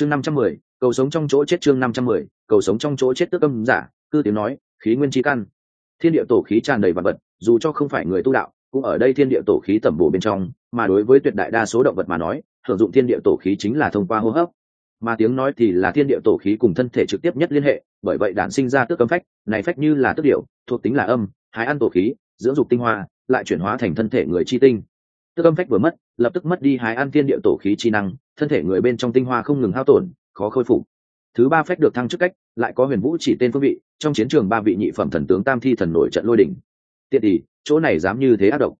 chương năm trăm mười, cầu sống trong chỗ chết chương năm trăm mười, cầu sống trong chỗ chết tức âm giả, cư tiếng nói, khí nguyên chi căn. Thiên địa tổ khí tràn đầy vật vật, dù cho không phải người tu đạo, cũng ở đây thiên địa tổ khí tẩm bổ bên trong, mà đối với tuyệt đại đa số động vật mà nói sử dụng thiên địa tổ khí chính là thông qua hô hấp. Mà tiếng nói thì là thiên địa tổ khí cùng thân thể trực tiếp nhất liên hệ, bởi vậy đản sinh ra tước âm phách, này phách như là tước điệu thuộc tính là âm hái ăn tổ khí, dưỡng dục tinh hoa, lại chuyển hóa thành thân thể người chi tinh. Tước âm phách vừa mất lập tức mất đi hái ăn thiên địa tổ khí chi năng, thân thể người bên trong tinh hoa không ngừng hao tổn, khó khôi phục. Thứ ba phách được thăng chức cách, lại có huyền vũ chỉ tên phương vị, trong chiến trường ba vị nhị phẩm thần tướng tam thi thần nổi trận lôi đỉnh. Tiện tỷ chỗ này dám như thế ác độc.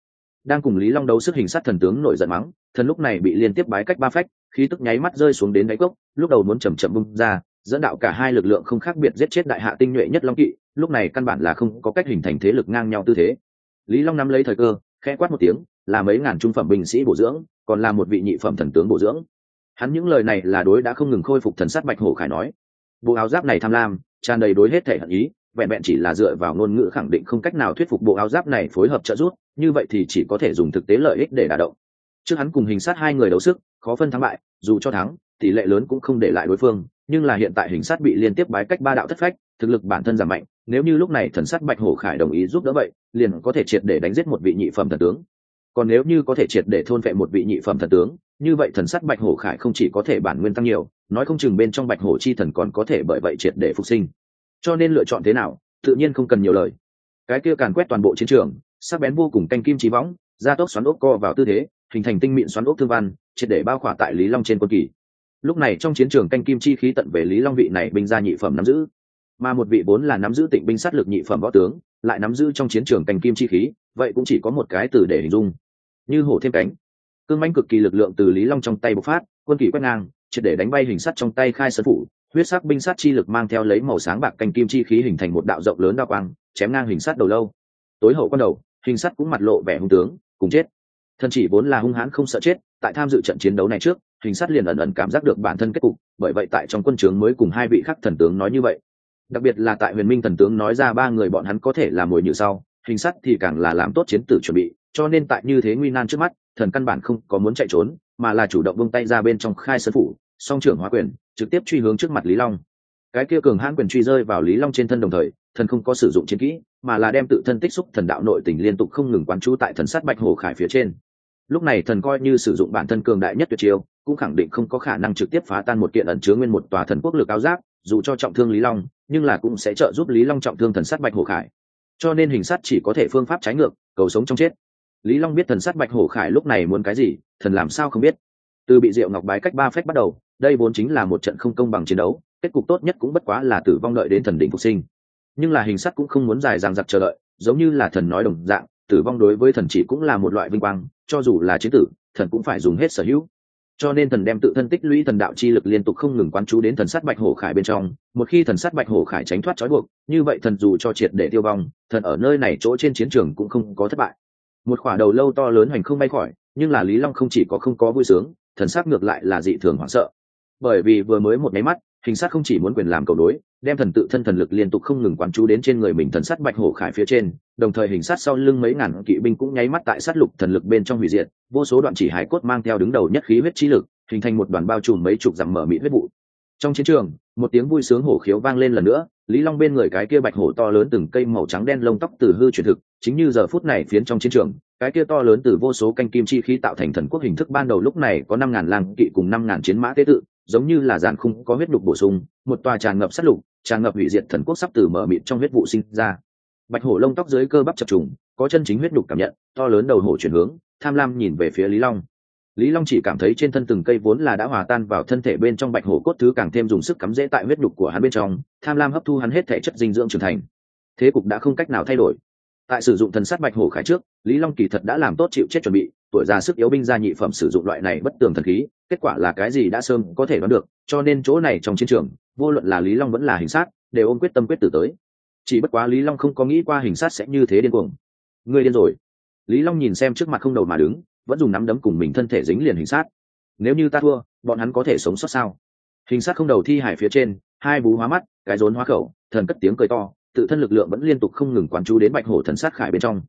Đang cùng lý long đấu sức hình sát thần tướng nổi giận mắng, thần lúc này bị liên tiếp bái cách ba phách, khí tức nháy mắt rơi xuống đến đáy cốc, lúc đầu muốn chầm chậm bung ra, dẫn đạo cả hai lực lượng không khác biệt giết chết đại hạ tinh nhuệ nhất long kỵ, lúc này căn bản là không có cách hình thành thế lực ngang nhau tư thế. Lý long nắm lấy thời cơ, khẽ quát một tiếng là mấy ngàn trung phẩm binh sĩ bổ dưỡng, còn là một vị nhị phẩm thần tướng bổ dưỡng. Hắn những lời này là đối đã không ngừng khôi phục thần sát bạch hổ khải nói. Bộ áo giáp này tham lam, tràn đầy đối hết thể hận ý, vẹn vẹn chỉ là dựa vào ngôn ngữ khẳng định không cách nào thuyết phục bộ áo giáp này phối hợp trợ giúp, như vậy thì chỉ có thể dùng thực tế lợi ích để đả động. Trước hắn cùng hình sát hai người đấu sức, khó phân thắng bại, dù cho thắng, tỷ lệ lớn cũng không để lại đối phương, nhưng là hiện tại hình sát bị liên tiếp bái cách ba đạo thất phách, thực lực bản thân giảm mạnh, nếu như lúc này thần sát bạch hổ khải đồng ý giúp đỡ vậy, liền có thể triệt để đánh giết một vị nhị phẩm thần tướng còn nếu như có thể triệt để thôn vệ một vị nhị phẩm thần tướng, như vậy thần sát bạch hổ khải không chỉ có thể bản nguyên tăng nhiều, nói không chừng bên trong bạch hổ chi thần còn có thể bởi vậy triệt để phục sinh. Cho nên lựa chọn thế nào, tự nhiên không cần nhiều lời. Cái kia càn quét toàn bộ chiến trường, sắc bén vô cùng canh kim trí võng, gia tốc xoắn ốc co vào tư thế, hình thành tinh mịn xoắn ốc thương văn, triệt để bao khỏa tại lý long trên quân kỳ. Lúc này trong chiến trường canh kim chi khí tận về lý long vị này binh gia nhị phẩm nắm giữ. Mà một vị vốn là nắm giữ tịnh binh sát lực nhị phẩm võ tướng, lại nắm giữ trong chiến trường canh kim chi khí, vậy cũng chỉ có một cái từ để hình dung như hổ thêm cánh. Cương manh cực kỳ lực lượng từ lý long trong tay bộc phát, quân kỳ quét ngang, triệt để đánh bay hình sắt trong tay khai sơn phủ, huyết sắc binh sát chi lực mang theo lấy màu sáng bạc canh kim chi khí hình thành một đạo rộng lớn đa quang, chém ngang hình sắt đầu lâu. Tối hậu con đầu, hình sắt cũng mặt lộ vẻ hung tướng, cùng chết. Thần chỉ vốn là hung hãn không sợ chết, tại tham dự trận chiến đấu này trước, hình sắt liền ẩn ẩn cảm giác được bản thân kết cục, bởi vậy tại trong quân trướng mới cùng hai vị khắc thần tướng nói như vậy. Đặc biệt là tại huyền minh thần tướng nói ra ba người bọn hắn có thể là mồi như sau, hình sắt thì càng là làm tốt chiến tử chuẩn bị cho nên tại như thế nguy nan trước mắt, thần căn bản không có muốn chạy trốn, mà là chủ động bông tay ra bên trong khai sơn phủ, song trưởng hóa quyền, trực tiếp truy hướng trước mặt lý long. Cái kia cường hãn quyền truy rơi vào lý long trên thân đồng thời, thần không có sử dụng chiến kỹ, mà là đem tự thân tích xúc thần đạo nội tình liên tục không ngừng quán trú tại thần sát bạch hồ khải phía trên. Lúc này thần coi như sử dụng bản thân cường đại nhất tuyệt chiêu, cũng khẳng định không có khả năng trực tiếp phá tan một kiện ẩn chứa nguyên một tòa thần quốc lực áo giáp, dù cho trọng thương lý long, nhưng là cũng sẽ trợ giúp lý long trọng thương thần sát bạch hồ khải. Cho nên hình sát chỉ có thể phương pháp trái ngược, cầu sống trong chết lý long biết thần sát bạch hổ khải lúc này muốn cái gì, thần làm sao không biết. Từ bị diệu ngọc bái cách ba phép bắt đầu, đây vốn chính là một trận không công bằng chiến đấu, kết cục tốt nhất cũng bất quá là tử vong đợi đến thần đỉnh phục sinh. Nhưng là hình sắt cũng không muốn dài dằng dặc chờ đợi, giống như là thần nói đồng dạng, tử vong đối với thần chỉ cũng là một loại vinh quang, cho dù là chiến tử, thần cũng phải dùng hết sở hữu. Cho nên thần đem tự thân tích lũy thần đạo chi lực liên tục không ngừng quán chú đến thần sát bạch hổ khải bên trong, một khi thần sát bạch hổ khải tránh thoát trói buộc, như vậy thần dù cho triệt để tiêu vong, thần ở nơi này chỗ trên chiến trường cũng không có thất bại một khỏa đầu lâu to lớn hoành không bay khỏi, nhưng là lý long không chỉ có không có vui sướng, thần sắc ngược lại là dị thường hoảng sợ. Bởi vì vừa mới một máy mắt, hình sát không chỉ muốn quyền làm cầu đối, đem thần tự thân thần lực liên tục không ngừng quán chú đến trên người mình thần sắt bạch hổ khải phía trên, đồng thời hình sát sau lưng mấy ngàn kỵ binh cũng nháy mắt tại sát lục thần lực bên trong hủy diệt, vô số đoạn chỉ hải cốt mang theo đứng đầu nhất khí huyết trí lực, hình thành một đoàn bao trùm mấy chục dặm mở mịt huyết vụ. Trong chiến trường, một tiếng vui sướng hổ khiếu vang lên lần nữa, lý long bên người cái kia bạch hổ to lớn từng cây màu trắng đen lông tóc từ hư chuyển thực chính như giờ phút này phiến trong chiến trường, cái kia to lớn từ vô số canh kim chi khí tạo thành thần quốc hình thức ban đầu lúc này có năm ngàn lang kỵ cùng năm ngàn chiến mã tế tự, giống như là giàn khung có huyết đục bổ sung, một tòa tràn ngập sát lục, tràn ngập hủy diệt thần quốc sắp từ mở mịt trong huyết vụ sinh ra. Bạch hổ lông tóc dưới cơ bắp chập trùng, có chân chính huyết đục cảm nhận, to lớn đầu hổ chuyển hướng, tham lam nhìn về phía lý long. Lý long chỉ cảm thấy trên thân từng cây vốn là đã hòa tan vào thân thể bên trong bạch hổ cốt thứ càng thêm dùng sức cắm rễ tại huyết đục của hắn bên trong, tham lam hấp thu hắn hết thể chất dinh dưỡng trưởng thành. Thế cục đã không cách nào thay đổi tại sử dụng thần sát bạch hổ khải trước, lý long kỳ thật đã làm tốt chịu chết chuẩn bị, tuổi già sức yếu binh gia nhị phẩm sử dụng loại này bất tường thần khí, kết quả là cái gì đã sơn có thể đoán được, cho nên chỗ này trong chiến trường, vô luận là lý long vẫn là hình sát, đều ôm quyết tâm quyết tử tới. Chỉ bất quá lý long không có nghĩ qua hình sát sẽ như thế điên cuồng. Người điên rồi. Lý long nhìn xem trước mặt không đầu mà đứng, vẫn dùng nắm đấm cùng mình thân thể dính liền hình sát. Nếu như ta thua, bọn hắn có thể sống sót sao? Hình sát không đầu thi hải phía trên, hai bú hóa mắt, cái rốn hóa khẩu, thần cất tiếng cười to tự thân lực lượng vẫn liên tục không ngừng quán chú đến bạch hổ thần sát khải bên trong.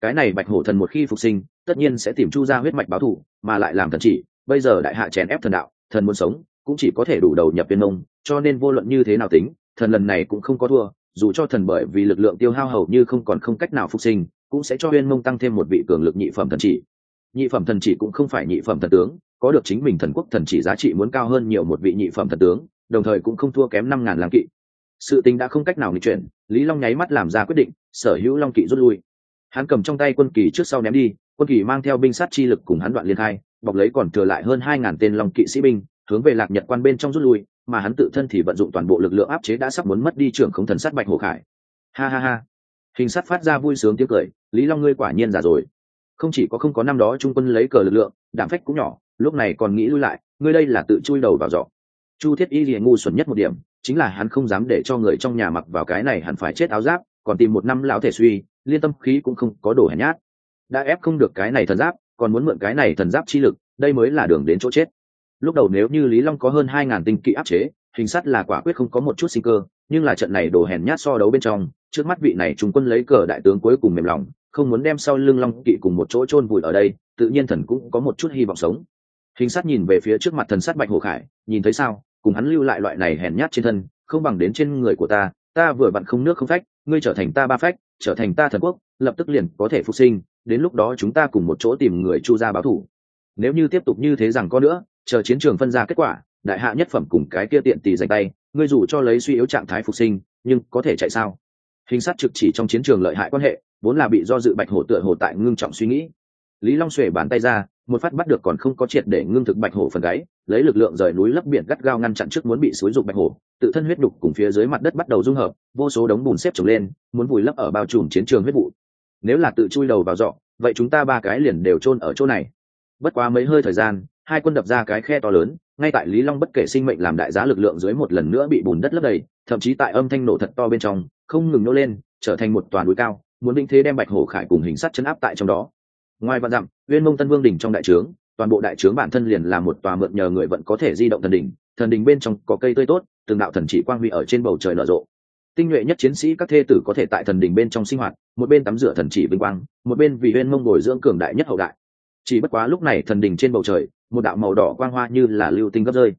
Cái này bạch hổ thần một khi phục sinh, tất nhiên sẽ tìm chu ra huyết mạch báo thù, mà lại làm thần chỉ, bây giờ đại hạ chèn ép thần đạo, thần muốn sống, cũng chỉ có thể đủ đầu nhập viên mông, cho nên vô luận như thế nào tính, thần lần này cũng không có thua, dù cho thần bởi vì lực lượng tiêu hao hầu như không còn không cách nào phục sinh, cũng sẽ cho viên mông tăng thêm một vị cường lực nhị phẩm thần chỉ. Nhị phẩm thần chỉ cũng không phải nhị phẩm thần tướng, có được chính mình thần quốc thần chỉ giá trị muốn cao hơn nhiều một vị nhị phẩm thần tướng, đồng thời cũng không thua kém năm ngàn lang kỵ sự tình đã không cách nào nghịch chuyển, lý long nháy mắt làm ra quyết định, sở hữu long kỵ rút lui. Hắn cầm trong tay quân kỳ trước sau ném đi, quân kỳ mang theo binh sát chi lực cùng hắn đoạn liên khai bọc lấy còn thừa lại hơn hai ngàn tên long kỵ sĩ binh, hướng về lạc nhật quan bên trong rút lui, mà hắn tự thân thì vận dụng toàn bộ lực lượng áp chế đã sắp muốn mất đi trưởng không thần sát bạch hồ khải. Ha ha ha. Hình sát phát ra vui sướng tiếng cười, lý long ngươi quả nhiên già rồi. Không chỉ có không có năm đó trung quân lấy cờ lực lượng, đạm phách cũng nhỏ, lúc này còn nghĩ lui lại, ngươi đây là tự chui đầu vào giỏ. Chu thiết y liền ngu xuẩn nhất một điểm chính là hắn không dám để cho người trong nhà mặc vào cái này hẳn phải chết áo giáp, còn tìm một năm lão thể suy, liên tâm khí cũng không có đồ hèn nhát. Đã ép không được cái này thần giáp, còn muốn mượn cái này thần giáp chi lực, đây mới là đường đến chỗ chết. Lúc đầu nếu như lý long có hơn hai ngàn tinh kỵ áp chế, hình sắt là quả quyết không có một chút sinh cơ, nhưng là trận này đồ hèn nhát so đấu bên trong, trước mắt vị này trung quân lấy cờ đại tướng cuối cùng mềm lòng, không muốn đem sau lưng long kỵ cùng một chỗ chôn vùi ở đây, tự nhiên thần cũng có một chút hy vọng sống. Hình sắt nhìn về phía trước mặt thần sắt bạch hồ khải, nhìn thấy sao? Cùng hắn lưu lại loại này hèn nhát trên thân, không bằng đến trên người của ta ta vừa vặn không nước không phách, ngươi trở thành ta ba phách, trở thành ta thần quốc, lập tức liền có thể phục sinh, đến lúc đó chúng ta cùng một chỗ tìm người chu ra báo thủ. Nếu như tiếp tục như thế rằng có nữa, chờ chiến trường phân ra kết quả, đại hạ nhất phẩm cùng cái kia tiện tỳ dành tay, ngươi dù cho lấy suy yếu trạng thái phục sinh, nhưng có thể chạy sao? Hình sát trực chỉ trong chiến trường lợi hại quan hệ, vốn là bị do dự bạch hổ tựa hồ tại ngưng trọng suy nghĩ. Lý long xuể bàn tay ra một phát bắt được còn không có triệt để ngưng thực bạch hổ phần gáy, lấy lực lượng rời núi lấp biển gắt gao ngăn chặn trước muốn bị xúi dục bạch hổ, tự thân huyết đục cùng phía dưới mặt đất bắt đầu dung hợp, vô số đống bùn xếp trồng lên, muốn vùi lấp ở bao trùm chiến trường huyết vụ. Nếu là tự chui đầu vào dọ, vậy chúng ta ba cái liền đều chôn ở chỗ này. Bất quá mấy hơi thời gian, hai quân đập ra cái khe to lớn, ngay tại lý long bất kể sinh mệnh làm đại giá lực lượng dưới một lần nữa bị bùn đất lấp đầy, thậm chí tại âm thanh nổ thật to bên trong, không ngừng nô lên, trở thành một toàn núi cao, muốn định thế đem bạch hổ khải cùng hình sắt chấn áp tại trong đó ngoài vạn dặm, uyên mông tân vương đỉnh trong đại trướng, toàn bộ đại trướng bản thân liền là một tòa mượn nhờ người vẫn có thể di động thần đỉnh thần đỉnh bên trong có cây tươi tốt, từng đạo thần chỉ quang huy ở trên bầu trời nở rộ. Tinh nhuệ nhất chiến sĩ các thê tử có thể tại thần đỉnh bên trong sinh hoạt, một bên tắm rửa thần chỉ vinh quang, một bên vì uyên mông bồi dưỡng cường đại nhất hậu đại. Chỉ bất quá lúc này thần đỉnh trên bầu trời, một đạo màu đỏ quang hoa như là lưu tinh gấp rơi.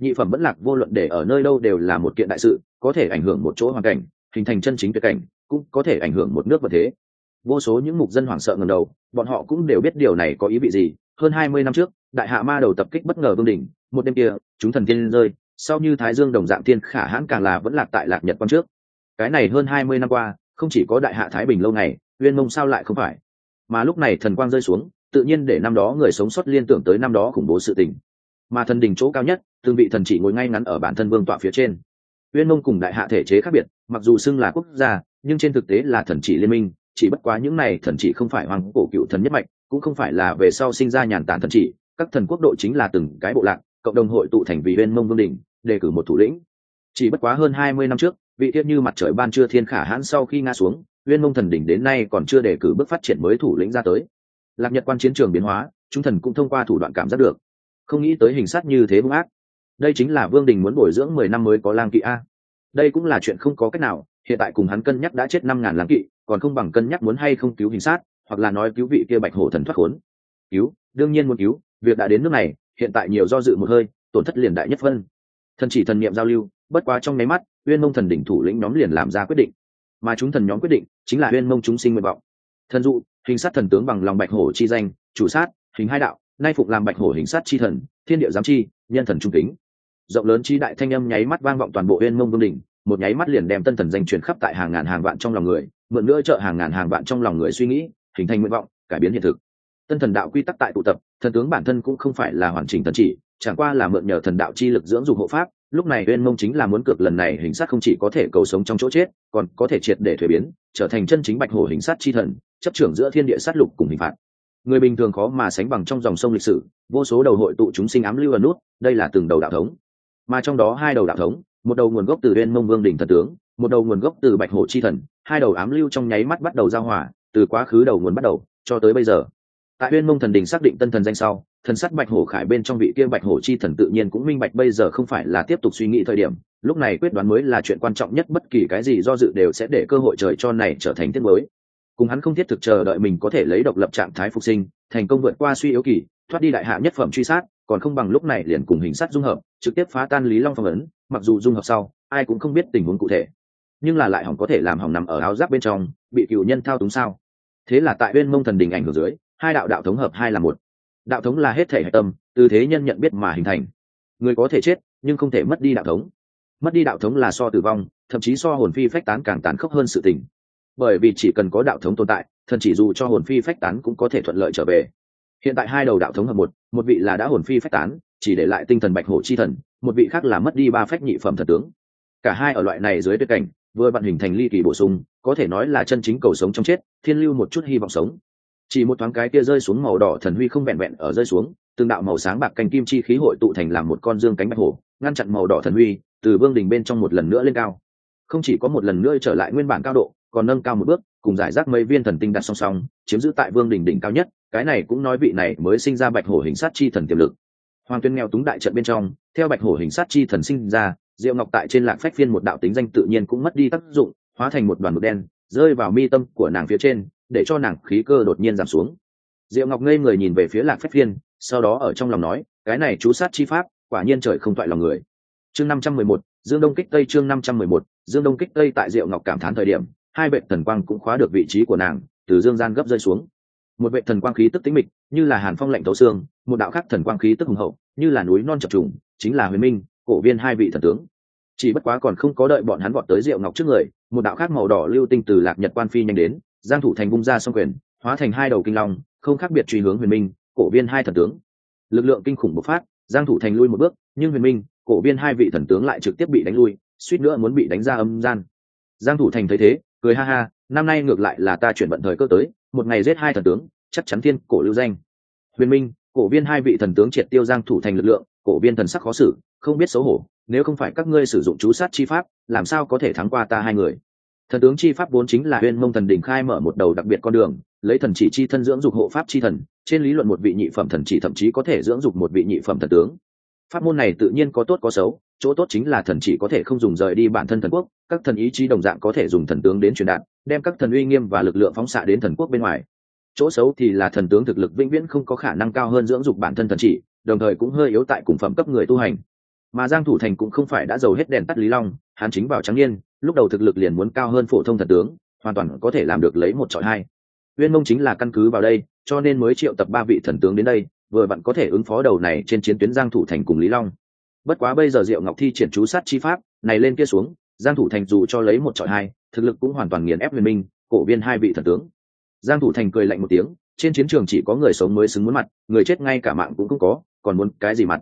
Nhị phẩm vẫn lạc vô luận để ở nơi đâu đều là một kiện đại sự, có thể ảnh hưởng một chỗ hoàn cảnh, hình thành chân chính tuyệt cảnh, cũng có thể ảnh hưởng một nước vật thế vô số những mục dân hoảng sợ ngầm đầu, bọn họ cũng đều biết điều này có ý vị gì. Hơn hai mươi năm trước, đại hạ ma đầu tập kích bất ngờ vương đỉnh, một đêm kia, chúng thần tiên rơi, sau như thái dương đồng dạng tiên khả hãn càng là vẫn lạc tại lạc nhật quan trước. Cái này hơn hai mươi năm qua, không chỉ có đại hạ thái bình lâu ngày, uyên mông sao lại không phải? Mà lúc này thần quang rơi xuống, tự nhiên để năm đó người sống sót liên tưởng tới năm đó khủng bố sự tình. Mà thần đình chỗ cao nhất, từng vị thần chỉ ngồi ngay ngắn ở bản thân vương tọa phía trên. Uyên mông cùng đại hạ thể chế khác biệt, mặc dù xưng là quốc gia, nhưng trên thực tế là thần chỉ liên minh chỉ bất quá những này thần chỉ không phải hoàng cổ cựu thần nhất mạch, cũng không phải là về sau sinh ra nhàn tản thần chỉ, các thần quốc độ chính là từng cái bộ lạc, cộng đồng hội tụ thành vì bên mông vương đình đề cử một thủ lĩnh. Chỉ bất quá hơn hai mươi năm trước, vị thiết như mặt trời ban trưa thiên khả hãn sau khi ngã xuống uyên mông thần đỉnh đến nay còn chưa đề cử bước phát triển mới thủ lĩnh ra tới. Lạc nhật quan chiến trường biến hóa, chúng thần cũng thông qua thủ đoạn cảm giác được. Không nghĩ tới hình sát như thế hung ác. Đây chính là vương đình muốn bồi dưỡng mười năm mới có lang kỵ a. Đây cũng là chuyện không có cách nào, hiện tại cùng hắn cân nhắc đã chết năm ngàn lang kỵ còn không bằng cân nhắc muốn hay không cứu hình sát, hoặc là nói cứu vị kia bạch hổ thần thoát khốn. Cứu, đương nhiên muốn cứu, việc đã đến nước này, hiện tại nhiều do dự một hơi, tổn thất liền đại nhất phân. Thần chỉ thần niệm giao lưu, bất quá trong nháy mắt, uyên mông thần đỉnh thủ lĩnh nhóm liền làm ra quyết định. Mà chúng thần nhóm quyết định, chính là uyên mông chúng sinh nguyện vọng. Thần dụ, hình sát thần tướng bằng lòng bạch hổ chi danh, chủ sát, hình hai đạo, nay phục làm bạch hổ hình sát chi thần, thiên địa giám chi, nhân thần trung kính. Rộng lớn chi đại thanh âm nháy mắt vang vọng toàn bộ uyên mông vương đỉnh, một nháy mắt liền đem tân thần danh truyền khắp tại hàng ngàn hàng vạn trong lòng người mượn nữa trợ hàng ngàn hàng vạn trong lòng người suy nghĩ, hình thành nguyện vọng, cải biến hiện thực. Tân thần đạo quy tắc tại tụ tập, thần tướng bản thân cũng không phải là hoàn chỉnh thần chỉ, chẳng qua là mượn nhờ thần đạo chi lực dưỡng dục hộ pháp, lúc này uyên mông chính là muốn cược lần này hình sát không chỉ có thể cầu sống trong chỗ chết, còn có thể triệt để thuế biến, trở thành chân chính bạch hổ hình sát chi thần, chấp trưởng giữa thiên địa sát lục cùng hình phạt. Người bình thường khó mà sánh bằng trong dòng sông lịch sử, vô số đầu hội tụ chúng sinh ám lưu ẩn nút, đây là từng đầu đạo thống. Mà trong đó hai đầu đạo thống, một đầu nguồn gốc từ uyên mông vương đình thần tướng một đầu nguồn gốc từ bạch hổ chi thần, hai đầu ám lưu trong nháy mắt bắt đầu giao hòa, từ quá khứ đầu nguồn bắt đầu, cho tới bây giờ. Tại uyên mông thần đình xác định tân thần danh sau, thần sắt bạch hổ khải bên trong vị kia bạch hổ chi thần tự nhiên cũng minh bạch bây giờ không phải là tiếp tục suy nghĩ thời điểm, lúc này quyết đoán mới là chuyện quan trọng nhất bất kỳ cái gì do dự đều sẽ để cơ hội trời cho này trở thành tiết mới cùng hắn không thiết thực chờ đợi mình có thể lấy độc lập trạng thái phục sinh, thành công vượt qua suy yếu kỳ, thoát đi đại hạ nhất phẩm truy sát, còn không bằng lúc này liền cùng hình sát dung hợp, trực tiếp phá tan lý long phong ấn, mặc dù dung hợp sau, ai cũng không biết tình huống cụ thể nhưng là lại hỏng có thể làm hỏng nằm ở áo giáp bên trong, bị cựu nhân thao túng sao? Thế là tại bên mông thần đình ảnh hưởng dưới, hai đạo đạo thống hợp hai là một. Đạo thống là hết thể hạch tâm, từ thế nhân nhận biết mà hình thành. Người có thể chết, nhưng không thể mất đi đạo thống. Mất đi đạo thống là so tử vong, thậm chí so hồn phi phách tán càng tán khốc hơn sự tình. Bởi vì chỉ cần có đạo thống tồn tại, thần chỉ dù cho hồn phi phách tán cũng có thể thuận lợi trở về. Hiện tại hai đầu đạo thống hợp một một vị là đã hồn phi phách tán, chỉ để lại tinh thần bạch hổ chi thần, một vị khác là mất đi ba phách nhị phẩm thần tướng. Cả hai ở loại này dưới tuyệt cảnh vừa vận hình thành ly kỳ bổ sung, có thể nói là chân chính cầu sống trong chết, thiên lưu một chút hy vọng sống. Chỉ một thoáng cái kia rơi xuống màu đỏ thần huy không vẹn vẹn ở rơi xuống, từng đạo màu sáng bạc cành kim chi khí hội tụ thành làm một con dương cánh bạch hổ, ngăn chặn màu đỏ thần huy từ vương đỉnh bên trong một lần nữa lên cao. Không chỉ có một lần nữa trở lại nguyên bản cao độ, còn nâng cao một bước, cùng giải rác mấy viên thần tinh đặt song song, chiếm giữ tại vương đỉnh đỉnh cao nhất, cái này cũng nói vị này mới sinh ra bạch hổ hình sát chi thần tiềm lực. Hoàng tuyên nghèo túng đại trận bên trong, theo bạch hổ hình sát chi thần sinh ra diệu ngọc tại trên lạc phách phiên một đạo tính danh tự nhiên cũng mất đi tác dụng, hóa thành một đoàn mực đen, rơi vào mi tâm của nàng phía trên, để cho nàng khí cơ đột nhiên giảm xuống. Diệu ngọc ngây người nhìn về phía lạc phách phiên, sau đó ở trong lòng nói, cái này chú sát chi pháp, quả nhiên trời không toại lòng người. Chương năm trăm mười một, dương đông kích tây chương năm trăm mười một, dương đông kích tây tại diệu ngọc cảm thán thời điểm, hai vệ thần quang cũng khóa được vị trí của nàng, từ dương gian gấp rơi xuống. Một vệ thần quang khí tức tính mịch, như là hàn phong lạnh tấu xương, một đạo khác thần quang khí tức hùng hậu, như là núi non chập trùng, chính là huyền minh cổ viên hai vị thần tướng. Chỉ bất quá còn không có đợi bọn hắn vọt tới diệu ngọc trước người, một đạo khác màu đỏ lưu tinh từ lạc nhật quan phi nhanh đến, giang thủ thành bung ra song quyền, hóa thành hai đầu kinh long, không khác biệt truy hướng huyền minh, cổ viên hai thần tướng. Lực lượng kinh khủng bộc phát, giang thủ thành lui một bước, nhưng huyền minh, cổ viên hai vị thần tướng lại trực tiếp bị đánh lui, suýt nữa muốn bị đánh ra âm gian. Giang thủ thành thấy thế, cười ha ha, năm nay ngược lại là ta chuyển vận thời cơ tới, một ngày giết hai thần tướng, chắc chắn thiên cổ lưu danh. Huyền minh, cổ viên hai vị thần tướng triệt tiêu giang thủ thành lực lượng cổ viên thần sắc khó xử, không biết xấu hổ, nếu không phải các ngươi sử dụng chú sát chi pháp, làm sao có thể thắng qua ta hai người? Thần tướng chi pháp vốn chính là huyên mông thần đỉnh khai mở một đầu đặc biệt con đường, lấy thần chỉ chi thân dưỡng dục hộ pháp chi thần, trên lý luận một vị nhị phẩm thần chỉ thậm chí có thể dưỡng dục một vị nhị phẩm thần tướng. Pháp môn này tự nhiên có tốt có xấu, chỗ tốt chính là thần chỉ có thể không dùng rời đi bản thân thần quốc, các thần ý chí đồng dạng có thể dùng thần tướng đến truyền đạt, đem các thần uy nghiêm và lực lượng phóng xạ đến thần quốc bên ngoài. Chỗ xấu thì là thần tướng thực lực vĩnh viễn không có khả năng cao hơn dưỡng dục bản thân thần chỉ đồng thời cũng hơi yếu tại cùng phẩm cấp người tu hành. Mà giang thủ thành cũng không phải đã giàu hết đèn tắt lý long, hắn chính vào trắng niên, lúc đầu thực lực liền muốn cao hơn phổ thông thần tướng, hoàn toàn có thể làm được lấy một chọi hai. Uyên mông chính là căn cứ vào đây, cho nên mới triệu tập ba vị thần tướng đến đây, vừa vặn có thể ứng phó đầu này trên chiến tuyến giang thủ thành cùng lý long. Bất quá bây giờ diệu ngọc thi triển chú sát chi pháp, này lên kia xuống, giang thủ thành dù cho lấy một chọi hai, thực lực cũng hoàn toàn nghiền ép huyền minh cổ viên hai vị thần tướng. Giang thủ thành cười lạnh một tiếng, trên chiến trường chỉ có người sống mới xứng muốn mặt, người chết ngay cả mạng cũng không có còn muốn cái gì mặt?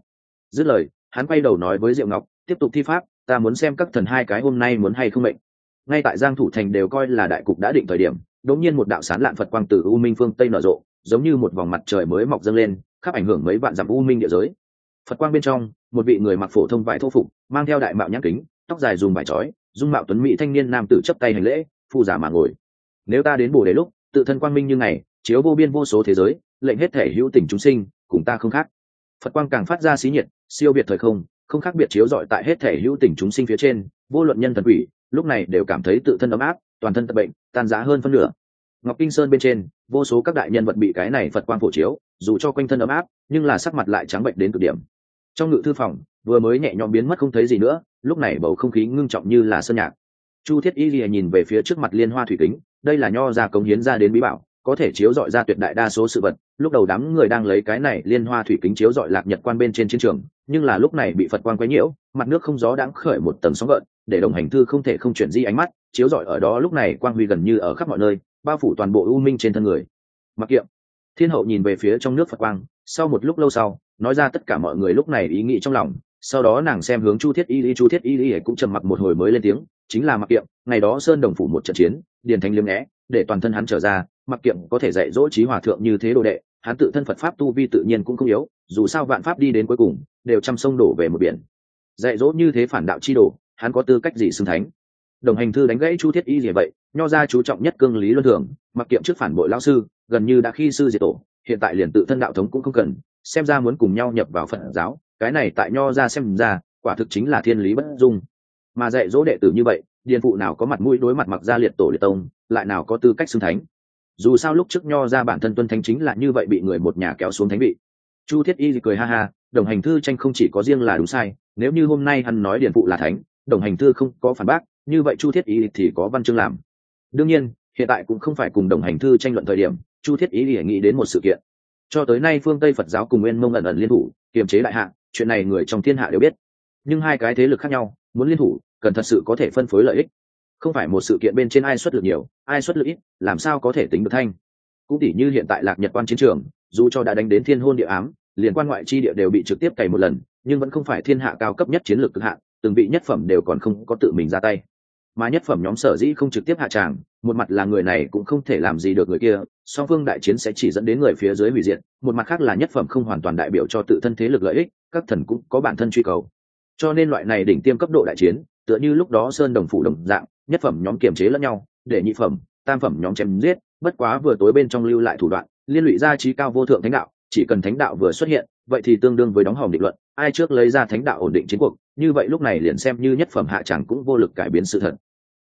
Dứt lời, hắn quay đầu nói với diệu ngọc, tiếp tục thi pháp, ta muốn xem các thần hai cái hôm nay muốn hay không mệnh. Ngay tại giang thủ thành đều coi là đại cục đã định thời điểm đống nhiên một đạo sán lạn phật quang từ u minh phương tây nở rộ, giống như một vòng mặt trời mới mọc dâng lên, khắp ảnh hưởng mấy vạn dặm u minh địa giới. Phật quang bên trong, một vị người mặc phổ thông vải thô phục, mang theo đại mạo nhãn kính, tóc dài dùng vải trói, dung mạo tuấn mỹ thanh niên nam tử chấp tay hành lễ, phu giả mà ngồi. Nếu ta đến bồ đề lúc, tự thân quang minh như ngày, chiếu vô biên vô số thế giới, lệnh hết thể hữu tình chúng sinh, cùng ta không khác phật quang càng phát ra xí nhiệt, siêu biệt thời không không khác biệt chiếu rọi tại hết thể hữu tình chúng sinh phía trên, vô luận nhân thần quỷ, lúc này đều cảm thấy tự thân ấm áp, toàn thân tập bệnh, tan giá hơn phân nửa. Ngọc kinh sơn bên trên, vô số các đại nhân vật bị cái này phật quang phổ chiếu, dù cho quanh thân ấm áp, nhưng là sắc mặt lại trắng bệnh đến cực điểm. Trong ngự thư phòng, vừa mới nhẹ nhõm biến mất không thấy gì nữa, lúc này bầu không khí ngưng trọng như là sơn nhạc. Chu thiết y lìa nhìn về phía trước mặt liên hoa thủy kính, đây là nho ra cống hiến ra đến bí bảo có thể chiếu dọi ra tuyệt đại đa số sự vật, lúc đầu đám người đang lấy cái này liên hoa thủy kính chiếu dọi lạc nhật quan bên trên chiến trường, nhưng là lúc này bị phật quan quấy nhiễu, mặt nước không gió đáng khởi một tầng sóng gợn, để đồng hành thư không thể không chuyển di ánh mắt, chiếu dọi ở đó lúc này quang huy gần như ở khắp mọi nơi, bao phủ toàn bộ u minh trên thân người. Mặc kiệm thiên hậu nhìn về phía trong nước phật quang, sau một lúc lâu sau, nói ra tất cả mọi người lúc này ý nghĩ trong lòng, sau đó nàng xem hướng chu thiết y lý, chu thiết y lý cũng trầm mặc một hồi mới lên tiếng, chính là mặc kiệm ngày đó sơn đồng phủ một trận chiến, điền thanh liêm né để toàn thân hắn trở ra mặc kiệm có thể dạy dỗ trí hòa thượng như thế đồ đệ, hắn tự thân phật pháp tu vi tự nhiên cũng không yếu, dù sao vạn pháp đi đến cuối cùng, đều chăm sông đổ về một biển. Dạy dỗ như thế phản đạo chi đồ, hắn có tư cách gì xưng thánh? Đồng hành thư đánh gãy chu thiết y gì vậy, nho ra chú trọng nhất cương lý luân thường, mặc kiệm trước phản bội lao sư, gần như đã khi sư diệt tổ, hiện tại liền tự thân đạo thống cũng không cần, xem ra muốn cùng nhau nhập vào phật giáo, cái này tại nho ra xem ra, quả thực chính là thiên lý bất dung. Mà dạy dỗ đệ tử như vậy, điền phụ nào có mặt mũi đối mặt mặc gia liệt tổ liệt tông, lại nào có tư cách xưng thánh? Dù sao lúc trước nho ra bản thân tuân thánh chính là như vậy bị người một nhà kéo xuống thánh vị. Chu thiết y cười ha ha, đồng hành thư tranh không chỉ có riêng là đúng sai, nếu như hôm nay hắn nói điền phụ là thánh, đồng hành thư không có phản bác, như vậy chu thiết Y thì có văn chương làm. Đương nhiên, hiện tại cũng không phải cùng đồng hành thư tranh luận thời điểm, chu thiết Y thì nghĩ đến một sự kiện. Cho tới nay phương tây phật giáo cùng nguyên mông ẩn ẩn liên thủ, kiềm chế đại hạ, chuyện này người trong thiên hạ đều biết. Nhưng hai cái thế lực khác nhau, muốn liên thủ, cần thật sự có thể phân phối lợi ích không phải một sự kiện bên trên ai xuất lực nhiều, ai xuất lực ít, làm sao có thể tính được thanh? Cũng tỉ như hiện tại lạc nhật quan chiến trường, dù cho đã đánh đến thiên hôn địa ám, liền quan ngoại chi địa đều bị trực tiếp cày một lần, nhưng vẫn không phải thiên hạ cao cấp nhất chiến lược cực hạn, từng vị nhất phẩm đều còn không có tự mình ra tay. Mà nhất phẩm nhóm sở dĩ không trực tiếp hạ tràng, một mặt là người này cũng không thể làm gì được người kia, song phương đại chiến sẽ chỉ dẫn đến người phía dưới hủy diệt, một mặt khác là nhất phẩm không hoàn toàn đại biểu cho tự thân thế lực lợi ích, các thần cũng có bản thân truy cầu. Cho nên loại này đỉnh tiêm cấp độ đại chiến, tựa như lúc đó sơn đồng phủ đồng dạng nhất phẩm nhóm kiềm chế lẫn nhau, để nhị phẩm, tam phẩm nhóm chém giết, bất quá vừa tối bên trong lưu lại thủ đoạn, liên lụy ra trí cao vô thượng thánh đạo, chỉ cần thánh đạo vừa xuất hiện, vậy thì tương đương với đóng hòm định luận, ai trước lấy ra thánh đạo ổn định chiến cuộc, như vậy lúc này liền xem như nhất phẩm hạ chẳng cũng vô lực cải biến sự thật.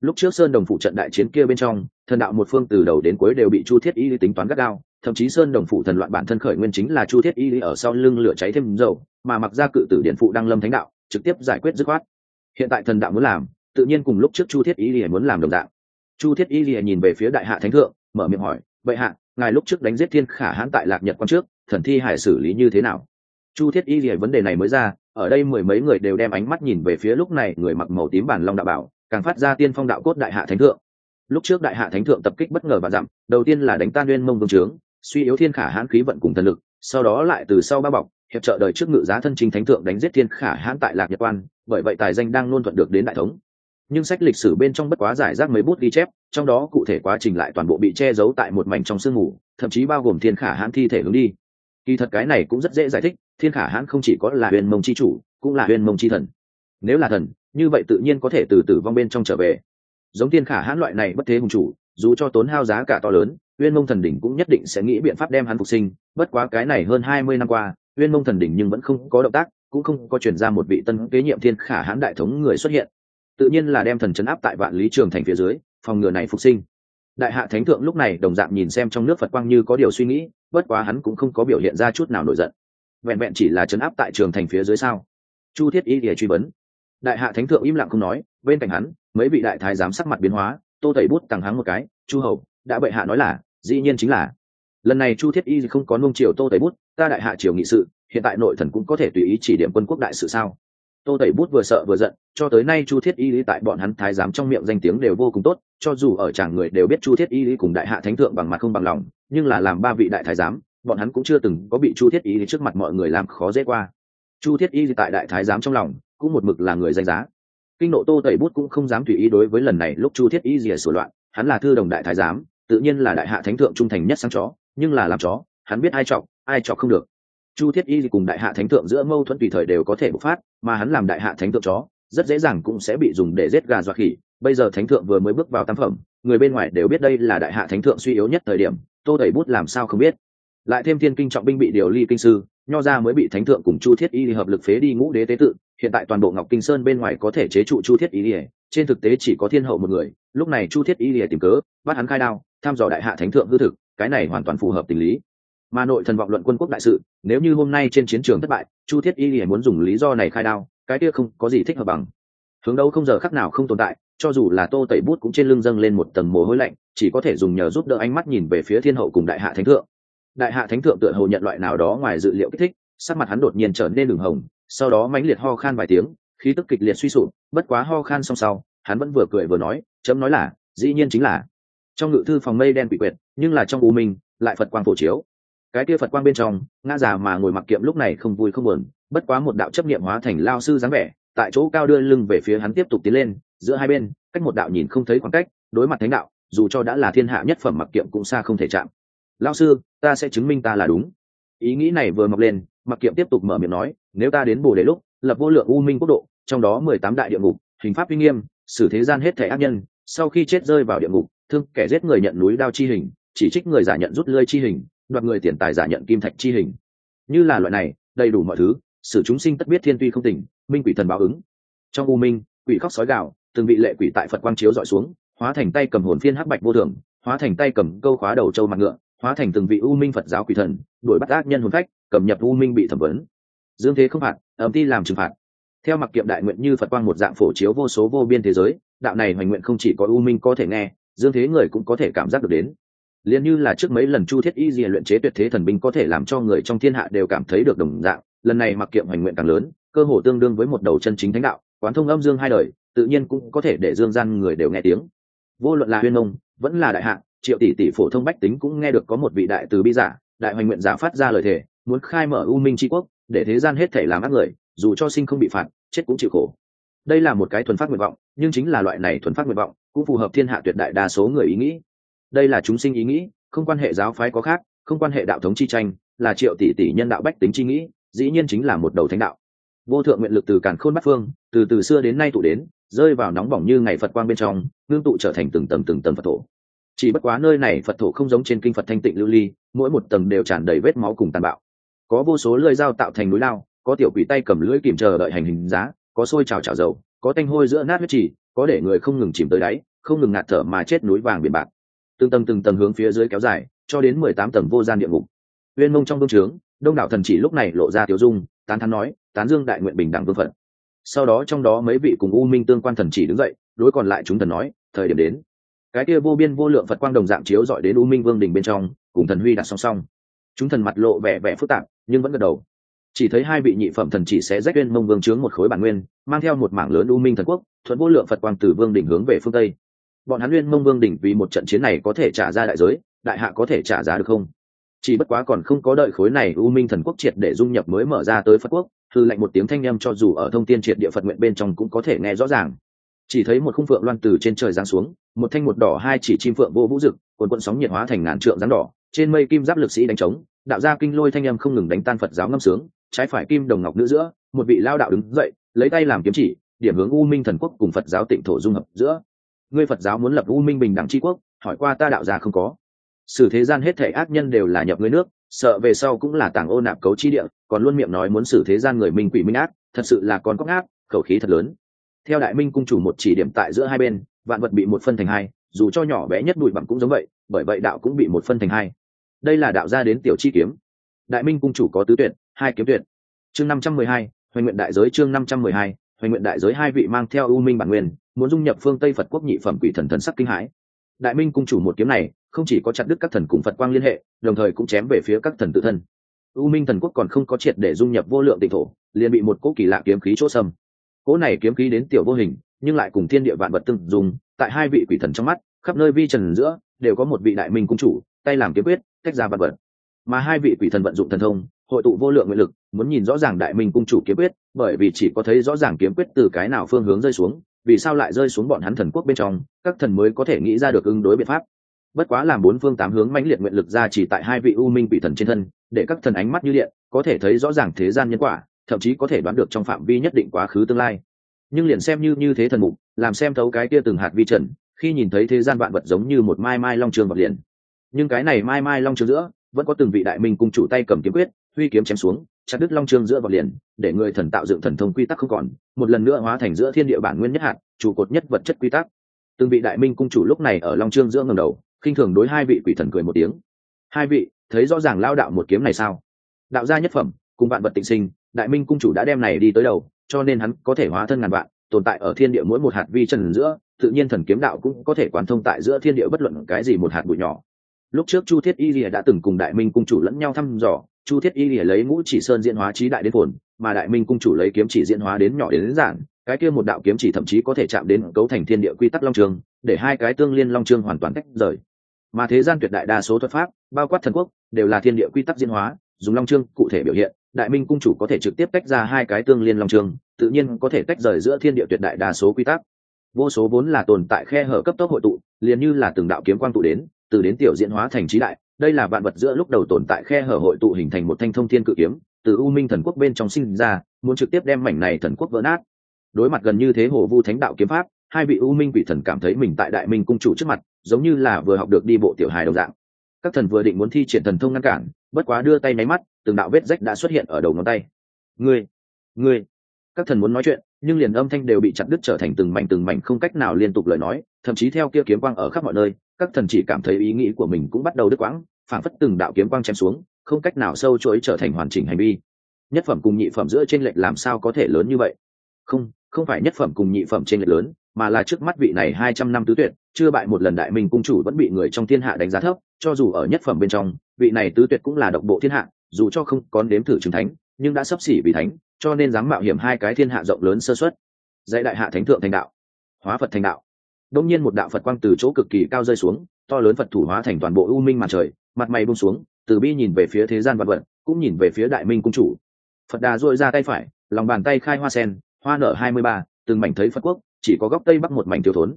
Lúc trước sơn đồng phụ trận đại chiến kia bên trong, thần đạo một phương từ đầu đến cuối đều bị chu thiết y tính toán gắt gao, thậm chí sơn đồng phụ thần loạn bản thân khởi nguyên chính là chu thiết y ở sau lưng lửa cháy thêm dầu, mà mặc ra cự tử điện phụ đang lâm thánh đạo, trực tiếp giải quyết dứt khoát. Hiện tại thần đạo muốn làm tự nhiên cùng lúc trước chu thiết y lìa muốn làm đồng dạng. chu thiết y lìa nhìn về phía đại hạ thánh thượng, mở miệng hỏi, vậy hạ, ngài lúc trước đánh giết thiên khả hãn tại lạc nhật quan trước, thần thi hải xử lý như thế nào? Chu thiết y lìa vấn đề này mới ra, ở đây mười mấy người đều đem ánh mắt nhìn về phía lúc này người mặc màu tím bản long đạo bảo, càng phát ra tiên phong đạo cốt đại hạ thánh thượng. Lúc trước đại hạ thánh thượng tập kích bất ngờ và dặm, đầu tiên là đánh tan nguyên mông vương trướng, suy yếu thiên khả hãn khí vận cùng thần lực, sau đó lại từ sau ba bọc, hiệp trợ đời trước ngự giá thân chính thánh thượng đánh giết thiên khả hãn tại lạc nhật quan, bởi vậy tài danh đang luôn thuận được đến đại thống nhưng sách lịch sử bên trong bất quá giải rác mấy bút ghi chép, trong đó cụ thể quá trình lại toàn bộ bị che giấu tại một mảnh trong sương mù, thậm chí bao gồm thiên khả hãn thi thể hướng đi. Kỳ thật cái này cũng rất dễ giải thích, thiên khả hãn không chỉ có là huyền mông c h i chủ, cũng là huyền mông c h i thần. Nếu là thần, như vậy tự nhiên có thể từ tử vong bên trong trở về. Giống thiên khả hãn loại này bất thế hùng chủ, dù cho tốn hao giá cả to lớn uyên mông thần đỉnh cũng nhất định sẽ nghĩ biện pháp đem hắn phục sinh. Bất quá cái này hơn hai mươi năm qua uyên mông thần đỉnh nhưng vẫn không có động tác, cũng không có chuyển ra một vị tân kế nhiệm thiên khả hãn đại thống người xuất hiện tự nhiên là đem thần chấn áp tại vạn lý trường thành phía dưới, phòng ngừa này phục sinh. Đại hạ thánh thượng lúc này đồng dạng nhìn xem trong nước phật quang như có điều suy nghĩ, bất quá hắn cũng không có biểu hiện ra chút nào nổi giận. Vẹn vẹn chỉ là chấn áp tại trường thành phía dưới sao? Chu thiết y để truy vấn. Đại hạ thánh thượng im lặng không nói, bên cạnh hắn, mấy vị đại thái giám sắc mặt biến hóa, tô tẩy bút tằng hắng một cái, chu hầu, đã bệ hạ nói là, dĩ nhiên chính là. Lần này chu thiết y không có nung triều tô tẩy bút, ta đại hạ triều nghị sự, hiện tại nội thần cũng có thể tùy ý chỉ điểm quân quốc đại sự sao? Tô tẩy bút vừa sợ vừa giận, cho tới nay chu thiết y lý tại bọn hắn thái giám trong miệng danh tiếng đều vô cùng tốt, cho dù ở chàng người đều biết chu thiết y lý cùng đại hạ thánh thượng bằng mặt không bằng lòng, nhưng là làm ba vị đại thái giám, bọn hắn cũng chưa từng có bị chu thiết y lý trước mặt mọi người làm khó dễ qua. Chu thiết y lý tại đại thái giám trong lòng, cũng một mực là người danh giá. Kinh nộ tô tẩy bút cũng không dám tùy ý đối với lần này lúc chu thiết y rìa sửa loạn, hắn là thư đồng đại thái giám, tự nhiên là đại hạ thánh thượng trung thành nhất sang chó, nhưng là làm chó, hắn biết ai chọc ai chọc không được chu thiết y cùng đại hạ thánh thượng giữa mâu thuẫn tùy thời đều có thể bộc phát, mà hắn làm đại hạ thánh thượng chó, rất dễ dàng cũng sẽ bị dùng để giết gà dọa khỉ. Bây giờ thánh thượng vừa mới bước vào tam phẩm, người bên ngoài đều biết đây là đại hạ thánh thượng suy yếu nhất thời điểm, tô đẩy bút làm sao không biết. Lại thêm thiên kinh trọng binh bị điều ly kinh sư, nho ra mới bị thánh thượng cùng chu thiết y hợp lực phế đi ngũ đế tế tự, hiện tại toàn bộ ngọc kinh sơn bên ngoài có thể chế trụ chu thiết y ỉa trên thực tế chỉ có thiên hậu một người, lúc này chu thiết y ỉa tìm cớ, bắt hắn khai đao, thăm dò đại hạ thánh thượng hư thực, cái này hoàn toàn phù hợp tình lý mà nội thần vọng luận quân quốc đại sự, nếu như hôm nay trên chiến trường thất bại, chu thiết y liền muốn dùng lý do này khai đao, cái kia không có gì thích hợp bằng. Hướng đâu không giờ khắc nào không tồn tại, cho dù là tô tẩy bút cũng trên lưng dâng lên một tầng mồ hôi lạnh, chỉ có thể dùng nhờ giúp đỡ ánh mắt nhìn về phía thiên hậu cùng đại hạ thánh thượng. Đại hạ thánh thượng tựa hồ nhận loại nào đó ngoài dự liệu kích thích, sắc mặt hắn đột nhiên trở nên đường hồng, sau đó mãnh liệt ho khan vài tiếng, khí tức kịch liệt suy sụp, bất quá ho khan xong sau, hắn vẫn vừa cười vừa nói, chấm nói là, dĩ nhiên chính là. Trong ngự thư phòng mây đen bị quyệt nhưng là trong u minh, lại phật quang phổ chiếu cái kia phật quang bên trong, ngã già mà ngồi mặc kiệm lúc này không vui không buồn, bất quá một đạo chấp niệm hóa thành lao sư dáng vẻ, tại chỗ cao đưa lưng về phía hắn tiếp tục tiến lên, giữa hai bên, cách một đạo nhìn không thấy khoảng cách, đối mặt thánh đạo, dù cho đã là thiên hạ nhất phẩm mặc kiệm cũng xa không thể chạm. Lao sư, ta sẽ chứng minh ta là đúng. Ý nghĩ này vừa mọc lên, mặc kiệm tiếp tục mở miệng nói, nếu ta đến bồ đề lúc, lập vô lượng u minh quốc độ, trong đó mười tám đại địa ngục, hình pháp uy nghiêm, xử thế gian hết thể ác nhân, sau khi chết rơi vào địa ngục, thương kẻ giết người nhận núi đao chi hình, chỉ trích người giả nhận rút lơi chi hình đoạt người tiền tài giả nhận kim thạch chi hình. Như là loại này, đầy đủ mọi thứ sự chúng sinh tất biết thiên tuy không tỉnh, minh quỷ thần báo ứng. Trong u minh, quỷ khóc sói gạo từng vị lệ quỷ tại phật quang chiếu dọi xuống, hóa thành tay cầm hồn phiên hắc bạch vô thường, hóa thành tay cầm câu khóa đầu châu mặt ngựa, hóa thành từng vị u minh phật giáo quỷ thần, đuổi bắt ác nhân hồn phách, cầm nhập u minh bị thẩm vấn. Dương thế không phạt ẩm ti làm trừng phạt. Theo mặc kiệm đại nguyện như phật quang một dạng phổ chiếu vô số vô biên thế giới, đạo này hoành nguyện không chỉ có u minh có thể nghe, dương thế người cũng có thể cảm giác được đến liền như là trước mấy lần chu thiết y diệ luyện chế tuyệt thế thần binh có thể làm cho người trong thiên hạ đều cảm thấy được đồng dạng, lần này mặc kiệm hoành nguyện càng lớn, cơ hồ tương đương với một đầu chân chính thánh đạo, quán thông âm dương hai đời, tự nhiên cũng có thể để dương gian người đều nghe tiếng. Vô luận là huyên ông vẫn là đại hạng, triệu tỷ tỷ phổ thông bách tính cũng nghe được có một vị đại từ bi giả, đại hoành nguyện giả phát ra lời thề, muốn khai mở u minh tri quốc, để thế gian hết thể làm ác người, dù cho sinh không bị phạt, chết cũng chịu khổ. Đây là một cái thuần phát nguyện vọng, nhưng chính là loại này thuần phát nguyện vọng, cũng phù hợp thiên hạ tuyệt đại đa số người ý nghĩ đây là chúng sinh ý nghĩ, không quan hệ giáo phái có khác, không quan hệ đạo thống chi tranh, là triệu tỷ tỷ nhân đạo bách tính chi nghĩ, dĩ nhiên chính là một đầu thánh đạo. Vô thượng nguyện lực từ càn khôn bát phương, từ từ xưa đến nay tụ đến, rơi vào nóng bỏng như ngày phật quang bên trong, ngưng tụ trở thành từng tầng từng tầng phật thổ. Chỉ bất quá nơi này phật thổ không giống trên kinh phật thanh tịnh lưu ly, mỗi một tầng đều tràn đầy vết máu cùng tàn bạo. Có vô số lưỡi dao tạo thành núi lao, có tiểu quỷ tay cầm lưỡi kìm chờ đợi hành hình giá, có sôi trào trào dầu, có tanh hôi giữa nát huyết trì, có để người không ngừng chìm tới đáy, không ngừng ngạt thở mà chết núi vàng biển bạc từng tầng từng tầng hướng phía dưới kéo dài, cho đến mười tám tầng vô gian địa ngục. Uyên mông trong vương trướng, đông đảo thần chỉ lúc này lộ ra tiểu dung, tán thán nói, tán dương đại nguyện bình đẳng vương phận. Sau đó trong đó mấy vị cùng u minh tương quan thần chỉ đứng dậy, đối còn lại chúng thần nói, thời điểm đến. Cái kia vô biên vô lượng phật quang đồng dạng chiếu dọi đến u minh vương đình bên trong, cùng thần huy đặt song song. Chúng thần mặt lộ vẻ vẻ phức tạp, nhưng vẫn gật đầu. Chỉ thấy hai vị nhị phẩm thần chỉ sẽ rách uyên mông vương chướng một khối bản nguyên, mang theo một mảng lớn u minh thần quốc, thuận vô lượng phật quang từ vương đỉnh hướng về phương tây bọn hắn nguyên mông vương đỉnh vì một trận chiến này có thể trả ra đại giới, đại hạ có thể trả giá được không? Chỉ bất quá còn không có đợi khối này u minh thần quốc triệt để dung nhập mới mở ra tới phật quốc thư lệnh một tiếng thanh â m cho dù ở thông tiên triệt địa phật nguyện bên trong cũng có thể nghe rõ ràng. Chỉ thấy một khung phượng loan từ trên trời giáng xuống, một thanh một đỏ hai chỉ chim phượng vô vũ rực quần quận sóng nhiệt hóa thành ngàn trượng rắn đỏ, trên mây kim giáp lực sĩ đánh trống, đạo gia kinh lôi thanh â m không ngừng đánh tan phật giáo ngâm sướng, trái phải kim đồng ngọc nữ giữa, một vị lao đạo đứng dậy, lấy tay làm kiếm chỉ, điểm hướng u minh thần quốc cùng phật giáo tịnh thổ dung hợp giữa ngươi phật giáo muốn lập u minh bình đẳng tri quốc, hỏi qua ta đạo gia không có. Sử thế gian hết thể ác nhân đều là nhập ngươi nước, sợ về sau cũng là tàng ô nạp cấu chi địa, còn luôn miệng nói muốn xử thế gian người minh quỷ minh ác, thật sự là con cóc ác, khẩu khí thật lớn. Theo đại minh cung chủ một chỉ điểm tại giữa hai bên, vạn vật bị một phân thành hai, dù cho nhỏ bé nhất bụi bặm cũng giống vậy, bởi vậy đạo cũng bị một phân thành hai. Đây là đạo gia đến tiểu chi kiếm. Đại minh cung chủ có tứ tuyệt, hai kiếm tuyệt. Chương năm trăm mười hai, hoành nguyện đại giới chương năm trăm mười hai, hoành nguyện đại giới hai vị mang theo u minh bản nguyên muốn dung nhập phương tây phật quốc nhị phẩm quỷ thần thần sắc kinh hãi. Đại minh cung chủ một kiếm này, không chỉ có chặt đứt các thần cùng phật quang liên hệ, đồng thời cũng chém về phía các thần tự thân. U minh thần quốc còn không có triệt để dung nhập vô lượng tịnh thổ, liền bị một cỗ kỳ lạ kiếm khí chỗ sâm cỗ này kiếm khí đến tiểu vô hình, nhưng lại cùng thiên địa vạn vật tương dùng tại hai vị quỷ thần trong mắt, khắp nơi vi trần giữa, đều có một vị đại minh cung chủ, tay làm kiếm quyết, tách ra vạn vật. Mà hai vị quỷ thần vận dụng thần thông, hội tụ vô lượng nguyện lực, muốn nhìn rõ ràng đại minh cung chủ kiếm quyết, bởi vì chỉ có thấy rõ ràng kiếm quyết từ cái nào phương hướng rơi xuống vì sao lại rơi xuống bọn hắn thần quốc bên trong, các thần mới có thể nghĩ ra được ứng đối biện pháp. Bất quá làm bốn phương tám hướng mãnh liệt nguyện lực ra chỉ tại hai vị u minh vị thần trên thân, để các thần ánh mắt như điện, có thể thấy rõ ràng thế gian nhân quả, thậm chí có thể đoán được trong phạm vi nhất định quá khứ tương lai. Nhưng liền xem như như thế thần mục, làm xem thấu cái kia từng hạt vi trần, khi nhìn thấy thế gian vạn vật giống như một mai mai long trường vật liền. Nhưng cái này mai mai long trường giữa, vẫn có từng vị đại minh cung chủ tay cầm kiếm quyết, huy kiếm chém xuống chặt đứt long trương giữa vào liền, để người thần tạo dựng thần thông quy tắc không còn, một lần nữa hóa thành giữa thiên địa bản nguyên nhất hạt, trụ cột nhất vật chất quy tắc. Từng vị đại minh cung chủ lúc này ở long trương giữa ngầm đầu, khinh thường đối hai vị quỷ thần cười một tiếng. Hai vị, thấy rõ ràng lao đạo một kiếm này sao? Đạo gia nhất phẩm, cùng vạn vật tịnh sinh, đại minh cung chủ đã đem này đi tới đầu, cho nên hắn có thể hóa thân ngàn vạn, tồn tại ở thiên địa mỗi một hạt vi trần giữa, tự nhiên thần kiếm đạo cũng có thể quán thông tại giữa thiên địa bất luận cái gì một hạt bụi nhỏ. Lúc trước chu thiết y lìa đã từng cùng đại minh cung chủ lẫn nhau thăm dò chu thiết y lìa lấy ngũ chỉ sơn diễn hóa trí đại đến phồn mà đại minh cung chủ lấy kiếm chỉ diễn hóa đến nhỏ đến, đến giản cái kia một đạo kiếm chỉ thậm chí có thể chạm đến cấu thành thiên địa quy tắc long trường để hai cái tương liên long trường hoàn toàn tách rời. Mà thế gian tuyệt đại đa số thuật pháp bao quát thần quốc đều là thiên địa quy tắc diễn hóa dùng long trương cụ thể biểu hiện đại minh cung chủ có thể trực tiếp tách ra hai cái tương liên long trương tự nhiên có thể tách rời giữa thiên địa tuyệt đại đa số quy tắc. Vô số vốn là tồn tại khe hở cấp tốc hội tụ liền như là từng đạo kiếm quang tụ đến từ đến tiểu diễn hóa thành trí đại đây là vạn vật giữa lúc đầu tồn tại khe hở hội tụ hình thành một thanh thông thiên cự kiếm, từ u minh thần quốc bên trong sinh ra, muốn trực tiếp đem mảnh này thần quốc vỡ nát. Đối mặt gần như thế hồ vu thánh đạo kiếm pháp, hai vị u minh vị thần cảm thấy mình tại đại minh cung chủ trước mặt, giống như là vừa học được đi bộ tiểu hài đồng dạng. Các thần vừa định muốn thi triển thần thông ngăn cản, bất quá đưa tay máy mắt, từng đạo vết rách đã xuất hiện ở đầu ngón tay. Ngươi ngươi. Các thần muốn nói chuyện nhưng liền âm thanh đều bị chặt đứt trở thành từng mảnh từng mảnh không cách nào liên tục lời nói, thậm chí theo kia kiếm quang ở khắp mọi nơi, các thần chỉ cảm thấy ý nghĩ của mình cũng bắt đầu đứt quãng phản phất từng đạo kiếm quang chém xuống, không cách nào sâu chuỗi trở thành hoàn chỉnh hành vi. Nhất phẩm cùng nhị phẩm giữa trên lệch làm sao có thể lớn như vậy? Không không phải nhất phẩm cùng nhị phẩm trên lệch lớn, mà là trước mắt vị này hai trăm năm tứ tuyệt, chưa bại một lần đại minh cung chủ vẫn bị người trong thiên hạ đánh giá thấp, cho dù ở nhất phẩm bên trong, vị này tứ tuyệt cũng là độc bộ thiên hạ, dù cho không có đếm thử chứng thánh, nhưng đã sắp xỉ vì thánh cho nên dám mạo hiểm hai cái thiên hạ rộng lớn sơ xuất dạy đại hạ thánh thượng thành đạo, hóa phật thành đạo. Đông nhiên một đạo phật quang từ chỗ cực kỳ cao rơi xuống, to lớn phật thủ hóa thành toàn bộ u minh mặt trời, mặt mày bung xuống, từ bi nhìn về phía thế gian vật vật, cũng nhìn về phía đại minh cung chủ. Phật đà dội ra tay phải, lòng bàn tay khai hoa sen, hoa nở hai mươi ba, từng mảnh thấy phật quốc, chỉ có góc tây bắc một mảnh thiếu thốn.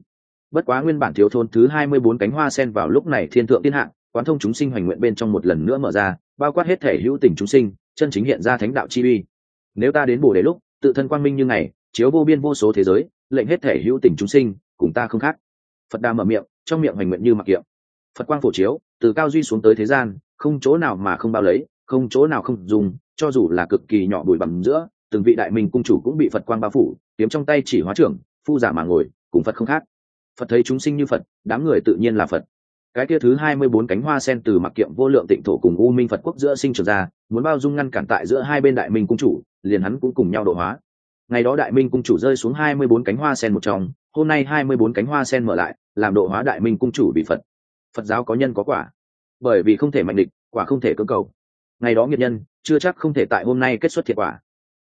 Bất quá nguyên bản thiếu thốn thứ hai mươi bốn cánh hoa sen vào lúc này thiên thượng thiên hạ, quán thông chúng sinh hoành nguyện bên trong một lần nữa mở ra, bao quát hết thể hữu tình chúng sinh, chân chính hiện ra thánh đạo chi uy nếu ta đến bồ đề lúc, tự thân quang minh như ngày, chiếu vô biên vô số thế giới, lệnh hết thể hữu tình chúng sinh, cùng ta không khác. Phật đà mở miệng, trong miệng hoành nguyện như mặc kiệm. Phật quang phổ chiếu, từ cao duy xuống tới thế gian, không chỗ nào mà không bao lấy, không chỗ nào không dùng, cho dù là cực kỳ nhỏ bụi bặm giữa, từng vị đại minh cung chủ cũng bị phật quang bao phủ, kiếm trong tay chỉ hóa trưởng, phu giả mà ngồi, cùng phật không khác. Phật thấy chúng sinh như phật, đám người tự nhiên là phật. Cái kia thứ hai mươi bốn cánh hoa sen từ mặc kiệm vô lượng tịnh thổ cùng u minh phật quốc giữa sinh trưởng ra, muốn bao dung ngăn cản tại giữa hai bên đại minh cung chủ liền hắn cũng cùng nhau độ hóa. Ngày đó đại minh cung chủ rơi xuống hai mươi bốn cánh hoa sen một trong hôm nay hai mươi bốn cánh hoa sen mở lại, làm độ hóa đại minh cung chủ bị phật. Phật giáo có nhân có quả. Bởi vì không thể mạnh địch, quả không thể cơ cầu. Ngày đó nghiệt nhân, chưa chắc không thể tại hôm nay kết xuất thiệt quả.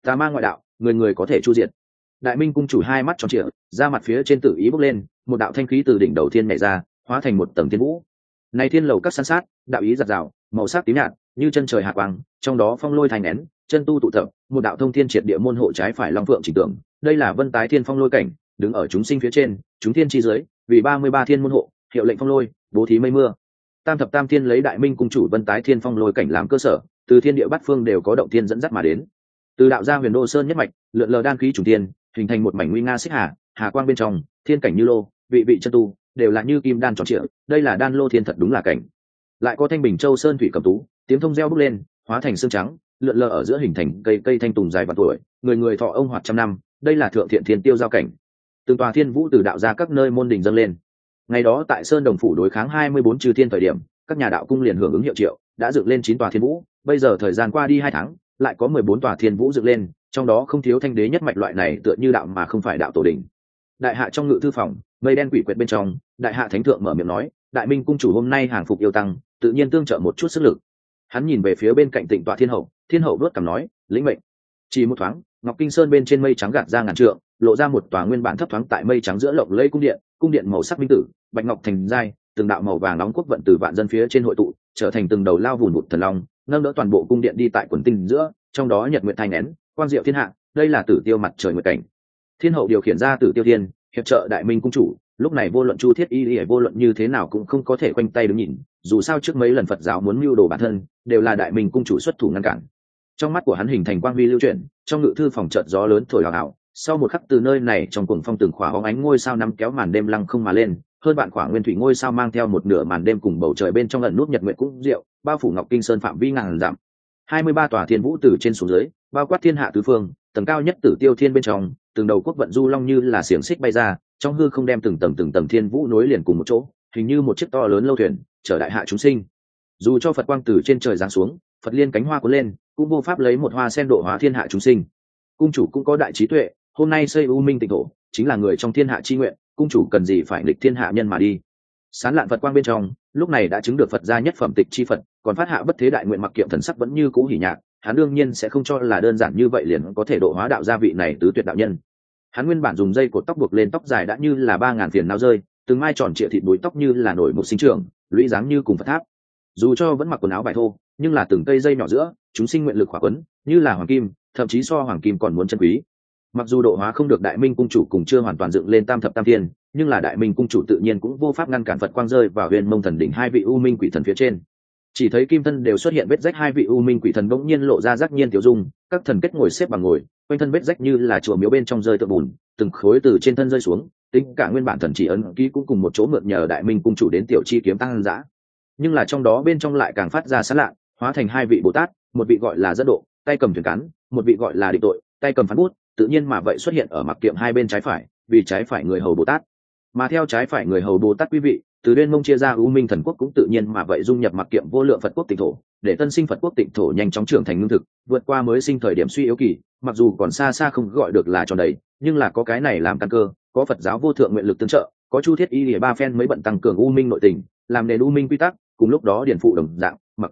Ta mang ngoại đạo, người người có thể chu diệt. Đại minh cung chủ hai mắt tròn trịa ra mặt phía trên tử ý bốc lên, một đạo thanh khí từ đỉnh đầu tiên nhảy ra, hóa thành một tầng thiên vũ. Này thiên lầu các san sát, đạo ý giặt rào, màu sắc tím nhạt như chân trời hạ quang, trong đó phong lôi thành nén, chân tu tụ tập, một đạo thông thiên triệt địa môn hộ trái phải long phượng chỉ tưởng đây là vân tái thiên phong lôi cảnh, đứng ở chúng sinh phía trên, chúng thiên chi dưới, vì ba mươi ba thiên môn hộ, hiệu lệnh phong lôi, bố thí mây mưa. Tam thập tam thiên lấy đại minh cung chủ vân tái thiên phong lôi cảnh làm cơ sở, từ thiên địa bát phương đều có động thiên dẫn dắt mà đến. Từ đạo gia huyền đô sơn nhất mạch, lượn lờ đan khí chủ tiên hình thành một mảnh nguy nga xích hà hà quang bên trong, thiên cảnh như lô, vị vị chân tu, đều là như kim đan tròn trịa, đây là đan lô thiên thật đúng là cảnh lại có thanh bình châu sơn thủy cầm tú, tiếng thông reo bước lên, hóa thành xương trắng, lượn lờ ở giữa hình thành cây cây thanh tùng dài và tuổi, người người thọ ông hoạt trăm năm, đây là thượng thiện thiên tiêu giao cảnh. Từng tòa thiên vũ từ đạo ra các nơi môn đình dâng lên. Ngày đó tại sơn đồng phủ đối kháng hai mươi bốn trừ thiên thời điểm, các nhà đạo cung liền hưởng ứng hiệu triệu, đã dựng lên chín tòa thiên vũ, bây giờ thời gian qua đi hai tháng, lại có mười bốn tòa thiên vũ dựng lên, trong đó không thiếu thanh đế nhất mạch loại này tựa như đạo mà không phải đạo tổ đình. Đại hạ trong ngự thư phòng, mây đen quỷ quyệt bên trong, đại hạ thánh thượng mở miệng nói đại minh cung chủ hôm nay hàng phục yêu tăng, tự nhiên tương trợ một chút sức lực. Hắn nhìn về phía bên cạnh tịnh tọa thiên hậu thiên hậu đốt cằm nói, lĩnh mệnh. Chỉ một thoáng, ngọc kinh sơn bên trên mây trắng gạt ra ngàn trượng, lộ ra một tòa nguyên bản thấp thoáng tại mây trắng giữa lộng lây cung điện cung điện màu sắc minh tử, bạch ngọc thành giai, từng đạo màu vàng nóng quốc vận từ vạn dân phía trên hội tụ, trở thành từng đầu lao vùn vụt thần long, nâng đỡ toàn bộ cung điện đi tại quần tinh giữa, trong đó nhật nguyện thanh nén, quang diệu thiên hạ, đây là tử tiêu mặt trời nguyệt cảnh. Thiên hậu điều khiển ra tử tiêu thiên, hiệp trợ đại minh cung chủ lúc này vô luận chu thiết y y, vô luận như thế nào cũng không có thể quanh tay đứng nhìn, dù sao trước mấy lần phật giáo muốn mưu đồ bản thân, đều là đại minh cung chủ xuất thủ ngăn cản. Trong mắt của hắn hình thành quang vi lưu chuyển, trong ngự thư phòng trợt gió lớn thổi hào hào sau một khắc từ nơi này trong cuồng phong từng khỏa hóng ánh ngôi sao nắm kéo màn đêm lăng không mà lên, hơn bạn khỏa nguyên thủy ngôi sao mang theo một nửa màn đêm cùng bầu trời bên trong lần nút nhật nguyện cũng rượu, bao phủ ngọc kinh sơn phạm vi ngàn dặm. Hai mươi ba tòa thiên vũ từ trên xuống dưới, bao quát thiên hạ tứ phương, tầng cao nhất tử tiêu thiên bên trong, từng đầu quốc vận du long như là xiềng xích bay ra trong hư không đem từng tầng từng tầng thiên vũ nối liền cùng một chỗ, hình như một chiếc to lớn lâu thuyền, chở đại hạ chúng sinh. Dù cho phật quang từ trên trời giáng xuống, phật liên cánh hoa cuốn lên, cũng vô pháp lấy một hoa sen độ hóa thiên hạ chúng sinh. Cung chủ cũng có đại trí tuệ, hôm nay xây u minh tịnh thổ, chính là người trong thiên hạ chi nguyện, cung chủ cần gì phải lịch thiên hạ nhân mà đi. Sán lạn phật quang bên trong, lúc này đã chứng được phật gia nhất phẩm tịch chi phật, còn phát hạ bất thế đại nguyện mặc kiệm thần sắc vẫn như cũ hỉ nhạc, hắn đương nhiên sẽ không cho là đơn giản như vậy liền có thể độ hóa đạo gia vị này tứ tuyệt đạo nhân hắn nguyên bản dùng dây cột tóc buộc lên tóc dài đã như là ba ngàn phiền nao rơi, từng mai tròn trịa thịt búi tóc như là nổi một sinh trường lũy dáng như cùng phật tháp. Dù cho vẫn mặc quần áo bài thô, nhưng là từng cây dây nhỏ giữa, chúng sinh nguyện lực khỏa quấn, như là hoàng kim, thậm chí so hoàng kim còn muốn chân quý. Mặc dù độ hóa không được đại minh cung chủ cùng chưa hoàn toàn dựng lên tam thập tam thiên, nhưng là đại minh cung chủ tự nhiên cũng vô pháp ngăn cản phật quang rơi vào huyền mông thần đỉnh hai vị u minh quỷ thần phía trên. Chỉ thấy kim thân đều xuất hiện vết rách hai vị u minh quỷ thần bỗng nhiên lộ ra rắc nhiên tiểu dung, các thần kết ngồi xếp bằng ngồi quanh thân vết rách như là chùa miếu bên trong rơi tượng bùn, từng khối từ trên thân rơi xuống, tính cả nguyên bản thần chỉ ấn ký cũng cùng một chỗ mượn nhờ đại minh cung chủ đến tiểu chi kiếm tăng giã. Nhưng là trong đó bên trong lại càng phát ra sán lạ, hóa thành hai vị bồ tát, một vị gọi là dẫn độ, tay cầm thuyền cắn một vị gọi là định tội, tay cầm phán bút, tự nhiên mà vậy xuất hiện ở mặc kiệm hai bên trái phải, vì trái phải người hầu bồ tát. Mà theo trái phải người hầu bồ tát quý vị từ đuyên mông chia ra u minh thần quốc cũng tự nhiên mà vậy dung nhập mặc kiệm vô lượng phật quốc tịnh thổ, để tân sinh phật quốc tịnh thổ nhanh chóng trưởng thành lương thực, vượt qua mới sinh thời điểm suy yếu kỳ, mặc dù còn xa xa không gọi được là tròn đầy, nhưng là có cái này làm căn cơ, có phật giáo vô thượng nguyện lực tương trợ, có chu thiết y lìa ba phen mới bận tăng cường u minh nội tình, làm nền u minh quy tắc, cùng lúc đó điển phụ đồng dạng, mặc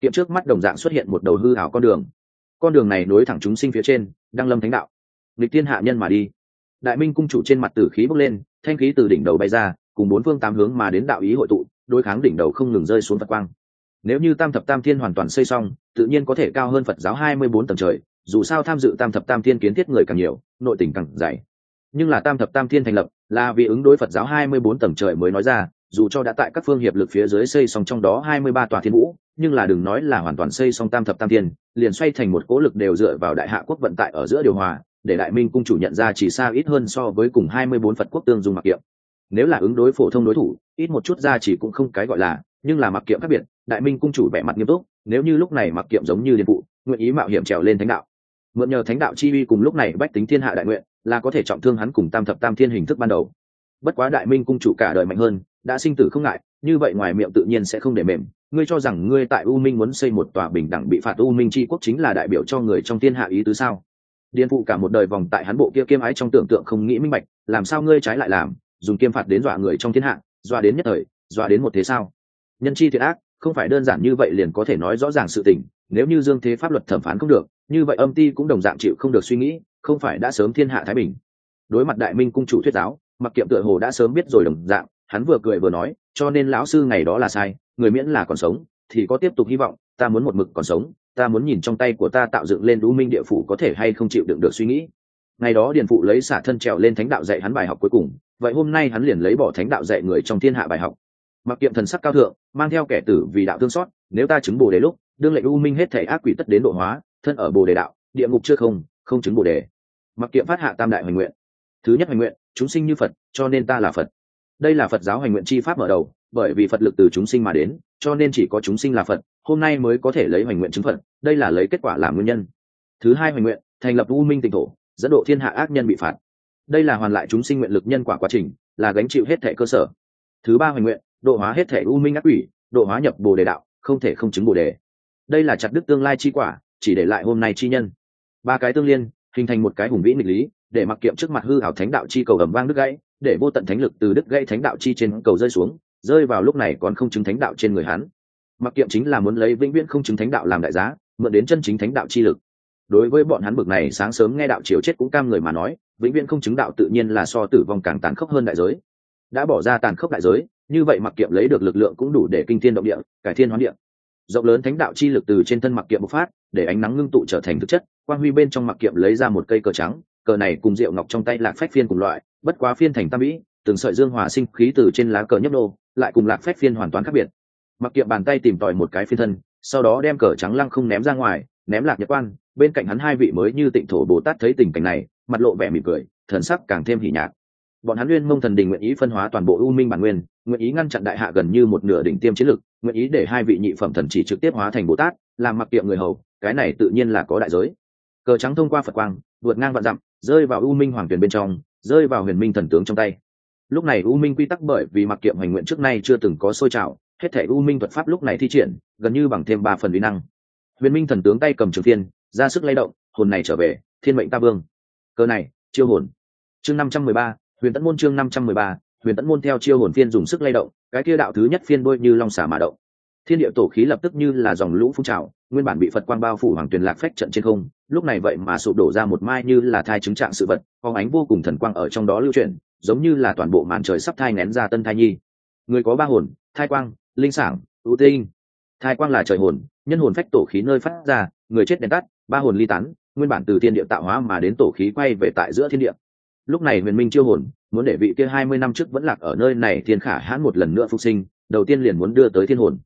kiệm trước mắt đồng dạng xuất hiện một đầu hư ảo con đường. Con đường này nối thẳng chúng sinh phía trên, đăng lâm thánh đạo. Địch tiên hạ nhân mà đi. Đại minh cung chủ trên mặt tử khí bốc lên, thanh khí từ đỉnh đầu bay ra cùng bốn phương tám hướng mà đến đạo ý hội tụ, đối kháng đỉnh đầu không ngừng rơi xuống phật quang. Nếu như tam thập tam thiên hoàn toàn xây xong, tự nhiên có thể cao hơn phật giáo hai mươi bốn tầng trời, dù sao tham dự tam thập tam thiên kiến thiết người càng nhiều, nội tình càng dày. Nhưng là tam thập tam thiên thành lập, là vì ứng đối phật giáo hai mươi bốn tầng trời mới nói ra, dù cho đã tại các phương hiệp lực phía dưới xây xong trong đó hai mươi ba tòa thiên vũ, nhưng là đừng nói là hoàn toàn xây xong tam thập tam thiên, liền xoay thành một cố lực đều dựa vào đại hạ quốc vận tải ở giữa điều hòa, để đại minh cung chủ nhận ra chỉ xa ít hơn so với cùng hai mươi bốn phật quốc tương dung mặc kiệm nếu là ứng đối phổ thông đối thủ, ít một chút ra chỉ cũng không cái gọi là, nhưng là mặc kiệm khác biệt, đại minh cung chủ vẻ mặt nghiêm túc, nếu như lúc này mặc kiệm giống như điền vụ nguyện ý mạo hiểm trèo lên thánh đạo. Mượn nhờ thánh đạo chi uy cùng lúc này bách tính thiên hạ đại nguyện, là có thể trọng thương hắn cùng tam thập tam thiên hình thức ban đầu. Bất quá đại minh cung chủ cả đời mạnh hơn, đã sinh tử không ngại, như vậy ngoài miệng tự nhiên sẽ không để mềm. Ngươi cho rằng ngươi tại u minh muốn xây một tòa bình đẳng bị phạt u minh c quốc chính là đại biểu cho người trong thiên hạ ý tứ sao? Điền phụ cả một đời vòng tại hắn bộ kia kiêm ái trong tưởng tượng không nghĩ minh bạch, làm sao ngươi trái lại làm? Dùng kiêm phạt đến dọa người trong thiên hạ, dọa đến nhất thời, dọa đến một thế sao? Nhân chi thiệt ác, không phải đơn giản như vậy liền có thể nói rõ ràng sự tình, nếu như dương thế pháp luật thẩm phán không được, như vậy âm ti cũng đồng dạng chịu không được suy nghĩ, không phải đã sớm thiên hạ thái bình. Đối mặt đại minh cung chủ thuyết giáo, mặc kiệm tựa hồ đã sớm biết rồi đồng dạng, hắn vừa cười vừa nói, cho nên lão sư ngày đó là sai, người miễn là còn sống, thì có tiếp tục hy vọng, ta muốn một mực còn sống, ta muốn nhìn trong tay của ta tạo dựng lên đũ minh địa phủ có thể hay không chịu đựng được suy nghĩ. Ngày đó điền phụ lấy xả thân trèo lên thánh đạo dạy hắn bài học cuối cùng vậy hôm nay hắn liền lấy bỏ thánh đạo dạy người trong thiên hạ bài học. Mặc kiệm thần sắc cao thượng, mang theo kẻ tử vì đạo thương xót, nếu ta chứng bồ đề lúc, đương lệnh u minh hết thể ác quỷ tất đến độ hóa, thân ở bồ đề đạo, địa ngục chưa không không chứng bồ đề. Mặc kiệm phát hạ tam đại hoành nguyện. Thứ nhất hoành nguyện, chúng sinh như phật, cho nên ta là phật. Đây là phật giáo hoành nguyện chi pháp mở đầu, bởi vì phật lực từ chúng sinh mà đến, cho nên chỉ có chúng sinh là phật, hôm nay mới có thể lấy hoành nguyện chứng phật, đây là lấy kết quả làm nguyên nhân. Thứ hai hoành nguyện, thành lập u minh tỉnh thổ, dẫn độ thiên hạ ác nhân bị phạt đây là hoàn lại chúng sinh nguyện lực nhân quả quá trình, là gánh chịu hết thể cơ sở. Thứ ba hoành nguyện, độ hóa hết thể u minh ác quỷ, độ hóa nhập bồ đề đạo, không thể không chứng bồ đề. Đây là chặt đức tương lai chi quả, chỉ để lại hôm nay chi nhân. Ba cái tương liên, hình thành một cái hùng vĩ nghịch lý, để mặc kiệm trước mặt hư hảo thánh đạo chi cầu ẩm vang đứt gãy, để vô tận thánh lực từ đứt gãy thánh đạo chi trên cầu rơi xuống, rơi vào lúc này còn không chứng thánh đạo trên người hắn. Mặc kiệm chính là muốn lấy vĩnh viễn không chứng thánh đạo làm đại giá, mượn đến chân chính thánh đạo chi lực. Đối với bọn hắn bực này, sáng sớm nghe đạo chiều chết cũng cam người mà nói vĩnh viễn không chứng đạo tự nhiên là so tử vong càng tàn khốc hơn đại giới. Đã bỏ ra tàn khốc đại giới, như vậy mặc kiệm lấy được lực lượng cũng đủ để kinh thiên động địa, cải thiên hoán địa. Rộng lớn thánh đạo chi lực từ trên thân mặc kiệm bộc phát, để ánh nắng ngưng tụ trở thành thực chất, quang huy bên trong mặc kiệm lấy ra một cây cờ trắng, cờ này cùng rượu ngọc trong tay lạc phách phiên cùng loại, bất quá phiên thành tam mỹ từng sợi dương hòa sinh khí từ trên lá cờ nhấp nô, lại cùng lạc phách phiên hoàn toàn khác biệt. Mặc kiệm bàn tay tìm tòi một cái phiên thân, sau đó đem cờ trắng lăng không ném ra ngoài ném lạc nhật quan, bên cạnh hắn hai vị mới như tịnh thổ bồ tát thấy tình cảnh này, mặt lộ vẻ mỉm cười, thần sắc càng thêm hỉ nhạt. Bọn hắn nguyên mông thần đình nguyện ý phân hóa toàn bộ u minh bản nguyên, nguyện ý ngăn chặn đại hạ gần như một nửa đỉnh tiêm chiến lực, nguyện ý để hai vị nhị phẩm thần chỉ trực tiếp hóa thành bồ tát, làm mặc kiệm người hầu, cái này tự nhiên là có đại giới. Cờ trắng thông qua phật quang, vượt ngang vạn dặm, rơi vào u minh hoàng tuyển bên trong, rơi vào huyền minh thần tướng trong tay. Lúc này u minh quy tắc bởi vì mặc kiệm hành nguyện trước nay chưa từng có sôi trào, hết thể u minh thuật pháp lúc này thi triển, gần như bằng thêm ba phần uy năng huyền minh thần tướng tay cầm trường thiên, ra sức lay động, hồn này trở về, thiên mệnh ta vương. Cơ này, chiêu hồn. Chương năm trăm mười ba, huyền tẫn môn chương năm trăm mười ba, huyền tẫn môn theo chiêu hồn phiên dùng sức lay động, cái kia đạo thứ nhất phiên bôi như long xả mà động. Thiên địa tổ khí lập tức như là dòng lũ phun trào, nguyên bản bị phật quang bao phủ hoàng tuyền lạc phách trận trên không, lúc này vậy mà sụp đổ ra một mai như là thai chứng trạng sự vật phóng ánh vô cùng thần quang ở trong đó lưu chuyển, giống như là toàn bộ màn trời sắp thai nén ra tân thai nhi. Người có ba hồn, thai quang, linh sản ưu tinh. Thai quang là trời hồn nhân hồn phách tổ khí nơi phát ra, người chết đèn tắt, ba hồn ly tán, nguyên bản từ thiên địa tạo hóa mà đến tổ khí quay về tại giữa thiên địa. Lúc này huyền minh chiêu hồn, muốn để vị kia hai mươi năm trước vẫn lạc ở nơi này thiên khả hãn một lần nữa phục sinh, đầu tiên liền muốn đưa tới thiên hồn.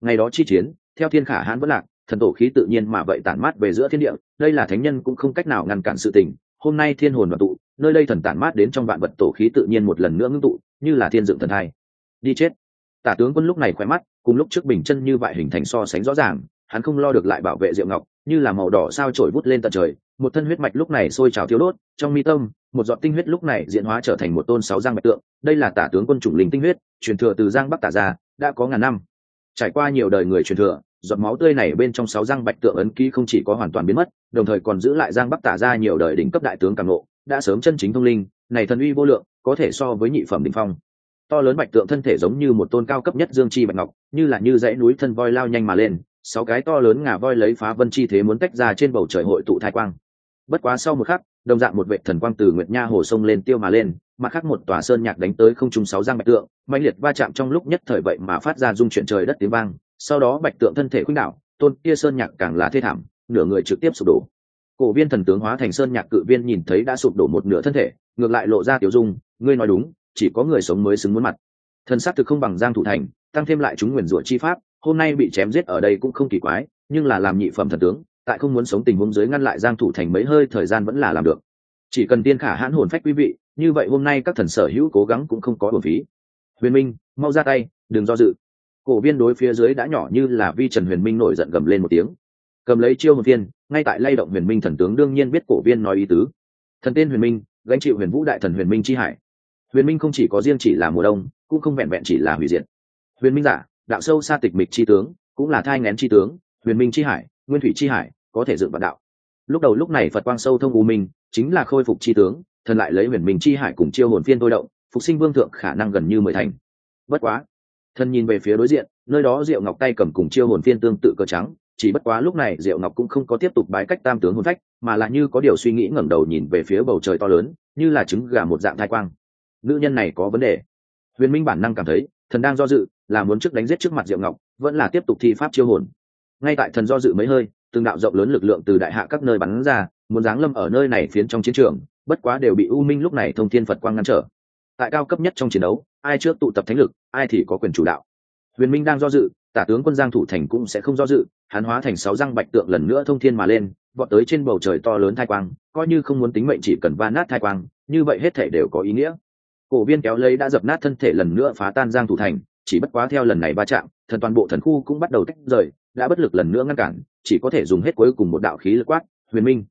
Ngày đó chi chiến, theo thiên khả hãn vẫn lạc, thần tổ khí tự nhiên mà vậy tản mát về giữa thiên địa, đây là thánh nhân cũng không cách nào ngăn cản sự tình. Hôm nay thiên hồn và tụ, nơi đây thần tản mát đến trong vạn vật tổ khí tự nhiên một lần nữa ngưng tụ, như là thiên dựng thần thai. Đi chết tả tướng quân lúc này khỏe mắt, cùng lúc trước bình chân như vậy hình thành so sánh rõ ràng, hắn không lo được lại bảo vệ diệu ngọc, như là màu đỏ sao trổi vút lên tận trời, một thân huyết mạch lúc này sôi trào thiếu đốt, trong mi tâm, một giọt tinh huyết lúc này diễn hóa trở thành một tôn sáu giang bạch tượng, đây là tả tướng quân chủng lính tinh huyết, truyền thừa từ giang bắc tả ra, đã có ngàn năm. Trải qua nhiều đời người truyền thừa, giọt máu tươi này bên trong sáu giang bạch tượng ấn ký không chỉ có hoàn toàn biến mất, đồng thời còn giữ lại giang bắc tả ra nhiều đời đỉnh cấp đại tướng càng lộ, đã sớm chân chính thông linh, này thần uy vô lượng, có thể so với nhị phẩm đỉnh phong to lớn bạch tượng thân thể giống như một tôn cao cấp nhất dương chi bạch ngọc, như là như dãy núi thân voi lao nhanh mà lên, sáu cái to lớn ngà voi lấy phá vân chi thế muốn tách ra trên bầu trời hội tụ thai quang. Bất quá sau một khắc, đồng dạng một vệ thần quang từ nguyệt nha hồ sông lên tiêu mà lên, mà khác một tòa sơn nhạc đánh tới không trung sáu giang bạch tượng mạnh liệt va chạm trong lúc nhất thời vậy mà phát ra dung chuyển trời đất tiếng vang, sau đó bạch tượng thân thể khuynh đảo, tôn kia sơn nhạc càng là thê thảm, nửa người trực tiếp sụp đổ. Cổ viên thần tướng hóa thành sơn nhạc cự viên nhìn thấy đã sụp đổ một nửa thân thể, ngược lại lộ ra tiểu dung, ngươi nói đúng chỉ có người sống mới xứng muốn mặt. Thần s á c thực không bằng giang thủ thành, tăng thêm lại chúng nguyền rủa chi pháp, hôm nay bị chém giết ở đây cũng không kỳ quái, nhưng là làm nhị phẩm thần tướng, tại không muốn sống tình huống dưới ngăn lại giang thủ thành mấy hơi thời gian vẫn là làm được. Chỉ cần tiên khả hãn hồn phách quý vị, như vậy hôm nay các thần sở hữu cố gắng cũng không có hồn phí. Huyền minh, mau ra tay, đừng do dự. Cổ viên đối phía dưới đã nhỏ như là vi trần huyền minh nổi giận gầm lên một tiếng. Cầm lấy chiêu một viên, ngay tại lay động huyền minh thần tướng đương nhiên biết cổ viên nói ý tứ. Thần tên huyền minh, gánh chịu huyền vũ đại thần huyền minh chi hải huyền minh không chỉ có riêng chỉ là mùa đông, cũng không vẹn vẹn chỉ là hủy diệt. Huyền minh giả, đạo sâu xa tịch mịch chi tướng, cũng là thai ngén chi tướng, huyền minh chi hải, nguyên thủy chi hải, có thể dựng vạn đạo. Lúc đầu lúc này phật quang sâu thông u minh, chính là khôi phục chi tướng, thần lại lấy huyền minh chi hải cùng chiêu hồn phiên thôi động, phục sinh vương thượng khả năng gần như mười thành. Bất quá thần nhìn về phía đối diện, nơi đó diệu ngọc tay cầm cùng chiêu hồn phiên tương tự cơ trắng, chỉ bất quá lúc này diệu ngọc cũng không có tiếp tục bái cách tam tướng hồn phách, mà là như có điều suy nghĩ ngẩng đầu nhìn về phía bầu trời to lớn, như là trứng gà một dạng thai quang nữ nhân này có vấn đề. Huyền minh bản năng cảm thấy, thần đang do dự, là muốn trước đánh giết trước mặt diệu ngọc, vẫn là tiếp tục thi pháp chiêu hồn. Ngay tại thần do dự mấy hơi, từng đạo rộng lớn lực lượng từ đại hạ các nơi bắn ra, muốn giáng lâm ở nơi này phiến trong chiến trường, bất quá đều bị u minh lúc này thông thiên phật quang ngăn trở. Tại cao cấp nhất trong chiến đấu, ai trước tụ tập thánh lực, ai thì có quyền chủ đạo. Huyền minh đang do dự, tả tướng quân giang thủ thành cũng sẽ không do dự, hắn hóa thành sáu răng bạch tượng lần nữa thông thiên mà lên, vọt tới trên bầu trời to lớn thai quang, coi như không muốn tính mệnh chỉ cần va nát thai quang, như vậy hết thể đều có ý nghĩa cổ viên kéo lấy đã dập nát thân thể lần nữa phá tan giang thủ thành, chỉ bất quá theo lần này va chạm, thần toàn bộ thần khu cũng bắt đầu tách rời, đã bất lực lần nữa ngăn cản, chỉ có thể dùng hết cuối cùng một đạo khí lực quát, huyền minh!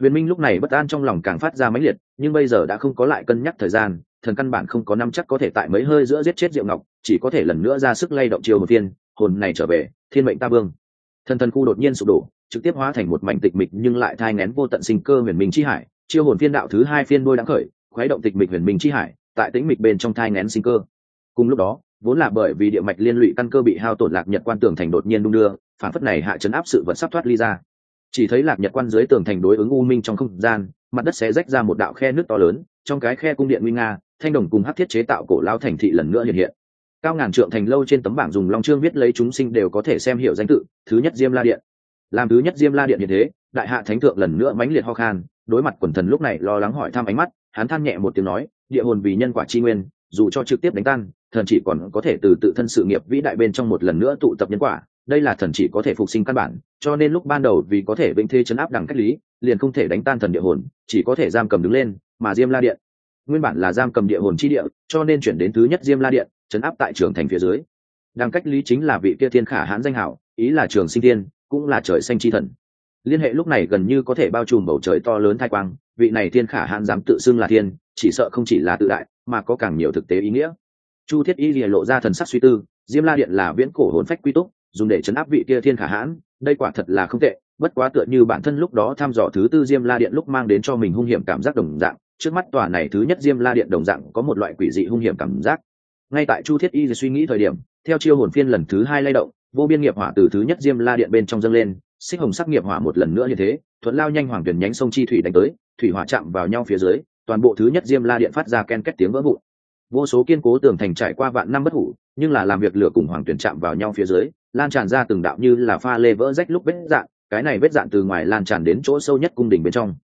Huyền minh lúc này bất an trong lòng càng phát ra mãnh liệt, nhưng bây giờ đã không có lại cân nhắc thời gian, thần căn bản không có năm chắc có thể tại mấy hơi giữa giết chết diệu ngọc, chỉ có thể lần nữa ra sức lay động chiều một tiên hồn này trở về, thiên mệnh ta vương! Thần thần khu đột nhiên sụp đổ, trực tiếp hóa thành một mảnh tịch mịch nhưng lại thai ngén vô tận sinh cơ huyền minh chi hải, chiêu hồn phiên đạo thứ hai phiên đôi đáng khởi, khuấy động tịch mịch huyền minh chi hải tại tĩnh mịch bên trong thai ngén sinh cơ. Cùng lúc đó, vốn là bởi vì địa mạch liên lụy căn cơ bị hao tổn lạc nhật quan tường thành đột nhiên đung đưa, phản phất này hạ chấn áp sự vật sắp thoát ly ra. Chỉ thấy lạc nhật quan dưới tường thành đối ứng u minh trong không gian, mặt đất sẽ rách ra một đạo khe nước to lớn, trong cái khe cung điện nguy nga, thanh đồng cùng hát thiết chế tạo cổ lao thành thị lần nữa hiện hiện. Cao ngàn trượng thành lâu trên tấm bảng dùng long chương viết lấy chúng sinh đều có thể xem hiểu danh tự, thứ nhất diêm la điện. Làm thứ nhất diêm la điện như thế, đại hạ thánh thượng lần nữa mãnh liệt ho khan, đối mặt quần thần lúc này lo lắng hỏi thăm ánh mắt, hắn than nhẹ một tiếng nói địa hồn vì nhân quả chi nguyên, dù cho trực tiếp đánh tan, thần chỉ còn có thể từ tự thân sự nghiệp vĩ đại bên trong một lần nữa tụ tập nhân quả. Đây là thần chỉ có thể phục sinh căn bản, cho nên lúc ban đầu vì có thể vĩnh thế chấn áp đẳng cách lý, liền không thể đánh tan thần địa hồn, chỉ có thể giam cầm đứng lên, mà diêm la điện. Nguyên bản là giam cầm địa hồn chi địa, cho nên chuyển đến thứ nhất diêm la điện, chấn áp tại trường thành phía dưới. Đẳng cách lý chính là vị kia thiên khả hãn danh hảo, ý là trường sinh thiên, cũng là trời xanh chi thần. Liên hệ lúc này gần như có thể bao trùm bầu trời to lớn thai quang, vị này thiên khả hãn dám tự xưng là thiên chỉ sợ không chỉ là tự đại, mà có càng nhiều thực tế ý nghĩa. Chu thiết y lìa lộ ra thần sắc suy tư, diêm la điện là viễn cổ hồn phách quy túc, dùng để chấn áp vị kia thiên khả hãn, đây quả thật là không tệ, bất quá tựa như bản thân lúc đó thăm dò thứ tư diêm la điện lúc mang đến cho mình hung hiểm cảm giác đồng dạng, trước mắt tòa này thứ nhất diêm la điện đồng dạng có một loại quỷ dị hung hiểm cảm giác. Ngay tại chu thiết y suy nghĩ thời điểm, theo chiêu hồn phiên lần thứ hai lay động, vô biên nghiệp hỏa từ thứ nhất diêm la điện bên trong dâng lên, xích hồng sắc nghiệp hỏa một lần nữa như thế, thuận lao nhanh hoàng tuyển nhánh sông chi thủy đánh tới, thủy hỏa chạm vào nhau phía dưới toàn bộ thứ nhất diêm la điện phát ra ken két tiếng vỡ vụn. Vô số kiên cố tường thành trải qua vạn năm bất hủ, nhưng là làm việc lửa cùng hoàng tuyển chạm vào nhau phía dưới, lan tràn ra từng đạo như là pha lê vỡ rách lúc vết dạn, cái này vết dạn từ ngoài lan tràn đến chỗ sâu nhất cung đình bên trong.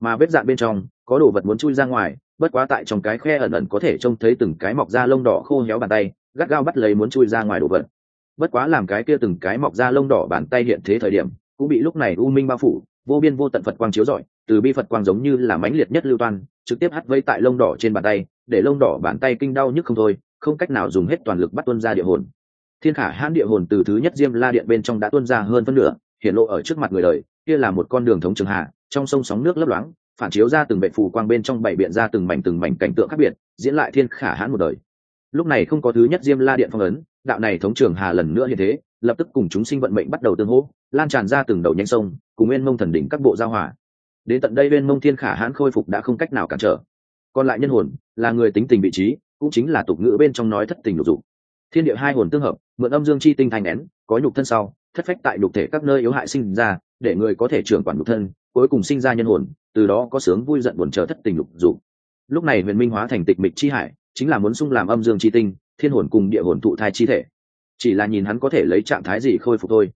Mà vết dạn bên trong, có đồ vật muốn chui ra ngoài, bất quá tại trong cái khe ẩn ẩn có thể trông thấy từng cái mọc da lông đỏ khô héo bàn tay, gắt gao bắt lấy muốn chui ra ngoài đồ vật. Bất quá làm cái kia từng cái mọc da lông đỏ bàn tay hiện thế thời điểm, cũng bị lúc này u minh bao phủ vô biên vô tận phật quang chiếu rọi, từ bi phật quang giống như là mãnh liệt nhất lưu toan, trực tiếp hắt vây tại lông đỏ trên bàn tay, để lông đỏ bàn tay kinh đau nhức không thôi, không cách nào dùng hết toàn lực bắt tuân ra địa hồn. Thiên khả hãn địa hồn từ thứ nhất diêm la điện bên trong đã tuân ra hơn phân nửa hiện lộ ở trước mặt người đời, kia là một con đường thống trường hạ, trong sông sóng nước lấp loáng, phản chiếu ra từng vệ phù quang bên trong bảy biện ra từng mảnh từng mảnh cảnh tượng khác biệt, diễn lại thiên khả hãn một đời. Lúc này không có thứ nhất diêm la điện phong ấn, đạo này thống trường hà lần nữa như thế, lập tức cùng chúng sinh vận mệnh bắt đầu tương hỗ, lan tràn ra từng đầu nhanh sông cùng nguyên mông thần đỉnh các bộ giao hòa đến tận đây nguyên mông thiên khả hãn khôi phục đã không cách nào cản trở còn lại nhân hồn, là người tính tình vị trí, cũng chính là tục ngữ bên trong nói thất tình lục dụng. thiên địa hai hồn tương hợp, mượn âm dương chi tinh thành nén, có nhục thân sau, thất phách tại nhục thể các nơi yếu hại sinh ra, để người có thể trưởng quản nhục thân, cuối cùng sinh ra nhân hồn, từ đó có sướng vui giận buồn chờ thất tình lục dụng. lúc này huyền minh hóa thành tịch mịch chi hải, chính là muốn sung làm âm dương chi tinh, thiên hồn cùng địa hồn thụ thai chi thể chỉ là nhìn hắn có thể lấy trạng thái gì khôi phục thôi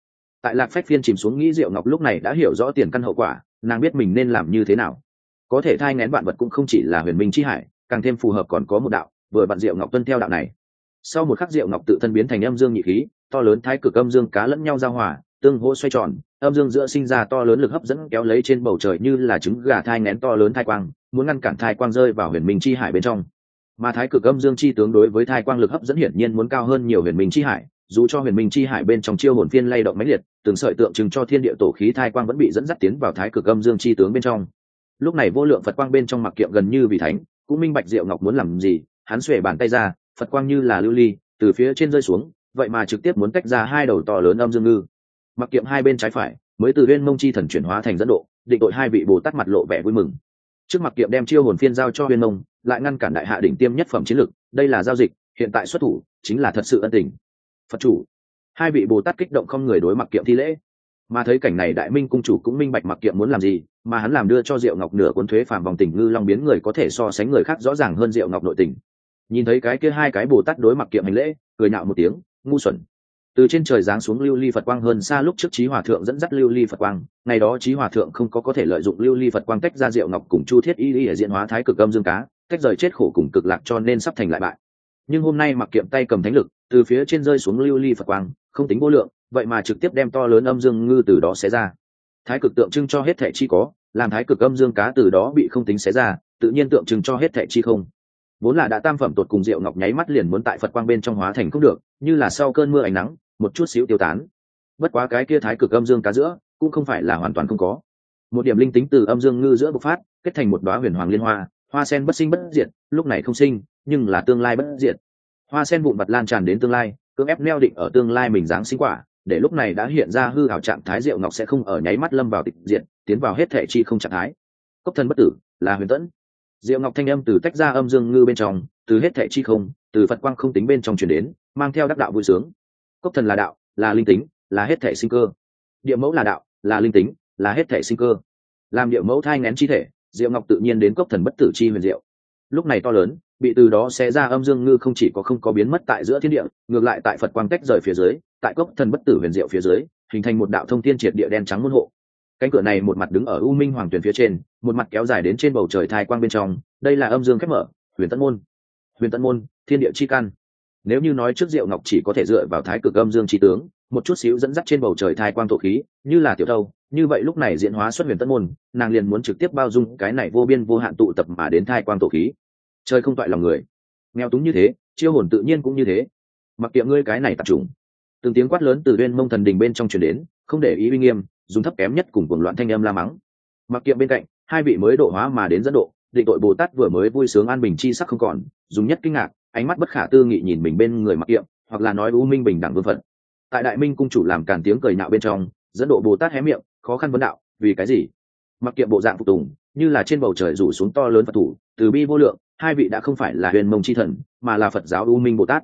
tại lạc phách phiên chìm xuống nghĩ diệu ngọc lúc này đã hiểu rõ tiền căn hậu quả, nàng biết mình nên làm như thế nào. Có thể thai ngén vạn vật cũng không chỉ là huyền minh chi hải, càng thêm phù hợp còn có một đạo, vừa bạn diệu ngọc tuân theo đạo này. Sau một khắc diệu ngọc tự thân biến thành âm dương nhị khí, to lớn thái cực âm dương cá lẫn nhau giao hòa, tương hỗ xoay tròn, âm dương giữa sinh ra to lớn lực hấp dẫn kéo lấy trên bầu trời như là trứng gà thai ngén to lớn thai quang, muốn ngăn cản thai quang rơi vào huyền minh chi hải bên trong. Mà thái cực âm dương chi tướng đối với thai quang lực hấp dẫn hiển nhiên muốn cao hơn nhiều huyền minh chi hải dù cho huyền minh chi hải bên trong chiêu hồn phiên lay động mãnh liệt, từng sợi tượng trưng cho thiên địa tổ khí thai quang vẫn bị dẫn dắt tiến vào thái cực âm dương chi tướng bên trong. Lúc này vô lượng phật quang bên trong mặc kiệm gần như vì thánh, cũng minh bạch diệu ngọc muốn làm gì, hắn xuể bàn tay ra, phật quang như là lưu ly, từ phía trên rơi xuống, vậy mà trực tiếp muốn tách ra hai đầu to lớn âm dương ngư. Mặc kiệm hai bên trái phải, mới từ huyên mông chi thần chuyển hóa thành dẫn độ, định tội hai vị bồ tát mặt lộ vẻ vui mừng. Trước mặc kiệm đem chiêu hồn phiên giao cho huyên mông, lại ngăn cản đại hạ đỉnh tiêm nhất phẩm chiến lực, đây là giao dịch, hiện tại xuất thủ, chính là thật sự ân tình phật chủ. Hai vị bồ tát kích động không người đối mặc kiệm thi lễ. Mà thấy cảnh này đại minh cung chủ cũng minh bạch mặc kiệm muốn làm gì, mà hắn làm đưa cho diệu ngọc nửa cuốn thuế phàm vòng tình ngư long biến người có thể so sánh người khác rõ ràng hơn diệu ngọc nội tình. Nhìn thấy cái kia hai cái bồ tát đối mặc kiệm hành lễ, cười nhạo một tiếng, ngu xuẩn. Từ trên trời giáng xuống lưu ly phật quang hơn xa lúc trước trí hòa thượng dẫn dắt lưu ly phật quang, ngày đó trí hòa thượng không có có thể lợi dụng lưu ly phật quang tách ra diệu ngọc cùng chu thiết y y ở diễn hóa thái cực âm dương cá, tách rời chết khổ cùng cực lạc cho nên sắp thành lại bại. Nhưng hôm nay mặc kiệm tay cầm thánh lực từ phía trên rơi xuống lưu ly phật quang, không tính vô lượng, vậy mà trực tiếp đem to lớn âm dương ngư từ đó xé ra. Thái cực tượng trưng cho hết thẻ chi có, làm thái cực âm dương cá từ đó bị không tính xé ra, tự nhiên tượng trưng cho hết thẻ chi không. Vốn là đã tam phẩm tột cùng diệu ngọc nháy mắt liền muốn tại phật quang bên trong hóa thành không được, như là sau cơn mưa ánh nắng, một chút xíu tiêu tán. Bất quá cái kia thái cực âm dương cá giữa, cũng không phải là hoàn toàn không có. Một điểm linh tính từ âm dương ngư giữa bộc phát, kết thành một đoá huyền hoàng liên hoa hoa sen bất sinh bất diệt, lúc này không sinh, nhưng là tương lai bất diệt hoa sen vụn vặt lan tràn đến tương lai, cưỡng ép neo định ở tương lai mình dáng sinh quả, để lúc này đã hiện ra hư hảo trạng thái diệu ngọc sẽ không ở nháy mắt lâm vào tịch diện, tiến vào hết thể chi không trạng thái. Cốc thần bất tử, là huyền tẫn. Diệu ngọc thanh âm từ tách ra âm dương ngư bên trong, từ hết thể chi không, từ phật quang không tính bên trong chuyển đến, mang theo đắc đạo vui sướng. Cốc thần là đạo, là linh tính, là hết thể sinh cơ. Địa mẫu là đạo, là linh tính, là hết thể sinh cơ. Làm địa mẫu thai ngén chi thể diệu ngọc tự nhiên đến cốc thần bất tử chi huyền diệu. Lúc này to lớn bị từ đó xé ra âm dương ngư không chỉ có không có biến mất tại giữa thiên địa, ngược lại tại phật quang tách rời phía dưới, tại cốc thần bất tử huyền diệu phía dưới, hình thành một đạo thông thiên triệt địa đen trắng môn hộ. Cánh cửa này một mặt đứng ở u minh hoàng tuyền phía trên, một mặt kéo dài đến trên bầu trời thai quang bên trong, đây là âm dương khép mở, huyền tân môn. Huyền tân môn, thiên địa chi căn. Nếu như nói trước diệu ngọc chỉ có thể dựa vào thái cực âm dương chi tướng, một chút xíu dẫn dắt trên bầu trời thai quang thổ khí, như là tiểu thâu, như vậy lúc này diễn hóa xuất huyền tân môn, nàng liền muốn trực tiếp bao dung cái này vô biên vô hạn tụ tập mà đến thai quang thổ khí chơi không toại lòng người. Nghèo túng như thế, chiêu hồn tự nhiên cũng như thế. Mặc kiệm ngươi cái này tập trung từng tiếng quát lớn từ bên mông thần đình bên trong truyền đến, không để ý uy nghiêm, dùng thấp kém nhất cùng cuồng loạn thanh âm la mắng. Mặc kiệm bên cạnh, hai vị mới độ hóa mà đến dẫn độ, định tội bồ tát vừa mới vui sướng an bình chi sắc không còn, dùng nhất kinh ngạc, ánh mắt bất khả tư nghị nhìn mình bên người mặc kiệm hoặc là nói u minh bình đẳng vương phận. Tại đại minh cung chủ làm càn tiếng cười nạo bên trong, dẫn độ bồ tát hé miệng, khó khăn vấn đạo, vì cái gì? Mặc kiệm bộ dạng phục tùng như là trên bầu trời rủ xuống to lớn phật thủ, từ bi vô lượng, hai vị đã không phải là huyền mông chi thần, mà là phật giáo u minh bồ tát.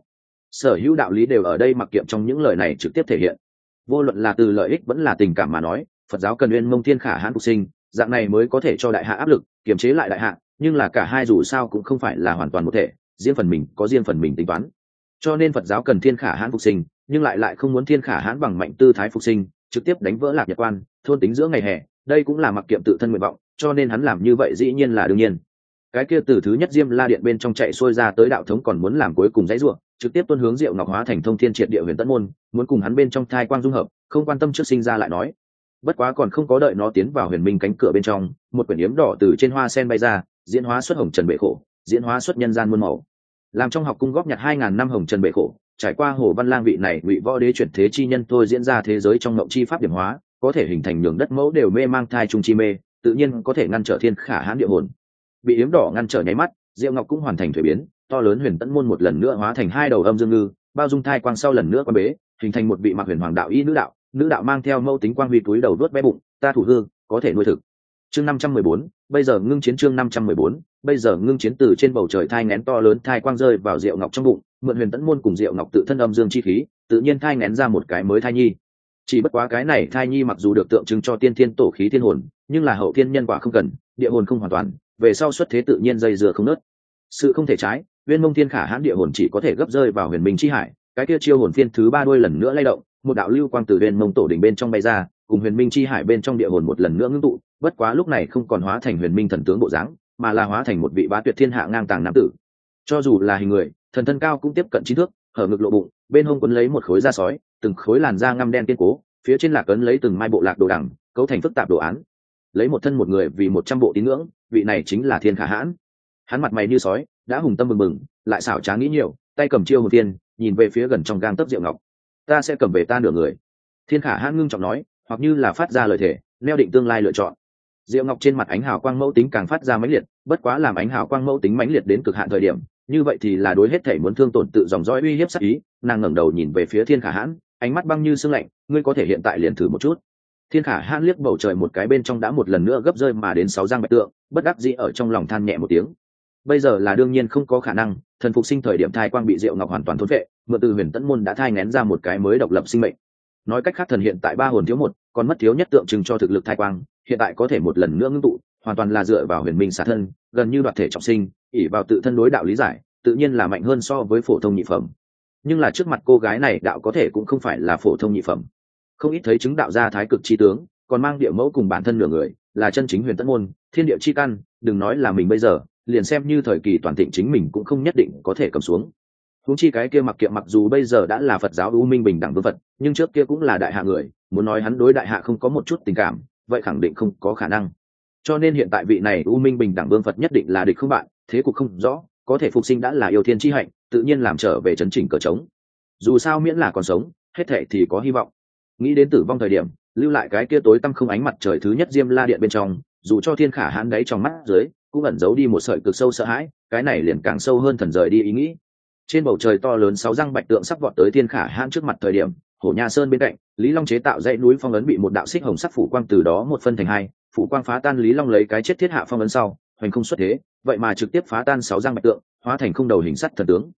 Sở hữu đạo lý đều ở đây mặc kiệm trong những lời này trực tiếp thể hiện. Vô luận là từ lợi ích vẫn là tình cảm mà nói, phật giáo cần huyền mông thiên khả hãn phục sinh, dạng này mới có thể cho đại hạ áp lực, kiềm chế lại đại hạ, nhưng là cả hai dù sao cũng không phải là hoàn toàn một thể, riêng phần mình có riêng phần mình tính toán. Cho nên phật giáo cần thiên khả hãn phục sinh, nhưng lại lại không muốn thiên khả hãn bằng mạnh tư thái phục sinh, trực tiếp đánh vỡ lạc nhật quan, thôn tính giữa ngày hè, đây cũng là mặc kiệm tự thân nguyện vọng cho nên hắn làm như vậy dĩ nhiên là đương nhiên. Cái kia từ thứ nhất diêm la điện bên trong chạy xuôi ra tới đạo thống còn muốn làm cuối cùng dãy ruộng, trực tiếp tuân hướng diệu ngọc hóa thành thông thiên triệt địa huyền tân môn, muốn cùng hắn bên trong thai quang dung hợp, không quan tâm trước sinh ra lại nói. Bất quá còn không có đợi nó tiến vào huyền minh cánh cửa bên trong, một quyển yếm đỏ từ trên hoa sen bay ra, diễn hóa xuất hồng trần bệ khổ, diễn hóa xuất nhân gian muôn màu. Làm trong học cung góp nhặt hai ngàn năm hồng trần bệ khổ, trải qua hồ văn lang vị này, ngụy võ đế chuyển thế chi nhân tôi diễn ra thế giới trong ngộng chi pháp điểm hóa, có thể hình thành nhường đất mẫu đều mê mang thai trung chi mê tự nhiên có thể ngăn trở thiên khả hãn địa hồn. Bị yếm đỏ ngăn trở nháy mắt diệu ngọc cũng hoàn thành thuế biến, to lớn huyền tẫn môn một lần nữa hóa thành hai đầu âm dương ngư, bao dung thai quang sau lần nữa quan bế, hình thành một vị mặc huyền hoàng đạo y nữ đạo nữ đạo mang theo mâu tính quang huy túi đầu đốt bé bụng, ta thủ hương có thể nuôi thực. Chương năm trăm mười bốn, bây giờ ngưng chiến chương năm trăm mười bốn, bây giờ ngưng chiến từ trên bầu trời thai ngén to lớn thai quang rơi vào diệu ngọc trong bụng, mượn huyền tẫn môn cùng diệu ngọc tự thân âm dương chi khí, tự nhiên thai ngén ra một cái mới thai nhi chỉ bất quá cái này thai nhi mặc dù được tượng trưng cho tiên thiên tổ khí thiên hồn, nhưng là hậu thiên nhân quả không cần, địa hồn không hoàn toàn, về sau xuất thế tự nhiên dây dừa không nớt. Sự không thể trái, viên mông thiên khả hãn địa hồn chỉ có thể gấp rơi vào huyền minh chi hải, cái kia chiêu hồn phiên thứ ba đôi lần nữa lay động, một đạo lưu quang từ huyền mông tổ đỉnh bên trong bay ra, cùng huyền minh chi hải bên trong địa hồn một lần nữa ngưng tụ, bất quá lúc này không còn hóa thành huyền minh thần tướng bộ dáng, mà là hóa thành một vị bá tuyệt thiên hạ ngang tàng nam tử. Cho dù là hình người, thần thân cao cũng tiếp cận trí thước, hở ngực lộ bụng, bên hông quấn lấy một khối da sói từng khối làn da ngăm đen kiên cố, phía trên lạc ấn lấy từng mai bộ lạc đồ đẳng cấu thành phức tạp đồ án. Lấy một thân một người vì một trăm bộ tín ngưỡng, vị này chính là thiên khả hãn. Hắn mặt mày như sói, đã hùng tâm mừng mừng lại xảo trá nghĩ nhiều, tay cầm chiêu một tiên nhìn về phía gần trong gang tấp rượu ngọc. Ta sẽ cầm về ta nửa người. Thiên khả hãn ngưng trọng nói, hoặc như là phát ra lời thể neo định tương lai lựa chọn. Diệu ngọc trên mặt ánh hào quang mẫu tính càng phát ra mãnh liệt, bất quá làm ánh hào quang mẫu tính mãnh liệt đến cực hạn thời điểm, như vậy thì là đối hết thể muốn thương tổn tự dòng dõi uy hiếp sắc ý, nàng ngẩng đầu nhìn về phía thiên khả hãn ánh mắt băng như sương lạnh, ngươi có thể hiện tại liền thử một chút. Thiên khả hãn liếc bầu trời một cái bên trong đã một lần nữa gấp rơi mà đến sáu giang bạch tượng, bất đắc dĩ ở trong lòng than nhẹ một tiếng. Bây giờ là đương nhiên không có khả năng, thần phục sinh thời điểm thai quang bị diệu ngọc hoàn toàn thốn vệ mượn từ huyền tẫn môn đã thai ngén ra một cái mới độc lập sinh mệnh. Nói cách khác thần hiện tại ba hồn thiếu một, còn mất thiếu nhất tượng trưng cho thực lực thai quang, hiện tại có thể một lần nữa ngưng tụ, hoàn toàn là dựa vào huyền minh xả thân, gần như đoạt thể trọng sinh ỉ vào tự thân đối đạo lý giải, tự nhiên là mạnh hơn so với phổ thông nhị phẩm nhưng là trước mặt cô gái này đạo có thể cũng không phải là phổ thông nhị phẩm. Không ít thấy chứng đạo gia thái cực chi tướng, còn mang địa mẫu cùng bản thân nửa người, là chân chính huyền tất môn, thiên địa chi căn, đừng nói là mình bây giờ, liền xem như thời kỳ toàn thịnh chính mình cũng không nhất định có thể cầm xuống. Huống chi cái kia mặc kiệm mặc dù bây giờ đã là phật giáo u minh bình đẳng vương phật, nhưng trước kia cũng là đại hạ người, muốn nói hắn đối đại hạ không có một chút tình cảm, vậy khẳng định không có khả năng. Cho nên hiện tại vị này u minh bình đẳng vương phật nhất định là địch không bạn, thế cục không rõ có thể phục sinh đã là yêu thiên chi hạnh, tự nhiên làm trở về chấn chỉnh cờ trống. Dù sao miễn là còn sống, hết thệ thì có hy vọng. Nghĩ đến tử vong thời điểm, lưu lại cái kia tối tăm không ánh mặt trời thứ nhất diêm la điện bên trong, dù cho thiên khả hãn đáy trong mắt dưới, cũng ẩn giấu đi một sợi cực sâu sợ hãi, cái này liền càng sâu hơn thần rời đi ý nghĩ. Trên bầu trời to lớn sáu răng bạch tượng sắp vọt tới thiên khả hãn trước mặt thời điểm hổ nha sơn bên cạnh, lý long chế tạo dãy núi phong ấn bị một đạo xích hồng sắc phủ quang từ đó một phân thành hai, phủ quang phá tan lý long lấy cái chết thiết hạ phong ấn sau hoành không xuất thế, vậy mà trực tiếp phá tan sáu răng bạch tượng, hóa thành không đầu hình sắt thần tướng.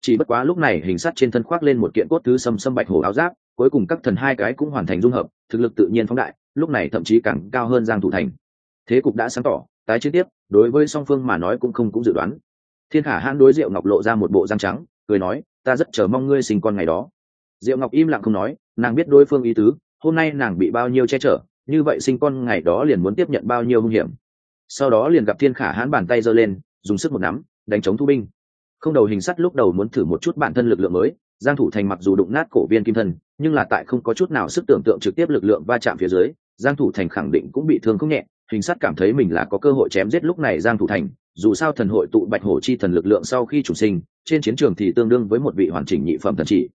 Chỉ bất quá lúc này hình sắt trên thân khoác lên một kiện cốt thứ sâm sâm bạch hổ áo giáp, cuối cùng các thần hai cái cũng hoàn thành dung hợp, thực lực tự nhiên phóng đại, lúc này thậm chí càng cao hơn giang thủ thành. Thế cục đã sáng tỏ, tái chiến tiếp, đối với song phương mà nói cũng không cũng dự đoán. Thiên khả hãn đối diệu ngọc lộ ra một bộ răng trắng, cười nói, ta rất chờ mong ngươi sinh con ngày đó. Diệu ngọc im lặng không nói, nàng biết đối phương ý tứ, hôm nay nàng bị bao nhiêu che chở, như vậy sinh con ngày đó liền muốn tiếp nhận bao nhiêu hung hiểm sau đó liền gặp thiên khả hãn bàn tay giơ lên, dùng sức một nắm, đánh chống thu binh. Không đầu hình sắt lúc đầu muốn thử một chút bản thân lực lượng mới, giang thủ thành mặc dù đụng nát cổ viên kim thân, nhưng là tại không có chút nào sức tưởng tượng trực tiếp lực lượng va chạm phía dưới, giang thủ thành khẳng định cũng bị thương không nhẹ, hình sắt cảm thấy mình là có cơ hội chém giết lúc này giang thủ thành, dù sao thần hội tụ bạch hổ chi thần lực lượng sau khi chủ sinh, trên chiến trường thì tương đương với một vị hoàn chỉnh nhị phẩm thần chỉ.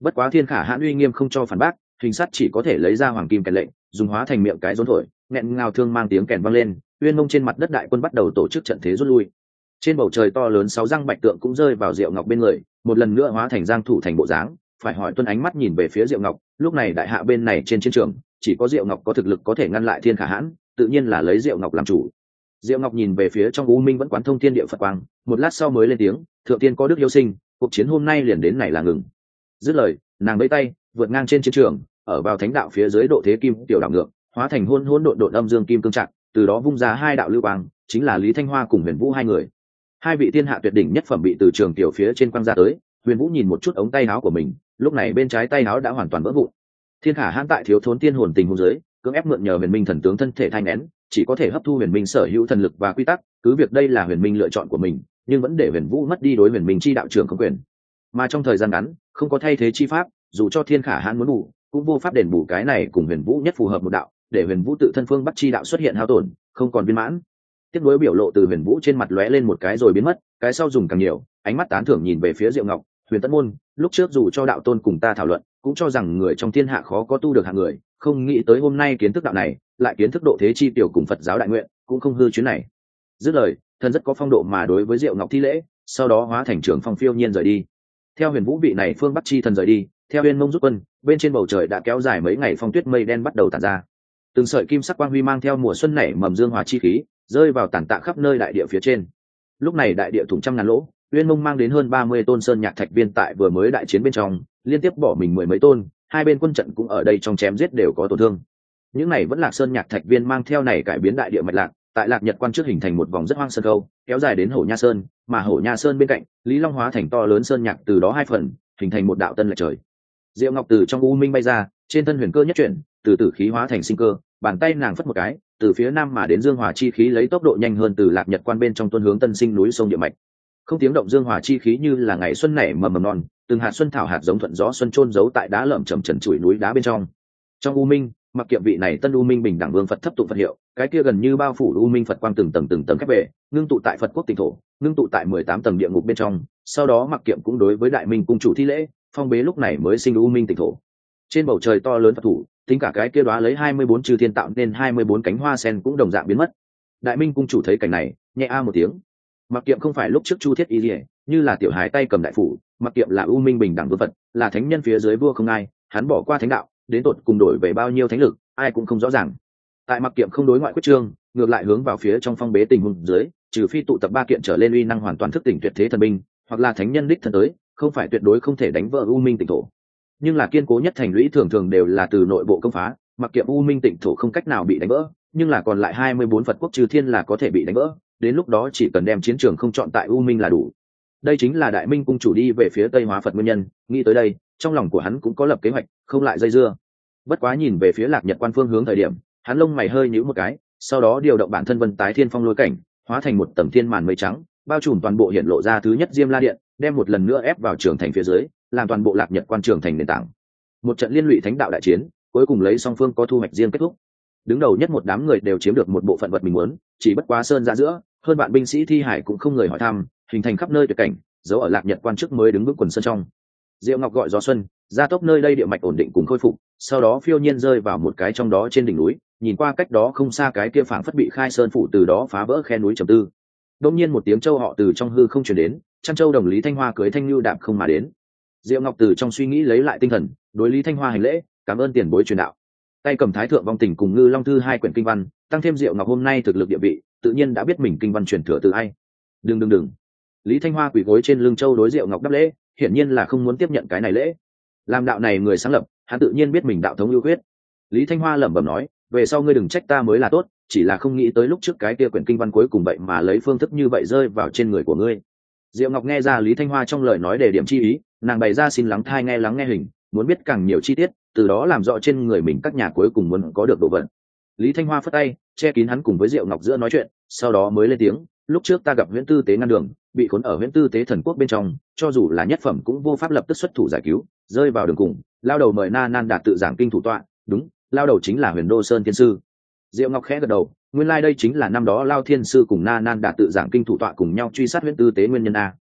Bất quá thiên khả hãn uy nghiêm không cho phản bác, hình sắt chỉ có thể lấy ra hoàng kim kèn lệnh, dùng hóa thành miệng cái rốn thổi, nghẹn ngào thương mang tiếng kèn vang lên uyên mông trên mặt đất đại quân bắt đầu tổ chức trận thế rút lui. Trên bầu trời to lớn sáu răng bạch tượng cũng rơi vào diệu ngọc bên người, một lần nữa hóa thành giang thủ thành bộ dáng, phải hỏi tuân ánh mắt nhìn về phía diệu ngọc, lúc này đại hạ bên này trên chiến trường, chỉ có diệu ngọc có thực lực có thể ngăn lại thiên khả hãn, tự nhiên là lấy diệu ngọc làm chủ. Diệu ngọc nhìn về phía trong u minh vẫn quán thông thiên địa phật quang, một lát sau mới lên tiếng, thượng tiên có đức yêu sinh, cuộc chiến hôm nay liền đến này là ngừng. Dứt lời, nàng lấy tay, vượt ngang trên chiến trường, ở vào thánh đạo phía dưới độ thế kim tiểu đảo ngược, hóa thành hôn hôn độn độn âm dương kim cương trạng từ đó vung ra hai đạo lưu quang, chính là lý thanh hoa cùng huyền vũ hai người. Hai vị thiên hạ tuyệt đỉnh nhất phẩm bị từ trường tiểu phía trên quang ra tới, huyền vũ nhìn một chút ống tay áo của mình, lúc này bên trái tay áo đã hoàn toàn vỡ vụn. Thiên khả hãn tại thiếu thốn tiên hồn tình hôn giới cưỡng ép mượn nhờ huyền minh thần tướng thân thể thai nén, chỉ có thể hấp thu huyền minh sở hữu thần lực và quy tắc, cứ việc đây là huyền minh lựa chọn của mình, nhưng vẫn để huyền vũ mất đi đối huyền minh chi đạo trưởng không quyền. Mà trong thời gian ngắn, không có thay thế chi pháp, dù cho thiên khả hãn muốn bù, cũng vô pháp đền bù cái này cùng huyền vũ nhất phù hợp một đạo để huyền vũ tự thân phương bắt chi đạo xuất hiện hao tổn, không còn viên mãn. Tiếp nối biểu lộ từ huyền vũ trên mặt lóe lên một cái rồi biến mất, cái sau dùng càng nhiều, ánh mắt tán thưởng nhìn về phía diệu ngọc, huyền tất môn, lúc trước dù cho đạo tôn cùng ta thảo luận, cũng cho rằng người trong thiên hạ khó có tu được hạng người, không nghĩ tới hôm nay kiến thức đạo này, lại kiến thức độ thế chi tiểu cùng phật giáo đại nguyện, cũng không hư chuyến này. Dứt lời thần rất có phong độ mà đối với diệu ngọc thi lễ, sau đó hóa thành trưởng phong phiêu nhiên rời đi. Theo huyền vũ vị này phương bắc chi thần rời đi, theo huyền mông rút quân, bên trên bầu trời đã kéo dài mấy ngày phong tuyết mây đen bắt đầu tàn ra từng sợi kim sắc quang huy mang theo mùa xuân nảy mầm dương hòa chi khí, rơi vào tàn tạ khắp nơi đại địa phía trên. Lúc này đại địa thủng trăm ngàn lỗ, uyên mông mang đến hơn ba mươi tôn sơn nhạc thạch viên tại vừa mới đại chiến bên trong, liên tiếp bỏ mình mười mấy tôn, hai bên quân trận cũng ở đây trong chém giết đều có tổn thương. Những này vẫn là sơn nhạc thạch viên mang theo này cải biến đại địa mạch lạc, tại lạc nhật quan trước hình thành một vòng rất hoang sơn câu, kéo dài đến hổ nha sơn, mà hổ nha sơn bên cạnh, lý long hóa thành to lớn sơn nhạc từ đó hai phần, hình thành một đạo tân lệch trời. Diệu ngọc từ trong u minh bay ra, trên thân huyền cơ nhất chuyển, từ tử khí hóa thành sinh cơ bàn tay nàng phất một cái, từ phía nam mà đến dương hòa chi khí lấy tốc độ nhanh hơn từ lạc nhật quan bên trong tuân hướng tân sinh núi sông địa mạch. Không tiếng động dương hòa chi khí như là ngày xuân nảy mầm mầm non, từng hạt xuân thảo hạt giống thuận gió xuân trôn giấu tại đá lởm chầm trần chuỗi núi đá bên trong. Trong u minh, mặc kiệm vị này tân u minh bình đẳng vương phật thấp tụ phật hiệu, cái kia gần như bao phủ u minh phật quang từng tầng từng tầng khép bệ ngưng tụ tại phật quốc tỉnh thổ, ngưng tụ tại mười tám tầng địa ngục bên trong, sau đó mặc kiệm cũng đối với đại minh cung chủ thi lễ, phong bế lúc này mới sinh u minh tỉnh thổ. Trên bầu trời to lớn phật thủ tính cả cái kia đoá lấy hai mươi bốn chư thiên tạo nên hai mươi bốn cánh hoa sen cũng đồng dạng biến mất. Đại minh cung chủ thấy cảnh này, nhẹ a một tiếng. Mặc kiệm không phải lúc trước chu thiết y dỉa như là tiểu hài tay cầm đại phủ, mặc kiệm là u minh bình đẳng vương vật là thánh nhân phía dưới vua không ai, hắn bỏ qua thánh đạo, đến tột cùng đổi về bao nhiêu thánh lực, ai cũng không rõ ràng. Tại mặc kiệm không đối ngoại quyết trương, ngược lại hướng vào phía trong phong bế tình huống dưới, trừ phi tụ tập ba kiện trở lên uy năng hoàn toàn thức tỉnh tuyệt thế thần binh, hoặc là thánh nhân đích thân tới, không phải tuyệt đối không thể đánh vỡ u minh tỉnh thổ nhưng là kiên cố nhất thành lũy thường thường đều là từ nội bộ công phá, mặc kiệm u minh tỉnh thổ không cách nào bị đánh vỡ, nhưng là còn lại hai mươi bốn phật quốc trừ thiên là có thể bị đánh vỡ, đến lúc đó chỉ cần đem chiến trường không chọn tại u minh là đủ. Đây chính là đại minh cung chủ đi về phía tây hóa phật nguyên nhân, nghĩ tới đây, trong lòng của hắn cũng có lập kế hoạch, không lại dây dưa. Bất quá nhìn về phía lạc nhật quan phương hướng thời điểm, hắn lông mày hơi nhíu một cái, sau đó điều động bản thân vân tái thiên phong lôi cảnh, hóa thành một tầm thiên màn mây trắng, bao trùm toàn bộ hiện lộ ra thứ nhất diêm la điện, đem một lần nữa ép vào trường thành phía dưới làm toàn bộ lạc nhật quan trường thành nền tảng. Một trận liên lụy thánh đạo đại chiến, cuối cùng lấy song phương có thu hoạch riêng kết thúc. Đứng đầu nhất một đám người đều chiếm được một bộ phận vật mình muốn, chỉ bất quá sơn ra giữa, hơn bạn binh sĩ thi hải cũng không người hỏi thăm, hình thành khắp nơi tuyệt cảnh, giấu ở lạc nhật quan chức mới đứng bước quần sân trong. Diệu ngọc gọi gió xuân, gia tốc nơi đây địa mạch ổn định cùng khôi phục, sau đó phiêu nhiên rơi vào một cái trong đó trên đỉnh núi, nhìn qua cách đó không xa cái kia phảng phất bị khai sơn phủ từ đó phá vỡ khe núi trầm tư. Đông nhiên một tiếng châu họ từ trong hư không chuyển đến chăn châu đồng lý thanh hoa cưới thanh lưu đạm không mà đến diệu ngọc từ trong suy nghĩ lấy lại tinh thần, đối lý thanh hoa hành lễ, cảm ơn tiền bối truyền đạo. Tay cầm thái thượng vong tình cùng ngư long thư hai quyển kinh văn, tăng thêm diệu ngọc hôm nay thực lực địa vị, tự nhiên đã biết mình kinh văn truyền thừa từ ai. Đừng đừng đừng. Lý thanh hoa quỳ gối trên lưng châu đối diệu ngọc đáp lễ, hiển nhiên là không muốn tiếp nhận cái này lễ. Làm đạo này người sáng lập, hắn tự nhiên biết mình đạo thống ưu huyết lý thanh hoa lẩm bẩm nói, về sau ngươi đừng trách ta mới là tốt, chỉ là không nghĩ tới lúc trước cái kia quyển kinh văn cuối cùng vậy mà lấy phương thức như vậy rơi vào trên người của ngươi. Diệu ngọc nghe ra lý thanh hoa trong lời nói đề điểm chi ý nàng bày ra xin lắng thai nghe lắng nghe hình, muốn biết càng nhiều chi tiết, từ đó làm rõ trên người mình các nhà cuối cùng muốn có được đồ vật. Lý thanh hoa phất tay, che kín hắn cùng với diệu ngọc giữa nói chuyện, sau đó mới lên tiếng, lúc trước ta gặp nguyễn tư tế ngăn đường, bị khốn ở nguyễn tư tế thần quốc bên trong, cho dù là nhất phẩm cũng vô pháp lập tức xuất thủ giải cứu, rơi vào đường cùng, lao đầu mời na nan đạt tự giảng kinh thủ tọa, đúng, lao đầu chính là huyền đô sơn thiên sư. Diệu ngọc khẽ gật đầu, nguyên lai、like、đây chính là năm đó lao thiên sư cùng na nan đạt tự giảng kinh thủ tọa cùng nhau truy sát huyện tư tế nguyên nhân a.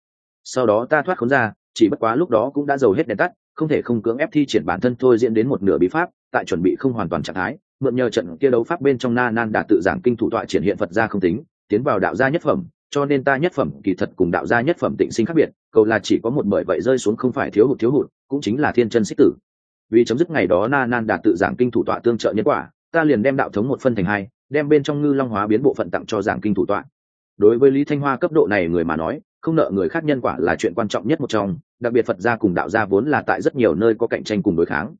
Sau đó ta thoát khốn ra chỉ bất quá lúc đó cũng đã giàu hết đèn tắt, không thể không cưỡng ép thi triển bản thân thôi diễn đến một nửa bí pháp, tại chuẩn bị không hoàn toàn trạng thái, mượn nhờ trận kia đấu pháp bên trong na nan đạt tự giảng kinh thủ tọa triển hiện phật gia không tính, tiến vào đạo gia nhất phẩm, cho nên ta nhất phẩm kỳ thật cùng đạo gia nhất phẩm tịnh sinh khác biệt, cầu là chỉ có một bởi vậy rơi xuống không phải thiếu hụt thiếu hụt, cũng chính là thiên chân xích tử. Vì chấm dứt ngày đó na nan đạt tự giảng kinh thủ tọa tương trợ nhân quả, ta liền đem đạo thống một phân thành hai, đem bên trong ngư long hóa biến bộ phận tặng cho giảng kinh thủ tọa đối với lý thanh hoa cấp độ này người mà nói, không nợ người khác nhân quả là chuyện quan trọng nhất một trong, đặc biệt phật gia cùng đạo gia vốn là tại rất nhiều nơi có cạnh tranh cùng đối kháng.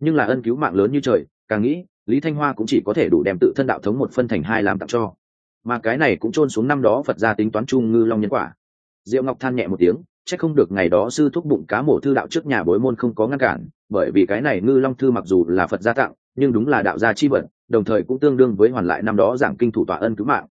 Nhưng là ân cứu mạng lớn như trời, càng nghĩ, lý thanh hoa cũng chỉ có thể đủ đem tự thân đạo thống một phân thành hai làm tặng cho. Mà cái này cũng trôn xuống năm đó phật gia tính toán chung ngư long nhân quả. Diệu ngọc than nhẹ một tiếng c h ắ c không được ngày đó sư thúc bụng cá mổ thư đạo trước nhà bối môn không có ngăn cản, bởi vì cái này ngư long thư mặc dù là phật gia tặng, nhưng đúng là đạo gia chi vật đồng thời cũng tương đương với hoàn lại năm đó giảng kinh thủ tọa ân cứu mạng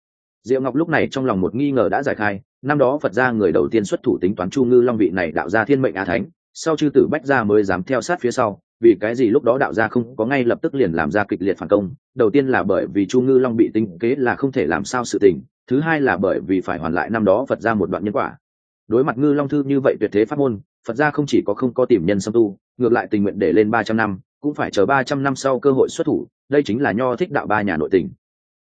diệu ngọc lúc này trong lòng một nghi ngờ đã giải khai, năm đó phật gia người đầu tiên xuất thủ tính toán chu ngư long vị này đạo gia thiên mệnh á thánh, sau chư tử bách gia mới dám theo sát phía sau, vì cái gì lúc đó đạo gia không có ngay lập tức liền làm ra kịch liệt phản công, đầu tiên là bởi vì chu ngư long bị tính kế là không thể làm sao sự tình, thứ hai là bởi vì phải hoàn lại năm đó phật ra một đoạn nhân quả. Đối mặt ngư long thư như vậy tuyệt thế pháp môn, phật gia không chỉ có không có tìm nhân xâm tu, ngược lại tình nguyện để lên ba trăm năm, cũng phải chờ ba trăm năm sau cơ hội xuất thủ, đây chính là nho thích đạo ba nhà nội tình.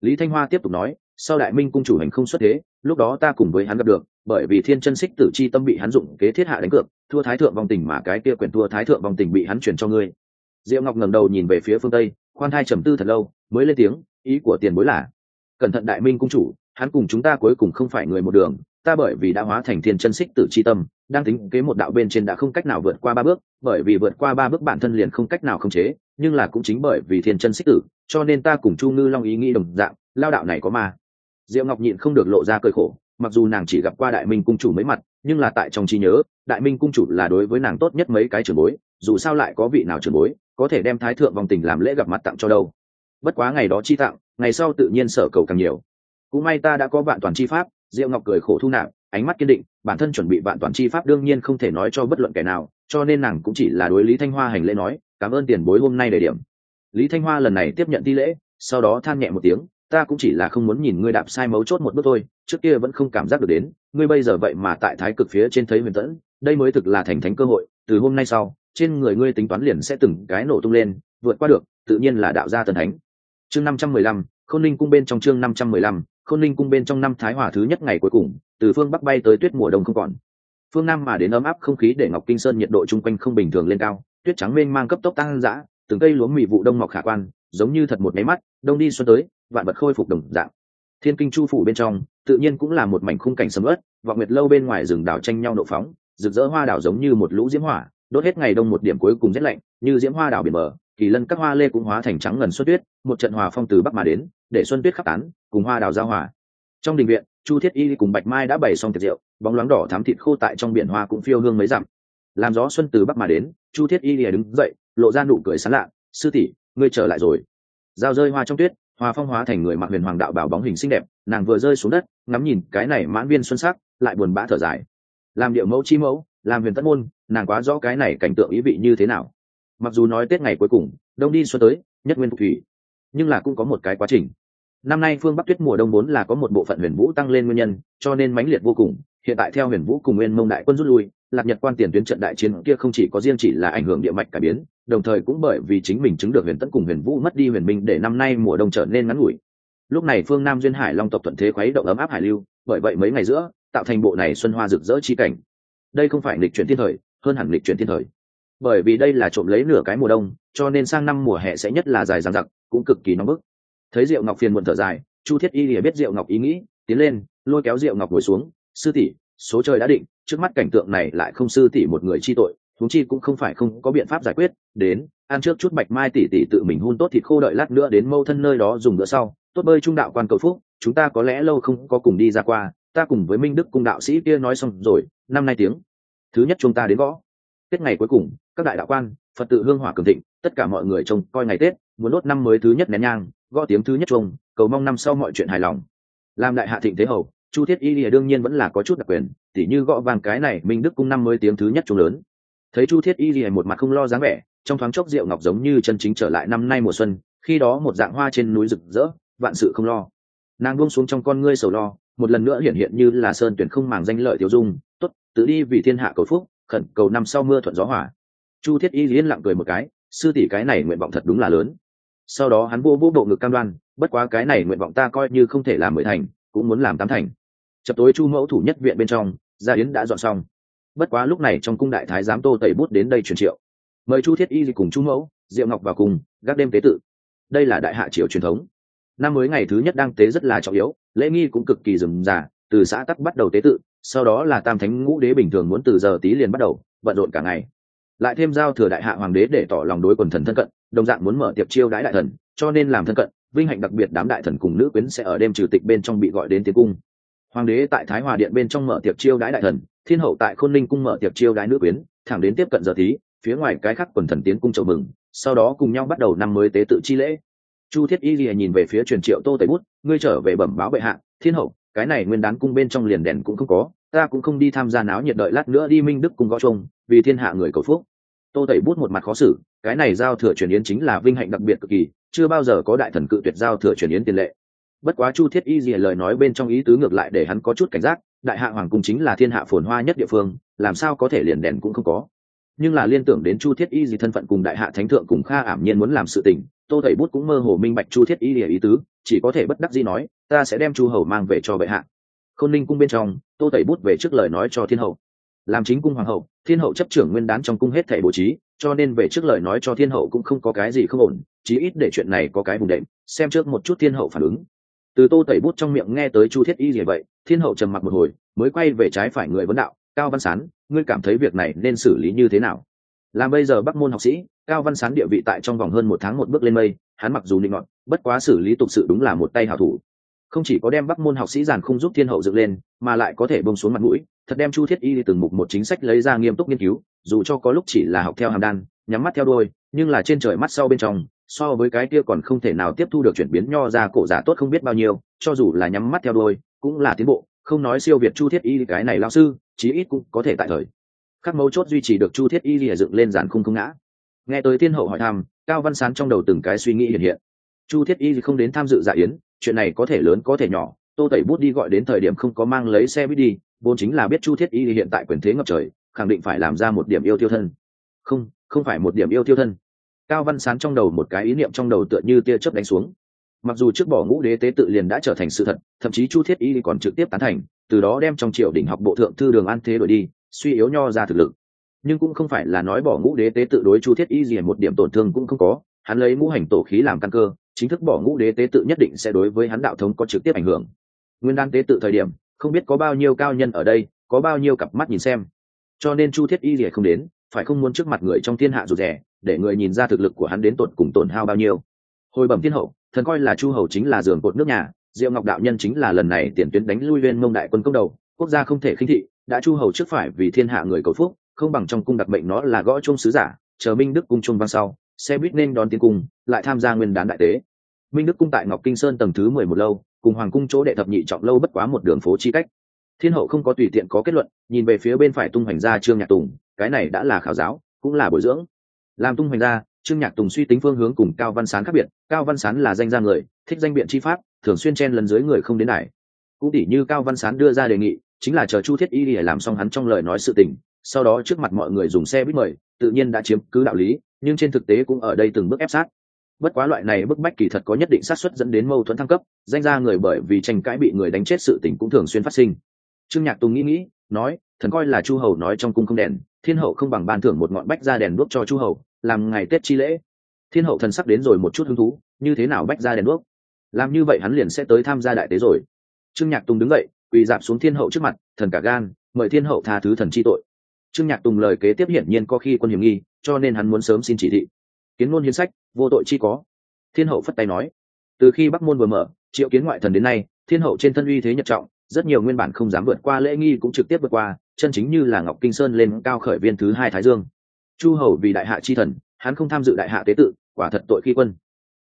Lý thanh hoa tiếp tục nói sau đại minh cung chủ hành không xuất thế, lúc đó ta cùng với hắn gặp được, bởi vì thiên chân xích tử chi tâm bị hắn dụng kế thiết hạ đánh cược, thua thái thượng vòng tình mà cái kia quyển thua thái thượng vòng tình bị hắn chuyển cho ngươi. Diệu ngọc ngẩng đầu nhìn về phía phương tây, khoan thai trầm tư thật lâu, mới lên tiếng, ý của tiền bối là, cẩn thận đại minh cung chủ, hắn cùng chúng ta cuối cùng không phải người một đường, ta bởi vì đã hóa thành thiên chân xích tử chi tâm, đang tính kế một đạo bên trên đã không cách nào vượt qua ba bước, bởi vì vượt qua ba bước bản thân liền không cách nào khống chế, nhưng là cũng chính bởi vì thiên chân xích tử, cho nên ta cùng chu ngư long ý nghĩ đồng dạng, lao đạo này có ma diệu ngọc nhịn không được lộ ra cơi khổ, mặc dù nàng chỉ gặp qua đại minh cung chủ mấy mặt, nhưng là tại trong trí nhớ, đại minh cung chủ là đối với nàng tốt nhất mấy cái trường bối, dù sao lại có vị nào trường bối, có thể đem thái thượng vòng tình làm lễ gặp mặt tặng cho đâu. Bất quá ngày đó chi tặng, ngày sau tự nhiên sở cầu càng nhiều. Cũng may ta đã có vạn toàn chi pháp, diệu ngọc cười khổ thu nạp, ánh mắt kiên định, bản thân chuẩn bị vạn toàn chi pháp đương nhiên không thể nói cho bất luận kẻ nào, cho nên nàng cũng chỉ là đối lý thanh hoa hành lễ nói, cảm ơn tiền bối hôm nay đề điểm. Lý thanh hoa lần này tiếp nhận thi lễ, sau đó than nhẹ một tiếng ta cũng chỉ là không muốn nhìn ngươi đạp sai mấu chốt một bước thôi, trước kia vẫn không cảm giác được đến, ngươi bây giờ vậy mà tại thái cực phía trên thấy huyền tẫn, đây mới thực là thành thánh cơ hội, từ hôm nay sau, trên người ngươi tính toán liền sẽ từng cái nổ tung lên, vượt qua được, tự nhiên là đạo gia tần thánh. Chương năm trăm mười lăm, khôn ninh cung bên trong chương năm trăm mười lăm, khôn ninh cung bên trong năm thái hòa thứ nhất ngày cuối cùng, từ phương bắc bay tới tuyết mùa đông không còn. Phương nam mà đến ấm áp không khí để ngọc kinh sơn nhiệt độ chung quanh không bình thường lên cao, tuyết trắng mênh mang cấp tốc tăng dã, từng cây lúa mì vụ đông mọc khả quan, giống như thật một máy mắt, đông đi xuân tới vạn vật khôi phục đồng dạng. Thiên kinh chu phủ bên trong, tự nhiên cũng là một mảnh khung cảnh sầm ớt vọng nguyệt lâu bên ngoài rừng đảo tranh nhau nộ phóng, rực rỡ hoa đảo giống như một lũ diễm hỏa, đốt hết ngày đông một điểm cuối cùng rét lạnh, như diễm hoa đảo biển bờ, kỳ lân các hoa lê cũng hóa thành trắng ngần xuất tuyết, một trận hòa phong từ bắc mà đến, để xuân tuyết khắp tán, cùng hoa đào giao hòa. Trong đình viện, chu thiết y cùng bạch mai đã bày xong tiệc rượu, bóng loáng đỏ thám thịt khô tại trong biển hoa cũng phiêu hương mấy dặm. Làm gió xuân từ bắc mà đến, chu thiết y lìa đứng dậy, lộ ra nụ cười sán lạ, sư tỷ, ngươi trở lại rồi. Dao rơi hoa trong tuyết hoa phong hóa thành người mặc huyền hoàng đạo bảo bóng hình xinh đẹp, nàng vừa rơi xuống đất, ngắm nhìn cái này mãn viên xuân sắc, lại buồn bã thở dài. Làm điệu mẫu chi mẫu, làm huyền tất môn, nàng quá rõ cái này cảnh tượng ý vị như thế nào. Mặc dù nói tết ngày cuối cùng, đông đi xuân tới, nhất nguyên phục thủy, nhưng là cũng có một cái quá trình. Năm nay phương bắc tuyết mùa đông vốn là có một bộ phận huyền vũ tăng lên nguyên nhân, cho nên mãnh liệt vô cùng. Hiện tại theo huyền vũ cùng nguyên mông đại quân rút lui lạc nhật quan tiền tuyến trận đại chiến kia không chỉ có riêng chỉ là ảnh hưởng địa mạch cải biến, đồng thời cũng bởi vì chính mình chứng được huyền tấn cùng huyền vũ mất đi huyền minh để năm nay mùa đông trở nên ngắn ngủi. Lúc này phương nam duyên hải long tộc thuận thế khuấy động ấm áp hải lưu, bởi vậy mấy ngày giữa, tạo thành bộ này xuân hoa rực rỡ chi cảnh. Đây không phải lịch chuyển thiên thời, hơn hẳn lịch chuyển thiên thời. Bởi vì đây là trộm lấy nửa cái mùa đông, cho nên sang năm mùa hè sẽ nhất là dài dằng dặc, cũng cực kỳ nóng bức. Thấy diệu ngọc phiền muộn thở dài, chu thiết y lìa biết diệu ngọc ý nghĩ, tiến lên, lôi kéo diệu ngọc ngồi xuống. Sư tỷ, số trời đã định trước mắt cảnh tượng này lại không sư tỷ một người chi tội thúng chi cũng không phải không có biện pháp giải quyết, đến, ăn trước chút bạch mai tỷ tỷ tự mình hun tốt thịt khô đợi lát nữa đến mâu thân nơi đó dùng bữa sau, tốt bơi trung đạo quan cầu phúc, chúng ta có lẽ lâu không có cùng đi ra qua, ta cùng với minh đức cung đạo sĩ kia nói xong rồi, năm nay tiếng, thứ nhất chúng ta đến gõ. Tết ngày cuối cùng, các đại đạo quan, phật tự hương hỏa cường thịnh, tất cả mọi người trông coi ngày tết, muốn đốt năm mới thứ nhất nén nhang, gõ tiếng thứ nhất chuông, cầu mong năm sau mọi chuyện hài lòng. Làm đại hạ thịnh thế hầu, chu thiết y lìa đương nhiên vẫn là có chút đặc quyền tỉ như gõ vàng cái này, minh đức cung năm mới tiếng thứ nhất chung lớn. Thấy chu thiết y gì một mặt không lo dáng vẻ, trong thoáng chốc rượu ngọc giống như chân chính trở lại năm nay mùa xuân, khi đó một dạng hoa trên núi rực rỡ, vạn sự không lo. Nàng buông xuống trong con ngươi sầu lo, một lần nữa hiện hiện như là sơn tuyển không màng danh lợi tiêu dung, tốt, tự đi vì thiên hạ cầu phúc, khẩn cầu năm sau mưa thuận gió hỏa chu thiết y yên lặng cười một cái, sư tỷ cái này nguyện vọng thật đúng là lớn. Sau đó hắn vô vô bộ ngực cam đoan, bất quá cái này nguyện vọng ta coi như không thể làm mười thành, cũng muốn làm tám thành chập tối chu mẫu thủ nhất viện bên trong, gia yến đã dọn xong. Bất quá lúc này trong cung đại thái giám tô tẩy bút đến đây truyền triệu. Mời chu thiết y cùng chu mẫu, diệu ngọc vào cùng, gác đêm tế tự. Đây là đại hạ triều truyền thống. Năm mới ngày thứ nhất đang tế rất là trọng yếu, lễ nghi cũng cực kỳ rườm rà, từ xã tắc bắt đầu tế tự, sau đó là tam thánh ngũ đế bình thường muốn từ giờ tí liền bắt đầu, bận rộn cả ngày. Lại thêm giao thừa đại hạ hoàng đế để tỏ lòng đối quần thần thân cận, đồng dạng muốn mở tiệc chiêu đãi đại thần, cho nên làm thân cận, vinh hạnh đặc biệt đám đại thần cùng nữ quyến sẽ ở đêm trừ tịch bên trong bị gọi đến tiến cung hoàng đế tại thái hòa điện bên trong mở tiệc chiêu đãi đại thần thiên hậu tại khôn ninh cung mở tiệc chiêu đãi nữ quyến thẳng đến tiếp cận giờ thí, phía ngoài cái khắc quần thần tiến cung chầu mừng sau đó cùng nhau bắt đầu năm mới tế tự chi lễ. Chu thiết y lìa nhìn về phía truyền triệu tô tẩy bút ngươi trở về bẩm báo bệ hạ thiên hậu cái này nguyên đán cung bên trong liền đèn cũng không có ta cũng không đi tham gia náo nhiệt đợi lát nữa đi minh đức cùng gõ chung vì thiên hạ người cầu phúc. Tô tẩy bút một mặt khó xử cái này giao thừa truyền yến chính là vinh hạnh đặc biệt cực kỳ chưa bao giờ có đại thần cự tuyệt giao thừa truyền yến tiền lệ bất quá chu thiết y gì lời nói bên trong ý tứ ngược lại để hắn có chút cảnh giác, đại hạ hoàng cung chính là thiên hạ phồn hoa nhất địa phương, làm sao có thể liền đèn cũng không có. Nhưng là liên tưởng đến chu thiết y gì thân phận cùng đại hạ thánh thượng cùng kha ảm nhiên muốn làm sự tình, tô thầy bút cũng mơ hồ minh bạch chu thiết y lìa ý tứ, chỉ có thể bất đắc dĩ nói, ta sẽ đem chu hầu mang về cho bệ hạ. Khôn ninh cung bên trong, tô thầy bút về trước lời nói cho thiên hậu. Làm chính cung hoàng hậu, thiên hậu chấp trưởng nguyên đán trong cung hết thể bố trí, cho nên về trước lời nói cho thiên hậu cũng không có cái gì không ổn, chí ít để chuyện này có cái vùng đệm, xem trước một chút thiên hậu phản ứng từ tô tẩy bút trong miệng nghe tới chu thiết y gì vậy, thiên hậu trầm mặc một hồi, mới quay về trái phải người vấn đạo, cao văn sán, ngươi cảm thấy việc này nên xử lý như thế nào? Làm bây giờ bắc môn học sĩ, cao văn sán địa vị tại trong vòng hơn một tháng một bước lên mây, hắn mặc dù định ngọn bất quá xử lý tục sự đúng là một tay hảo thủ. Không chỉ có đem bắc môn học sĩ giàn không giúp thiên hậu dựng lên, mà lại có thể bông xuống mặt mũi, thật đem chu thiết y từng mục một chính sách lấy ra nghiêm túc nghiên cứu, dù cho có lúc chỉ là học theo hàm đan, nhắm mắt theo đôi nhưng là trên trời mắt sau bên trong so với cái kia còn không thể nào tiếp thu được chuyển biến nho ra cổ giả tốt không biết bao nhiêu, cho dù là nhắm mắt theo đôi cũng là tiến bộ, không nói siêu việt chu thiết y cái này lao sư, chí ít cũng có thể tại thời khắc mấu chốt duy trì được chu thiết y lìa dựng lên giàn khung không ngã. Nghe tới thiên hậu hỏi thăm, cao văn sán trong đầu từng cái suy nghĩ hiện hiện. Chu thiết y không đến tham dự dạ yến, chuyện này có thể lớn có thể nhỏ, tô tẩy bút đi gọi đến thời điểm không có mang lấy xe buýt đi, vốn chính là biết chu thiết y hiện tại quyền thế ngập trời, khẳng định phải làm ra một điểm yêu tiêu thân. Không không phải một điểm yêu tiêu thân cao văn sán trong đầu một cái ý niệm trong đầu tựa như tia chớp đánh xuống. Mặc dù trước bỏ ngũ đế tế tự liền đã trở thành sự thật, thậm chí chu thiết y còn trực tiếp tán thành, từ đó đem trong triều đỉnh học bộ thượng thư đường an thế đổi đi, suy yếu nho ra thực lực. Nhưng cũng không phải là nói bỏ ngũ đế tế tự đối chu thiết y gì một điểm tổn thương cũng không có, hắn lấy ngũ hành tổ khí làm căn cơ, chính thức bỏ ngũ đế tế tự nhất định sẽ đối với hắn đạo thống có trực tiếp ảnh hưởng. Nguyên đan tế tự thời điểm, không biết có bao nhiêu cao nhân ở đây, có bao nhiêu cặp mắt nhìn xem. Cho nên chu thiết y gì không đến, phải không muốn trước mặt người trong thiên hạ rụt rẻ để người nhìn ra thực lực của hắn đến tột cùng tổn hao bao nhiêu. Hồi bẩm thiên hậu, thần coi là chu hầu chính là giường cột nước nhà, diệu ngọc đạo nhân chính là lần này tiền tuyến đánh lui lên mông đại quân công đầu, quốc gia không thể khinh thị, đã chu hầu trước phải vì thiên hạ người cầu phúc, không bằng trong cung đặc mệnh nó là gõ chung sứ giả, chờ minh đức cung trung vang sau, xe buýt nên đón tiến cung, lại tham gia nguyên đán đại tế. Minh đức cung tại ngọc kinh sơn tầng thứ mười một lâu, cùng hoàng cung chỗ đệ thập nhị trọng lâu bất quá một đường phố chi cách. Thiên hậu không có tùy tiện có kết luận, nhìn về phía bên phải tung hoành gia trương nhạc tùng, cái này đã là khảo giáo, cũng là bồi dưỡng làm tung hoành ra, trương nhạc tùng suy tính phương hướng cùng cao văn sán khác biệt. Cao văn sán là danh gia người thích danh biện chi pháp thường xuyên chen lần dưới người không đến này cũng tỉ như cao văn sán đưa ra đề nghị chính là chờ chu thiết y để làm xong hắn trong lời nói sự tình sau đó trước mặt mọi người dùng xe buýt mời tự nhiên đã chiếm cứ đạo lý nhưng trên thực tế cũng ở đây từng bước ép sát. Bất quá loại này bức bách kỳ thật có nhất định sát suất dẫn đến mâu thuẫn thăng cấp danh ra người bởi vì tranh cãi bị người đánh chết sự tình cũng thường xuyên phát sinh. Trương nhạc tùng nghĩ nghĩ nói thần coi là chu hầu nói trong cung không đèn thiên hậu không bằng ban thưởng một ngọn bách ra đèn đuốc cho chu hầu làm ngày tết chi lễ. Thiên hậu thần sắc đến rồi một chút hứng thú, như thế nào bách ra đèn đuốc? Làm như vậy hắn liền sẽ tới tham gia đại tế rồi. Trương nhạc tùng đứng dậy, quỳ dạp xuống thiên hậu trước mặt, thần cả gan, mời thiên hậu tha thứ thần chi tội. Trương nhạc tùng lời kế tiếp hiển nhiên có khi quân hiểm nghi, cho nên hắn muốn sớm xin chỉ thị. Kiến môn hiến sách, vô tội chi có. Thiên hậu phất tay nói, từ khi bắc môn vừa mở, triệu kiến ngoại thần đến nay, thiên hậu trên thân uy thế nhật trọng, rất nhiều nguyên bản không dám vượt qua lễ nghi cũng trực tiếp vượt qua, chân chính như là ngọc kinh sơn lên cao khởi viên thứ hai thái dương chu hầu vì đại hạ chi thần, hắn không tham dự đại hạ tế tự, quả thật tội khi quân.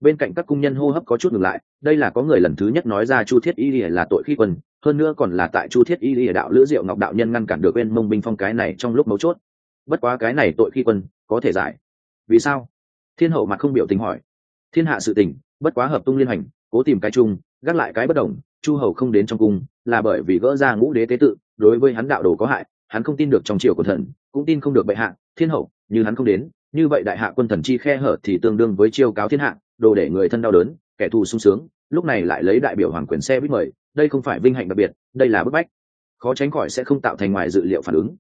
Bên cạnh các cung nhân hô hấp có chút ngừng lại, đây là có người lần thứ nhất nói ra chu thiết y lìa là tội khi quân, hơn nữa còn là tại chu thiết y lìa đạo lữ diệu ngọc đạo nhân ngăn cản được bên mông binh phong cái này trong lúc mấu chốt. Bất quá cái này tội khi quân, có thể giải. Vì sao? Thiên hậu mặt không biểu tình hỏi. Thiên hạ sự tình, bất quá hợp tung liên hành, cố tìm cái chung, gác lại cái bất đồng, chu hầu không đến trong cung, là bởi vì gỡ ra ngũ đế tế tự, đối với hắn đạo đồ có hại, hắn không tin được trong triều của thần cũng tin không được bệ hạ, thiên hậu, như hắn không đến, như vậy đại hạ quân thần chi khe hở thì tương đương với chiêu cáo thiên hạ, đồ để người thân đau đớn, kẻ thù sung sướng, lúc này lại lấy đại biểu hoàng quyền xe bít mời, đây không phải vinh hạnh đặc biệt, đây là bức bách. Khó tránh khỏi sẽ không tạo thành ngoài dự liệu phản ứng.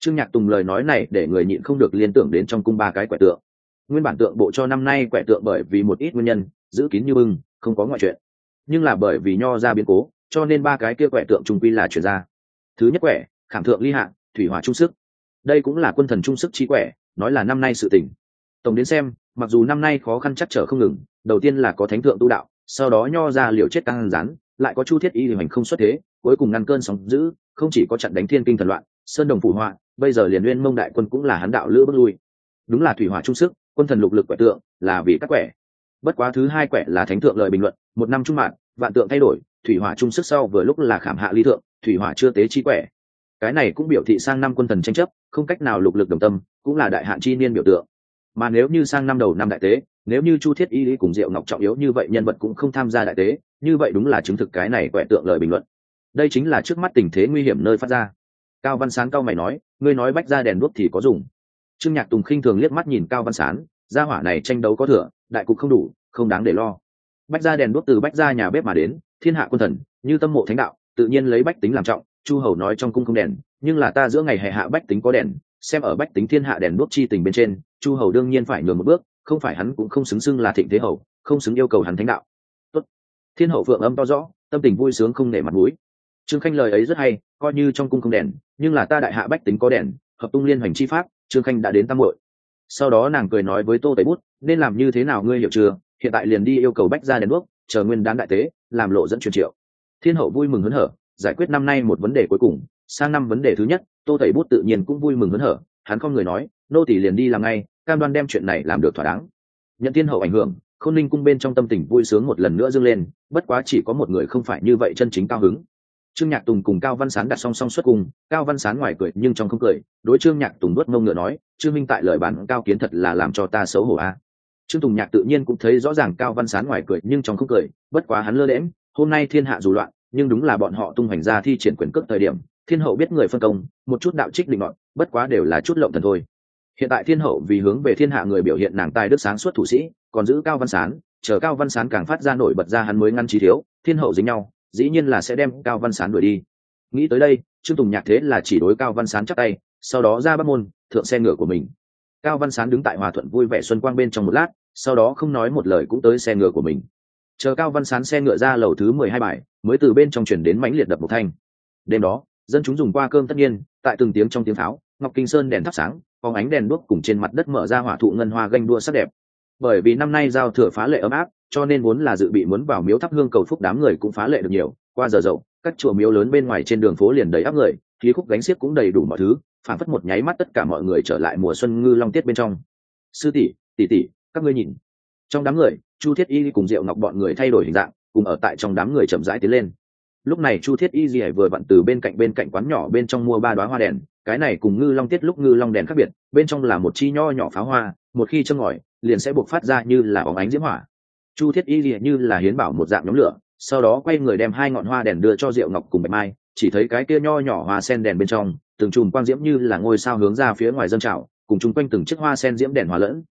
Trương nhạc tùng lời nói này để người nhịn không được liên tưởng đến trong cung ba cái quẻ tượng. Nguyên bản tượng bộ cho năm nay quẻ tượng bởi vì một ít nguyên nhân, giữ kín như bưng, không có ngoại chuyện. Nhưng là bởi vì nho ra biến cố, cho nên ba cái kia quẻ tượng trung quy là chuyển ra. Thứ nhất quẻ, khảm thượng ly hạ, thủy hỏa trung sức đây cũng là quân thần trung sức trí quẻ, nói là năm nay sự tỉnh tổng đến xem, mặc dù năm nay khó khăn chắc trở không ngừng, đầu tiên là có thánh thượng tu đạo, sau đó nho ra liều chết căng rán, lại có chu thiết y hành không xuất thế, cuối cùng ngăn cơn sóng giữ không chỉ có chặn đánh thiên kinh thần loạn, sơn đồng phủ họa, bây giờ liền nguyên mông đại quân cũng là hắn đạo lữ bước lui. Đúng là thủy hỏa trung sức, quân thần lục lực quẻ tượng, là vì các quẻ. Bất quá thứ hai quẻ là thánh thượng lời bình luận, một năm trung mạng, vạn tượng thay đổi, thủy hỏa trung sức sau vừa lúc là khảm hạ ly thượng, thủy hỏa chưa tế chi quẻ. Cái này cũng biểu thị sang năm quân thần tranh chấp không cách nào lục lực đồng tâm, cũng là đại hạn chi niên biểu tượng. Mà nếu như sang năm đầu năm đại tế, nếu như chu thiết y lý cùng diệu ngọc trọng yếu như vậy nhân vật cũng không tham gia đại tế, như vậy đúng là chứng thực cái này quẹ tượng lời bình luận. Đây chính là trước mắt tình thế nguy hiểm nơi phát ra. Cao văn sán cao mày nói, ngươi nói bách ra đèn đuốc thì có dùng. Trương nhạc tùng khinh thường liếc mắt nhìn cao văn sán, gia hỏa này tranh đấu có thừa, đại cục không đủ, không đáng để lo. Bách gia đèn đuốc từ bách gia nhà bếp mà đến, thiên hạ quân thần, như tâm mộ thánh đạo, tự nhiên lấy bách tính làm trọng, chu hầu nói trong cung không đèn nhưng là ta giữa ngày hệ hạ bách tính có đèn, xem ở bách tính thiên hạ đèn đuốc chi tình bên trên, chu hầu đương nhiên phải nhường một bước, không phải hắn cũng không xứng xưng là thịnh thế hầu, không xứng yêu cầu hắn thánh đạo. Tốt. thiên hậu phượng âm to rõ, tâm tình vui sướng không nể mặt mũi. Trương khanh lời ấy rất hay, coi như trong cung không đèn, nhưng là ta đại hạ bách tính có đèn, hợp tung liên hoành chi pháp, trương khanh đã đến tam hội sau đó nàng cười nói với tô tẩy bút, nên làm như thế nào ngươi hiểu chưa? Hiện tại liền đi yêu cầu bách ra đèn đuốc, chờ nguyên đán đại tế, làm lộ dẫn truyền triệu. Thiên hậu vui mừng hớn hở, giải quyết năm nay một vấn đề cuối cùng sang năm vấn đề thứ nhất, tô thầy bút tự nhiên cũng vui mừng hớn hở. Hắn không người nói, nô tỷ liền đi làm ngay, cam đoan đem chuyện này làm được thỏa đáng. Nhận thiên hậu ảnh hưởng, khôn ninh cung bên trong tâm tình vui sướng một lần nữa dâng lên, bất quá chỉ có một người không phải như vậy chân chính cao hứng. Trương nhạc tùng cùng cao văn sán đặt song song xuất cùng cao văn sán ngoài cười nhưng trong không cười, đối trương nhạc tùng đốt mông ngựa nói, trương minh tại lời bản cao kiến thật là làm cho ta xấu hổ a. Trương tùng nhạc tự nhiên cũng thấy rõ ràng cao văn sán ngoài cười nhưng trong không cười, bất quá hắn lơ lẽm hôm nay thiên hạ dù loạn, nhưng đúng là bọn họ tung hoành ra thi triển quyền cước thời điểm thiên hậu biết người phân công, một chút đạo trích định ngọn bất quá đều là chút lộng thần thôi. Hiện tại thiên hậu vì hướng về thiên hạ người biểu hiện nàng tài đức sáng suốt thủ sĩ, còn giữ cao văn sán, chờ cao văn sán càng phát ra nổi bật ra hắn mới ngăn trí thiếu, thiên hậu dính nhau, dĩ nhiên là sẽ đem cao văn sán đuổi đi. Nghĩ tới đây, trương tùng nhạc thế là chỉ đối cao văn sán chắc tay, sau đó ra bắt môn, thượng xe ngựa của mình. Cao văn sán đứng tại hòa thuận vui vẻ xuân quang bên trong một lát, sau đó không nói một lời cũng tới xe ngựa của mình. Chờ cao văn sán xe ngựa ra lầu thứ mười hai bài, mới từ bên trong chuyển đến mãnh liệt đập một thanh. Đêm đó dân chúng dùng qua cơm tất nhiên, tại từng tiếng trong tiếng pháo, ngọc kinh sơn đèn thắp sáng phóng ánh đèn đuốc cùng trên mặt đất mở ra hỏa thụ ngân hoa ganh đua sắc đẹp. Bởi vì năm nay giao thừa phá lệ ấm áp, cho nên vốn là dự bị muốn vào miếu thắp hương cầu phúc đám người cũng phá lệ được nhiều. Qua giờ dậu, các chùa miếu lớn bên ngoài trên đường phố liền đầy áp người, khí khúc gánh xiếc cũng đầy đủ mọi thứ phản phất một nháy mắt tất cả mọi người trở lại mùa xuân ngư long tiết bên trong. Sư tỷ tỷ tỷ, các ngươi nhìn. Trong đám người, chu thiết y cùng diệu ngọc bọn người thay đổi hình dạng, cùng ở tại trong đám người chậm rãi tiến lên lúc này chu thiết y dì vừa vặn từ bên cạnh bên cạnh quán nhỏ bên trong mua ba đoá hoa đèn, cái này cùng ngư long tiết lúc ngư long đèn khác biệt, bên trong là một chi nho nhỏ pháo hoa, một khi châm ngòi, liền sẽ buộc phát ra như là óng ánh diễm hỏa. Chu thiết y dì như là hiến bảo một dạng nhóm lửa, sau đó quay người đem hai ngọn hoa đèn đưa cho diệu ngọc cùng bạch mai, chỉ thấy cái kia nho nhỏ hoa sen đèn bên trong, từng chùm quang diễm như là ngôi sao hướng ra phía ngoài dân trào, cùng chung quanh từng chiếc hoa sen diễm đèn hòa lẫn.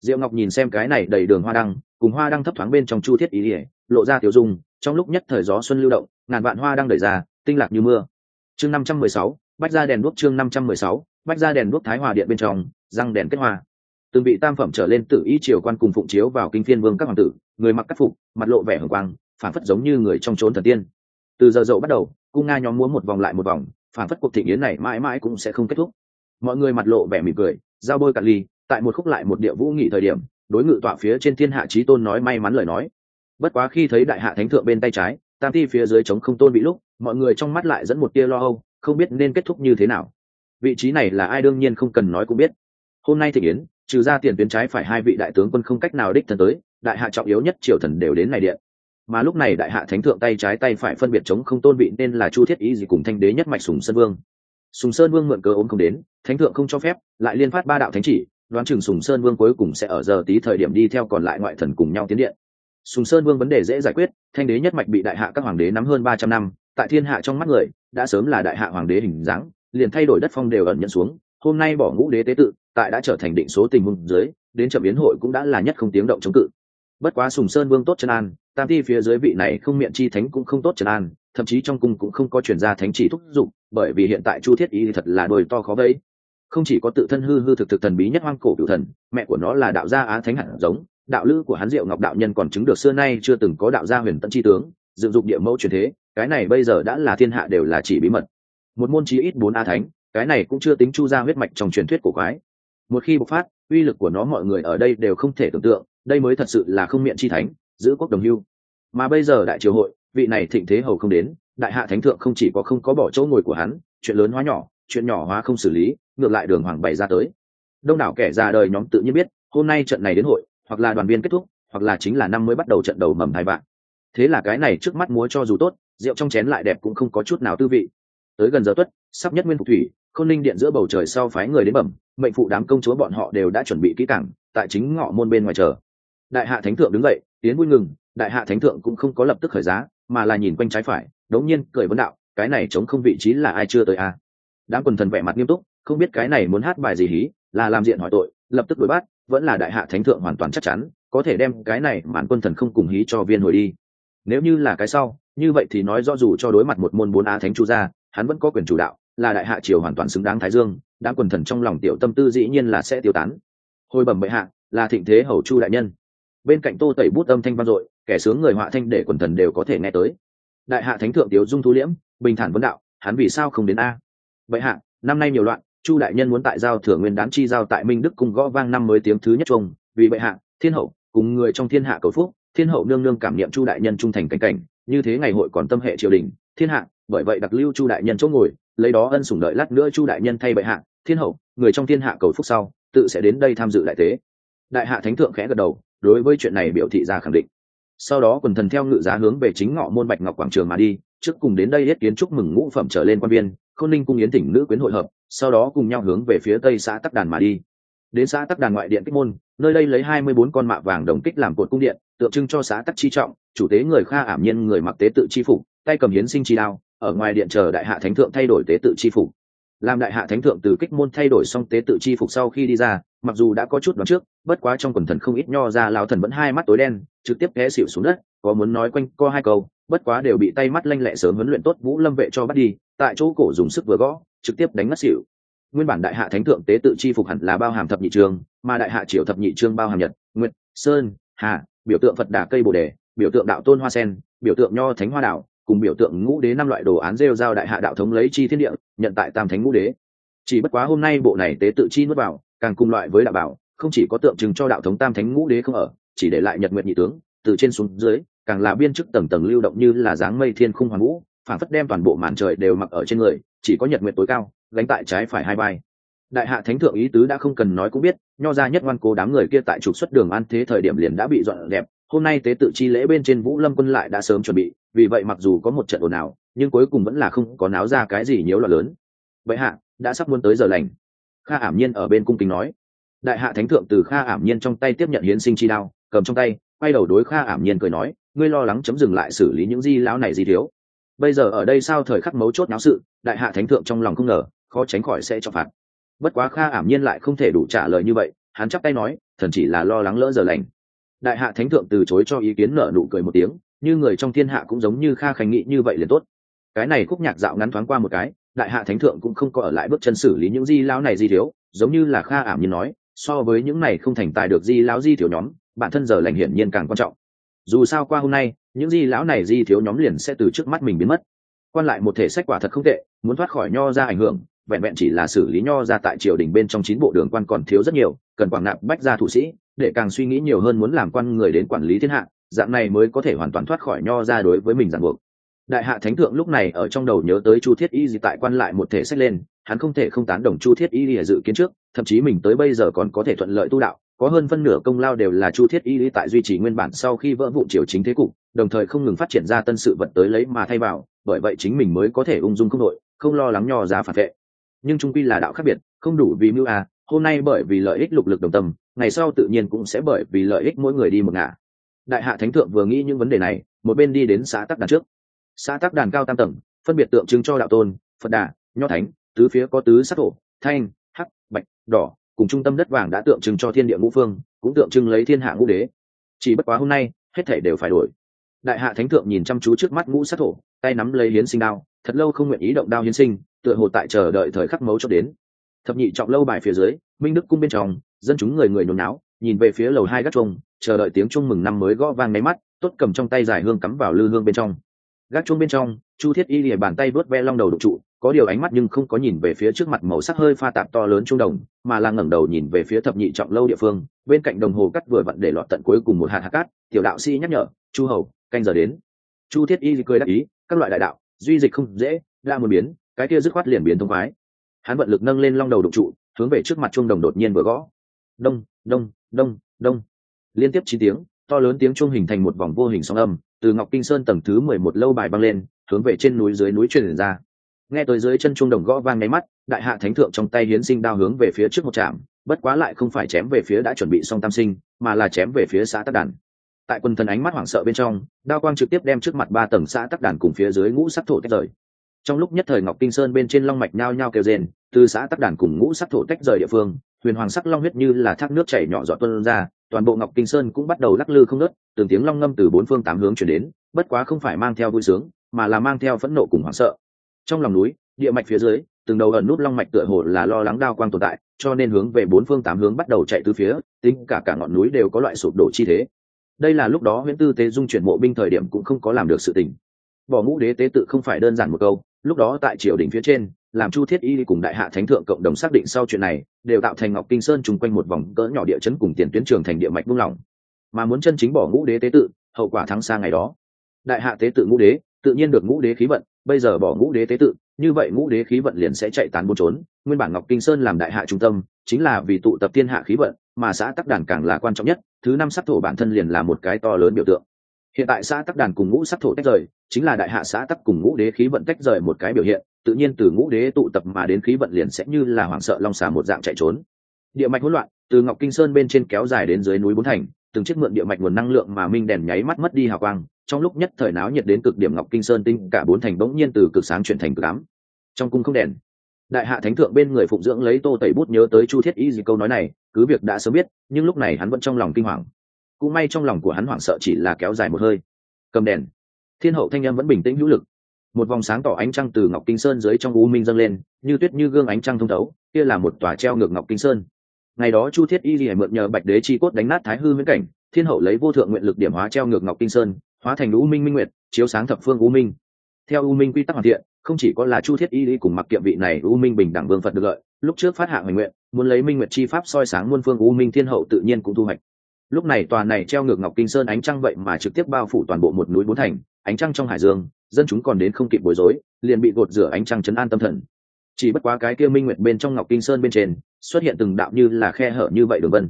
Diệu ngọc nhìn xem cái này đầy đường hoa đăng, cùng hoa đăng thấp thoáng bên trong chu thiết y lộ ra tiểu dung trong lúc nhất thời gió xuân lưu động, ngàn vạn hoa đang đẩy ra, tinh lạc như mưa. Chương năm trăm mười sáu, bách ra đèn đuốc chương năm trăm mười sáu, bách ra đèn đuốc thái hòa điện bên trong, răng đèn kết hoa. Từng bị tam phẩm trở lên tự ý triều quan cùng phụng chiếu vào kinh phiên vương các hoàng tử, người mặc các phục, mặt lộ vẻ hồng quang phản phất giống như người trong trốn thần tiên. Từ giờ dậu bắt đầu, cung nga nhóm múa một vòng lại một vòng phản phất cuộc thị nghiến này mãi mãi cũng sẽ không kết thúc. Mọi người mặt lộ vẻ mỉm cười, giao bôi cạn ly, tại một khúc lại một địa vũ nghị thời điểm, đối ngự tọa phía trên thiên hạ trí tôn nói may mắn lời nói bất quá khi thấy đại hạ thánh thượng bên tay trái, tam thi phía dưới chống không tôn bị lúc, mọi người trong mắt lại dẫn một tia lo âu, không biết nên kết thúc như thế nào. Vị trí này là ai đương nhiên không cần nói cũng biết. Hôm nay thịnh yến, trừ ra tiền tuyến trái phải hai vị đại tướng quân không cách nào đích thân tới, đại hạ trọng yếu nhất triều thần đều đến này điện. Mà lúc này đại hạ thánh thượng tay trái tay phải phân biệt chống không tôn vị nên là chu thiết ý gì cùng thanh đế nhất mạch sùng sơn vương. Sùng sơn vương mượn cơ ốm không đến, thánh thượng không cho phép, lại liên phát ba đạo thánh chỉ, đoán chừng sùng sơn vương cuối cùng sẽ ở giờ tí thời điểm đi theo còn lại ngoại thần cùng nhau tiến điện sùng sơn vương vấn đề dễ giải quyết, thanh đế nhất mạch bị đại hạ các hoàng đế nắm hơn ba trăm năm, tại thiên hạ trong mắt người, đã sớm là đại hạ hoàng đế hình dáng, liền thay đổi đất phong đều ẩn nhận xuống, hôm nay bỏ ngũ đế tế tự, tại đã trở thành định số tình huống dưới, đến chậm biến hội cũng đã là nhất không tiếng động chống cự. Bất quá sùng sơn vương tốt chân an, tam thi phía dưới vị này không miệng chi thánh cũng không tốt chân an, thậm chí trong cung cũng không có chuyển gia thánh chỉ thúc giục, bởi vì hiện tại chu thiết Y thật là đôi to khó vây không chỉ có tự thân hư hư thực thực thần bí nhất hoang cổ cựu thần, mẹ của nó là đạo gia á thánh hẳn giống đạo lữ của hắn diệu ngọc đạo nhân còn chứng được xưa nay chưa từng có đạo gia huyền tận chi tướng, dựng dục địa mẫu truyền thế, cái này bây giờ đã là thiên hạ đều là chỉ bí mật. Một môn chí ít bốn a thánh, cái này cũng chưa tính chu ra huyết mạch trong truyền thuyết của quái. Một khi bộc phát, uy lực của nó mọi người ở đây đều không thể tưởng tượng, đây mới thật sự là không miệng chi thánh, giữ quốc đồng hưu. Mà bây giờ đại triều hội, vị này thịnh thế hầu không đến, đại hạ thánh thượng không chỉ có không có bỏ chỗ ngồi của hắn, chuyện lớn hóa nhỏ, chuyện nhỏ hóa không xử lý, ngược lại đường hoàng bày ra tới. Đông đảo kẻ già đời nhóm tự nhiên biết, hôm nay trận này đến hội hoặc là đoàn viên kết thúc, hoặc là chính là năm mới bắt đầu trận đầu mầm hai vạn. Thế là cái này trước mắt múa cho dù tốt, rượu trong chén lại đẹp cũng không có chút nào tư vị. Tới gần giờ tuất, sắp nhất nguyên phục thủy không linh điện giữa bầu trời sau phái người đến bẩm, mệnh phụ đám công chúa bọn họ đều đã chuẩn bị kỹ cảng tại chính ngọ môn bên ngoài chờ. Đại hạ thánh thượng đứng dậy tiến vui ngừng, đại hạ thánh thượng cũng không có lập tức khởi giá, mà là nhìn quanh trái phải, đống nhiên cười vấn đạo, cái này chống không vị trí là ai chưa tới à? đám quần thần vẻ mặt nghiêm túc, không biết cái này muốn hát bài gì hí, là làm diện hỏi tội, lập tức đuổi bắt vẫn là đại hạ thánh thượng hoàn toàn chắc chắn, có thể đem cái này màn quân thần không cùng hí cho viên hồi đi. Nếu như là cái sau, như vậy thì nói rõ dù cho đối mặt một môn bốn á thánh chu gia, hắn vẫn có quyền chủ đạo, là đại hạ triều hoàn toàn xứng đáng thái dương, đám quần thần trong lòng tiểu tâm tư dĩ nhiên là sẽ tiêu tán. Hồi bẩm bệ hạ, là thịnh thế hầu chu đại nhân. Bên cạnh tô tẩy bút âm thanh vang dội, kẻ sướng người họa thanh để quần thần đều có thể nghe tới. Đại hạ thánh thượng tiểu dung thu liễm, bình thản vấn đạo, hắn vì sao không đến a? Bệ hạ, năm nay nhiều loạn chu đại nhân muốn tại giao thừa nguyên đán chi giao tại minh đức cùng gõ vang năm mới tiếng thứ nhất chung vì bệ hạ, thiên hậu, cùng người trong thiên hạ cầu phúc, thiên hậu nương nương cảm niệm chu đại nhân trung thành cảnh cảnh, như thế ngày hội còn tâm hệ triều đình, thiên hạ, bởi vậy đặc lưu chu đại nhân chỗ ngồi, lấy đó ân sủng đợi lát nữa chu đại nhân thay bệ hạ, thiên hậu, người trong thiên hạ cầu phúc sau, tự sẽ đến đây tham dự đại tế. Đại hạ thánh thượng khẽ gật đầu, đối với chuyện này biểu thị ra khẳng định. Sau đó quần thần theo ngự giá hướng về chính ngọ môn bạch ngọc quảng trường mà đi, trước cùng đến đây hết kiến chúc mừng ngũ phẩm trở lên quan viên, khôn ninh cung yến tỉnh nữ quyến hội hợp sau đó cùng nhau hướng về phía tây xã tắc đàn mà đi. Đến xã tắc đàn ngoại điện kích môn, nơi đây lấy hai mươi bốn con mạ vàng đồng kích làm cột cung điện, tượng trưng cho xã tắc chi trọng, chủ tế người kha ảm nhiên, người mặc tế tự chi phục, tay cầm hiến sinh chi đao, ở ngoài điện chờ đại hạ thánh thượng thay đổi tế tự chi phục. Làm đại hạ thánh thượng từ kích môn thay đổi xong tế tự chi phục sau khi đi ra, mặc dù đã có chút đoán trước, bất quá trong quần thần không ít nho ra lao thần vẫn hai mắt tối đen, trực tiếp ghé xỉu xuống đất, có muốn nói quanh co hai câu, bất quá đều bị tay mắt lanh lẹ sớm huấn luyện tốt vũ lâm vệ cho bắt đi tại chỗ cổ dùng sức vừa gõ, trực tiếp đánh ngất xỉu. Nguyên bản đại hạ thánh thượng tế tự chi phục hẳn là bao hàm thập nhị trường, mà đại hạ triều thập nhị trương bao hàm nhật, nguyệt, sơn, hà, biểu tượng phật đà cây bồ đề, biểu tượng đạo tôn hoa sen, biểu tượng nho thánh hoa đạo cùng biểu tượng ngũ đế năm loại đồ án rêu giao đại hạ đạo thống lấy chi thiên địa, nhận tại tam thánh ngũ đế. Chỉ bất quá hôm nay bộ này tế tự chi nuốt vào, càng cùng loại với đạo bảo, không chỉ có tượng trưng cho đạo thống tam thánh ngũ đế không ở, chỉ để lại nhật nguyện nhị tướng, từ trên xuống dưới, càng là biên chức tầng tầng lưu động như là dáng mây thiên khung hoàng vũ phản phất đem toàn bộ màn trời đều mặc ở trên người, chỉ có nhật nguyện tối cao, gánh tại trái phải hai vai. Đại hạ thánh thượng ý tứ đã không cần nói cũng biết, nho ra nhất ngoan cố đám người kia tại trục xuất đường an thế thời điểm liền đã bị dọn đẹp hôm nay tế tự chi lễ bên trên vũ lâm quân lại đã sớm chuẩn bị, vì vậy mặc dù có một trận ồn ào, nhưng cuối cùng vẫn là không có náo ra cái gì nhiễu loạn lớn. Vậy hạ, đã sắp muốn tới giờ lành. Kha ảm nhiên ở bên cung kính nói. Đại hạ thánh thượng từ kha ảm nhiên trong tay tiếp nhận hiến sinh chi đao, cầm trong tay, quay đầu đối kha ảm nhiên cười nói, ngươi lo lắng chấm dừng lại xử lý những di lão này di thiếu bây giờ ở đây sao thời khắc mấu chốt náo sự, đại hạ thánh thượng trong lòng không ngờ, khó tránh khỏi sẽ cho phạt. Bất quá kha ảm nhiên lại không thể đủ trả lời như vậy, hắn chắp tay nói, thần chỉ là lo lắng lỡ giờ lành. Đại hạ thánh thượng từ chối cho ý kiến nở nụ cười một tiếng, như người trong thiên hạ cũng giống như kha khánh nghĩ như vậy liền tốt. Cái này khúc nhạc dạo ngắn thoáng qua một cái, đại hạ thánh thượng cũng không có ở lại bước chân xử lý những di lão này di thiếu, giống như là kha ảm nhiên nói, so với những này không thành tài được di lão di thiếu nhóm, bản thân giờ lành hiển nhiên càng quan trọng. Dù sao qua hôm nay những di lão này di thiếu nhóm liền sẽ từ trước mắt mình biến mất. Quan lại một thể sách quả thật không tệ, muốn thoát khỏi nho ra ảnh hưởng, vẹn vẹn chỉ là xử lý nho ra tại triều đình bên trong chín bộ đường quan còn thiếu rất nhiều, cần quảng nạp bách gia thủ sĩ, để càng suy nghĩ nhiều hơn muốn làm quan người đến quản lý thiên hạ, dạng này mới có thể hoàn toàn thoát khỏi nho ra đối với mình ràng buộc. Đại hạ thánh thượng lúc này ở trong đầu nhớ tới chu thiết y gì tại quan lại một thể sách lên, hắn không thể không tán đồng chu thiết y lìa dự kiến trước, thậm chí mình tới bây giờ còn có thể thuận lợi tu đạo có hơn phân nửa công lao đều là chu thiết y lý tại duy trì nguyên bản sau khi vỡ vụ triều chính thế cục, đồng thời không ngừng phát triển ra tân sự vật tới lấy mà thay vào, bởi vậy chính mình mới có thể ung dung không đội không lo lắng nho giá phản vệ. Nhưng trung quy là đạo khác biệt, không đủ vì mưu à hôm nay bởi vì lợi ích lục lực đồng tâm, ngày sau tự nhiên cũng sẽ bởi vì lợi ích mỗi người đi một ngả. Đại hạ thánh thượng vừa nghĩ những vấn đề này, một bên đi đến xã tắc đàn trước. Xã tắc đàn cao tam tầng, phân biệt tượng trưng cho đạo tôn, phật đà, nho thánh, tứ phía có tứ sắc thổ thanh, hắc, bạch, đỏ cùng trung tâm đất vàng đã tượng trưng cho thiên địa ngũ phương, cũng tượng trưng lấy thiên hạ ngũ đế. Chỉ bất quá hôm nay, hết thể đều phải đổi. Đại hạ thánh thượng nhìn chăm chú trước mắt ngũ sát thổ, tay nắm lấy hiến sinh đao, thật lâu không nguyện ý động đao hiến sinh, tựa hồ tại chờ đợi thời khắc mấu cho đến. Thập nhị trọng lâu bài phía dưới, minh đức cung bên trong, dân chúng người người nôn náo, nhìn về phía lầu hai gác chuông, chờ đợi tiếng chuông mừng năm mới gõ vang máy mắt, tốt cầm trong tay dài hương cắm vào lư hương bên trong. Gác chuông bên trong, chu thiết y lìa bàn tay vớt ve long đầu đục trụ có điều ánh mắt nhưng không có nhìn về phía trước mặt màu sắc hơi pha tạp to lớn trung đồng, mà là ngẩng đầu nhìn về phía thập nhị trọng lâu địa phương. Bên cạnh đồng hồ cắt vừa vặn để lọt tận cuối cùng một hạt hạt cát, tiểu đạo sĩ nhắc nhở, chu hầu, canh giờ đến. Chu thiết y cười đáp ý, các loại đại đạo, duy dịch không dễ ra một biến, cái kia dứt khoát liền biến thông khoái. Hắn vận lực nâng lên long đầu đục trụ, hướng về trước mặt trung đồng đột nhiên vừa gõ. Đông đông đông đông. Liên tiếp chín tiếng, to lớn tiếng chuông hình thành một vòng vô hình sóng âm, từ ngọc kinh sơn tầng thứ mười một lâu bài băng lên, hướng về trên núi dưới núi truyền ra nghe tới dưới chân trung đồng gõ vang nháy mắt, đại hạ thánh thượng trong tay hiến sinh đao hướng về phía trước một trạm, bất quá lại không phải chém về phía đã chuẩn bị xong tam sinh, mà là chém về phía xã tắc đàn. Tại quân thần ánh mắt hoảng sợ bên trong, đao quang trực tiếp đem trước mặt ba tầng xã tắc đàn cùng phía dưới ngũ sắc thổ tách rời. Trong lúc nhất thời ngọc kinh sơn bên trên long mạch nhao nhao kêu rền từ xã tắc đàn cùng ngũ sắc thổ tách rời địa phương, huyền hoàng sắc long huyết như là thác nước chảy nhỏ giọt tuân ra, toàn bộ ngọc kinh sơn cũng bắt đầu lắc lư không nớt từng tiếng long ngâm từ bốn phương tám hướng chuyển đến, bất quá không phải mang theo vui sướng, mà là mang theo phẫn nộ cùng hoảng sợ trong lòng núi, địa mạch phía dưới, từng đầu ẩn nút long mạch tựa hồ là lo lắng đao quang tồn tại, cho nên hướng về bốn phương tám hướng bắt đầu chạy từ phía, tính cả cả ngọn núi đều có loại sụp đổ chi thế. Đây là lúc đó nguyễn tư tế dung chuyển mộ binh thời điểm cũng không có làm được sự tình. Bỏ ngũ đế tế tự không phải đơn giản một câu, lúc đó tại triều đình phía trên, làm chu thiết y cùng đại hạ thánh thượng cộng đồng xác định sau chuyện này, đều tạo thành ngọc kinh sơn chung quanh một vòng cỡ nhỏ địa chấn cùng tiền tuyến trường thành địa mạch buông lỏng. Mà muốn chân chính bỏ ngũ đế tế tự, hậu quả thắng xa ngày đó. Đại hạ tế tự ngũ đế, tự nhiên được ngũ đế khí vận bây giờ bỏ ngũ đế tế tự, như vậy ngũ đế khí vận liền sẽ chạy tán buôn trốn. Nguyên bản ngọc kinh sơn làm đại hạ trung tâm, chính là vì tụ tập thiên hạ khí vận, mà xã tắc đàn càng là quan trọng nhất, thứ năm sắc thổ bản thân liền là một cái to lớn biểu tượng. Hiện tại xã tắc đàn cùng ngũ sắc thổ tách rời, chính là đại hạ xã tắc cùng ngũ đế khí vận tách rời một cái biểu hiện, tự nhiên từ ngũ đế tụ tập mà đến khí vận liền sẽ như là hoảng sợ long xà một dạng chạy trốn. Địa mạch hỗn loạn, từ ngọc kinh sơn bên trên kéo dài đến dưới núi bốn thành từng chiếc mượn địa mạch nguồn năng lượng mà minh đèn nháy mắt mất đi hào quang, trong lúc nhất thời náo nhiệt đến cực điểm ngọc kinh sơn tinh, cả bốn thành bỗng nhiên từ cực sáng chuyển thành cực ám. Trong cung không đèn. Đại hạ thánh thượng bên người phụng dưỡng lấy tô tẩy bút nhớ tới chu thiết y gì câu nói này, cứ việc đã sớm biết, nhưng lúc này hắn vẫn trong lòng kinh hoàng. Cũng may trong lòng của hắn hoảng sợ chỉ là kéo dài một hơi. Cầm đèn. Thiên hậu thanh em vẫn bình tĩnh hữu lực. Một vòng sáng tỏ ánh trăng từ ngọc kinh sơn dưới trong u minh dâng lên, như tuyết như gương ánh trăng thông thấu, kia là một tòa treo ngược ngọc kinh sơn ngày đó chu thiết y lìa mượn nhờ bạch đế chi cốt đánh nát thái hư miễn cảnh, thiên hậu lấy vô thượng nguyện lực điểm hóa treo ngược ngọc kinh sơn, hóa thành u minh minh nguyệt, chiếu sáng thập phương u minh. Theo u minh quy tắc hoàn thiện, không chỉ có là chu thiết y lý cùng mặc kiệm vị này u minh bình đẳng vương phật được lợi, lúc trước phát hạ hoành nguyện, muốn lấy minh nguyệt chi pháp soi sáng muôn phương u minh thiên hậu tự nhiên cũng thu hoạch. Lúc này tòa này treo ngược ngọc kinh sơn ánh trăng vậy mà trực tiếp bao phủ toàn bộ một núi bốn thành, ánh trăng trong hải dương, dân chúng còn đến không kịp bối rối, liền bị gột rửa ánh trăng chấn an tâm thần. Chỉ bất quá cái kia minh nguyệt bên trong ngọc kinh sơn bên trên xuất hiện từng đạo như là khe hở như vậy đường vân.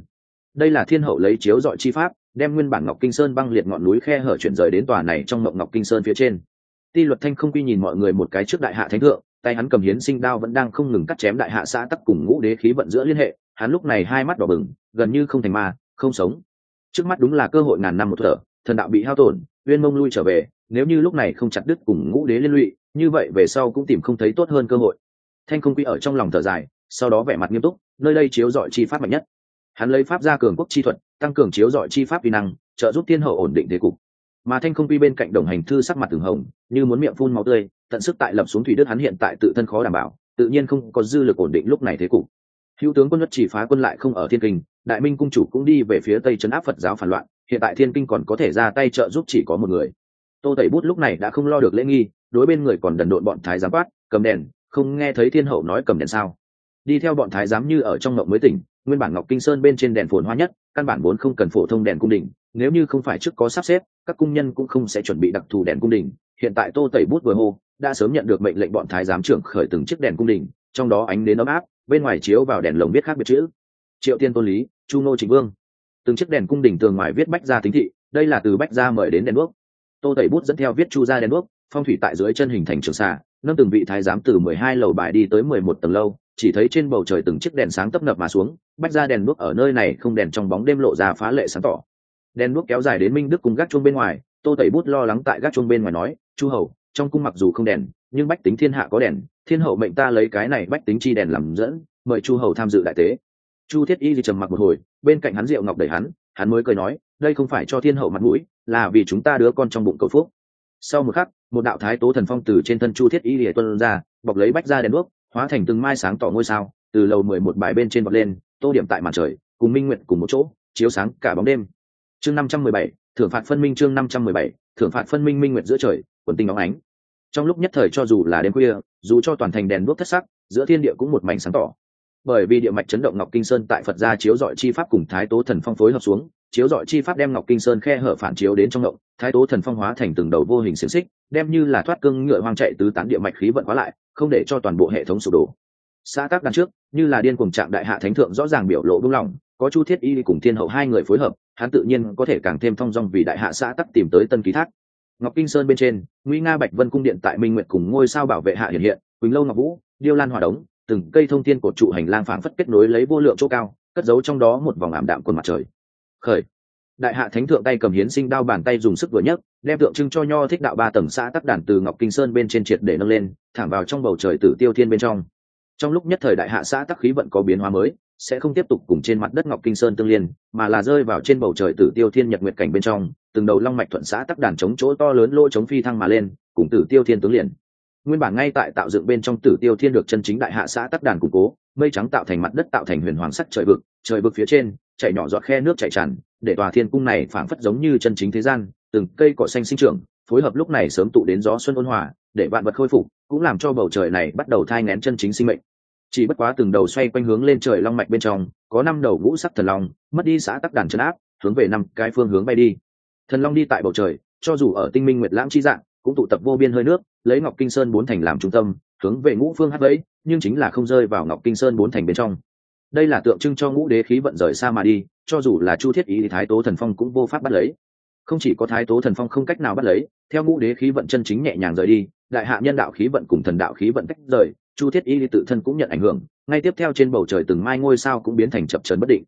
Đây là thiên hậu lấy chiếu dọi chi pháp, đem nguyên bản ngọc kinh sơn băng liệt ngọn núi khe hở chuyển rời đến tòa này trong mộng ngọc kinh sơn phía trên. Ti luật thanh không quy nhìn mọi người một cái trước đại hạ thánh thượng, tay hắn cầm hiến sinh đao vẫn đang không ngừng cắt chém đại hạ xã tắc cùng ngũ đế khí vận giữa liên hệ, hắn lúc này hai mắt đỏ bừng, gần như không thành ma, không sống. Trước mắt đúng là cơ hội ngàn năm một thở, thần đạo bị hao tổn, uyên mông lui trở về, nếu như lúc này không chặt đứt cùng ngũ đế liên lụy, như vậy về sau cũng tìm không thấy tốt hơn cơ hội. Thanh không quy ở trong lòng thở dài sau đó vẻ mặt nghiêm túc, nơi đây chiếu dọi chi pháp mạnh nhất. Hắn lấy pháp ra cường quốc chi thuật, tăng cường chiếu dọi chi pháp vi năng, trợ giúp thiên hậu ổn định thế cục. Mà thanh không quy bên cạnh đồng hành thư sắc mặt từng hồng, như muốn miệng phun máu tươi, tận sức tại lập xuống thủy đức hắn hiện tại tự thân khó đảm bảo, tự nhiên không có dư lực ổn định lúc này thế cục. Hữu tướng quân nhất chỉ phá quân lại không ở thiên kinh, đại minh cung chủ cũng đi về phía tây trấn áp phật giáo phản loạn, hiện tại thiên kinh còn có thể ra tay trợ giúp chỉ có một người. Tô tẩy bút lúc này đã không lo được lễ nghi, đối bên người còn đần độn bọn thái giám quát, cầm đèn, không nghe thấy thiên hậu nói cầm đèn sao? Đi theo bọn thái giám như ở trong ngộng mới tỉnh, nguyên bản ngọc kinh sơn bên trên đèn phồn hoa nhất, căn bản vốn không cần phổ thông đèn cung đình, nếu như không phải trước có sắp xếp, các cung nhân cũng không sẽ chuẩn bị đặc thù đèn cung đình. Hiện tại tô tẩy bút vừa hô, đã sớm nhận được mệnh lệnh bọn thái giám trưởng khởi từng chiếc đèn cung đình, trong đó ánh đến ấm áp, bên ngoài chiếu vào đèn lồng viết khác biệt chữ. Triệu tiên tôn lý, chu nô trịnh vương. Từng chiếc đèn cung đình tường ngoài viết bách gia tính thị, đây là từ bách gia mời đến đèn đuốc. Tô tẩy bút dẫn theo viết chu ra đèn đuốc, phong thủy tại dưới chân hình thành trường xà, nâng từng vị thái giám từ mười hai lầu bài đi tới mười một tầng lâu chỉ thấy trên bầu trời từng chiếc đèn sáng tấp nập mà xuống, bách ra đèn đuốc ở nơi này không đèn trong bóng đêm lộ ra phá lệ sáng tỏ. Đèn đuốc kéo dài đến minh đức cùng gác chuông bên ngoài, tô tẩy bút lo lắng tại gác chuông bên ngoài nói, chu hầu, trong cung mặc dù không đèn, nhưng bách tính thiên hạ có đèn, thiên hậu mệnh ta lấy cái này bách tính chi đèn làm dẫn, mời chu hầu tham dự đại tế. Chu thiết y thì trầm mặc một hồi, bên cạnh hắn rượu ngọc đẩy hắn hắn mới cười nói, đây không phải cho thiên hậu mặt mũi, là vì chúng ta đứa con trong bụng cầu phúc. Sau một khắc, một đạo thái tố thần phong từ trên thân chu thiết y lìa tuân ra, bọc lấy bách ra đèn đuốc hóa thành từng mai sáng tỏ ngôi sao, từ lầu mười một bài bên trên bật lên, tô điểm tại màn trời, cùng minh nguyện cùng một chỗ, chiếu sáng cả bóng đêm. Chương năm trăm mười bảy, thưởng phạt phân minh chương năm trăm mười bảy, thưởng phạt phân minh minh nguyện giữa trời, quần tinh óng ánh. Trong lúc nhất thời cho dù là đêm khuya, dù cho toàn thành đèn đuốc thất sắc, giữa thiên địa cũng một mảnh sáng tỏ. Bởi vì địa mạch chấn động ngọc kinh sơn tại phật gia chiếu dọi chi pháp cùng thái tố thần phong phối hợp xuống, chiếu dọi chi pháp đem ngọc kinh sơn khe hở phản chiếu đến trong ngộng thái tố thần phong hóa thành từng đầu vô hình xiềng xích, đem như là thoát cương ngựa hoang chạy tứ tán địa mạch khí vận hóa lại không để cho toàn bộ hệ thống sụp đổ. Xã tác đằng trước, như là điên cùng trạng đại hạ thánh thượng rõ ràng biểu lộ đúng lòng, có chu thiết y cùng thiên hậu hai người phối hợp, hắn tự nhiên có thể càng thêm thong dong vì đại hạ xã tắc tìm tới tân ký thác. Ngọc kinh sơn bên trên nguy nga bạch vân cung điện tại minh nguyệt cùng ngôi sao bảo vệ hạ hiện hiện, quỳnh lâu ngọc vũ, điêu lan hòa đống, từng cây thông thiên cột trụ hành lang phảng phất kết nối lấy vô lượng chỗ cao, cất giấu trong đó một vòng ảm đạm quần mặt trời. Khởi! Đại hạ thánh thượng tay cầm hiến sinh đao bàn tay dùng sức vừa nhấc, đem tượng trưng cho nho thích đạo ba tầng xã tắc đàn từ ngọc kinh sơn bên trên triệt để nâng lên, thẳng vào trong bầu trời tử tiêu thiên bên trong. Trong lúc nhất thời đại hạ xã tắc khí vận có biến hóa mới, sẽ không tiếp tục cùng trên mặt đất ngọc kinh sơn tương liên, mà là rơi vào trên bầu trời tử tiêu thiên nhật nguyệt cảnh bên trong, từng đầu long mạch thuận xã tắc đàn chống chỗ to lớn lỗ chống phi thăng mà lên, cùng tử tiêu thiên tướng liền. Nguyên bản ngay tại tạo dựng bên trong tử tiêu thiên được chân chính đại hạ xã tắc đàn củng cố, mây trắng tạo thành mặt đất tạo thành huyền hoàng sắc trời vực trời vực phía trên, chảy nhỏ giọt khe nước chảy tràn để tòa thiên cung này phảng phất giống như chân chính thế gian, từng cây cỏ xanh sinh trưởng, phối hợp lúc này sớm tụ đến gió xuân ôn hòa, để vạn vật khôi phục, cũng làm cho bầu trời này bắt đầu thai ngén chân chính sinh mệnh. Chỉ bất quá từng đầu xoay quanh hướng lên trời long mạch bên trong, có năm đầu ngũ sắc thần long, mất đi xã tắc đàn chấn áp, hướng về năm cái phương hướng bay đi. Thần long đi tại bầu trời, cho dù ở tinh minh nguyệt lãng chi dạng, cũng tụ tập vô biên hơi nước, lấy ngọc kinh sơn bốn thành làm trung tâm, hướng về ngũ phương hát vẫy, nhưng chính là không rơi vào ngọc kinh sơn bốn thành bên trong đây là tượng trưng cho ngũ đế khí vận rời xa mà đi, cho dù là chu thiết ý thì thái tố thần phong cũng vô pháp bắt lấy. Không chỉ có thái tố thần phong không cách nào bắt lấy, theo ngũ đế khí vận chân chính nhẹ nhàng rời đi, đại hạ nhân đạo khí vận cùng thần đạo khí vận tách rời, chu thiết y tự thân cũng nhận ảnh hưởng, ngay tiếp theo trên bầu trời từng mai ngôi sao cũng biến thành chập trấn bất định.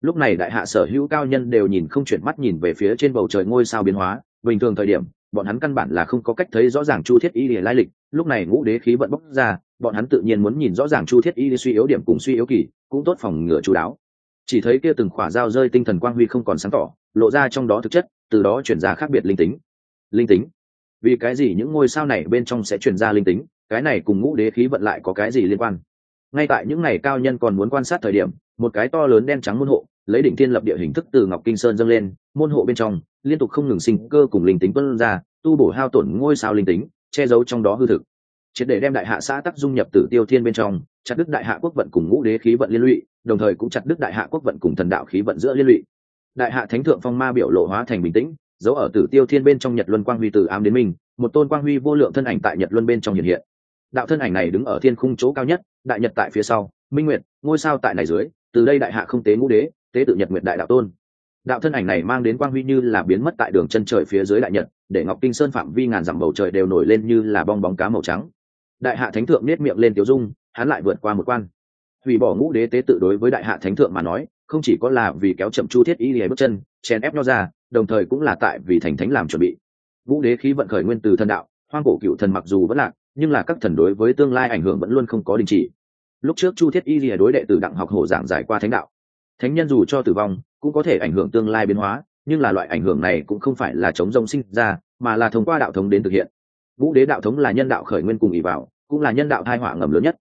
Lúc này đại hạ sở hữu cao nhân đều nhìn không chuyển mắt nhìn về phía trên bầu trời ngôi sao biến hóa, bình thường thời điểm, bọn hắn căn bản là không có cách thấy rõ ràng chu thiết y lai lịch, lúc này ngũ đế khí vận bốc ra, bọn hắn tự nhiên muốn nhìn rõ ràng chu thiết y suy yếu điểm cùng suy yếu kỳ cũng tốt phòng ngừa chú đáo. Chỉ thấy kia từng khỏa dao rơi tinh thần quang huy không còn sáng tỏ, lộ ra trong đó thực chất, từ đó chuyển ra khác biệt linh tính. Linh tính? Vì cái gì những ngôi sao này bên trong sẽ chuyển ra linh tính? Cái này cùng ngũ đế khí vận lại có cái gì liên quan? Ngay tại những ngày cao nhân còn muốn quan sát thời điểm, một cái to lớn đen trắng môn hộ, lấy đỉnh thiên lập địa hình thức từ ngọc kinh sơn dâng lên, môn hộ bên trong, liên tục không ngừng sinh cơ cùng linh tính tuân ra, tu bổ hao tổn ngôi sao linh tính, che giấu trong đó hư thực. Triệt để đem đại hạ xã tắc dung nhập tử tiêu thiên bên trong chặt đức đại hạ quốc vận cùng ngũ đế khí vận liên lụy đồng thời cũng chặt đức đại hạ quốc vận cùng thần đạo khí vận giữa liên lụy. Đại hạ thánh thượng phong ma biểu lộ hóa thành bình tĩnh giấu ở tử tiêu thiên bên trong nhật luân quang huy từ ám đến mình, một tôn quang huy vô lượng thân ảnh tại nhật luân bên trong hiện hiện. Đạo thân ảnh này đứng ở thiên khung chỗ cao nhất đại nhật tại phía sau minh nguyệt ngôi sao tại này dưới từ đây đại hạ không tế ngũ đế tế tự nhật nguyệt đại đạo tôn. Đạo thân ảnh này mang đến quang huy như là biến mất tại đường chân trời phía dưới đại nhật để ngọc kinh sơn phạm vi ngàn dặm bầu trời đều nổi lên như là bong bóng cá màu trắng. Đại hạ thánh thượng nết miệng lên tiểu dung hắn lại vượt qua một quan. Hủy bỏ ngũ đế tế tự đối với đại hạ thánh thượng mà nói, không chỉ có là vì kéo chậm chu thiết y lìa bước chân, chèn ép nho ra, đồng thời cũng là tại vì thành thánh làm chuẩn bị. Ngũ đế khí vận khởi nguyên từ thần đạo, hoang cổ cựu thần mặc dù vẫn lạc, nhưng là các thần đối với tương lai ảnh hưởng vẫn luôn không có đình chỉ. Lúc trước chu thiết y lìa đối đệ tử đặng học hổ giảng giải qua thánh đạo. Thánh nhân dù cho tử vong, cũng có thể ảnh hưởng tương lai biến hóa, nhưng là loại ảnh hưởng này cũng không phải là chống rông sinh ra, mà là thông qua đạo thống đến thực hiện. Ngũ đế đạo thống là nhân đạo khởi nguyên cùng ỷ vào, cũng là nhân đạo thai họa ngầm lớn nhất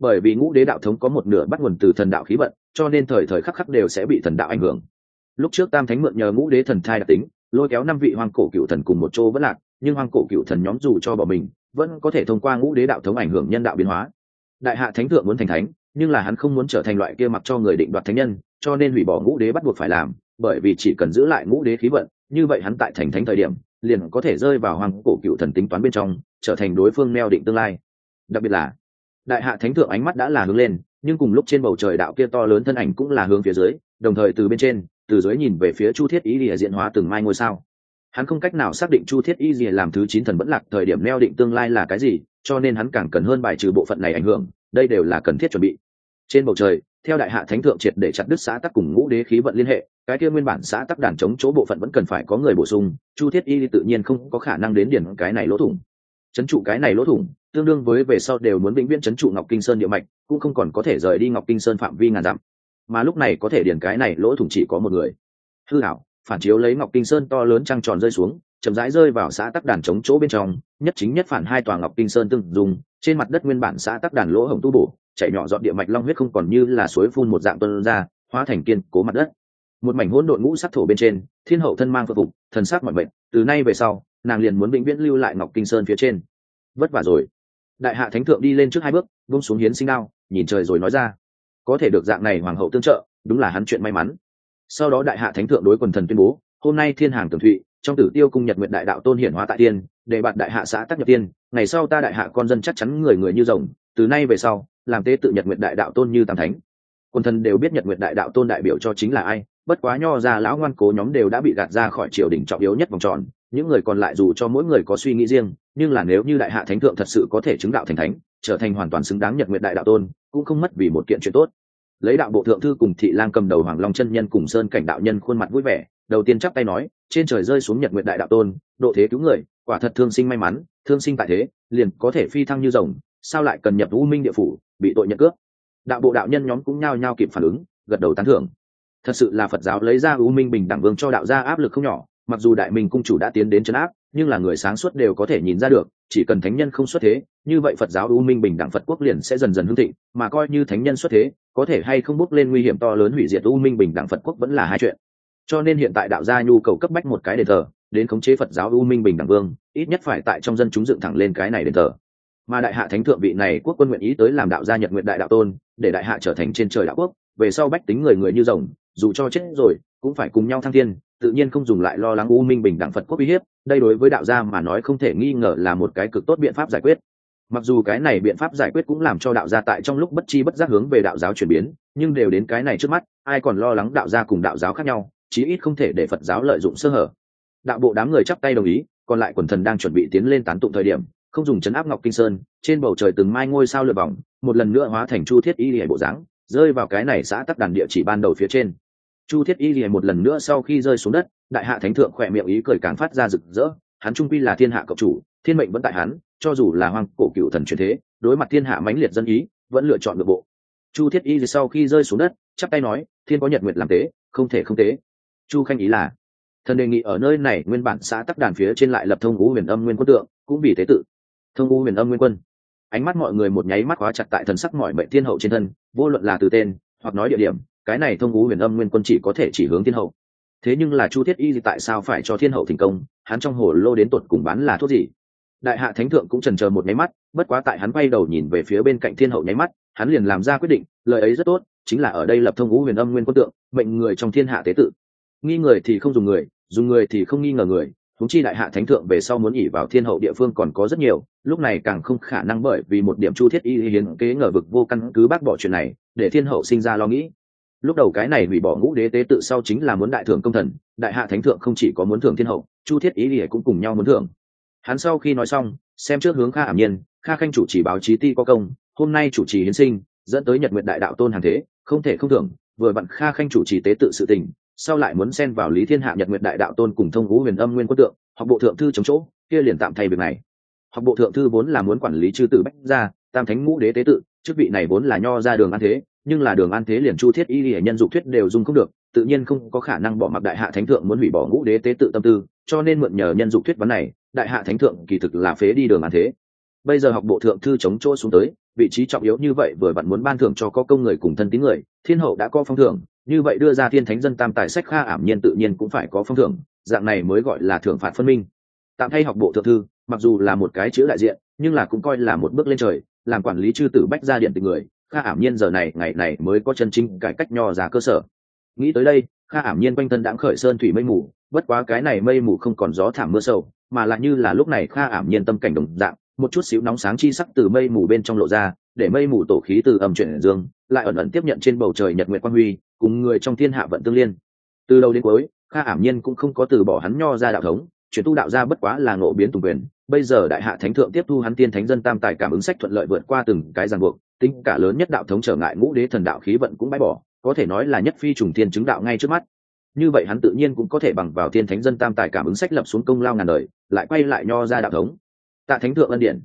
bởi vì ngũ đế đạo thống có một nửa bắt nguồn từ thần đạo khí vận, cho nên thời thời khắc khắc đều sẽ bị thần đạo ảnh hưởng. Lúc trước tam thánh mượn nhờ ngũ đế thần thai đặc tính, lôi kéo năm vị hoàng cổ cựu thần cùng một chỗ vẫn lạc, nhưng hoàng cổ cựu thần nhóm dù cho bỏ mình, vẫn có thể thông qua ngũ đế đạo thống ảnh hưởng nhân đạo biến hóa. Đại hạ thánh thượng muốn thành thánh, nhưng là hắn không muốn trở thành loại kia mặc cho người định đoạt thánh nhân, cho nên hủy bỏ ngũ đế bắt buộc phải làm, bởi vì chỉ cần giữ lại ngũ đế khí vận, như vậy hắn tại thành thánh thời điểm, liền có thể rơi vào hoàng cổ cựu thần tính toán bên trong, trở thành đối phương neo định tương lai. Đặc biệt là đại hạ thánh thượng ánh mắt đã là hướng lên, nhưng cùng lúc trên bầu trời đạo kia to lớn thân ảnh cũng là hướng phía dưới, đồng thời từ bên trên, từ dưới nhìn về phía chu thiết ý lìa diện hóa từng mai ngôi sao. Hắn không cách nào xác định chu thiết y gì làm thứ chín thần vẫn lạc thời điểm neo định tương lai là cái gì, cho nên hắn càng cần hơn bài trừ bộ phận này ảnh hưởng, đây đều là cần thiết chuẩn bị. Trên bầu trời, theo đại hạ thánh thượng triệt để chặt đứt xã tắc cùng ngũ đế khí vận liên hệ, cái kia nguyên bản xã tắc đàn chống chỗ bộ phận vẫn cần phải có người bổ sung, chu thiết y tự nhiên không có khả năng đến điển cái này lỗ thủng chấn trụ cái này lỗ thủng, tương đương với về sau đều muốn vĩnh viễn chấn trụ ngọc kinh sơn địa mạch, cũng không còn có thể rời đi ngọc kinh sơn phạm vi ngàn dặm. Mà lúc này có thể điền cái này lỗ thủng chỉ có một người. Hư hảo phản chiếu lấy ngọc kinh sơn to lớn trăng tròn rơi xuống, chậm rãi rơi vào xã tắc đàn chống chỗ bên trong, nhất chính nhất phản hai tòa ngọc kinh sơn từng dùng, trên mặt đất nguyên bản xã tắc đàn lỗ hổng tu bổ chạy nhỏ dọn địa mạch long huyết không còn như là suối phun một dạng tuân ra, hóa thành kiên cố mặt đất. Một mảnh hỗn độn ngũ sắc thổ bên trên, thiên hậu thân mang phật phục, thần sắc mọi bệnh từ nay về sau nàng liền muốn vĩnh viễn lưu lại ngọc kinh sơn phía trên. Vất vả rồi. Đại hạ thánh thượng đi lên trước hai bước bông xuống hiến sinh đao, nhìn trời rồi nói ra. Có thể được dạng này hoàng hậu tương trợ, đúng là hắn chuyện may mắn. Sau đó đại hạ thánh thượng đối quần thần tuyên bố, hôm nay thiên hàng tường thụy, trong tử tiêu cung nhật nguyện đại đạo tôn hiển hóa tại tiên, để bạn đại hạ xã tác nhập tiên, ngày sau ta đại hạ con dân chắc chắn người người như rồng, từ nay về sau, làm tế tự nhật nguyện đại đạo tôn như tam thánh. Quần thần đều biết nhật nguyện đại đạo tôn đại biểu cho chính là ai, bất quá nho ra lão ngoan cố nhóm đều đã bị gạt ra khỏi triều đình trọng yếu nhất vòng tròn những người còn lại dù cho mỗi người có suy nghĩ riêng, nhưng là nếu như đại hạ thánh thượng thật sự có thể chứng đạo thành thánh, trở thành hoàn toàn xứng đáng nhật nguyện đại đạo tôn, cũng không mất vì một kiện chuyện tốt. Lấy đạo bộ thượng thư cùng thị lang cầm đầu hoàng long chân nhân cùng sơn cảnh đạo nhân khuôn mặt vui vẻ, đầu tiên chắp tay nói, trên trời rơi xuống nhật nguyện đại đạo tôn, độ thế cứu người, quả thật thương sinh may mắn, thương sinh tại thế, liền có thể phi thăng như rồng, sao lại cần nhập u minh địa phủ, bị tội nhận cướp? Đạo bộ đạo nhân nhóm cũng nhao nhao kịp phản ứng, gật đầu tán thưởng. Thật sự là phật giáo lấy ra u minh bình đẳng vương cho đạo gia áp lực không nhỏ mặc dù đại minh cung chủ đã tiến đến chấn áp, nhưng là người sáng suốt đều có thể nhìn ra được, chỉ cần thánh nhân không xuất thế, như vậy phật giáo u minh bình đẳng phật quốc liền sẽ dần dần hưng thịnh, mà coi như thánh nhân xuất thế, có thể hay không bước lên nguy hiểm to lớn hủy diệt u minh bình đẳng phật quốc vẫn là hai chuyện. Cho nên hiện tại đạo gia nhu cầu cấp bách một cái đền thờ, đến khống chế phật giáo u minh bình đẳng vương, ít nhất phải tại trong dân chúng dựng thẳng lên cái này đền thờ. Mà đại hạ thánh thượng vị này quốc quân nguyện ý tới làm đạo gia nhật nguyện đại đạo tôn, để đại hạ trở thành trên trời đạo quốc, về sau bách tính người người như rồng, dù cho chết rồi, cũng phải cùng nhau thăng thiên tự nhiên không dùng lại lo lắng u minh bình đẳng phật quốc uy hiếp, đây đối với đạo gia mà nói không thể nghi ngờ là một cái cực tốt biện pháp giải quyết. Mặc dù cái này biện pháp giải quyết cũng làm cho đạo gia tại trong lúc bất chi bất giác hướng về đạo giáo chuyển biến, nhưng đều đến cái này trước mắt, ai còn lo lắng đạo gia cùng đạo giáo khác nhau, chí ít không thể để phật giáo lợi dụng sơ hở. Đạo bộ đám người chắp tay đồng ý, còn lại quần thần đang chuẩn bị tiến lên tán tụng thời điểm, không dùng chấn áp ngọc kinh sơn, trên bầu trời từng mai ngôi sao lượt vòng, một lần nữa hóa thành chu thiết y hệ bộ dáng, rơi vào cái này xã tắc đàn địa chỉ ban đầu phía trên chu thiết y lìa một lần nữa sau khi rơi xuống đất, đại hạ thánh thượng khỏe miệng ý cười càng phát ra rực rỡ, hắn trung quy là thiên hạ cộng chủ, thiên mệnh vẫn tại hắn, cho dù là hoàng cổ cựu thần truyền thế, đối mặt thiên hạ mãnh liệt dân ý, vẫn lựa chọn nội bộ. Chu thiết y sau khi rơi xuống đất, chắp tay nói, thiên có nhật nguyện làm tế, không thể không tế. Chu khanh ý là, thần đề nghị ở nơi này nguyên bản xã tắc đàn phía trên lại lập thông ngũ huyền âm nguyên quân tượng, cũng vì thế tự. Thông ngũ huyền âm nguyên quân. Ánh mắt mọi người một nháy mắt khóa chặt tại thần sắc mọi mệnh thiên hậu trên thân, vô luận là từ tên, hoặc nói địa điểm cái này thông ngũ huyền âm nguyên quân chỉ có thể chỉ hướng thiên hậu. Thế nhưng là chu thiết y tại sao phải cho thiên hậu thành công? Hắn trong hồ lô đến tột cùng bán là thuốc gì? Đại hạ thánh thượng cũng trần chờ một nháy mắt, bất quá tại hắn quay đầu nhìn về phía bên cạnh thiên hậu nháy mắt, hắn liền làm ra quyết định, lời ấy rất tốt, chính là ở đây lập thông ngũ huyền âm nguyên quân tượng, mệnh người trong thiên hạ tế tự. Nghi người thì không dùng người dùng người thì không nghi ngờ người húng chi đại hạ thánh thượng về sau muốn ỉ vào thiên hậu địa phương còn có rất nhiều, lúc này càng không khả năng bởi vì một điểm chu thiết y hiến kế ngờ vực vô căn cứ bác bỏ chuyện này, để thiên hậu sinh ra lo nghĩ lúc đầu cái này hủy bỏ ngũ đế tế tự sau chính là muốn đại thưởng công thần, đại hạ thánh thượng không chỉ có muốn thưởng thiên hậu, chu thiết ý ỉa cũng cùng nhau muốn thưởng. Hắn sau khi nói xong, xem trước hướng kha ảm nhiên, kha khanh chủ trì báo chí ti có công, hôm nay chủ trì hiến sinh, dẫn tới nhật nguyện đại đạo tôn hàng thế, không thể không thưởng, vừa vặn kha khanh chủ trì tế tự sự tình, sau lại muốn xen vào lý thiên hạ nhật nguyện đại đạo tôn cùng thông vũ huyền âm nguyên quân tượng hoặc bộ thượng thư chống chỗ, kia liền tạm thay việc này. Hoặc bộ thượng thư vốn là muốn quản lý chư tử bách gia, tam thánh ngũ đế tế tự, chức vị này vốn là nho ra đường an thế nhưng là đường an thế liền chu thiết y hệ nhân dục thuyết đều dung không được, tự nhiên không có khả năng bỏ mặc đại hạ thánh thượng muốn hủy bỏ ngũ đế tế tự tâm tư, cho nên mượn nhờ nhân dục thuyết vấn này, đại hạ thánh thượng kỳ thực là phế đi đường an thế. Bây giờ học bộ thượng thư chống chỗ xuống tới, vị trí trọng yếu như vậy vừa bạn muốn ban thưởng cho có công người cùng thân tín người, thiên hậu đã có phong thưởng, như vậy đưa ra thiên thánh dân tam tài sách kha ảm nhiên tự nhiên cũng phải có phong thưởng, dạng này mới gọi là thưởng phạt phân minh. Tạm thay học bộ thượng thư, mặc dù là một cái chữ đại diện, nhưng là cũng coi là một bước lên trời, làm quản lý chư tử bách gia điện tình người kha ảm nhiên giờ này, ngày này mới có chân chính cải cách nho ra cơ sở. Nghĩ tới đây, kha ảm nhiên quanh thân đãng khởi sơn thủy mây mù, bất quá cái này mây mù không còn gió thảm mưa sâu, mà lại như là lúc này kha ảm nhiên tâm cảnh đồng dạng, một chút xíu nóng sáng chi sắc từ mây mù bên trong lộ ra, để mây mù tổ khí từ ẩm chuyển dương, lại ẩn ẩn tiếp nhận trên bầu trời nhật nguyện quang huy, cùng người trong thiên hạ vận tương liên. Từ đầu đến cuối, kha ảm nhiên cũng không có từ bỏ hắn nho ra đạo thống, chuyển tu đạo ra bất quá là ngộ biến tùng quyền, bây giờ đại hạ thánh thượng tiếp thu hắn tiên thánh dân tam tài cảm ứng sách thuận lợi vượt qua từng cái ràng buộc tính cả lớn nhất đạo thống trở ngại ngũ đế thần đạo khí vận cũng bãi bỏ, có thể nói là nhất phi trùng thiên chứng đạo ngay trước mắt. Như vậy hắn tự nhiên cũng có thể bằng vào thiên thánh dân tam tài cảm ứng sách lập xuống công lao ngàn đời, lại quay lại nho ra đạo thống. Tạ thánh thượng ân điển.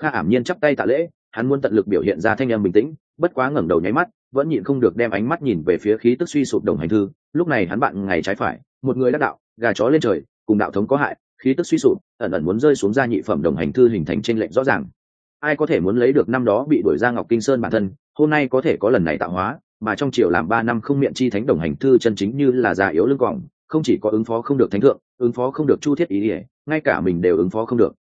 Kha ảm nhiên chắp tay tạ lễ, hắn muốn tận lực biểu hiện ra thanh em bình tĩnh, bất quá ngẩng đầu nháy mắt, vẫn nhịn không được đem ánh mắt nhìn về phía khí tức suy sụp đồng hành thư. Lúc này hắn bạn ngày trái phải, một người đắc đạo, gà chó lên trời, cùng đạo thống có hại, khí tức suy sụp, ẩn ẩn muốn rơi xuống ra nhị phẩm đồng hành thư hình thành tranh lệch rõ ràng ai có thể muốn lấy được năm đó bị đuổi ra ngọc kinh sơn bản thân, hôm nay có thể có lần này tạo hóa, mà trong triều làm ba năm không miệng chi thánh đồng hành thư chân chính như là già yếu lưng cỏng không chỉ có ứng phó không được thánh thượng, ứng phó không được chu thiết ý ỉa ngay cả mình đều ứng phó không được.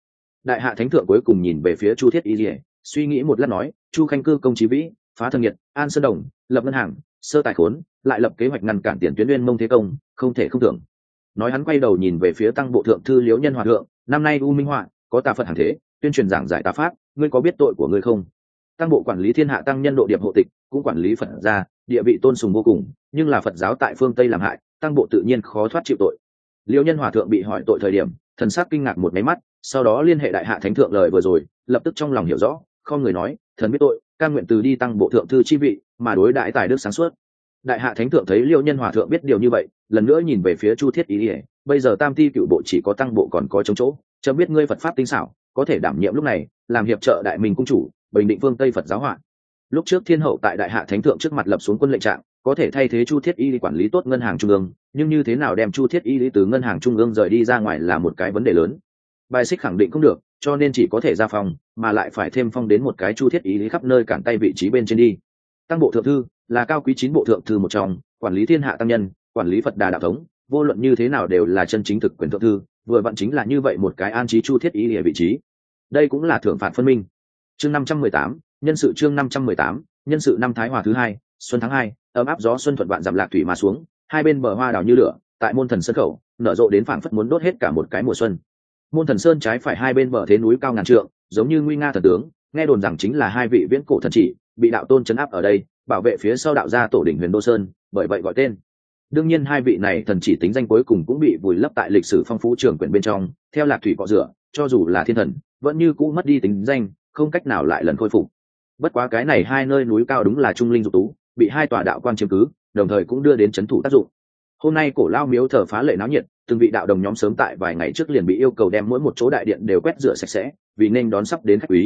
Đại hạ thánh thượng cuối cùng nhìn về phía chu thiết ý ỉa suy nghĩ một lát nói, chu khanh cư, công trí vĩ, phá thân nhiệt an sơn đồng, lập ngân hàng, sơ tài khốn, lại lập kế hoạch ngăn cản tiền tuyến liên mông thế công, không thể không tưởng. Nói hắn quay đầu nhìn về phía tăng bộ thượng thư liễu nhân hòa thượng, năm nay u minh họa, có tà phật hàng thế, tuyên truyền giảng giải tà pháp ngươi có biết tội của ngươi không? Tăng bộ quản lý thiên hạ tăng nhân độ điệp hộ tịch, cũng quản lý phật gia, địa vị tôn sùng vô cùng, nhưng là phật giáo tại phương tây làm hại, tăng bộ tự nhiên khó thoát chịu tội. Liễu nhân hòa thượng bị hỏi tội thời điểm, thần sắc kinh ngạc một máy mắt, sau đó liên hệ đại hạ thánh thượng lời vừa rồi, lập tức trong lòng hiểu rõ, không người nói, thần biết tội, ca nguyện từ đi tăng bộ thượng thư chi vị, mà đối đại tài đức sáng suốt. Đại hạ thánh thượng thấy liêu nhân hòa thượng biết điều như vậy, lần nữa nhìn về phía chu thiết ý ỉa bây giờ tam ti cựu bộ chỉ có tăng bộ còn có chống chỗ, chấm biết ngươi phật pháp tinh xảo có thể đảm nhiệm lúc này, làm hiệp trợ đại minh cung chủ, bình định phương tây phật giáo hoạn. Lúc trước thiên hậu tại đại hạ thánh thượng trước mặt lập xuống quân lệnh trạng, có thể thay thế chu thiết y quản lý tốt ngân hàng trung ương, nhưng như thế nào đem chu thiết y lý từ ngân hàng trung ương rời đi ra ngoài là một cái vấn đề lớn. Bài xích khẳng định không được, cho nên chỉ có thể ra phòng, mà lại phải thêm phong đến một cái chu thiết y lý khắp nơi cản tay vị trí bên trên đi. Tăng bộ thượng thư, là cao quý chín bộ thượng thư một trong, quản lý thiên hạ tăng nhân, quản lý phật đà đạo thống, vô luận như thế nào đều là chân chính thực quyền thượng thư vừa vặn chính là như vậy một cái an trí chu thiết ý địa vị trí. Đây cũng là thưởng phạt phân minh. Chương năm trăm mười tám, nhân sự chương năm trăm mười tám, nhân sự năm thái hòa thứ hai, xuân tháng hai, ấm áp gió xuân thuận vạn dặm lạc thủy mà xuống, hai bên bờ hoa đào như lửa, tại môn thần sân khẩu, nở rộ đến phảng phất muốn đốt hết cả một cái mùa xuân. Môn thần sơn trái phải hai bên bờ thế núi cao ngàn trượng, giống như nguy nga thần tướng, nghe đồn rằng chính là hai vị viễn cổ thần chỉ, bị đạo tôn chấn áp ở đây, bảo vệ phía sau đạo gia tổ đỉnh huyền đô sơn, bởi vậy gọi tên đương nhiên hai vị này thần chỉ tính danh cuối cùng cũng bị vùi lấp tại lịch sử phong phú trường quyển bên trong, theo lạc thủy cọ rửa, cho dù là thiên thần, vẫn như cũ mất đi tính danh, không cách nào lại lần khôi phục. Bất quá cái này hai nơi núi cao đúng là trung linh dục tú, bị hai tòa đạo quan chiếm cứ, đồng thời cũng đưa đến c h ấ n thủ tác dụng. Hôm nay cổ lao miếu thờ phá lệ náo nhiệt, từng vị đạo đồng nhóm sớm tại vài ngày trước liền bị yêu cầu đem mỗi một chỗ đại điện đều quét rửa sạch sẽ, vì nên đón sắp đến khách quý.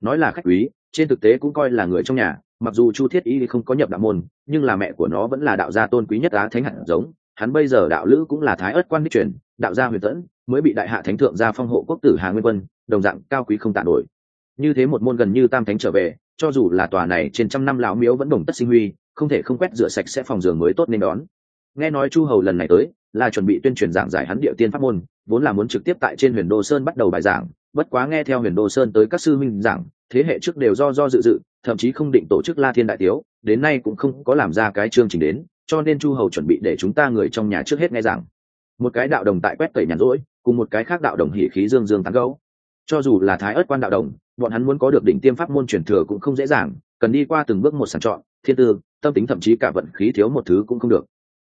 Nói là khách quý, trên thực tế cũng coi là người trong nhà mặc dù chu thiết y không có nhập đạo môn, nhưng là mẹ của nó vẫn là đạo gia tôn quý nhất á thánh hẳn giống. Hắn bây giờ đạo lữ cũng là thái ớt quan đích truyền, đạo gia huyền tẫn, mới bị đại hạ thánh thượng gia phong hộ quốc tử hà nguyên quân, đồng dạng cao quý không tạ nổi. Như thế một môn gần như tam thánh trở về, cho dù là tòa này trên trăm năm lão miếu vẫn đồng tất sinh huy, không thể không quét rửa sạch sẽ phòng giường mới tốt nên đón. Nghe nói chu hầu lần này tới, là chuẩn bị tuyên truyền giảng giải hắn địa tiên pháp môn, vốn là muốn trực tiếp tại trên huyền đô sơn bắt đầu bài giảng, bất quá nghe theo huyền đô sơn tới các sư minh giảng, thế hệ trước đều do do dự dự thậm chí không định tổ chức la thiên đại tiếu đến nay cũng không có làm ra cái chương trình đến cho nên chu hầu chuẩn bị để chúng ta người trong nhà trước hết nghe rằng. một cái đạo đồng tại quét tẩy nhàn rỗi cùng một cái khác đạo đồng hỉ khí dương dương tán gấu cho dù là thái ớt quan đạo đồng bọn hắn muốn có được đỉnh tiêm pháp môn truyền thừa cũng không dễ dàng cần đi qua từng bước một sàng chọn thiên tư tâm tính thậm chí cả vận khí thiếu một thứ cũng không được.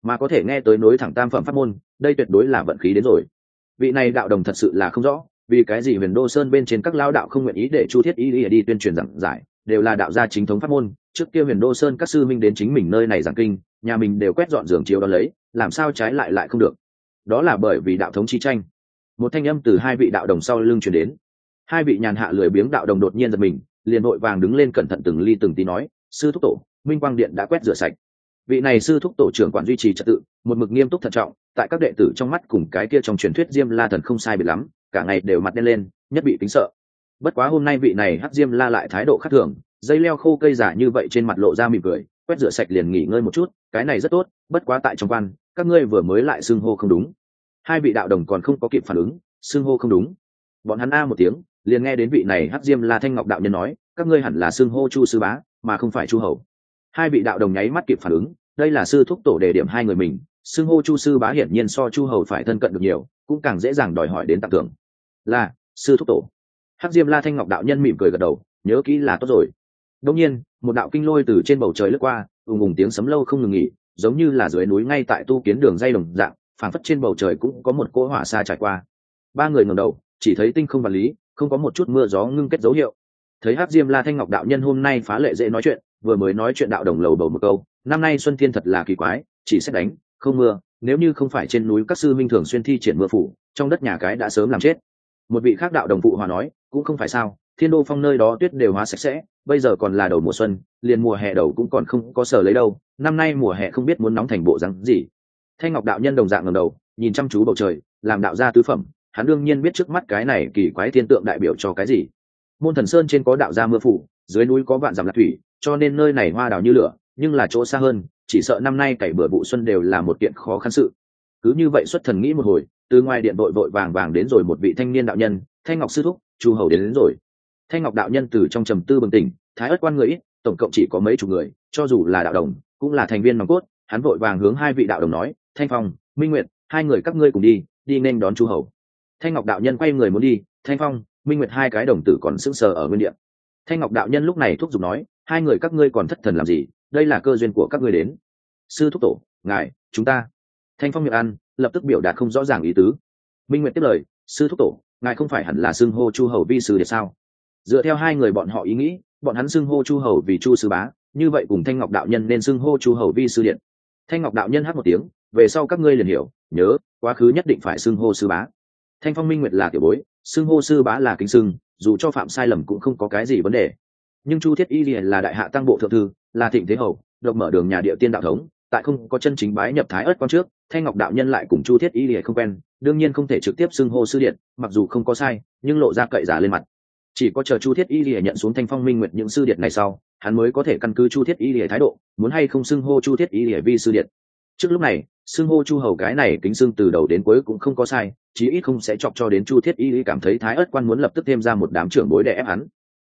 Mà có thể nghe tới nối thẳng tam phẩm pháp môn đây tuyệt đối là vận khí đến rồi. Vị này đạo đồng thật sự là không rõ vì cái gì huyền đô sơn bên trên các lao đạo không nguyện ý để chu thiết ý đi, đi tuyên truyền giảng giải đều là đạo gia chính thống pháp môn, trước kia huyền đô sơn các sư minh đến chính mình nơi này giảng kinh, nhà mình đều quét dọn giường chiếu đó lấy, làm sao trái lại lại không được. Đó là bởi vì đạo thống chi tranh. Một thanh âm từ hai vị đạo đồng sau lưng truyền đến. Hai vị nhàn hạ lười biếng đạo đồng đột nhiên giật mình, liền vội vàng đứng lên cẩn thận từng ly từng tí nói, sư thúc tổ, minh quang điện đã quét rửa sạch. Vị này sư thúc tổ trưởng quản duy trì trật tự, một mực nghiêm túc thận trọng, tại các đệ tử trong mắt cùng cái kia trong truyền thuyết diêm la thần không sai biệt lắm, cả ngày đều mặt đen lên, nhất bị tính sợ bất quá hôm nay vị này hắc diêm la lại thái độ khác thường, dây leo khô cây giả như vậy trên mặt lộ ra mỉm cười, quét rửa sạch liền nghỉ ngơi một chút, cái này rất tốt, bất quá tại trong quan, các ngươi vừa mới lại xưng hô không đúng. Hai vị đạo đồng còn không có kịp phản ứng, xưng hô không đúng. Bọn hắn a một tiếng, liền nghe đến vị này hắc diêm la thanh ngọc đạo nhân nói, các ngươi hẳn là xưng hô chu sư bá, mà không phải chu hầu. Hai vị đạo đồng nháy mắt kịp phản ứng, đây là sư thúc tổ đề điểm hai người mình, xưng hô chu sư bá hiển nhiên so chu hầu phải thân cận được nhiều, cũng càng dễ dàng đòi hỏi đến tặng thưởng. Là, sư thúc tổ hắc diêm la thanh ngọc đạo nhân mỉm cười gật đầu, nhớ kỹ là tốt rồi. Đông nhiên, một đạo kinh lôi từ trên bầu trời lướt qua, ùng ùng tiếng sấm lâu không ngừng nghỉ, giống như là dưới núi ngay tại tu kiến đường dây đồng dạng, phảng phất trên bầu trời cũng có một cỗ hỏa xa trải qua. Ba người ngẩng đầu, chỉ thấy tinh không vật lý, không có một chút mưa gió ngưng kết dấu hiệu. Thấy Hắc diêm la thanh ngọc đạo nhân hôm nay phá lệ dễ nói chuyện, vừa mới nói chuyện đạo đồng lầu bầu một câu, năm nay xuân thiên thật là kỳ quái, chỉ xét đánh, không mưa, nếu như không phải trên núi các sư minh thường xuyên thi triển mưa phủ, trong đất nhà cái đã sớm làm chết một vị khác đạo đồng phụ hòa nói, cũng không phải sao, thiên đô phong nơi đó tuyết đều hóa sạch sẽ, bây giờ còn là đầu mùa xuân, liền mùa hè đầu cũng còn không có sở lấy đâu, năm nay mùa hè không biết muốn nóng thành bộ rắn gì. Thanh ngọc đạo nhân đồng dạng ngầm đầu, nhìn chăm chú bầu trời, làm đạo gia tứ phẩm, hắn đương nhiên biết trước mắt cái này kỳ quái thiên tượng đại biểu cho cái gì. Môn thần sơn trên có đạo gia mưa phủ, dưới núi có vạn dặm lạc thủy, cho nên nơi này hoa đào như lửa, nhưng là chỗ xa hơn, chỉ sợ năm nay cày bừa vụ xuân đều là một kiện khó khăn sự. Cứ như vậy xuất thần nghĩ một hồi từ ngoài điện vội vội vàng vàng đến rồi một vị thanh niên đạo nhân thanh ngọc sư thúc chu hầu đến, đến rồi. Thanh ngọc đạo nhân từ trong trầm tư bừng tỉnh thái ất quan người ít tổng cộng chỉ có mấy chục người cho dù là đạo đồng cũng là thành viên nòng cốt. Hắn vội vàng hướng hai vị đạo đồng nói thanh phong minh nguyệt hai người các ngươi cùng đi đi nên đón chu hầu. Thanh ngọc đạo nhân quay người muốn đi thanh phong minh nguyệt hai cái đồng tử còn sững sờ ở nguyên địa. Thanh ngọc đạo nhân lúc này thúc giục nói hai người các ngươi còn thất thần làm gì? Đây là cơ duyên của các ngươi đến. Sư thúc tổ ngài chúng ta. Thanh phong miệng ăn lập tức biểu đạt không rõ ràng ý tứ. Minh nguyệt tiếp lời, sư thúc tổ, ngài không phải hẳn là xưng hô chu hầu vi sư để sao? Dựa theo hai người bọn họ ý nghĩ, bọn hắn xưng hô chu hầu vì chu sư bá, như vậy cùng thanh ngọc đạo nhân nên xưng hô chu hầu vi sư điện thanh ngọc đạo nhân hát một tiếng, về sau các ngươi liền hiểu, nhớ, quá khứ nhất định phải xưng hô sư bá. Thanh phong minh nguyệt là tiểu bối, xưng hô sư bá là kính xưng, dù cho phạm sai lầm cũng không có cái gì vấn đề. Nhưng chu thiết y liền là đại hạ tăng bộ thượng thư, là thịnh thế hầu, độc mở đường nhà địa tiên đạo thống tại không có chân chính bái nhập thái ớt quan trước, thanh ngọc đạo nhân lại cùng chu thiết y lìa không quen, đương nhiên không thể trực tiếp xưng hô sư điện, mặc dù không có sai, nhưng lộ ra cậy giả lên mặt. Chỉ có chờ chu thiết y lìa nhận xuống thanh phong minh nguyệt những sư điện này sau, hắn mới có thể căn cứ chu thiết y lìa thái độ, muốn hay không xưng hô chu thiết y lìa vi sư điện. Trước lúc này, xưng hô chu hầu cái này kính xưng từ đầu đến cuối cũng không có sai, chí ít không sẽ chọc cho đến chu thiết y lý cảm thấy thái ớt quan muốn lập tức thêm ra một đám trưởng bối để ép hắn.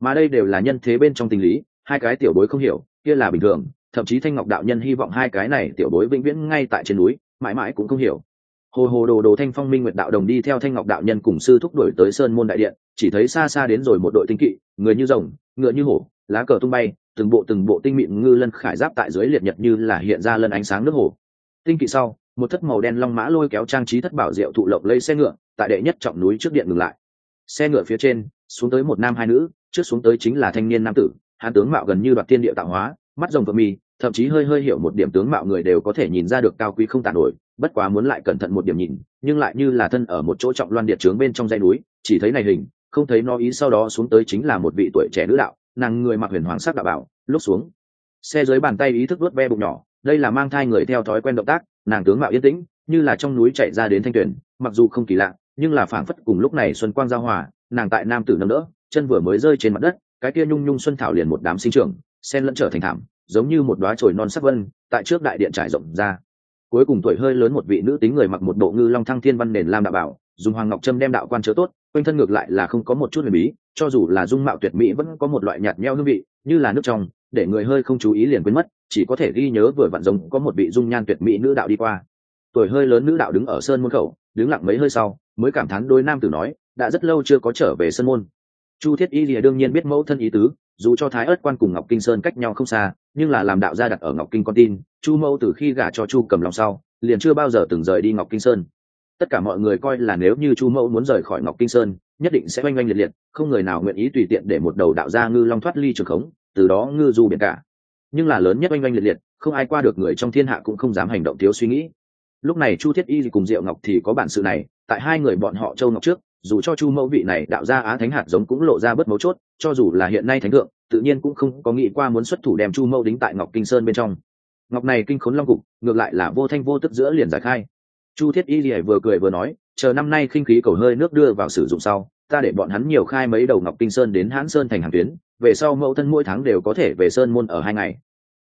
Mà đây đều là nhân thế bên trong tình lý, hai cái tiểu bối không hiểu, kia là bình thường thậm chí thanh ngọc đạo nhân hy vọng hai cái này tiểu bối vĩnh viễn ngay tại trên núi, mãi mãi cũng không hiểu. Hồ hồ đồ đồ thanh phong minh nguyệt đạo đồng đi theo thanh ngọc đạo nhân cùng sư thúc đuổi tới sơn môn đại điện, chỉ thấy xa xa đến rồi một đội tinh kỵ, người như rồng, ngựa như hổ, lá cờ tung bay, từng bộ từng bộ tinh mịn ngư lân khải giáp tại dưới liệt nhật như là hiện ra lân ánh sáng nước hồ. Tinh kỵ sau, một thất màu đen long mã lôi kéo trang trí thất bảo diệu thụ lộc lấy xe ngựa, tại đệ nhất trọng núi trước điện ngừng lại. Xe ngựa phía trên, xuống tới một nam hai nữ, trước xuống tới chính là thanh niên nam tử, hán tướng mạo gần như đoạt tiên địa tạo hóa mắt rồng vợ mi, thậm chí hơi hơi hiểu một điểm tướng mạo người đều có thể nhìn ra được cao quý không tàn nổi, bất quá muốn lại cẩn thận một điểm nhìn, nhưng lại như là thân ở một chỗ trọng loan điện trướng bên trong dãy núi, chỉ thấy này hình, không thấy nó ý sau đó xuống tới chính là một vị tuổi trẻ nữ đạo, nàng người mặc huyền hoàng sắc đạo bảo, lúc xuống, xe dưới bàn tay ý thức vớt ve bụng nhỏ, đây là mang thai người theo thói quen động tác, nàng tướng mạo yên tĩnh, như là trong núi chạy ra đến thanh tuyển, mặc dù không kỳ lạ, nhưng là phảng phất cùng lúc này xuân quang giao hòa, nàng tại nam tử nâng đỡ, chân vừa mới rơi trên mặt đất, cái kia nhung nhung xuân thảo liền một đám sinh trưởng sen lẫn trở thành thảm, giống như một đoá chồi non sắc vân, tại trước đại điện trải rộng ra. Cuối cùng tuổi hơi lớn một vị nữ tính người mặc một bộ ngư long thăng thiên văn nền lam đạo bảo, dùng hoàng ngọc trâm đem đạo quan chớ tốt, quanh thân ngược lại là không có một chút huyền bí, cho dù là dung mạo tuyệt mỹ vẫn có một loại nhạt nheo hương vị, như là nước trong, để người hơi không chú ý liền quên mất, chỉ có thể ghi nhớ vừa vặn giống có một vị dung nhan tuyệt mỹ nữ đạo đi qua. Tuổi hơi lớn nữ đạo đứng ở sơn môn khẩu, đứng lặng mấy hơi sau, mới cảm thán đôi nam tử nói, đã rất lâu chưa có trở về sơn môn. Chu thiết y lìa đương nhiên biết mẫu thân ý tứ dù cho thái ớt quan cùng ngọc kinh sơn cách nhau không xa, nhưng là làm đạo gia đặt ở ngọc kinh con tin, chu mẫu từ khi gả cho chu cầm lòng sau, liền chưa bao giờ từng rời đi ngọc kinh sơn. Tất cả mọi người coi là nếu như chu mẫu muốn rời khỏi ngọc kinh sơn, nhất định sẽ oanh oanh liệt liệt, không người nào nguyện ý tùy tiện để một đầu đạo gia ngư long thoát ly trường khống, từ đó ngư du biển cả. Nhưng là lớn nhất oanh oanh liệt liệt, không ai qua được người trong thiên hạ cũng không dám hành động thiếu suy nghĩ. Lúc này chu thiết y cùng diệu ngọc thì có bản sự này, tại hai người bọn họ châu ngọc trước dù cho chu mẫu vị này đạo ra á thánh hạt giống cũng lộ ra bất mấu chốt, cho dù là hiện nay thánh thượng, tự nhiên cũng không có nghĩ qua muốn xuất thủ đem chu mẫu đính tại ngọc kinh sơn bên trong. Ngọc này kinh khốn long cục, ngược lại là vô thanh vô tức giữa liền giải khai. Chu thiết y lìa vừa cười vừa nói, chờ năm nay khinh khí cầu hơi nước đưa vào sử dụng sau, ta để bọn hắn nhiều khai mấy đầu ngọc kinh sơn đến hãn sơn thành hàng tuyến, về sau mẫu thân mỗi tháng đều có thể về sơn môn ở hai ngày.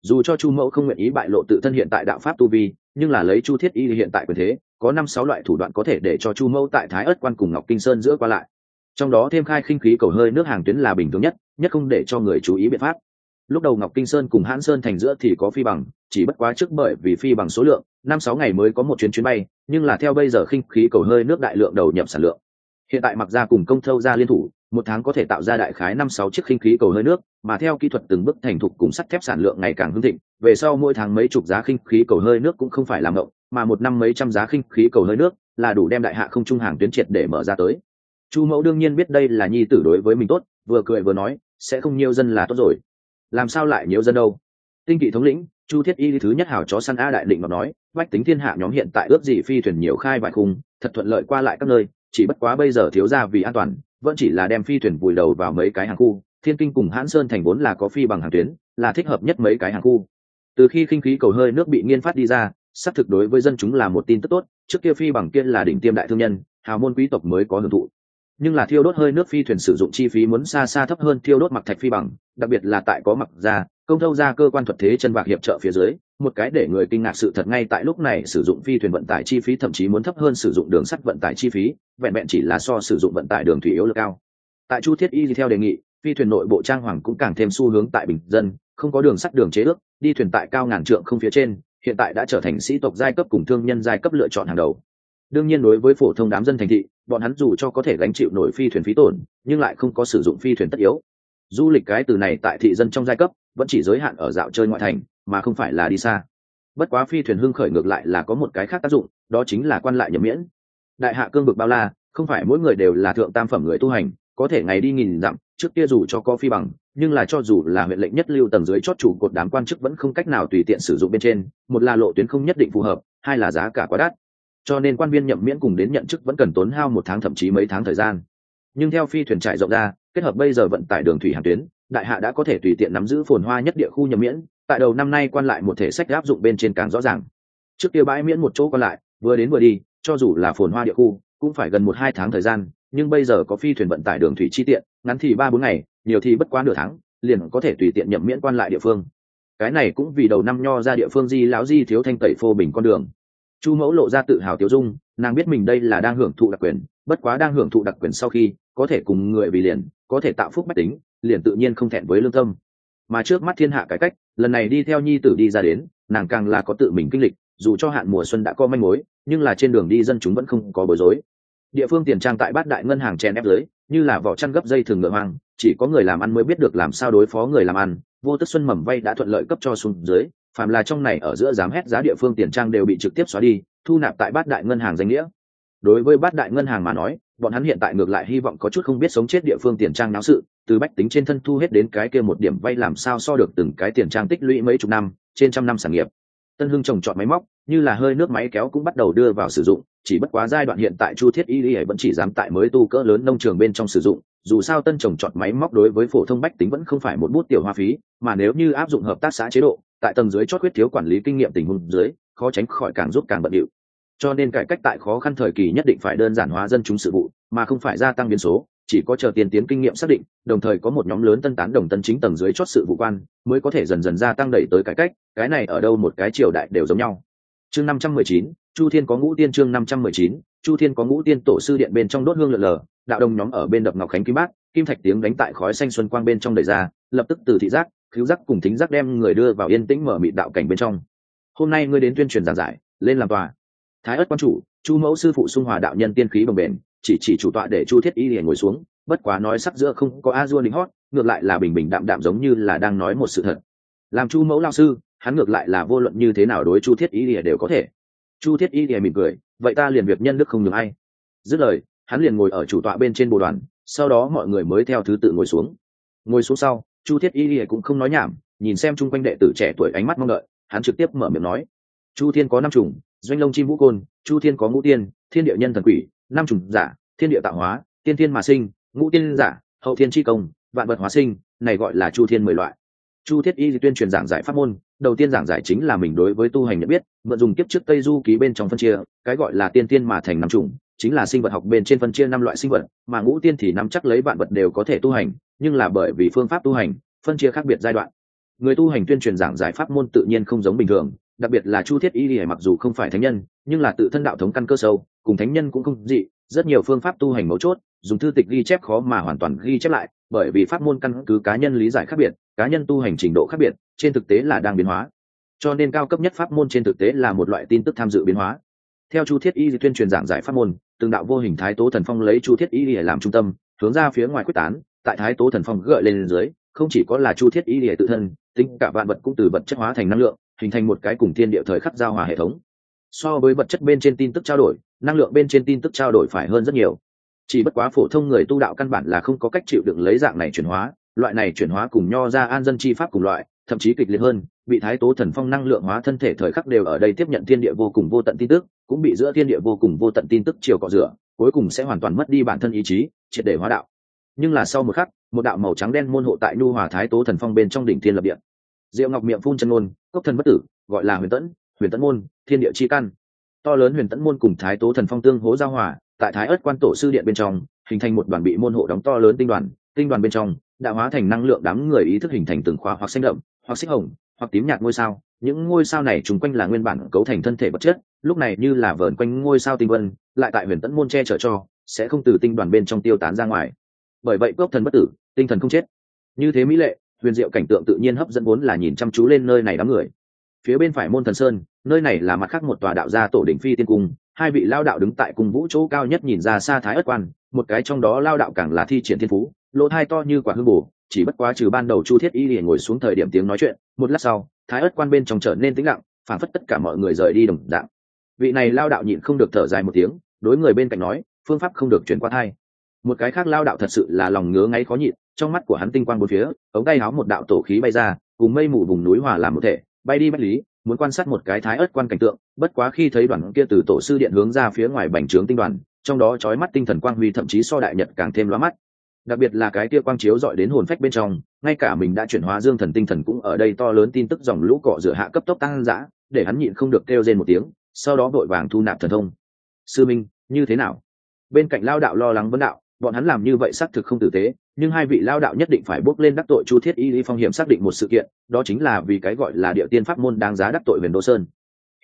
Dù cho chu mẫu không nguyện ý bại lộ tự thân hiện tại đạo pháp tu vi, nhưng là lấy chu thiết y hiện tại quyền thế có năm sáu loại thủ đoạn có thể để cho chu mẫu tại thái ất quan cùng ngọc kinh sơn giữa qua lại. Trong đó thêm khai khinh khí cầu hơi nước hàng tuyến là bình thường nhất nhất không để cho người chú ý biện pháp. Lúc đầu ngọc kinh sơn cùng hãn sơn thành giữa thì có phi bằng, chỉ bất quá trước bởi vì phi bằng số lượng, năm sáu ngày mới có một chuyến chuyến bay, nhưng là theo bây giờ khinh khí cầu hơi nước đại lượng đầu nhập sản lượng. Hiện tại mặc ra cùng công thâu ra liên thủ, một tháng có thể tạo ra đại khái năm sáu chiếc khinh khí cầu hơi nước, mà theo kỹ thuật từng bước thành thục cùng sắt thép sản lượng ngày càng hưng thịnh, về sau mỗi tháng mấy chục giá khinh khí cầu hơi nước cũng không phải làm ngộng mà một năm mấy trăm giá khinh khí cầu hơi nước là đủ đem đại hạ không trung hàng tuyến triệt để mở ra tới. Chu mẫu đương nhiên biết đây là nhi tử đối với mình tốt, vừa cười vừa nói, sẽ không nhiều dân là tốt rồi. Làm sao lại nhiều dân đâu? Tinh kỵ thống lĩnh, chu thiết y thứ nhất hảo chó săn a đại định mà nói, bách tính thiên hạ nhóm hiện tại ước gì phi thuyền nhiều khai vài khung, thật thuận lợi qua lại các nơi, chỉ bất quá bây giờ thiếu ra vì an toàn, vẫn chỉ là đem phi thuyền vùi đầu vào mấy cái hàng khu. Thiên kinh cùng hãn sơn thành vốn là có phi bằng hàng tuyến, là thích hợp nhất mấy cái hàng khu. Từ khi khinh khí cầu hơi nước bị nghiên phát đi ra xác thực đối với dân chúng là một tin tức tốt, trước kia phi bằng kia là đỉnh tiêm đại thương nhân, hào môn quý tộc mới có hưởng thụ. Nhưng là thiêu đốt hơi nước phi thuyền sử dụng chi phí muốn xa xa thấp hơn thiêu đốt mặc thạch phi bằng, đặc biệt là tại có mặc ra, công thâu ra cơ quan thuật thế chân bạc hiệp trợ phía dưới, một cái để người kinh ngạc sự thật ngay tại lúc này sử dụng phi thuyền vận tải chi phí thậm chí muốn thấp hơn sử dụng đường sắt vận tải chi phí, vẹn vẹn chỉ là so sử dụng vận tải đường thủy yếu lực cao. Tại chu thiết y theo đề nghị, phi thuyền nội bộ trang hoàng cũng càng thêm xu hướng tại bình dân, không có đường sắt đường chế ước, đi thuyền tại cao ngàn trượng không phía trên hiện tại đã trở thành sĩ tộc giai cấp cùng thương nhân giai cấp lựa chọn hàng đầu. Đương nhiên đối với phổ thông đám dân thành thị, bọn hắn dù cho có thể gánh chịu nổi phi thuyền phí tổn, nhưng lại không có sử dụng phi thuyền tất yếu. Du lịch cái từ này tại thị dân trong giai cấp, vẫn chỉ giới hạn ở dạo chơi ngoại thành, mà không phải là đi xa. Bất quá phi thuyền hưng khởi ngược lại là có một cái khác tác dụng, đó chính là quan lại nhậm miễn. Đại hạ cương vực bao la, không phải mỗi người đều là thượng tam phẩm người tu hành, có thể ngày đi nghìn dặm, trước kia dù cho có phi bằng nhưng là cho dù là huyện lệnh nhất lưu tầng dưới chót chủ cột đám quan chức vẫn không cách nào tùy tiện sử dụng bên trên, một là lộ tuyến không nhất định phù hợp, hai là giá cả quá đắt. Cho nên quan viên nhậm miễn cùng đến nhận chức vẫn cần tốn hao một tháng thậm chí mấy tháng thời gian. Nhưng theo phi thuyền trải rộng ra, kết hợp bây giờ vận tải đường thủy hàng tuyến, đại hạ đã có thể tùy tiện nắm giữ phồn hoa nhất địa khu nhậm miễn, tại đầu năm nay quan lại một thể sách áp dụng bên trên càng rõ ràng. Trước kia bãi miễn một chỗ quan lại, vừa đến vừa đi, cho dù là phồn hoa địa khu, cũng phải gần một hai tháng thời gian, nhưng bây giờ có phi thuyền vận tải đường thủy chi tiện, ngắn thì ba bốn ngày nhiều thì bất quá nửa tháng, liền có thể tùy tiện nhậm miễn quan lại địa phương. Cái này cũng vì đầu năm nho ra địa phương di lão di thiếu thanh tẩy phô bình con đường. Chu mẫu lộ ra tự hào tiêu dung, nàng biết mình đây là đang hưởng thụ đặc quyền, bất quá đang hưởng thụ đặc quyền sau khi, có thể cùng người vì liền, có thể tạo phúc bách tính, liền tự nhiên không thẹn với lương tâm. Mà trước mắt thiên hạ cải cách, lần này đi theo nhi tử đi ra đến, nàng càng là có tự mình kinh lịch, dù cho hạn mùa xuân đã có manh mối, nhưng là trên đường đi dân chúng vẫn không có bối rối. Địa phương tiền trang tại bát đại ngân hàng chèn ép lưới như là vỏ chăn gấp dây thường ngựa hoang chỉ có người làm ăn mới biết được làm sao đối phó người làm ăn, vô tức xuân mầm vay đã thuận lợi cấp cho xuống dưới, phàm là trong này ở giữa dám hét giá địa phương tiền trang đều bị trực tiếp xóa đi, thu nạp tại bát đại ngân hàng danh nghĩa. Đối với bát đại ngân hàng mà nói, bọn hắn hiện tại ngược lại hy vọng có chút không biết sống chết địa phương tiền trang náo sự, từ bách tính trên thân thu hết đến cái kia một điểm vay làm sao so được từng cái tiền trang tích lũy mấy chục năm, trên trăm năm sản nghiệp. Tân hưng trồng trọt máy móc, như là hơi nước máy kéo cũng bắt đầu đưa vào sử dụng, chỉ bất quá giai đoạn hiện tại chu thiết y y vẫn chỉ dám tại mới tu cỡ lớn nông trường bên trong sử dụng dù sao tân trồng trọt máy móc đối với phổ thông bách tính vẫn không phải một bút tiểu hoa phí, mà nếu như áp dụng hợp tác xã chế độ, tại tầng dưới chót huyết thiếu quản lý kinh nghiệm tình huống dưới, khó tránh khỏi càng giúp càng bận điệu. Cho nên cải cách tại khó khăn thời kỳ nhất định phải đơn giản hóa dân chúng sự vụ, mà không phải gia tăng biến số, chỉ có chờ tiền tiến kinh nghiệm xác định, đồng thời có một nhóm lớn tân tán đồng tân chính tầng dưới chót sự vụ quan, mới có thể dần dần gia tăng đẩy tới cải cách, cái này ở đâu một cái triều đại đều giống nhau. Chương năm trăm mười chín, chu thiên có ngũ tiên chương năm trăm mười chín chu thiên có ngũ tiên tổ sư điện bên trong đốt hương lượn lờ, đạo đồng nhóm ở bên đập ngọc khánh kim bát, kim thạch tiếng đánh tại khói xanh xuân quang bên trong đầy ra, lập tức từ thị giác cứu giác cùng thính giác đem người đưa vào yên tĩnh mở mịt đạo cảnh bên trong. Hôm nay ngươi đến tuyên truyền giảng giải, lên làm tòa. Thái ất quan chủ, chu mẫu sư phụ xung hòa đạo nhân tiên khí bồng bền chỉ chỉ chủ tọa để chu thiết y liền ngồi xuống, bất quá nói sắc giữa không có a dua lính hót, ngược lại là bình bình đạm đạm giống như là đang nói một sự thật. Làm chu mẫu lao sư, hắn ngược lại là vô luận như thế nào đối chu thiết y lìa đều có thể. Chu thiết y lìa mỉm cười vậy ta liền việc nhân đức không được ai. Dứt lời, hắn liền ngồi ở chủ tọa bên trên bồ đoàn, sau đó mọi người mới theo thứ tự ngồi xuống. Ngồi xuống sau, chu thiết y lìa cũng không nói nhảm, nhìn xem chung quanh đệ tử trẻ tuổi ánh mắt mong đợi, hắn trực tiếp mở miệng nói. Chu thiên có năm trùng doanh lông chim vũ côn, chu thiên có ngũ tiên, thiên địa nhân thần quỷ, năm trùng giả, thiên địa tạo hóa, tiên thiên mà sinh, ngũ tiên giả, hậu thiên tri công, vạn vật hóa sinh, này gọi là chu thiên mười loại. Chu thiết y tuyên truyền giảng giải pháp môn đầu tiên giảng giải chính là mình đối với tu hành nhận biết, mượn dùng kiếp trước tây du ký bên trong phân chia, cái gọi là tiên tiên mà thành năm chủng, chính là sinh vật học bên trên phân chia năm loại sinh vật, mà ngũ tiên thì nắm chắc lấy vạn vật đều có thể tu hành, nhưng là bởi vì phương pháp tu hành, phân chia khác biệt giai đoạn. Người tu hành tuyên truyền giảng giải pháp môn tự nhiên không giống bình thường, đặc biệt là chu thiết y lìa mặc dù không phải thánh nhân, nhưng là tự thân đạo thống căn cơ sâu, cùng thánh nhân cũng không dị, rất nhiều phương pháp tu hành mấu chốt, dùng thư tịch ghi chép khó mà hoàn toàn ghi chép lại bởi vì pháp môn căn cứ cá nhân lý giải khác biệt, cá nhân tu hành trình độ khác biệt, trên thực tế là đang biến hóa. Cho nên cao cấp nhất pháp môn trên thực tế là một loại tin tức tham dự biến hóa. Theo chu thiết y tuyên truyền giảng giải pháp môn, từng đạo vô hình thái tố thần phong lấy chu thiết y để làm trung tâm, hướng ra phía ngoài quyết tán, tại thái tố thần phong gợi lên dưới, không chỉ có là chu thiết y để tự thân, tính cả vạn vật cũng từ vật chất hóa thành năng lượng, hình thành một cái cùng thiên địa thời khắc giao hòa hệ thống. So với vật chất bên trên tin tức trao đổi, năng lượng bên trên tin tức trao đổi phải hơn rất nhiều chỉ bất quá phổ thông người tu đạo căn bản là không có cách chịu đựng lấy dạng này chuyển hóa. Loại này chuyển hóa cùng nho ra an dân chi pháp cùng loại, thậm chí kịch liệt hơn, bị thái tố thần phong năng lượng hóa thân thể thời khắc đều ở đây tiếp nhận thiên địa vô cùng vô tận tin tức, cũng bị giữa thiên địa vô cùng vô tận tin tức chiều cọ rửa, cuối cùng sẽ hoàn toàn mất đi bản thân ý chí, triệt để hóa đạo. Nhưng là sau một khắc, một đạo màu trắng đen môn hộ tại nhu hòa thái tố thần phong bên trong đỉnh thiên lập địa. Diệu ngọc miệng phun chân ngôn, cốc thần bất tử, gọi là huyền tẫn huyền tẫn môn, thiên địa chi căn. To lớn huyền tẫn môn cùng thái tố thần phong tương hố giao hòa tại thái ớt quan tổ sư điện bên trong, hình thành một đoàn bị môn hộ đóng to lớn tinh đoàn tinh đoàn bên trong đã hóa thành năng lượng đám người ý thức hình thành từng khóa hoặc xanh đậm, hoặc xích hồng, hoặc tím nhạt ngôi sao. Những ngôi sao này chung quanh là nguyên bản cấu thành thân thể vật chất, lúc này như là vờn quanh ngôi sao tinh vân, lại tại huyền tẫn môn che chở cho, sẽ không từ tinh đoàn bên trong tiêu tán ra ngoài. Bởi vậy cốc thần bất tử, tinh thần không chết. Như thế mỹ lệ, huyền diệu cảnh tượng tự nhiên hấp dẫn vốn là nhìn chăm chú lên nơi này đám người. Phía bên phải môn thần sơn, nơi này là mặt khác một tòa đạo gia tổ đỉnh phi tiên cung hai vị lao đạo đứng tại cùng vũ chỗ cao nhất nhìn ra xa thái ất quan, một cái trong đó lao đạo càng là thi triển thiên phú, lỗ thai to như quả hương bù chỉ bất quá trừ ban đầu chu thiết y liền ngồi xuống thời điểm tiếng nói chuyện, một lát sau, thái ất quan bên trong trở nên tĩnh lặng phản phất tất cả mọi người rời đi đồng dạng. Vị này lao đạo nhịn không được thở dài một tiếng, đối người bên cạnh nói, phương pháp không được chuyển qua thai. Một cái khác lao đạo thật sự là lòng ngứa ngáy khó nhịn, trong mắt của hắn tinh quang bốn phía, ống tay háo một đạo tổ khí bay ra, cùng mây mù vùng núi hòa làm một thể, bay đi bách lý muốn quan sát một cái thái ớt quan cảnh tượng, bất quá khi thấy đoàn kia từ tổ sư điện hướng ra phía ngoài bành trướng tinh đoàn, trong đó trói mắt tinh thần quang huy thậm chí so đại nhật càng thêm lóa mắt. Đặc biệt là cái kia quang chiếu dọi đến hồn phách bên trong, ngay cả mình đã chuyển hóa dương thần tinh thần cũng ở đây to lớn tin tức dòng lũ cọ rửa hạ cấp tốc tăng dã, để hắn nhịn không được kêu rên một tiếng, sau đó vội vàng thu nạp thần thông. Sư minh, như thế nào? Bên cạnh lao đạo lo lắng vấn đạo, bọn hắn làm như vậy xác thực không tử tế nhưng hai vị lao đạo nhất định phải bước lên đắc tội chu thiết y lý phong hiểm xác định một sự kiện, đó chính là vì cái gọi là địa tiên pháp môn đáng giá đắc tội huyền đô sơn.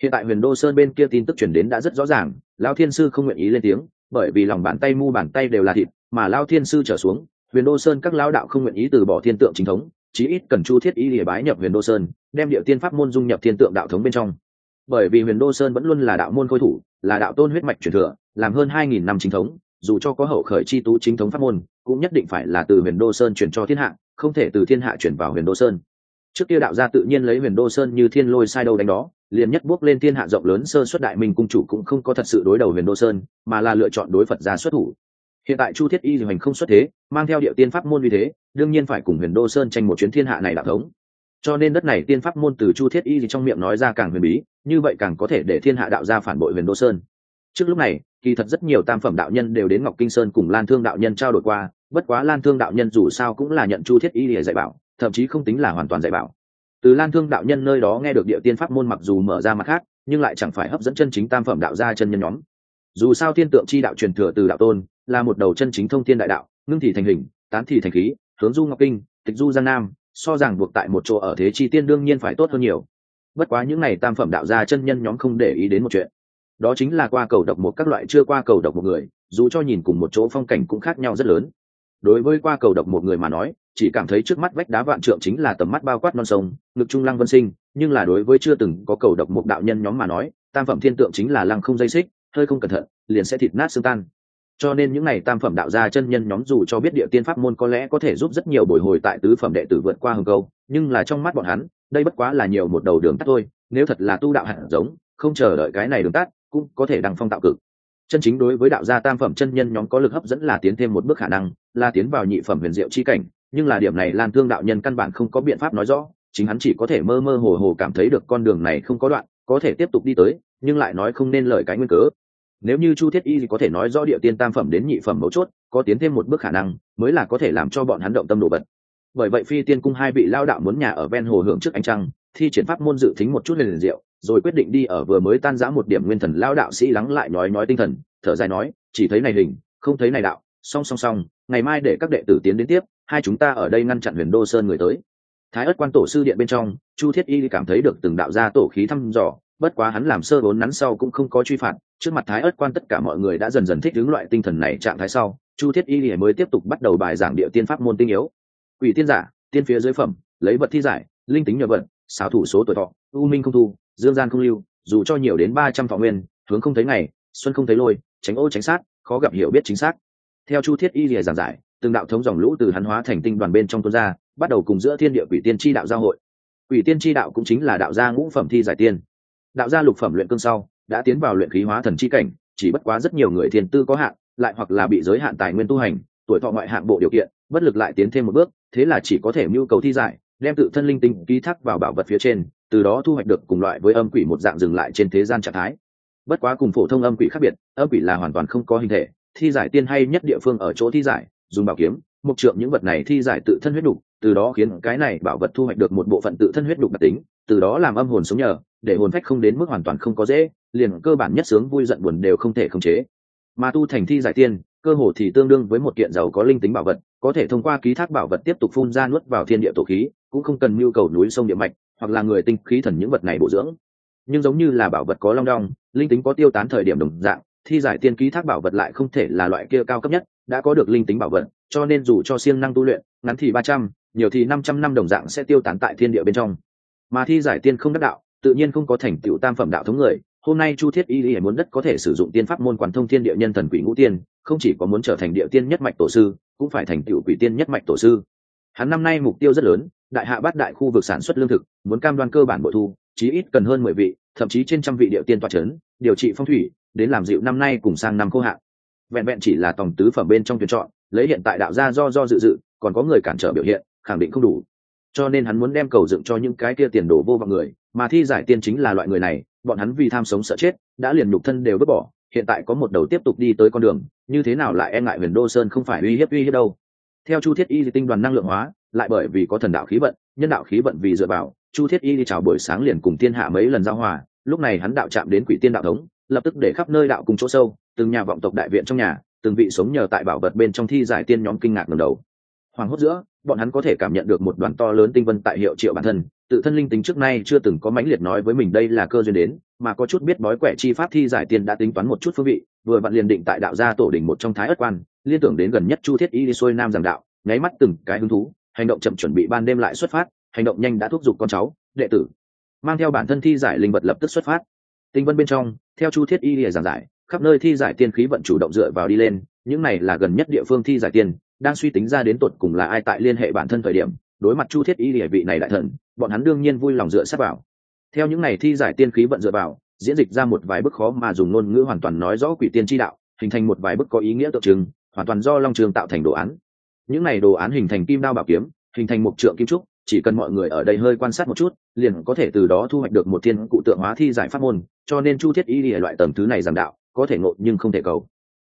Hiện tại huyền đô sơn bên kia tin tức chuyển đến đã rất rõ ràng, lao thiên sư không nguyện ý lên tiếng, bởi vì lòng bàn tay mu bàn tay đều là thịt, mà lao thiên sư trở xuống, huyền đô sơn các lao đạo không nguyện ý từ bỏ thiên tượng chính thống, chí ít cần chu thiết y lìa bái nhập huyền đô sơn, đem địa tiên pháp môn dung nhập thiên tượng đạo thống bên trong. Bởi vì huyền đô sơn vẫn luôn là đạo môn khôi thủ, là đạo tôn huyết mạch truyền thừa, làm hơn hai nghìn năm chính thống, dù cho có hậu khởi chi tú chính thống pháp môn cũng nhất định phải là từ huyền đô sơn chuyển cho thiên hạ, không thể từ thiên hạ chuyển vào huyền đô sơn. Trước kia đạo gia tự nhiên lấy huyền đô sơn như thiên lôi sai đâu đánh đó, liền nhất bước lên thiên hạ rộng lớn sơ xuất đại minh cung chủ cũng không có thật sự đối đầu huyền đô sơn, mà là lựa chọn đối phật gia xuất thủ. Hiện tại chu thiết y hành không xuất thế, mang theo địa tiên pháp môn như thế, đương nhiên phải cùng huyền đô sơn tranh một chuyến thiên hạ này đạo thống. Cho nên đất này tiên pháp môn từ chu thiết y trong miệng nói ra càng huyền bí, như vậy càng có thể để thiên hạ đạo gia phản bội huyền đô sơn. Trước lúc này, kỳ thật rất nhiều tam phẩm đạo nhân đều đến ngọc kinh sơn cùng lan thương đạo nhân trao đổi qua bất quá lan thương đạo nhân dù sao cũng là nhận chu thiết y để dạy bảo, thậm chí không tính là hoàn toàn dạy bảo. Từ lan thương đạo nhân nơi đó nghe được địa tiên pháp môn mặc dù mở ra mặt khác, nhưng lại chẳng phải hấp dẫn chân chính tam phẩm đạo gia chân nhân nhóm. Dù sao thiên tượng chi đạo truyền thừa từ đạo tôn, là một đầu chân chính thông thiên đại đạo, ngưng thì thành hình, tán thì thành khí, hướng du ngọc kinh, tịch du giang nam, so rằng buộc tại một chỗ ở thế chi tiên đương nhiên phải tốt hơn nhiều. Bất quá những n à y tam phẩm đạo gia chân nhân nhóm không để ý đến một chuyện. Đó chính là qua cầu độc một các loại chưa qua cầu độc một người, dù cho nhìn cùng một chỗ phong cảnh cũng khác nhau rất lớn đối với qua cầu độc một người mà nói, chỉ cảm thấy trước mắt vách đá vạn trượng chính là tầm mắt bao quát non sông, ngực trung lăng vân sinh, nhưng là đối với chưa từng có cầu độc một đạo nhân nhóm mà nói, tam phẩm thiên tượng chính là lăng không dây xích, hơi không cẩn thận, liền sẽ thịt nát xương tan. Cho nên những ngày tam phẩm đạo gia chân nhân nhóm dù cho biết địa tiên pháp môn có lẽ có thể giúp rất nhiều bồi hồi tại tứ phẩm đệ tử vượt qua hừng câu, nhưng là trong mắt bọn hắn, đây bất quá là nhiều một đầu đường tắt thôi, nếu thật là tu đạo hẳn giống, không chờ đợi cái này đường tắt, cũng có thể đăng phong tạo cực. Chân chính đối với đạo gia tam phẩm chân nhân nhóm có lực hấp dẫn là tiến thêm một bước khả năng là tiến vào nhị phẩm huyền diệu chi cảnh, nhưng là điểm này lan thương đạo nhân căn bản không có biện pháp nói rõ, chính hắn chỉ có thể mơ mơ hồ hồ cảm thấy được con đường này không có đoạn, có thể tiếp tục đi tới, nhưng lại nói không nên lời cái nguyên cớ. Nếu như chu thiết y có thể nói rõ địa tiên tam phẩm đến nhị phẩm mấu chốt, có tiến thêm một bước khả năng, mới là có thể làm cho bọn hắn động tâm đồ bật bởi vậy phi tiên cung hai vị lao đạo muốn nhà ở ven hồ hưởng trước ánh trăng, thi triển pháp môn dự thính một chút liền diệu, rồi quyết định đi ở vừa mới tan giã một điểm nguyên thần lao đạo sĩ lắng lại nói nói tinh thần, thở dài nói, chỉ thấy này hình, không thấy này đạo song song song, ngày mai để các đệ tử tiến đến tiếp, hai chúng ta ở đây ngăn chặn huyền đô sơn người tới. Thái ất quan tổ sư điện bên trong, chu thiết y cảm thấy được từng đạo gia tổ khí thăm dò, bất quá hắn làm sơ vốn nắn sau cũng không có truy phạt. Trước mặt thái ất quan tất cả mọi người đã dần dần thích ứng loại tinh thần này trạng thái sau, chu thiết y mới tiếp tục bắt đầu bài giảng địa tiên pháp môn tinh yếu. Quỷ tiên giả, tiên phía dưới phẩm, lấy vật thi giải, linh tính nhờ vật, xảo thủ số tuổi thọ, u minh không thu, dương gian không lưu, dù cho nhiều đến ba trăm thọ nguyên, hướng không thấy ngày, xuân không thấy lôi, tránh ô tránh sát, khó gặp hiểu biết chính xác theo chu thiết y lìa giảng giải, từng đạo thống dòng lũ từ hắn hóa thành tinh đoàn bên trong tuôn ra, bắt đầu cùng giữa thiên địa quỷ tiên tri đạo giao hội. Quỷ tiên tri đạo cũng chính là đạo gia ngũ phẩm thi giải tiên. Đạo gia lục phẩm luyện cương sau, đã tiến vào luyện khí hóa thần chi cảnh, chỉ bất quá rất nhiều người thiên tư có hạn, lại hoặc là bị giới hạn tài nguyên tu hành, tuổi thọ ngoại hạng bộ điều kiện, bất lực lại tiến thêm một bước, thế là chỉ có thể mưu cầu thi giải, đem tự thân linh tinh ký thác vào bảo vật phía trên, từ đó thu hoạch được cùng loại với âm quỷ một dạng dừng lại trên thế gian trạng thái. Bất quá cùng phổ thông âm quỷ khác biệt, âm quỷ là hoàn toàn không có hình thể thi giải tiên hay nhất địa phương ở chỗ thi giải, dùng bảo kiếm, mục trượng những vật này thi giải tự thân huyết đục, từ đó khiến cái này bảo vật thu hoạch được một bộ phận tự thân huyết đục đặc tính, từ đó làm âm hồn sống nhờ, để hồn phách không đến mức hoàn toàn không có dễ, liền cơ bản nhất sướng vui giận buồn đều không thể khống chế. Mà tu thành thi giải tiên, cơ hồ thì tương đương với một kiện giàu có linh tính bảo vật, có thể thông qua ký thác bảo vật tiếp tục phun ra nuốt vào thiên địa tổ khí, cũng không cần nhu cầu núi sông địa mạch, hoặc là người tinh khí thần những vật này bổ dưỡng. Nhưng giống như là bảo vật có long đong, linh tính có tiêu tán thời điểm đồng dạng thi giải tiên ký thác bảo vật lại không thể là loại kia cao cấp nhất, đã có được linh tính bảo vật, cho nên dù cho siêng năng tu luyện, ngắn thì ba trăm, nhiều thì năm trăm năm đồng dạng sẽ tiêu tán tại thiên địa bên trong. Mà thi giải tiên không đắc đạo, tự nhiên không có thành tựu tam phẩm đạo thống người, hôm nay chu thiết y y muốn đất có thể sử dụng tiên pháp môn quản thông thiên địa nhân thần quỷ ngũ tiên, không chỉ có muốn trở thành địa tiên nhất mạch tổ sư, cũng phải thành tựu quỷ tiên nhất mạch tổ sư. Hắn năm nay mục tiêu rất lớn, đại hạ bát đại khu vực sản xuất lương thực, muốn cam đoan cơ bản bội thu, chí ít cần hơn mười vị, thậm chí trên trăm vị địa tiên toa c điều trị phong thủy đến làm dịu năm nay cùng sang năm khô hạn. Vẹn vẹn chỉ là tổng tứ phẩm bên trong tuyển chọn, lấy hiện tại đạo gia do do dự dự, còn có người cản trở biểu hiện, khẳng định không đủ. Cho nên hắn muốn đem cầu dựng cho những cái kia tiền đồ vô vọng người, mà thi giải tiên chính là loại người này, bọn hắn vì tham sống sợ chết, đã liền nhục thân đều vứt bỏ, hiện tại có một đầu tiếp tục đi tới con đường, như thế nào lại e ngại huyền đô sơn không phải uy hiếp uy hiếp đâu. Theo chu thiết y tinh đoàn năng lượng hóa, lại bởi vì có thần đạo khí vận, nhân đạo khí vận vì dựa vào, chu thiết y đi chào buổi sáng liền cùng thiên hạ mấy lần giao hòa, lúc này hắn đạo chạm đến quỷ tiên đạo thống lập tức để khắp nơi đạo cùng chỗ sâu, từng nhà vọng tộc đại viện trong nhà, từng vị sống nhờ tại bảo vật bên trong thi giải tiên nhóm kinh ngạc ngầm đầu. Hoàng hốt giữa, bọn hắn có thể cảm nhận được một đoàn to lớn tinh vân tại hiệu triệu bản thân, tự thân linh tính trước nay chưa từng có mãnh liệt nói với mình đây là cơ duyên đến, mà có chút biết bói quẻ chi pháp thi giải tiên đã tính toán một chút phương vị, vừa vặn liền định tại đạo gia tổ đỉnh một trong thái ất quan, liên tưởng đến gần nhất chu thiết y đi xuôi nam giảng đạo, nháy mắt từng cái hứng thú, hành động chậm chuẩn bị ban đêm lại xuất phát, hành động nhanh đã thúc giục con cháu, đệ tử. Mang theo bản thân thi giải linh vật lập tức xuất phát. Tinh vân bên trong theo chu thiết y lìa giảng giải, khắp nơi thi giải tiên khí vận chủ động dựa vào đi lên, những này là gần nhất địa phương thi giải tiên, đang suy tính ra đến tột cùng là ai tại liên hệ bản thân thời điểm, đối mặt chu thiết y lìa vị này đại thần, bọn hắn đương nhiên vui lòng dựa sát vào. Theo những này thi giải tiên khí vận dựa vào, diễn dịch ra một vài bức khó mà dùng ngôn ngữ hoàn toàn nói rõ quỷ tiên tri đạo, hình thành một vài bức có ý nghĩa tượng trưng, hoàn toàn do long trường tạo thành đồ án. Những này đồ án hình thành kim đao bảo kiếm, hình thành một trượng kim trúc chỉ cần mọi người ở đây hơi quan sát một chút, liền có thể từ đó thu hoạch được một thiên cụ tượng hóa thi giải pháp môn, cho nên chu thiết y lìa loại tầm thứ này giảng đạo, có thể ngộ nhưng không thể cầu.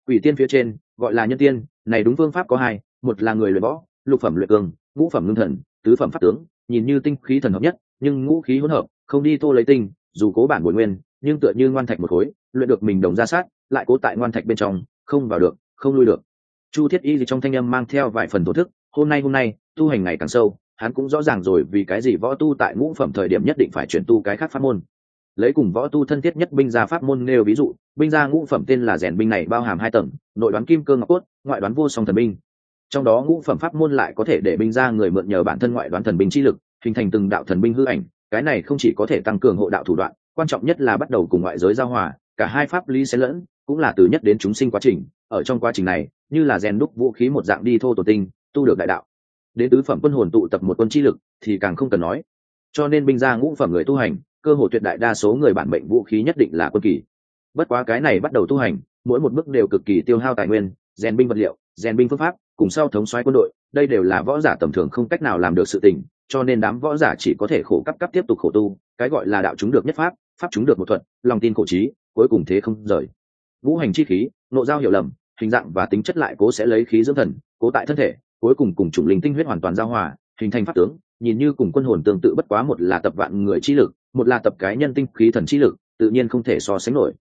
Quỷ tiên phía trên, gọi là nhân tiên, này đúng phương pháp có hai, một là người luyện võ, lục phẩm luyện cương ngũ phẩm ngưng thần, tứ phẩm pháp tướng, nhìn như tinh khí thần hợp nhất, nhưng ngũ khí hỗn hợp, không đi tô lấy tinh, dù cố bản bồi nguyên, nhưng tựa như ngoan thạch một khối, luyện được mình đồng ra sát, lại cố tại ngoan thạch bên trong, không vào được, không lui được. Chu thiết y gì trong thanh âm mang theo vài phần thổ thức, hôm nay hôm nay, tu hành ngày càng sâu hắn cũng rõ ràng rồi vì cái gì võ tu tại ngũ phẩm thời điểm nhất định phải chuyển tu cái khác pháp môn. Lấy cùng võ tu thân thiết nhất binh gia pháp môn nêu ví dụ, binh gia ngũ phẩm tên là rèn binh này bao hàm hai tầng, nội đoán kim cơ ngọc cốt, ngoại đoán vô song thần binh. Trong đó ngũ phẩm pháp môn lại có thể để binh gia người mượn nhờ bản thân ngoại đoán thần binh chi lực, hình thành từng đạo thần binh hư ảnh, cái này không chỉ có thể tăng cường hộ đạo thủ đoạn, quan trọng nhất là bắt đầu cùng ngoại giới giao hòa, cả hai pháp lý xen lẫn, cũng là từ nhất đến chúng sinh quá trình, ở trong quá trình này, như là rèn đúc vũ khí một dạng đi thô tổ tinh, tu được đại đạo đến tứ phẩm quân hồn tụ tập một quân chi lực thì càng không cần nói. Cho nên binh gia ngũ phẩm người tu hành, cơ hội tuyệt đại đa số người bản mệnh vũ khí nhất định là quân kỳ. Bất quá cái này bắt đầu tu hành, mỗi một bước đều cực kỳ tiêu hao tài nguyên, rèn binh vật liệu, rèn binh phương pháp, cùng sau thống xoáy quân đội, đây đều là võ giả tầm thường không cách nào làm được sự tình, cho nên đám võ giả chỉ có thể khổ cấp cấp tiếp tục khổ tu, cái gọi là đạo chúng được nhất pháp pháp chúng được một thuật lòng tin khổ trí, cuối cùng thế không rời. Vũ hành chi khí, nộ giao hiểu lầm, hình dạng và tính chất lại cố sẽ lấy khí dưỡng thần, cố tại thân thể cuối cùng cùng chủng linh tinh huyết hoàn toàn giao hòa, hình thành pháp tướng, nhìn như cùng quân hồn tương tự bất quá một là tập vạn người chi lực, một là tập cái nhân tinh khí thần chi lực, tự nhiên không thể so sánh nổi.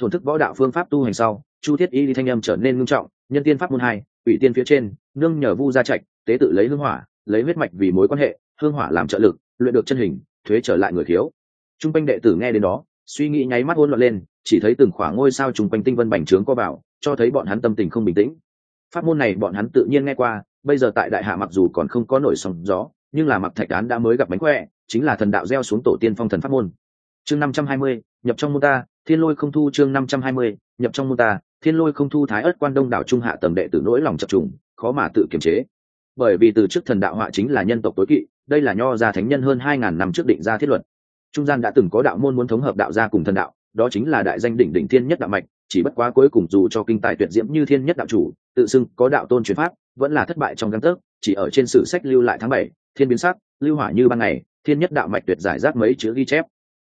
Thổn thức võ đạo phương pháp tu hành sau, chu thiết y thanh âm trở nên ngưng trọng, nhân tiên pháp môn hai, ủy tiên phía trên, nương nhờ vu gia trạch, tế tự lấy hương hỏa, lấy huyết mạch vì mối quan hệ, hương hỏa làm trợ lực, luyện được chân hình, thuế trở lại người thiếu. Trung quanh đệ tử nghe đến đó, suy nghĩ nháy mắt hôn loạn lên, chỉ thấy từng khoảng ngôi sao chung quanh tinh vân bành trướng co bảo cho thấy bọn hắn tâm tình không bình tĩnh. Pháp môn này bọn hắn tự nhiên nghe qua bây giờ tại đại hạ mặc dù còn không có nổi sóng gió, nhưng là mặc thạch án đã mới gặp bánh khỏe, chính là thần đạo gieo xuống tổ tiên phong thần pháp môn. Chương năm trăm hai mươi, nhập trong môn ta, thiên lôi không thu chương năm trăm hai mươi, nhập trong môn ta, thiên lôi không thu thái ớt quan đông đảo trung hạ tầng đệ tử nỗi lòng chập trùng, khó mà tự kiềm chế. Bởi vì từ trước thần đạo họa chính là nhân tộc tối kỵ, đây là nho gia thánh nhân hơn hai ngàn năm trước định ra thiết luật. Trung gian đã từng có đạo môn muốn thống hợp đạo gia cùng thần đạo, đó chính là đại danh đỉnh đỉnh thiên nhất đạo mạch, chỉ bất quá cuối cùng dù cho kinh tài tuyệt diễm như thiên nhất đạo chủ, tự xưng có đạo tôn truyền pháp vẫn là thất bại trong găng tấc chỉ ở trên sử sách lưu lại tháng bảy, thiên biến sắc, lưu hỏa như ban ngày, thiên nhất đạo mạch tuyệt giải rác mấy chữ ghi chép.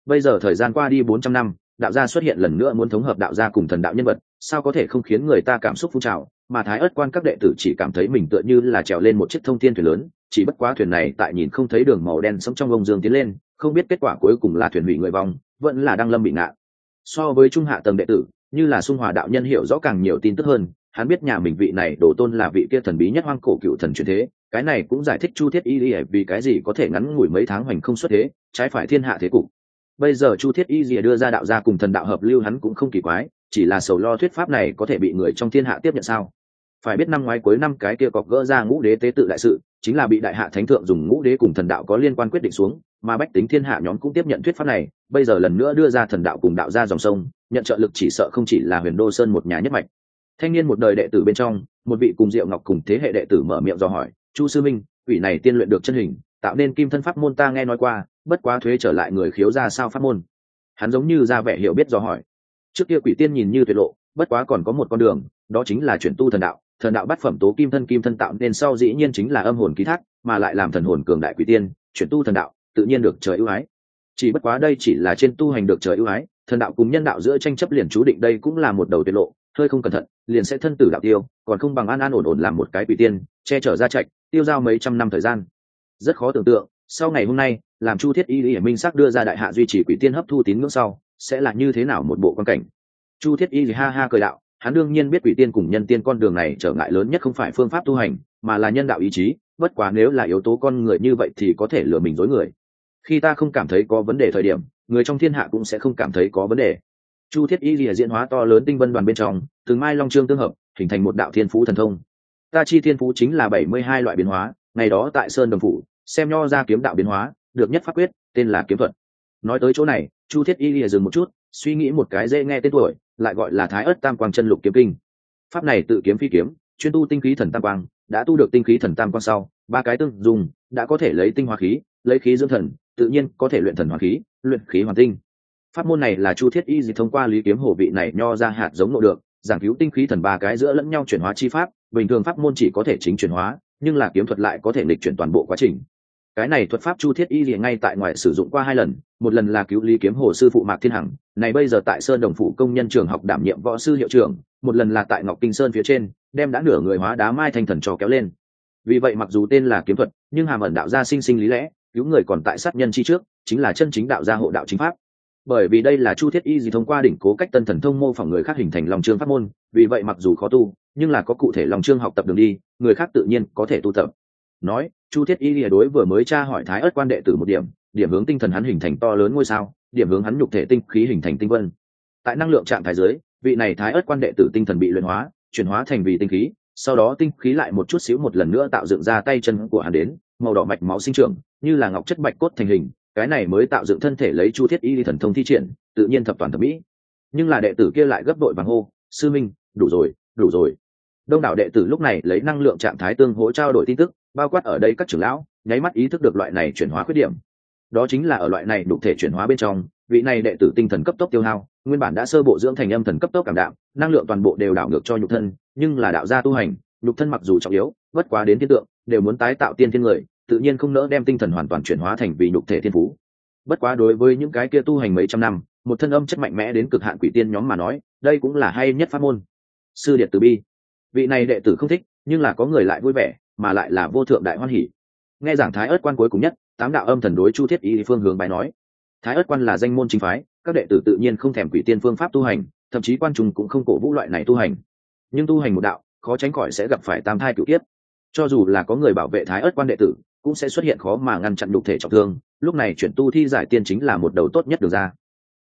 Bây giờ thời gian qua đi bốn trăm năm, đạo gia xuất hiện lần nữa muốn thống hợp đạo gia cùng thần đạo nhân vật, sao có thể không khiến người ta cảm xúc phun trào? Mà thái ớt quan các đệ tử chỉ cảm thấy mình tựa như là trèo lên một chiếc thông thiên thuyền lớn, chỉ bất quá thuyền này tại nhìn không thấy đường màu đen sống trong ông dương tiến lên, không biết kết quả cuối cùng là thuyền hủy người vong, vẫn là đang lâm bị ngạn so với trung hạ tầng đệ tử, như là xung hòa đạo nhân hiểu rõ càng nhiều tin tức hơn hắn biết nhà mình vị này đổ tôn là vị kia thần bí nhất hoang cổ cựu thần truyền thế, cái này cũng giải thích chu thiết y lìa vì cái gì có thể ngắn ngủi mấy tháng hoành không xuất thế, trái phải thiên hạ thế cục. Bây giờ chu thiết y lìa đưa ra đạo gia cùng thần đạo hợp lưu hắn cũng không kỳ quái, chỉ là sầu lo thuyết pháp này có thể bị người trong thiên hạ tiếp nhận sao? Phải biết năm ngoái cuối năm cái kia cọc gỡ ra ngũ đế tế tự đại sự, chính là bị đại hạ thánh thượng dùng ngũ đế cùng thần đạo có liên quan quyết định xuống, mà bách tính thiên hạ nhóm cũng tiếp nhận thuyết pháp này, bây giờ lần nữa đưa ra thần đạo cùng đạo ra dòng sông, nhận trợ lực chỉ sợ không chỉ là huyền đô sơn một nhà nhất mạch thanh niên một đời đệ tử bên trong, một vị cùng diệu ngọc cùng thế hệ đệ tử mở miệng do hỏi, chu sư minh, quỷ này tiên luyện được chân hình, tạo nên kim thân pháp môn ta nghe nói qua, bất quá thuế trở lại người khiếu ra sao pháp môn? Hắn giống như ra vẻ hiểu biết do hỏi. Trước kia quỷ tiên nhìn như tuyệt lộ, bất quá còn có một con đường, đó chính là chuyển tu thần đạo thần đạo bắt phẩm tố kim thân kim thân tạo nên sau dĩ nhiên chính là âm hồn ký thác, mà lại làm thần hồn cường đại quỷ tiên, chuyển tu thần đạo, tự nhiên được trời ưu ái. Chỉ bất quá đây chỉ là trên tu hành được trời ưu ái, thần đạo cùng nhân đạo giữa tranh chấp liền chú định đây cũng là một đầu tiết lộ hơi không cẩn thận, liền sẽ thân tử đạo tiêu, còn không bằng an an ổn ổn làm một cái quỷ tiên, che chở ra trạch, tiêu giao mấy trăm năm thời gian. Rất khó tưởng tượng, sau ngày hôm nay, làm chu thiết y Lý minh sắc đưa ra đại hạ duy trì quỷ tiên hấp thu tín ngưỡng sau, sẽ là như thế nào một bộ quan cảnh? Chu thiết y ha ha cười đạo, hắn đương nhiên biết quỷ tiên cùng nhân tiên con đường này trở ngại lớn nhất không phải phương pháp tu hành, mà là nhân đạo ý chí, bất quá nếu là yếu tố con người như vậy thì có thể lừa mình dối người. Khi ta không cảm thấy có vấn đề thời điểm, người trong thiên hạ cũng sẽ không cảm thấy có vấn đề chu thiết y lìa diễn hóa to lớn tinh vân đoàn bên trong, từng mai long trương tương hợp, hình thành một đạo thiên phú thần thông. Ta chi thiên phú chính là bảy mươi hai loại biến hóa, ngày đó tại sơn đồng phủ, xem nho ra kiếm đạo biến hóa, được nhất pháp quyết, tên là kiếm thuật. Nói tới chỗ này, chu thiết y lìa dừng một chút, suy nghĩ một cái dễ nghe tên tuổi, lại gọi là thái ớt tam quang chân lục kiếm kinh. Pháp này tự kiếm phi kiếm, chuyên tu tinh khí thần tam quang, đã tu được tinh khí thần tam quang sau, ba cái tương dùng, đã có thể lấy tinh hoa khí, lấy khí dưỡng thần, tự nhiên có thể luyện thần hoa khí, luyện khí hoàn tinh pháp môn này là chu thiết y gì thông qua lý kiếm hổ vị này nho ra hạt giống nộ được, giảng cứu tinh khí thần ba cái giữa lẫn nhau chuyển hóa chi pháp, bình thường pháp môn chỉ có thể chính chuyển hóa, nhưng là kiếm thuật lại có thể lịch chuyển toàn bộ quá trình. Cái này thuật pháp chu thiết y liền ngay tại ngoài sử dụng qua hai lần, một lần là cứu lý kiếm hồ sư phụ mạc thiên hằng, này bây giờ tại sơn đồng Phụ công nhân trường học đảm nhiệm võ sư hiệu trưởng, một lần là tại ngọc kinh sơn phía trên, đem đã nửa người hóa đá mai thanh thần trò kéo lên. Vì vậy mặc dù tên là kiếm thuật, nhưng hàm ẩn đạo gia sinh sinh lý lẽ, cứu người còn tại sát nhân chi trước, chính là chân chính đạo gia hộ đạo chính pháp bởi vì đây là chu thiết y gì thông qua đỉnh cố cách tân thần thông mô phỏng người khác hình thành lòng trương pháp môn, vì vậy mặc dù khó tu, nhưng là có cụ thể lòng trương học tập đường đi, người khác tự nhiên có thể tu tập. Nói, chu thiết y lìa đối vừa mới tra hỏi thái ớt quan đệ tử một điểm điểm hướng tinh thần hắn hình thành to lớn ngôi sao, điểm hướng hắn nhục thể tinh khí hình thành tinh vân. Tại năng lượng trạng thái giới vị này thái ớt quan đệ tử tinh thần bị luyện hóa, chuyển hóa thành vì tinh khí, sau đó tinh khí lại một chút xíu một lần nữa tạo dựng ra tay chân của hắn đến, màu đỏ mạch máu sinh trưởng, như là ngọc chất bạch cốt thành hình cái này mới tạo dựng thân thể lấy chu thiết y thần thông thi triển, tự nhiên thập toàn thẩm mỹ. Nhưng là đệ tử kia lại gấp đội vàng hô, sư minh, đủ rồi đủ rồi. Đông đảo đệ tử lúc này lấy năng lượng trạng thái tương hỗ trao đổi tin tức, bao quát ở đây các trưởng lão, nháy mắt ý thức được loại này chuyển hóa khuyết điểm. Đó chính là ở loại này đục thể chuyển hóa bên trong, vị này đệ tử tinh thần cấp tốc tiêu hao, nguyên bản đã sơ bộ dưỡng thành âm thần cấp tốc cảm đạo năng lượng toàn bộ đều đảo ngược cho nhục thân, nhưng là đạo gia tu hành, nhục thân mặc dù trọng yếu, bất quá đến thiên tượng, đều muốn tái tạo tiên thiên người tự nhiên không nỡ đem tinh thần hoàn toàn chuyển hóa thành vì nhục thể thiên phú. Bất quá đối với những cái kia tu hành mấy trăm năm, một thân âm chất mạnh mẽ đến cực hạn quỷ tiên nhóm mà nói, đây cũng là hay nhất pháp môn. Sư điệt từ bi. Vị này đệ tử không thích, nhưng là có người lại vui vẻ, mà lại là vô thượng đại hoan hỷ nghe giảng thái ớt quan cuối cùng nhất, tám đạo âm thần đối chu thiết ý phương hướng bài nói. Thái ớt quan là danh môn chính phái, các đệ tử tự nhiên không thèm quỷ tiên phương pháp tu hành, thậm chí quan trùng cũng không cổ vũ loại này tu hành. Nhưng tu hành một đạo, khó tránh khỏi sẽ gặp phải tam thai cựu kiếp. Cho dù là có người bảo vệ thái ớt quan đệ tử cũng sẽ xuất hiện khó mà ngăn chặn đục thể trọng thương. Lúc này chuyển tu thi giải tiên chính là một đầu tốt nhất được ra.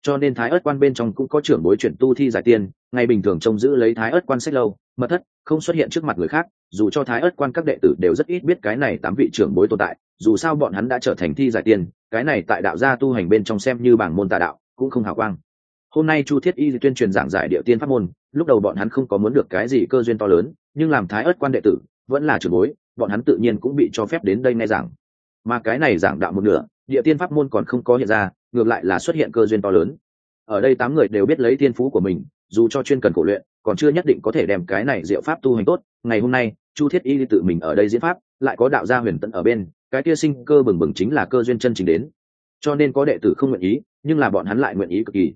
Cho nên thái ớt quan bên trong cũng có trưởng bối chuyển tu thi giải tiên, ngày bình thường trông giữ lấy thái ớt quan sách lâu, mật thất, không xuất hiện trước mặt người khác, dù cho thái ớt quan các đệ tử đều rất ít biết cái này tám vị trưởng bối tồn tại, dù sao bọn hắn đã trở thành thi giải tiên, cái này tại đạo gia tu hành bên trong xem như bảng môn tà đạo, cũng không hào quang. Hôm nay chu thiết y tuyên truyền giảng giải địa tiên pháp môn, lúc đầu bọn hắn không có muốn được cái gì cơ duyên to lớn, nhưng làm thái ớt quan đệ tử, vẫn là trưởng bối bọn hắn tự nhiên cũng bị cho phép đến đây nghe giảng. Mà cái này giảng đạo một nửa, địa tiên pháp môn còn không có hiện ra, ngược lại là xuất hiện cơ duyên to lớn. Ở đây tám người đều biết lấy thiên phú của mình, dù cho chuyên cần cổ luyện, còn chưa nhất định có thể đem cái này diệu pháp tu hành tốt. Ngày hôm nay, chu thiết y tự mình ở đây diễn pháp, lại có đạo gia huyền tận ở bên, cái kia sinh cơ bừng bừng chính là cơ duyên chân chính đến. Cho nên có đệ tử không nguyện ý, nhưng là bọn hắn lại nguyện ý cực kỳ.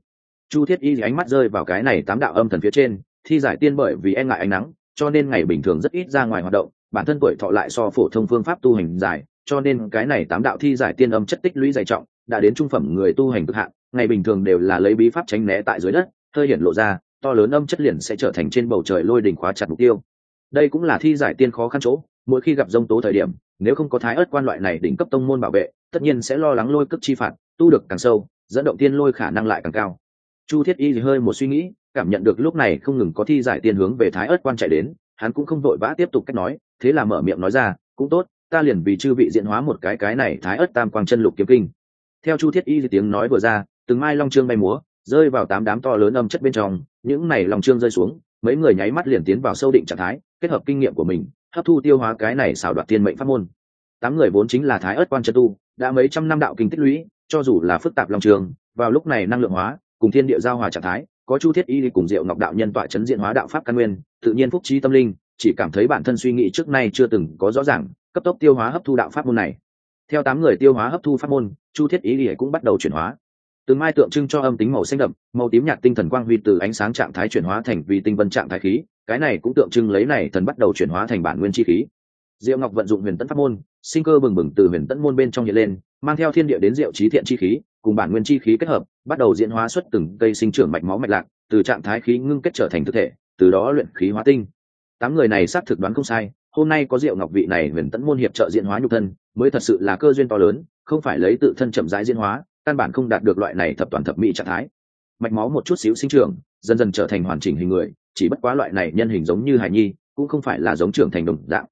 Chu thiết y ánh mắt rơi vào cái này tám đạo âm thần phía trên, thi giải tiên bởi vì e ngại ánh nắng, cho nên ngày bình thường rất ít ra ngoài hoạt động bản thân tuổi thọ lại so phổ thông phương pháp tu hành dài, cho nên cái này tám đạo thi giải tiên âm chất tích lũy dày trọng, đã đến trung phẩm người tu hành cực hạn, ngày bình thường đều là lấy bí pháp tránh né tại dưới đất, hơi hiển lộ ra, to lớn âm chất liền sẽ trở thành trên bầu trời lôi đỉnh khóa chặt mục tiêu. Đây cũng là thi giải tiên khó khăn chỗ, mỗi khi gặp dông tố thời điểm, nếu không có thái ớt quan loại này đỉnh cấp tông môn bảo vệ, tất nhiên sẽ lo lắng lôi cất chi phạt, tu được càng sâu, dẫn động tiên lôi khả năng lại càng cao. Chu thiết y thì hơi một suy nghĩ, cảm nhận được lúc này không ngừng có thi giải tiên hướng về thái ớt quan chạy đến, hắn cũng không vội vã tiếp tục cách nói thế là mở miệng nói ra, cũng tốt, ta liền vì chư vị diễn hóa một cái cái này thái ớt tam quang chân lục kiếm kinh. Theo chu thiết y thì tiếng nói vừa ra, từng mai long trương bay múa, rơi vào tám đám to lớn âm chất bên trong, những này long trương rơi xuống, mấy người nháy mắt liền tiến vào sâu định trạng thái, kết hợp kinh nghiệm của mình, hấp thu tiêu hóa cái này xảo đoạt tiên mệnh pháp môn. Tám người vốn chính là thái ớt quan chân tu, đã mấy trăm năm đạo kinh tích lũy, cho dù là phức tạp long trường vào lúc này năng lượng hóa, cùng thiên địa giao hòa trạng thái, có chu thiết y cùng diệu ngọc đạo nhân tọa chấn diện hóa đạo pháp căn nguyên, tự nhiên phúc trí tâm linh chỉ cảm thấy bản thân suy nghĩ trước nay chưa từng có rõ ràng, cấp tốc tiêu hóa hấp thu đạo pháp môn này. Theo tám người tiêu hóa hấp thu pháp môn, chu thiết ý lìa cũng bắt đầu chuyển hóa. Từng mai tượng trưng cho âm tính màu xanh đậm, màu tím nhạt tinh thần quang huy từ ánh sáng trạng thái chuyển hóa thành vì tinh vân trạng thái khí, cái này cũng tượng trưng lấy này thần bắt đầu chuyển hóa thành bản nguyên chi khí. Diệu ngọc vận dụng huyền tẫn pháp môn, sinh cơ bừng bừng từ huyền tẫn môn bên trong hiện lên, mang theo thiên địa đến diệu trí thiện chi khí, cùng bản nguyên chi khí kết hợp, bắt đầu diễn hóa xuất từng cây sinh trưởng mạch máu mạch lạc, từ trạng thái khí ngưng kết trở thành thực thể, từ đó luyện khí hóa tinh tám người này xác thực đoán không sai, hôm nay có diệu ngọc vị này huyền tẫn môn hiệp trợ diễn hóa nhục thân, mới thật sự là cơ duyên to lớn, không phải lấy tự thân chậm rãi diễn hóa, căn bản không đạt được loại này thập toàn thập mỹ trạng thái. Mạch máu một chút xíu sinh trưởng, dần dần trở thành hoàn chỉnh hình người, chỉ bất quá loại này nhân hình giống như hải nhi, cũng không phải là giống trưởng thành đồng dạng.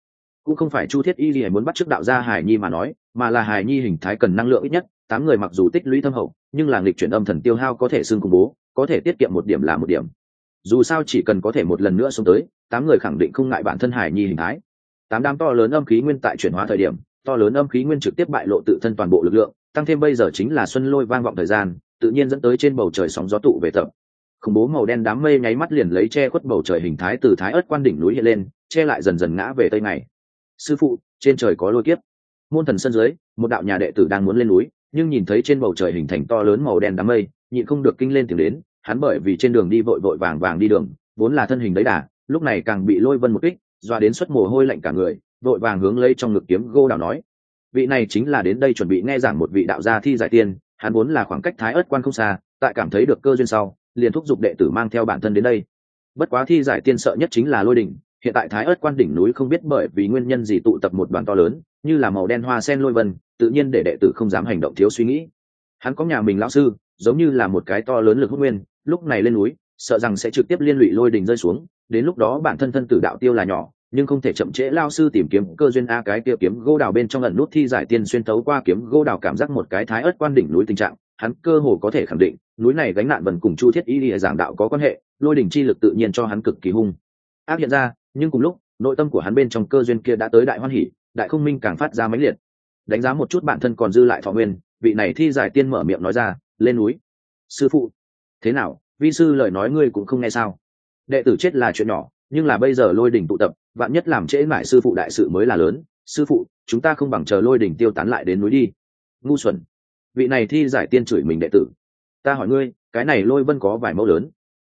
Cũng không phải chu thiết y lìa muốn bắt trước đạo gia hải nhi mà nói, mà là hải nhi hình thái cần năng lượng ít nhất, tám người mặc dù tích lũy thâm hậu, nhưng là nghịch chuyển âm thần tiêu hao có thể xương cùng bố, có thể tiết kiệm một điểm là một điểm. Dù sao chỉ cần có thể một lần nữa xuống tới tám người khẳng định không ngại bản thân hải nhi hình thái. Tám đám to lớn âm khí nguyên tại chuyển hóa thời điểm, to lớn âm khí nguyên trực tiếp bại lộ tự thân toàn bộ lực lượng, tăng thêm bây giờ chính là xuân lôi vang vọng thời gian, tự nhiên dẫn tới trên bầu trời sóng gió tụ về tập. Khủng bố màu đen đám mây nháy mắt liền lấy che khuất bầu trời hình thái từ thái ớt quan đỉnh núi hiện lên, che lại dần dần ngã về tây này. Sư phụ, trên trời có lôi kiếp. Môn thần sân dưới, một đạo nhà đệ tử đang muốn lên núi, nhưng nhìn thấy trên bầu trời hình thành to lớn màu đen đám mây, nhịn không được kinh lên tìm đến, hắn bởi vì trên đường đi vội vội vàng vàng đi đường, vốn là thân hình đấy đà lúc này càng bị lôi vân một kích, doa đến suất mồ hôi lạnh cả người, vội vàng hướng lấy trong ngực kiếm gô đào nói. Vị này chính là đến đây chuẩn bị nghe giảng một vị đạo gia thi giải tiên, hắn vốn là khoảng cách thái ớt quan không xa, tại cảm thấy được cơ duyên sau, liền thúc giục đệ tử mang theo bản thân đến đây. Bất quá thi giải tiên sợ nhất chính là lôi đỉnh, hiện tại thái ớt quan đỉnh núi không biết bởi vì nguyên nhân gì tụ tập một đoàn to lớn, như là màu đen hoa sen lôi vân, tự nhiên để đệ tử không dám hành động thiếu suy nghĩ. Hắn có nhà mình lão sư, giống như là một cái to lớn lực hút nguyên, lúc này lên núi sợ rằng sẽ trực tiếp liên lụy lôi đình rơi xuống, đến lúc đó bản thân thân tử đạo tiêu là nhỏ, nhưng không thể chậm trễ lao sư tìm kiếm cơ duyên a cái kia kiếm gô đào bên trong lần nút thi giải tiên xuyên tấu qua kiếm gô đào cảm giác một cái thái ớt quan đỉnh núi tình trạng, hắn cơ hồ có thể khẳng định, núi này gánh nạn vần cùng chu thiết y lìa giảng đạo có quan hệ, lôi đỉnh chi lực tự nhiên cho hắn cực kỳ hung. Ác hiện ra, nhưng cùng lúc, nội tâm của hắn bên trong cơ duyên kia đã tới đại hoan hỉ, đại không minh càng phát ra mãnh liệt. Đánh giá một chút bản thân còn dư lại thọ nguyên, vị này thi giải tiên mở miệng nói ra, lên núi. Sư phụ. Thế nào? Vi sư lời nói ngươi cũng không nghe sao? Đệ tử chết là chuyện nhỏ, nhưng là bây giờ lôi đỉnh tụ tập, vạn nhất làm trễ mãi sư phụ đại sự mới là lớn. Sư phụ, chúng ta không bằng chờ lôi đỉnh tiêu tán lại đến núi đi. Ngu xuẩn. Vị này thi giải tiên chửi mình đệ tử. Ta hỏi ngươi, cái này lôi vân có vài mẫu lớn?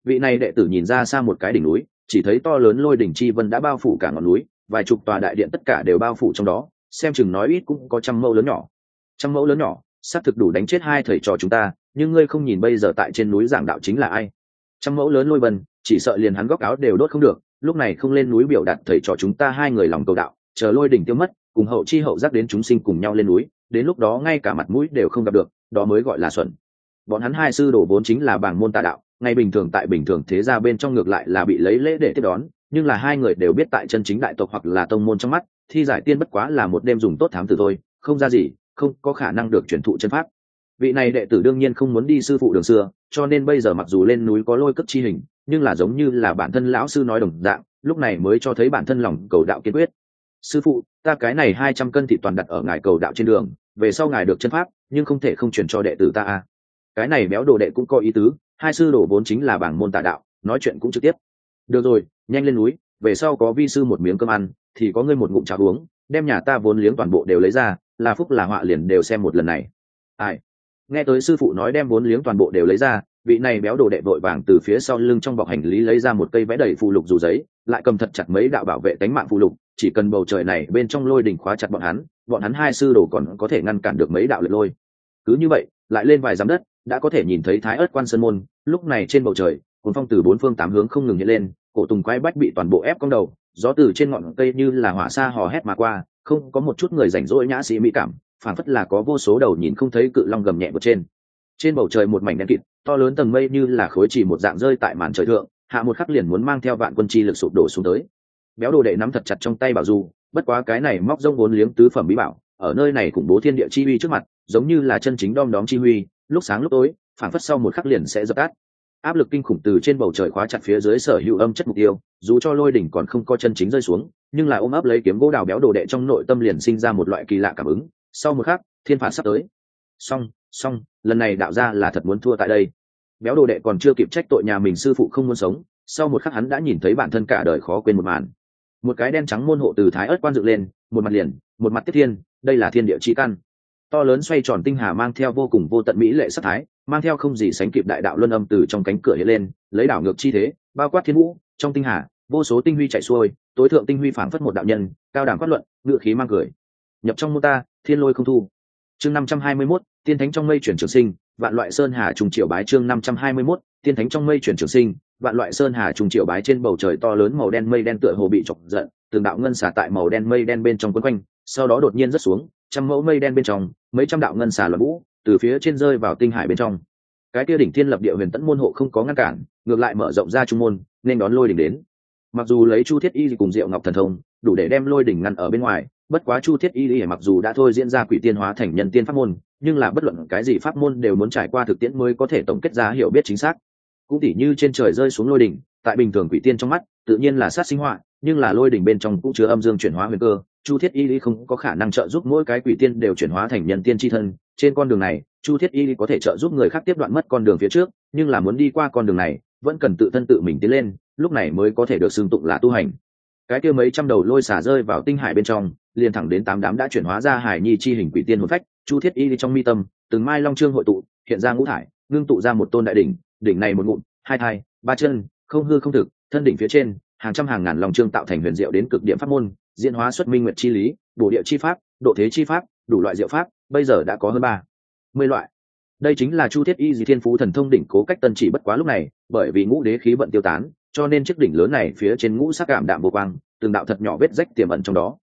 Vị này đệ tử nhìn ra xa một cái đỉnh núi, chỉ thấy to lớn lôi đỉnh chi vân đã bao phủ cả ngọn núi, vài chục tòa đại điện tất cả đều bao phủ trong đó, xem chừng nói ít cũng có trăm mẫu lớn nhỏ. Trăm mẫu lớn nhỏ, xác thực đủ đánh chết hai thầy trò chúng ta nhưng ngươi không nhìn bây giờ tại trên núi giảng đạo chính là ai? Trăm mẫu lớn lôi vân, chỉ sợ liền hắn góc áo đều đốt không được, lúc này không lên núi biểu đạt thầy trò chúng ta hai người lòng cầu đạo, chờ lôi đỉnh tiêu mất, cùng hậu chi hậu giác đến chúng sinh cùng nhau lên núi, đến lúc đó ngay cả mặt mũi đều không gặp được, đó mới gọi là xuẩn. Bọn hắn hai sư đồ vốn chính là bảng môn tà đạo, ngay bình thường tại bình thường thế ra bên trong ngược lại là bị lấy lễ để tiếp đón, nhưng là hai người đều biết tại chân chính đại tộc hoặc là tông môn trong mắt, thi giải tiên bất quá là một đêm dùng tốt thám tử thôi, không ra gì, không có khả năng được truyền thụ chân pháp vị này đệ tử đương nhiên không muốn đi sư phụ đường xưa, cho nên bây giờ mặc dù lên núi có lôi cất chi hình, nhưng là giống như là bản thân lão sư nói đồng dạng, lúc này mới cho thấy bản thân lòng cầu đạo kiên quyết. Sư phụ, ta cái này hai trăm cân thịt toàn đặt ở ngài cầu đạo trên đường, về sau ngài được chân pháp, nhưng không thể không truyền cho đệ tử ta a. Cái này béo đồ đệ cũng có ý tứ, hai sư đồ vốn chính là bảng môn tà đạo, nói chuyện cũng trực tiếp. Được rồi, nhanh lên núi, về sau có vi sư một miếng cơm ăn, thì có ngươi một ngụm trà uống, đem nhà ta vốn liếng toàn bộ đều lấy ra, là phúc là họa liền đều xem một lần này. Ai? Nghe tới sư phụ nói đem vốn liếng toàn bộ đều lấy ra, vị này béo đồ đệ vội vàng từ phía sau lưng trong bọc hành lý lấy ra một cây vẽ đầy phù lục dù giấy, lại cầm thật chặt mấy đạo bảo vệ tánh mạng phù lục, chỉ cần bầu trời này bên trong lôi đỉnh khóa chặt bọn hắn bọn hắn hai sư đồ còn có thể ngăn cản được mấy đạo lượt lôi. Cứ như vậy, lại lên vài giám đất, đã có thể nhìn thấy thái ớt quan sơn môn, lúc này trên bầu trời, cuốn phong từ bốn phương tám hướng không ngừng nhện lên, cổ tùng quái bách bị toàn bộ ép cong đầu, gió từ trên ngọn cây như là hỏa xa hò hét mà qua, không có một chút người rảnh rỗi nhã sĩ mỹ cảm phản phất là có vô số đầu nhìn không thấy cự long gầm nhẹ vượt trên. Trên bầu trời một mảnh đen kịt, to lớn tầng mây như là khối chỉ một dạng rơi tại màn trời thượng, hạ một khắc liền muốn mang theo vạn quân chi lực sụp đổ xuống tới. Béo đồ đệ nắm thật chặt trong tay bảo du bất quá cái này móc rông vốn liếng tứ phẩm bí bảo, ở nơi này khủng bố thiên địa chi uy trước mặt, giống như là chân chính đom đóm chi huy lúc sáng lúc tối phản phất sau một khắc liền sẽ dập tắt. Áp lực kinh khủng từ trên bầu trời khóa chặt phía dưới sở hữu âm chất mục tiêu, dù cho lôi đỉnh còn không có chân chính rơi xuống, nhưng lại ôm ấp lấy kiếm gỗ đào béo đồ đệ trong nội tâm liền sinh ra một loại kỳ lạ cảm ứng sau một khắc, thiên phạt sắp tới. Xong xong, lần này đạo ra là thật muốn thua tại đây. Béo đồ đệ còn chưa kịp trách tội nhà mình sư phụ không muốn sống, sau một khắc hắn đã nhìn thấy bản thân cả đời khó quên một màn. Một cái đen trắng môn hộ từ thái ớt quan dựng lên, một mặt liền, một mặt tiếp thiên, đây là thiên địa trí căn. To lớn xoay tròn tinh hà mang theo vô cùng vô tận mỹ lệ sắc thái, mang theo không gì sánh kịp đại đạo luân âm từ trong cánh cửa hiện lên, lấy đảo ngược chi thế, bao quát thiên vũ, trong tinh hà, vô số tinh huy chạy xuôi, tối thượng tinh huy phảng phất một đạo nhân, cao đẳng quát luận, ngự khí mang cười. Nhập trong mô ta thiên lôi không thu. Chương năm trăm hai mươi 521, tiên thánh trong mây chuyển trường sinh vạn loại sơn hà trùng triệu bái chương năm trăm hai mươi 521, tiên thánh trong mây chuyển trường sinh vạn loại sơn hà trùng triệu bái trên bầu trời to lớn màu đen mây đen tựa hồ bị chọc giận từng đạo ngân xả tại màu đen mây đen bên trong quấn quanh sau đó đột nhiên rớt xuống trăm mẫu mây đen bên trong mấy trăm đạo ngân xả loạn vũ từ phía trên rơi vào tinh hải bên trong. Cái kia đỉnh thiên lập địa huyền tẫn môn hộ không có ngăn cản ngược lại mở rộng ra trung môn nên đón lôi đỉnh đến. Mặc dù lấy chu thiết y cùng diệu ngọc thần thông đủ để đem lôi đỉnh ngăn ở bên ngoài bất quá chu thiết y lý mặc dù đã thôi diễn ra quỷ tiên hóa thành nhân tiên pháp môn, nhưng là bất luận cái gì pháp môn đều muốn trải qua thực tiễn mới có thể tổng kết ra hiểu biết chính xác. Cũng tỉ như trên trời rơi xuống lôi đỉnh, tại bình thường quỷ tiên trong mắt, tự nhiên là sát sinh họa, nhưng là lôi đỉnh bên trong cũng chứa âm dương chuyển hóa huyền cơ. Chu thiết y lý không có khả năng trợ giúp mỗi cái quỷ tiên đều chuyển hóa thành nhân tiên tri thân. Trên con đường này, chu thiết y lý có thể trợ giúp người khác tiếp đoạn mất con đường phía trước, nhưng là muốn đi qua con đường này, vẫn cần tự thân tự mình tiến lên, lúc này mới có thể được xưng tụng là tu hành. Cái kia mấy trăm đầu lôi xả rơi vào tinh hải bên trong liền thẳng đến tám đám đã chuyển hóa ra hải nhi chi hình quỷ tiên hồn phách, chu thiết y trong mi tâm, từng mai long trương hội tụ, hiện ra ngũ thải, ngưng tụ ra một tôn đại đỉnh đỉnh này một ngụm, hai thai, ba chân, không hư không thực, thân đỉnh phía trên, hàng trăm hàng ngàn long trương tạo thành huyền diệu đến cực điểm pháp môn, diễn hóa xuất minh nguyệt chi lý, bổ địa chi pháp, độ thế chi pháp, đủ loại diệu pháp, bây giờ đã có hơn ba mươi loại. Đây chính là chu thiết y di thiên phú thần thông đỉnh cố cách tân chỉ bất quá lúc này, bởi vì ngũ đế khí vận tiêu tán, cho nên chiếc đỉnh lớn này phía trên ngũ sắc cảm đạm vô quang, từng đạo thật nhỏ vết rách tiềm ẩn trong đó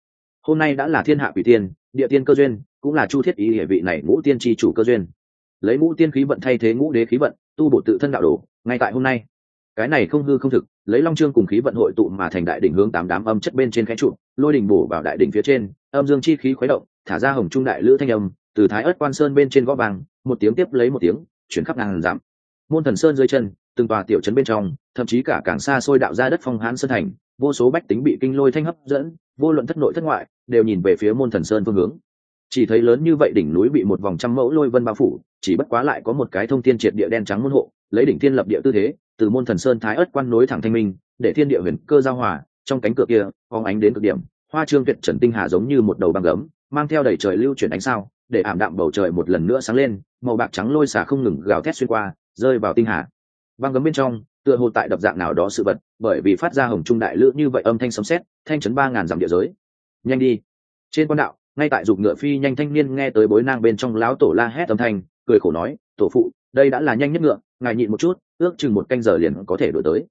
hôm nay đã là thiên hạ quỷ tiên, địa tiên cơ duyên, cũng là chu thiết ý địa vị này ngũ tiên tri chủ cơ duyên. Lấy ngũ tiên khí vận thay thế ngũ đế khí vận, tu bổ tự thân đạo đồ, ngay tại hôm nay. Cái này không hư không thực, lấy long trương cùng khí vận hội tụ mà thành đại đỉnh hướng tám đám âm chất bên trên khẽ trụ, lôi đỉnh bổ vào đại đỉnh phía trên, âm dương chi khí khuấy động, thả ra hồng trung đại lữ thanh âm, từ thái ớt quan sơn bên trên gõ vàng một tiếng tiếp lấy một tiếng, chuyển khắp ngàn giảm môn thần sơn dưới chân, từng tòa tiểu trấn bên trong, thậm chí cả càng xa xôi đạo ra đất phong hán sơn thành, vô số bách tính bị kinh lôi thanh hấp dẫn, vô luận thất nội thất ngoại đều nhìn về phía môn thần sơn phương hướng. Chỉ thấy lớn như vậy đỉnh núi bị một vòng trăm mẫu lôi vân bao phủ, chỉ bất quá lại có một cái thông thiên triệt địa đen trắng môn hộ, lấy đỉnh thiên lập địa tư thế, từ môn thần sơn thái ớt quan nối thẳng thanh minh, để thiên địa huyền cơ giao hòa, trong cánh cửa kia phóng ánh đến cực điểm, hoa trương tuyệt trần tinh hà giống như một đầu băng gấm, mang theo đầy trời lưu chuyển ánh sao, để ảm đạm bầu trời một lần nữa sáng lên, màu bạc trắng lôi xả không ngừng gào thét xuyên qua, rơi vào tinh hà. Băng gấm bên trong, tựa hồ tại đập dạng nào đó sự vật, bởi vì phát ra hồng trung đại lữ như vậy âm thanh sấm sét, thanh chấn ba ngàn dặm địa giới nhanh đi. Trên quan đạo, ngay tại dục ngựa phi nhanh thanh niên nghe tới bối nang bên trong láo tổ la hét âm thanh, cười khổ nói, tổ phụ, đây đã là nhanh nhất ngựa, ngài nhịn một chút, ước chừng một canh giờ liền có thể đổi tới.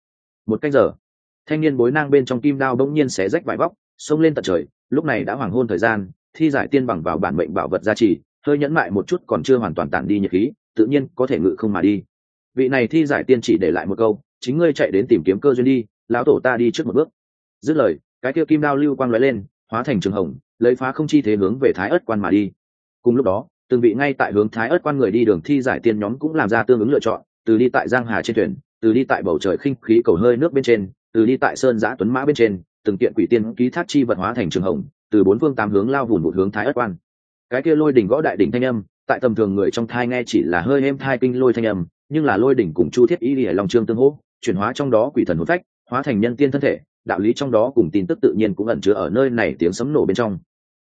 Một canh giờ. Thanh niên bối nang bên trong kim đao bỗng nhiên xé rách vải vóc, xông lên tận trời, lúc này đã hoàng hôn thời gian, thi giải tiên bằng vào bản mệnh bảo vật gia trì, hơi nhẫn mại một chút còn chưa hoàn toàn tản đi nhiệt khí, tự nhiên có thể ngự không mà đi. Vị này thi giải tiên chỉ để lại một câu, chính ngươi chạy đến tìm kiếm cơ duyên đi, lão tổ ta đi trước một bước. Dứt lời, cái kia kim đao lưu quang lóe lên hóa thành trường hồng, lấy phá không chi thế hướng về thái ớt quan mà đi. Cùng lúc đó từng vị ngay tại hướng thái ớt quan người đi đường thi giải tiên nhóm cũng làm ra tương ứng lựa chọn, từ đi tại giang hà trên thuyền, từ đi tại bầu trời khinh khí cầu hơi nước bên trên, từ đi tại sơn giã tuấn mã bên trên, từng kiện quỷ tiên ký thác chi vật hóa thành trường hồng, từ bốn phương tám hướng lao vùn một hướng thái ất quan. Cái kia lôi đỉnh gõ đại đỉnh thanh âm, tại tầm thường người trong thai nghe chỉ là hơi êm thai kinh lôi thanh âm, nhưng là lôi đỉnh cùng chu thiết ý lìa lòng trương tương hỗ, chuyển hóa trong đó quỷ thần hồn phách, hóa thành nhân tiên thân thể đạo lý trong đó cùng tin tức tự nhiên cũng ẩn chứa ở nơi này tiếng sấm nổ bên trong.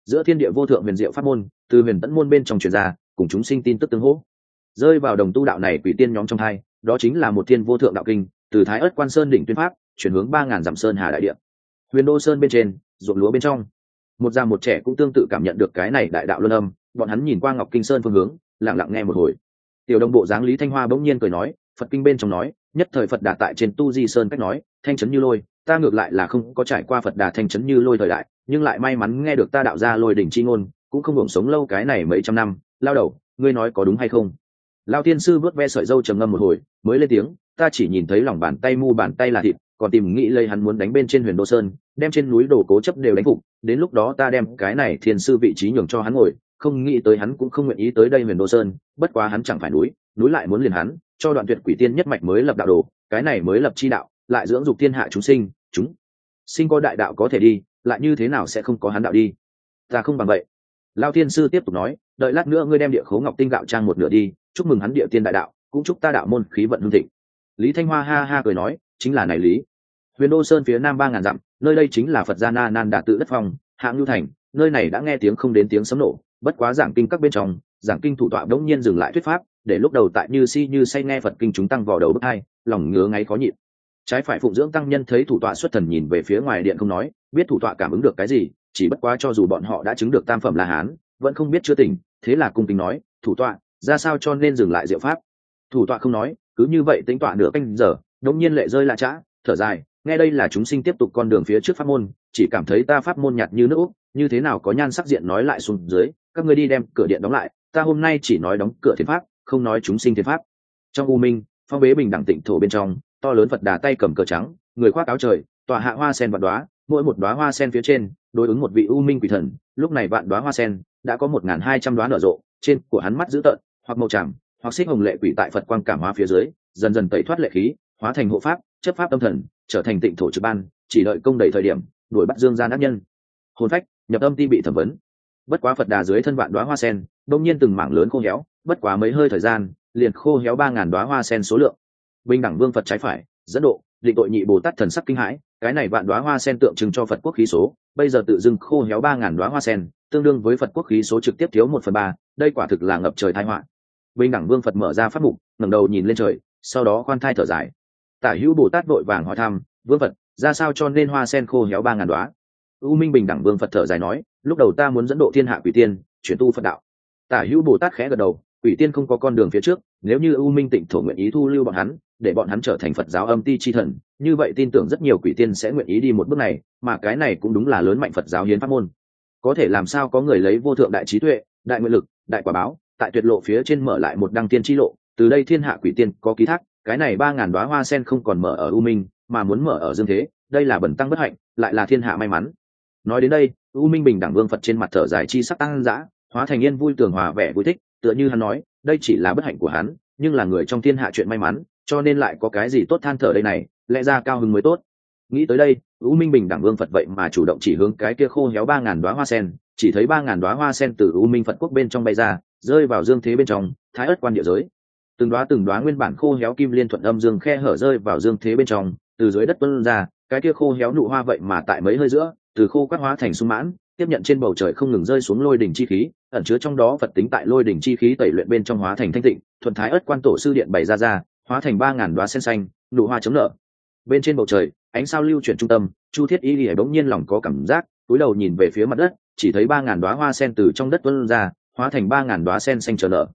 Giữa thiên địa vô thượng huyền diệu pháp môn, từ huyền tẫn môn bên trong truyền ra, cùng chúng sinh tin tức tương hỗ. Rơi vào đồng tu đạo này quỷ tiên nhóm trong hai, đó chính là một thiên vô thượng đạo kinh, từ thái ất quan sơn đỉnh tuyên pháp, chuyển hướng ba ngàn dặm sơn hà đại địa. Huyền đô sơn bên trên, ruộng lúa bên trong. Một già một trẻ cũng tương tự cảm nhận được cái này đại đạo luân âm, bọn hắn nhìn qua ngọc kinh sơn phương hướng, lặng lặng nghe một hồi. Tiểu đồng bộ dáng lý thanh hoa bỗng nhiên cười nói, phật kinh bên trong nói, nhất thời phật đà tại trên tu di sơn cách nói, thanh trấn như lôi ta ngược lại là không có trải qua phật đà thanh trấn như lôi thời đại, nhưng lại may mắn nghe được ta đạo ra lôi đỉnh chi ngôn, cũng không hưởng sống lâu cái này mấy trăm năm. Lao đầu, ngươi nói có đúng hay không? Lao tiên sư vớt ve sợi dâu trầm ngâm một hồi, mới lên tiếng, ta chỉ nhìn thấy lòng bàn tay mu bàn tay là thịt, còn tìm nghĩ lây hắn muốn đánh bên trên huyền đô sơn, đem trên núi đồ cố chấp đều đánh phục, đến lúc đó ta đem cái này thiên sư vị trí nhường cho hắn ngồi, không nghĩ tới hắn cũng không nguyện ý tới đây huyền đô sơn, bất quá hắn chẳng phải núi núi lại muốn liền hắn, cho đoạn tuyệt quỷ tiên nhất mạch mới lập đạo đồ, cái này mới lập chi đạo lại dưỡng dục thiên hạ chúng sinh chúng sinh có đại đạo có thể đi, lại như thế nào sẽ không có hắn đạo đi? Ta không bằng vậy. Lao thiên sư tiếp tục nói, đợi lát nữa ngươi đem địa khấu ngọc tinh gạo trang một nửa đi, chúc mừng hắn địa tiên đại đạo, cũng chúc ta đạo môn khí vận hương thịnh. Lý thanh hoa ha ha cười nói, chính là này lý. Huyền đô sơn phía nam ba ngàn dặm, nơi đây chính là phật gia na nan đà tự đất phong hạng ngưu thành, nơi này đã nghe tiếng không đến tiếng sấm nổ, bất quá giảng kinh các bên trong, giảng kinh thủ tọa đống nhiên dừng lại thuyết pháp, để lúc đầu tại như si như say nghe phật kinh chúng tăng vào đầu bước hai, lòng ngứa ngáy khó nhịn trái phải phụng dưỡng tăng nhân thấy thủ tọa xuất thần nhìn về phía ngoài điện không nói, biết thủ tọa cảm ứng được cái gì, chỉ bất quá cho dù bọn họ đã chứng được tam phẩm la hán, vẫn không biết chưa tỉnh, thế là cung kính nói, thủ tọa, ra sao cho nên dừng lại diệu pháp? Thủ tọa không nói, cứ như vậy tính tọa nửa canh giờ, đống nhiên lệ rơi lạ chã thở dài, nghe đây là chúng sinh tiếp tục con đường phía trước pháp môn, chỉ cảm thấy ta pháp môn nhạt như nước như thế nào có nhan sắc diện nói lại xuống dưới, các ngươi đi đem cửa điện đóng lại, ta hôm nay chỉ nói đóng cửa thiên pháp, không nói chúng sinh thiên pháp. Trong u minh, phong bế bình đẳng tịnh thổ bên trong to lớn phật đà tay cầm cờ trắng, người khoác áo trời tòa hạ hoa sen vạn đoá mỗi một đoá hoa sen phía trên, đối ứng một vị u minh quỷ thần. Lúc này vạn đoá hoa sen đã có một n g h n hai trăm đoá nở rộ, trên của hắn mắt dữ tợn, hoặc màu tràm, hoặc xích hồng lệ quỷ tại phật quang cảm hóa phía dưới, dần dần tẩy thoát lệ khí, hóa thành hộ pháp, chấp pháp tâm thần, trở thành tịnh thổ trực ban, chỉ đợi công đầy thời điểm, đuổi bắt dương gian ác nhân. Hồn phách, nhập âm ti bị thẩm vấn. Bất quá phật đà dưới thân vạn đoá hoa sen, đông nhiên từng mảng lớn khô héo, bất quá mấy hơi thời gian, liền khô héo ba ngàn đoá hoa sen số lượng bình đẳng vương phật trái phải, dẫn độ, định tội nhị bồ tát thần sắc kinh hãi, cái này vạn đoá hoa sen tượng trưng cho phật quốc khí số, bây giờ tự dưng khô héo ba ngàn đoá hoa sen, tương đương với phật quốc khí số trực tiếp thiếu một phần ba, đây quả thực là ngập trời thái họa. Bình đẳng vương phật mở ra pháp mục, ngẩng đầu nhìn lên trời, sau đó khoan thai thở dài. Tả hữu bồ tát vội vàng hỏi thăm, vương phật, ra sao cho nên hoa sen khô héo ba ngàn đoá u minh bình đẳng vương phật thở dài nói, lúc đầu ta muốn dẫn độ thiên hạ quỷ tiên, chuyển tu phật đạo. Tả hữu bồ tát khẽ gật đầu, quỷ tiên không có con đường phía trước, nếu như u minh tịnh thổ nguyện ý thu lưu bọn hắn để bọn hắn trở thành phật giáo âm ti chi thần. Như vậy tin tưởng rất nhiều quỷ tiên sẽ nguyện ý đi một bước này, mà cái này cũng đúng là lớn mạnh phật giáo hiến pháp môn. Có thể làm sao có người lấy vô thượng đại trí tuệ, đại nguyện lực, đại quả báo, tại tuyệt lộ phía trên mở lại một đăng tiên chi lộ. Từ đây thiên hạ quỷ tiên có ký thác, cái này ba ngàn đoá hoa sen không còn mở ở u minh, mà muốn mở ở dương thế, đây là bẩn tăng bất hạnh, lại là thiên hạ may mắn. Nói đến đây, u minh bình đẳng vương phật trên mặt thở dài chi sắc tăng dã, hóa thành yên vui tường hòa vẻ vui thích, tựa như hắn nói, đây chỉ là bất hạnh của hắn, nhưng là người trong thiên hạ chuyện may mắn cho nên lại có cái gì tốt than thở đây này, lẽ ra cao hứng mới tốt. Nghĩ tới đây, u minh bình đẳng vương phật vậy mà chủ động chỉ hướng cái kia khô héo ba ngàn đoá hoa sen, chỉ thấy ba ngàn đoá hoa sen từ u minh phật quốc bên trong bay ra, rơi vào dương thế bên trong, thái ất quan địa giới. Từng đoá từng đoá nguyên bản khô héo kim liên thuận âm dương khe hở rơi vào dương thế bên trong, từ dưới đất tuân ra, cái kia khô héo nụ hoa vậy mà tại mấy hơi giữa, từ khô quát hóa thành sung mãn, tiếp nhận trên bầu trời không ngừng rơi xuống lôi đỉnh chi khí, ẩn chứa trong đó phật tính tại lôi đỉnh chi khí tẩy luyện bên trong hóa thành thanh tịnh, thuận thái ất quan tổ sư điện bày ra ra hóa thành ba ngàn đoá sen xanh, nụ hoa chống nợ bên trên bầu trời, ánh sao lưu chuyển trung tâm, chu thiết y lìa bỗng nhiên lòng có cảm giác, túi đầu nhìn về phía mặt đất, chỉ thấy ba ngàn đoá hoa sen từ trong đất tuân ra, hóa thành ba ngàn đoá sen xanh trở nở.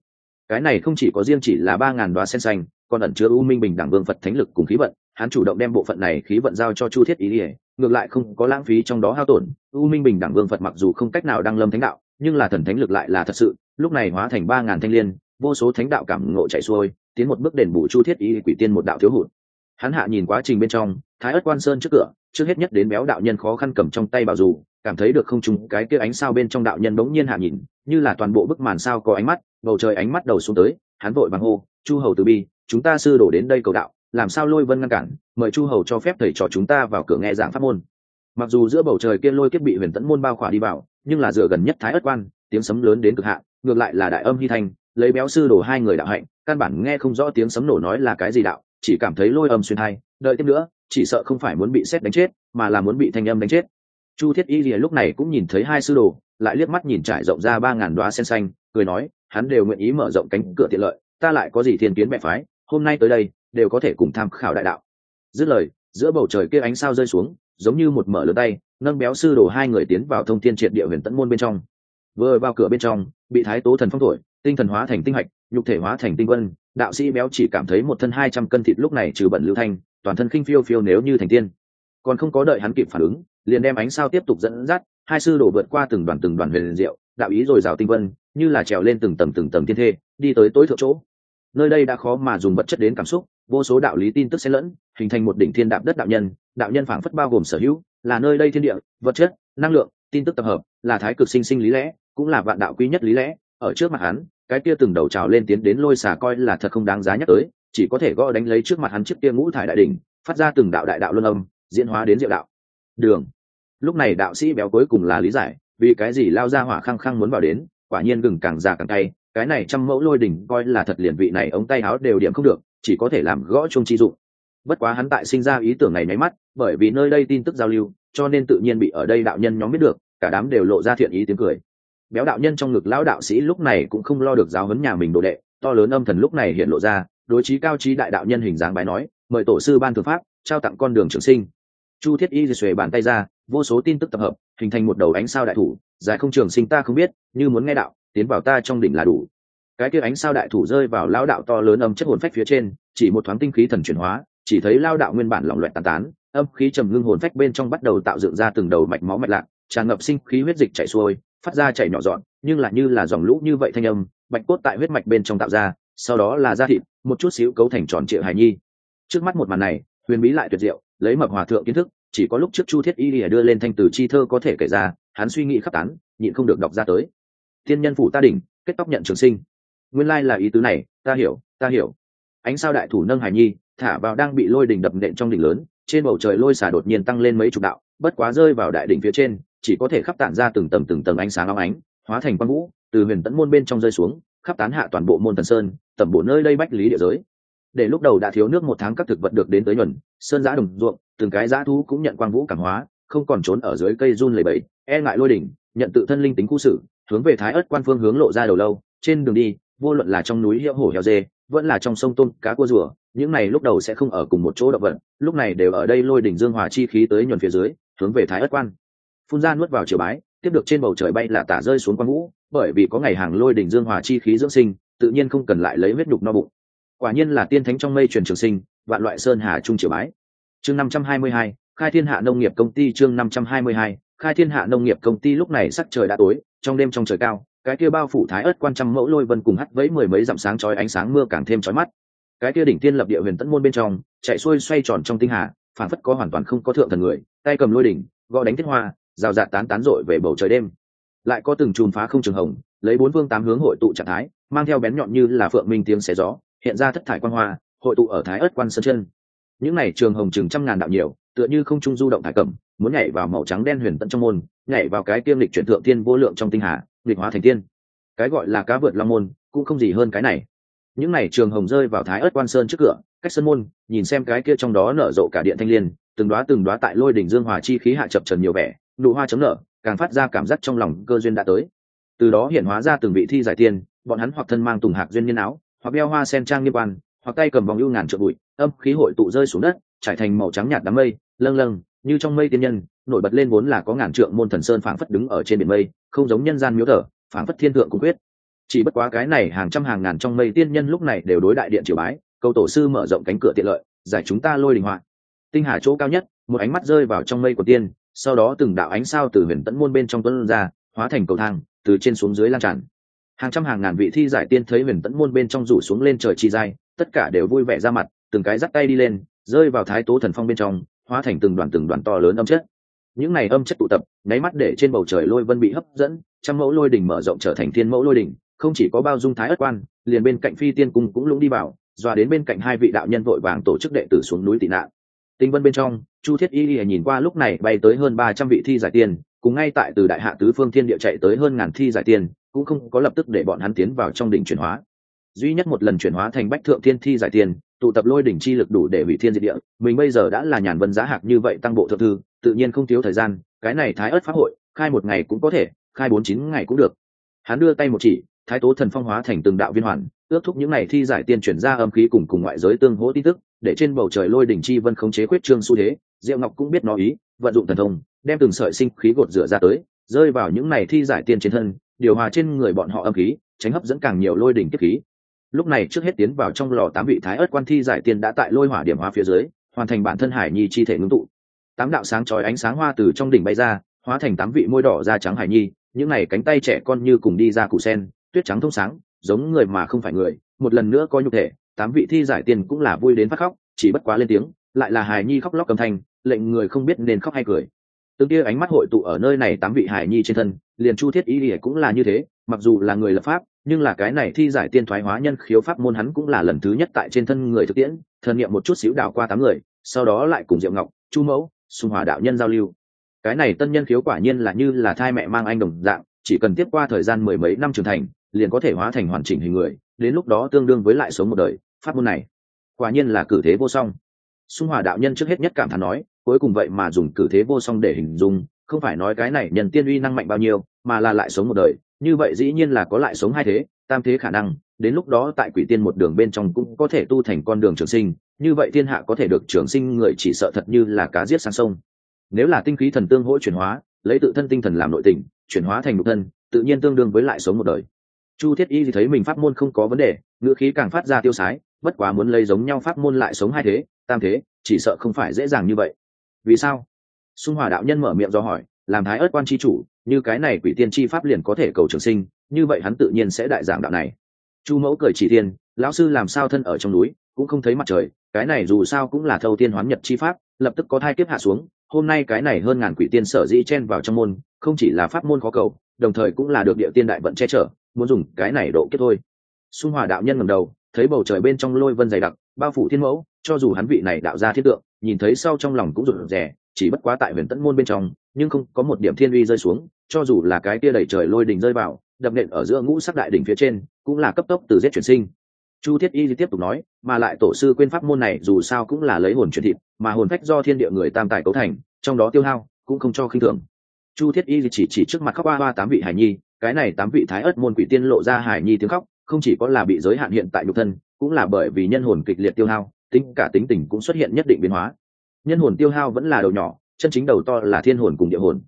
Cái này không chỉ có riêng chỉ là ba ngàn đoá sen xanh, còn ẩn chứa u minh bình đẳng vương phật thánh lực cùng khí vận, hắn chủ động đem bộ phận này khí vận giao cho chu thiết ý lìa ngược lại không có lãng phí trong đó hao tổn, u minh bình đẳng vương phật mặc dù không cách nào đăng lâm thánh đạo, nhưng là thần thánh lực lại là thật sự, lúc này hóa thành ba ngàn thanh liên, vô số thánh đạo cảm ngộ chạy xuôi tiến một bước đền bù chu thiết ý quỷ tiên một đạo thiếu hụt. Hắn hạ nhìn quá trình bên trong, thái ất quan sơn trước cửa, trước hết nhất đến béo đạo nhân khó khăn cầm trong tay bảo dù, cảm thấy được không trùng cái kia ánh sao bên trong đạo nhân bỗng nhiên hạ nhìn, như là toàn bộ bức màn sao có ánh mắt, bầu trời ánh mắt đầu xuống tới, hắn vội vàng hô, chu hầu từ bi, chúng ta sư đổ đến đây cầu đạo, làm sao lôi vân ngăn cản, mời chu hầu cho phép thầy trò chúng ta vào cửa nghe giảng pháp môn. Mặc dù giữa bầu trời kia lôi kiếp bị huyền tẫn môn bao khỏa đi vào, nhưng là dựa gần nhất thái ất quan, tiếng sấm lớn đến cực hạn, ngược lại là đại âm hy thanh lấy béo sư đổ hai người đạo hạnh, căn bản nghe không rõ tiếng sấm nổ nói là cái gì đạo, chỉ cảm thấy lôi âm xuyên hai đợi tiếp nữa, chỉ sợ không phải muốn bị xét đánh chết, mà là muốn bị thanh âm đánh chết. Chu thiết y lìa lúc này cũng nhìn thấy hai sư đồ, lại liếc mắt nhìn trải rộng ra ba ngàn đoá sen xanh, cười nói, hắn đều nguyện ý mở rộng cánh cửa tiện lợi, ta lại có gì thiên kiến mẹ phái, hôm nay tới đây, đều có thể cùng tham khảo đại đạo. Dứt lời, giữa bầu trời kia ánh sao rơi xuống, giống như một mở lớn tay, nâng béo sư đồ hai người tiến vào thông thiên triệt địa huyền tẫn môn bên trong. Vừa vào cửa bên trong, bị thái tố thần phong thổi tinh thần hóa thành tinh hạch, nhục thể hóa thành tinh vân, đạo sĩ béo chỉ cảm thấy một thân hai trăm cân thịt lúc này trừ bẩn lưu thanh, toàn thân khinh phiêu phiêu nếu như thành tiên. Còn không có đợi hắn kịp phản ứng, liền đem ánh sao tiếp tục dẫn dắt, hai sư đổ vượt qua từng đoàn từng đoàn huyền diệu, đạo ý rồi rào tinh vân, như là trèo lên từng tầng từng tầng thiên thê, đi tới tối thượng chỗ. Nơi đây đã khó mà dùng vật chất đến cảm xúc, vô số đạo lý tin tức xen lẫn, hình thành một đỉnh thiên đạp đất đạo nhân đạo nhân phảng phất bao gồm sở hữu, là nơi đây thiên địa, vật chất, năng lượng, tin tức tập hợp, là thái cực sinh sinh lý lẽ, cũng là vạn đạo quý nhất lý lẽ ở trước mặt hắn, cái kia từng đầu trào lên tiến đến lôi xà coi là thật không đáng giá nhắc tới, chỉ có thể gõ đánh lấy trước mặt hắn chiếc kia ngũ thải đại đỉnh, phát ra từng đạo đại đạo luân âm, diễn hóa đến diệu đạo. Đường. Lúc này đạo sĩ béo cuối cùng là lý giải, vì cái gì lao ra hỏa khăng khăng muốn vào đến, quả nhiên gừng càng già càng tay cái này trăm mẫu lôi đỉnh coi là thật liền vị này ống tay áo đều điểm không được, chỉ có thể làm gõ chung chi dụng. Bất quá hắn tại sinh ra ý tưởng này nháy mắt, bởi vì nơi đây tin tức giao lưu, cho nên tự nhiên bị ở đây đạo nhân nhóm biết được, cả đám đều lộ ra thiện ý tiếng cười béo đạo nhân trong ngực lão đạo sĩ lúc này cũng không lo được giáo huấn nhà mình đồ đệ, to lớn âm thần lúc này hiện lộ ra, đối chí cao trí đại đạo nhân hình dáng bái nói, mời tổ sư ban thượng pháp, trao tặng con đường trường sinh. Chu thiết y xuề bàn tay ra, vô số tin tức tập hợp, hình thành một đầu ánh sao đại thủ dài không trường sinh ta không biết, như muốn nghe đạo, tiến vào ta trong đỉnh là đủ. Cái kia ánh sao đại thủ rơi vào lao đạo to lớn âm chất hồn phách phía trên, chỉ một thoáng tinh khí thần chuyển hóa, chỉ thấy lao đạo nguyên bản lỏng loẹt tàn tán, âm khí trầm ngưng hồn phách bên trong bắt đầu tạo dựng ra từng đầu mạch máu mạch lạc, tràn ngập sinh khí huyết dịch chảy xuôi phát ra chảy nhỏ dọn, nhưng lại như là dòng lũ như vậy thanh âm, bạch cốt tại huyết mạch bên trong tạo ra, sau đó là da thịt, một chút xíu cấu thành tròn triệu hài nhi. Trước mắt một màn này, huyền bí lại tuyệt diệu, lấy mập hòa thượng kiến thức, chỉ có lúc trước chu thiết y lìa đưa lên thanh từ chi thơ có thể kể ra, hắn suy nghĩ khắp tán, nhịn không được đọc ra tới. Thiên nhân phủ ta đỉnh, kết tóc nhận trường sinh. Nguyên lai là ý tứ này, ta hiểu ta hiểu. Ánh sao đại thủ nâng hải nhi, thả vào đang bị lôi đỉnh đập nện trong đỉnh lớn, trên bầu trời lôi xả đột nhiên tăng lên mấy chục đạo, bất quá rơi vào đại đỉnh phía trên chỉ có thể khắp tản ra từng tầng từng tầng ánh sáng long ánh, hóa thành quang vũ, từ huyền tẫn môn bên trong rơi xuống, khắp tán hạ toàn bộ môn thần sơn, tẩm bổ nơi đây bách lý địa giới. Để lúc đầu đã thiếu nước một tháng các thực vật được đến tới nhuần, sơn giã đồng ruộng, từng cái giã thu cũng nhận quang vũ cảm hóa, không còn trốn ở dưới cây run lầy bẫy e ngại lôi đỉnh, nhận tự thân linh tính khu sự hướng về thái ớt quan phương hướng lộ ra đầu lâu, trên đường đi, vô luận là trong núi hiệu hổ heo dê, vẫn là trong sông tôm, cá cua rùa, những này lúc đầu sẽ không ở cùng một chỗ động vật, lúc này đều ở đây lôi đỉnh dương hòa chi khí tới nhuần phía dưới, hướng về thái ất quan phun ra nuốt vào chiều bái, tiếp được trên bầu trời bay là tả rơi xuống quan vũ bởi vì có ngày hàng lôi đỉnh dương hòa chi khí dưỡng sinh, tự nhiên không cần lại lấy huyết đục no bụng. Quả nhiên là tiên thánh trong mây truyền trường sinh, vạn loại sơn hà trung triều bái. Chương năm trăm hai mươi hai, khai thiên hạ nông nghiệp công ty chương năm trăm hai mươi hai, khai thiên hạ nông nghiệp công ty lúc này sắc trời đã tối, trong đêm trong trời cao, cái kia bao phủ thái ớt quan trăm mẫu lôi vân cùng hắt vẫy mười mấy dặm sáng chói ánh sáng mưa càng thêm chói mắt. Cái kia đỉnh tiên lập địa huyền tẫn môn bên trong, chạy xuôi xoay tròn trong tinh hà phản phất có hoàn toàn không có thượng thần người, tay cầm lôi đỉnh, gõ đánh thiết hoa rào rạt dạ tán tán rội về bầu trời đêm. Lại có từng chùm phá không trường hồng, lấy bốn phương tám hướng hội tụ trạng thái, mang theo bén nhọn như là phượng minh tiếng xé gió, hiện ra thất thải quan hoa, hội tụ ở thái ớt quan sơn chân. Những này trường hồng chừng trăm ngàn đạo nhiều, tựa như không trung du động thải cẩm, muốn nhảy vào màu trắng đen huyền tận trong môn, nhảy vào cái tiêm lịch chuyển thượng tiên vô lượng trong tinh hà, lịch hóa thành tiên. Cái gọi là cá vượt long môn, cũng không gì hơn cái này. Những này trường hồng rơi vào thái ớt quan sơn trước cửa, cách sân môn, nhìn xem cái kia trong đó nở rộ cả điện thanh liên, từng đoá từng đoá tại lôi đỉnh dương hòa chi khí hạ chập trần nhiều vẻ nụ hoa chấm nở, càng phát ra cảm giác trong lòng cơ duyên đã tới. Từ đó hiện hóa ra từng vị thi giải tiên, bọn hắn hoặc thân mang tùng hạc duyên nhân áo, hoặc đeo hoa sen trang nghiêm quan, hoặc tay cầm vòng ưu ngàn trượng bụi, âm khí hội tụ rơi xuống đất, trải thành màu trắng nhạt đám mây, lâng lâng, như trong mây tiên nhân, nổi bật lên vốn là có ngàn trượng môn thần sơn phảng phất đứng ở trên biển mây, không giống nhân gian miếu thờ, phảng phất thiên thượng cũng quyết. Chỉ bất quá cái này hàng trăm hàng ngàn trong mây tiên nhân lúc này đều đối đại điện triều bái, cầu tổ sư mở rộng cánh cửa tiện lợi, giải chúng ta lôi đình hoạn tinh hà chỗ cao nhất, một ánh mắt rơi vào trong mây của tiên sau đó từng đạo ánh sao từ huyền tẫn môn bên trong tuấn ra, hóa thành cầu thang, từ trên xuống dưới lan tràn. Hàng trăm hàng ngàn vị thi giải tiên thấy huyền tẫn môn bên trong rủ xuống lên trời chi dai tất cả đều vui vẻ ra mặt, từng cái dắt tay đi lên, rơi vào thái tố thần phong bên trong, hóa thành từng đoàn từng đoàn to lớn âm chất. Những này âm chất tụ tập, nháy mắt để trên bầu trời lôi vân bị hấp dẫn, trăm mẫu lôi đỉnh mở rộng trở thành thiên mẫu lôi đỉnh, không chỉ có bao dung thái ất quan, liền bên cạnh phi tiên cung cũng lũng đi vào dọa đến bên cạnh hai vị đạo nhân vội vàng tổ chức đệ tử xuống núi tị nạn tinh vân bên trong chu thiết y lìa nhìn qua lúc này bay tới hơn ba trăm vị thi giải tiền, cùng ngay tại từ đại hạ tứ phương thiên địa chạy tới hơn ngàn thi giải tiền, cũng không có lập tức để bọn hắn tiến vào trong đỉnh chuyển hóa. Duy nhất một lần chuyển hóa thành bách thượng thiên thi giải tiền, tụ tập lôi đỉnh chi lực đủ để hủy thiên diệt địa mình bây giờ đã là nhàn vân giá hạc như vậy tăng bộ thượng thư tự nhiên không thiếu thời gian cái này thái ớt pháp hội khai một ngày cũng có thể khai bốn chín ngày cũng được. Hắn đưa tay một chỉ thái tố thần phong hóa thành từng đạo viên hoàn ước thúc những ngày thi giải tiên chuyển ra âm khí cùng cùng ngoại giới tương hỗ tin tức để trên bầu trời lôi đỉnh chi vân khống chế quyết trương xu thế, diệu ngọc cũng biết nó ý, vận dụng thần thông, đem từng sợi sinh khí gột rửa ra tới, rơi vào những này thi giải tiên trên thân, điều hòa trên người bọn họ âm khí, tránh hấp dẫn càng nhiều lôi đỉnh kiếp khí. Lúc này trước hết tiến vào trong lò tám vị thái ớt quan thi giải tiên đã tại lôi hỏa điểm hóa phía dưới, hoàn thành bản thân hải nhi chi thể ngưng tụ. Tám đạo sáng chói ánh sáng hoa từ trong đỉnh bay ra, hóa thành tám vị môi đỏ da trắng hải nhi, những này cánh tay trẻ con như cùng đi ra cụ sen, tuyết trắng thông sáng, giống người mà không phải người, một lần nữa có nhục thể tám vị thi giải tiền cũng là vui đến phát khóc, chỉ bất quá lên tiếng, lại là hài nhi khóc lóc cầm thanh, lệnh người không biết nên khóc hay cười. Từng kia ánh mắt hội tụ ở nơi này tám vị hài nhi trên thân, liền chu thiết ý ỉa cũng là như thế, mặc dù là người lập pháp, nhưng là cái này thi giải tiên thoái hóa nhân khiếu pháp môn hắn cũng là lần thứ nhất tại trên thân người thực tiễn, thần nghiệm một chút xíu đào qua tám người, sau đó lại cùng diệu ngọc, chu mẫu xung hòa đạo nhân giao lưu. Cái này tân nhân khiếu quả nhiên là như là thai mẹ mang anh đồng dạng, chỉ cần tiếp qua thời gian mười mấy năm trưởng thành, liền có thể hóa thành hoàn chỉnh hình người, đến lúc đó tương đương với lại sống một đời pháp môn này. Quả nhiên là cử thế vô song. Xung hòa đạo nhân trước hết nhất cảm thán nói, cuối cùng vậy mà dùng cử thế vô song để hình dung, không phải nói cái này nhân tiên uy năng mạnh bao nhiêu, mà là lại sống một đời. Như vậy dĩ nhiên là có lại sống hai thế, tam thế khả năng, đến lúc đó tại quỷ tiên một đường bên trong cũng có thể tu thành con đường trường sinh, như vậy thiên hạ có thể được trường sinh người chỉ sợ thật như là cá giết sang sông. Nếu là tinh khí thần tương hỗ chuyển hóa, lấy tự thân tinh thần làm nội tình, chuyển hóa thành nội thân, tự nhiên tương đương với lại sống một đời. Chu thiết y thì thấy mình pháp môn không có vấn đề, ngữ khí càng phát ra tiêu sái bất quá muốn lấy giống nhau pháp môn lại sống hai thế, tam thế, chỉ sợ không phải dễ dàng như vậy. Vì sao? Xung hòa đạo nhân mở miệng do hỏi, làm thái ớt quan chi chủ, như cái này quỷ tiên chi pháp liền có thể cầu trường sinh, như vậy hắn tự nhiên sẽ đại giảng đạo này. Chu mẫu cười chỉ tiên lão sư làm sao thân ở trong núi, cũng không thấy mặt trời, cái này dù sao cũng là thâu tiên hoán nhật chi pháp, lập tức có thai kiếp hạ xuống, hôm nay cái này hơn ngàn quỷ tiên sở dĩ chen vào trong môn, không chỉ là pháp môn khó cầu, đồng thời cũng là được địa tiên đại vận che chở, muốn dùng cái này độ kiếp thôi. Xung hòa đạo nhân ngầm đầu thấy bầu trời bên trong lôi vân dày đặc, bao phủ thiên mẫu, cho dù hắn vị này đạo ra thiết tượng, nhìn thấy sau trong lòng cũng rụt rè, chỉ bất quá tại huyền tẫn môn bên trong, nhưng không có một điểm thiên uy rơi xuống, cho dù là cái kia đẩy trời lôi đình rơi vào, đập nện ở giữa ngũ sắc đại đỉnh phía trên, cũng là cấp tốc từ giết chuyển sinh. Chu thiết y tiếp tục nói, mà lại tổ sư quên pháp môn này dù sao cũng là lấy hồn truyền thịt, mà hồn phách do thiên địa người tam tài cấu thành, trong đó tiêu hao cũng không cho khinh thường. Chu thiết y chỉ chỉ trước mặt khóc ba ba tám vị hải nhi, cái này tám vị thái ớt môn quỷ tiên lộ ra hải nhi tiếng khóc không chỉ có là bị giới hạn hiện tại nhục thân, cũng là bởi vì nhân hồn kịch liệt tiêu hao, tính cả tính tình cũng xuất hiện nhất định biến hóa. Nhân hồn tiêu hao vẫn là đầu nhỏ, chân chính đầu to là thiên hồn cùng địa hồn.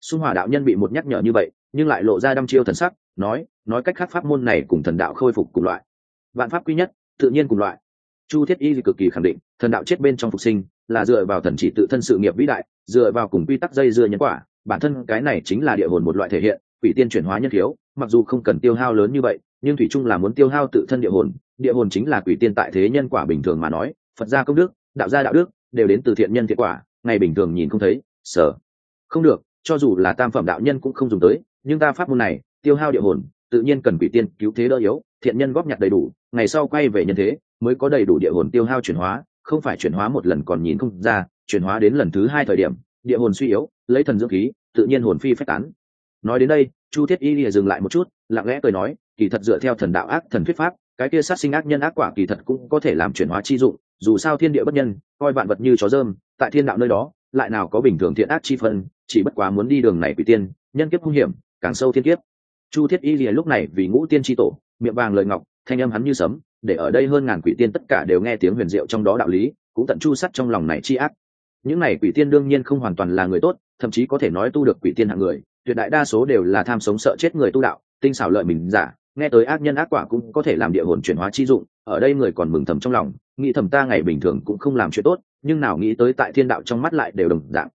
Xung hòa đạo nhân bị một nhắc nhở như vậy, nhưng lại lộ ra đăm chiêu thần sắc, nói nói cách khác pháp môn này cùng thần đạo khôi phục cùng loại. Vạn pháp quy nhất, tự nhiên cùng loại. Chu thiết y cực kỳ khẳng định, thần đạo chết bên trong phục sinh, là dựa vào thần chỉ tự thân sự nghiệp vĩ đại, dựa vào cùng quy tắc dây dưa nhân quả, bản thân cái này chính là địa hồn một loại thể hiện, quỷ tiên chuyển hóa nhân thiếu, mặc dù không cần tiêu hao lớn như vậy nhưng thủy chung là muốn tiêu hao tự thân địa hồn địa hồn chính là quỷ tiên tại thế nhân quả bình thường mà nói, phật gia công đức, đạo gia đạo đức, đều đến từ thiện nhân thiện quả, ngày bình thường nhìn không thấy sở không được, cho dù là tam phẩm đạo nhân cũng không dùng tới, nhưng ta pháp môn này, tiêu hao địa hồn, tự nhiên cần quỷ tiên cứu thế đỡ yếu, thiện nhân góp nhặt đầy đủ, ngày sau quay về nhân thế, mới có đầy đủ địa hồn tiêu hao chuyển hóa, không phải chuyển hóa một lần còn nhìn không ra, chuyển hóa đến lần thứ hai thời điểm, địa hồn suy yếu, lấy thần dưỡng khí, tự nhiên hồn phi phách tán. Nói đến đây, chu thiết y lìa dừng lại một chút, lặng lẽ cười nói kỳ thật dựa theo thần đạo ác thần thuyết pháp, cái kia sát sinh ác nhân ác quả kỳ thật cũng có thể làm chuyển hóa chi dụng, dù sao thiên địa bất nhân, coi vạn vật như chó dơm, tại thiên đạo nơi đó, lại nào có bình thường thiện ác chi phân, chỉ bất quá muốn đi đường này quỷ tiên, nhân kiếp hung hiểm, càng sâu thiên kiếp. Chu thiết y lìa lúc này vì ngũ tiên tri tổ, miệng vàng lời ngọc, thanh âm hắn như sấm, để ở đây hơn ngàn quỷ tiên tất cả đều nghe tiếng huyền diệu trong đó đạo lý, cũng tận chu sắt trong lòng này chi ác. Những này quỷ tiên đương nhiên không hoàn toàn là người tốt, thậm chí có thể nói tu được quỷ tiên hạng người, tuyệt đại đa số đều là tham sống sợ chết người tu đạo, tinh xảo lợi mình giả nghe tới ác nhân ác quả cũng có thể làm địa hồn chuyển hóa chi dụng, ở đây người còn mừng thầm trong lòng, nghĩ thầm ta ngày bình thường cũng không làm chuyện tốt, nhưng nào nghĩ tới tại thiên đạo trong mắt lại đều đồng dạng.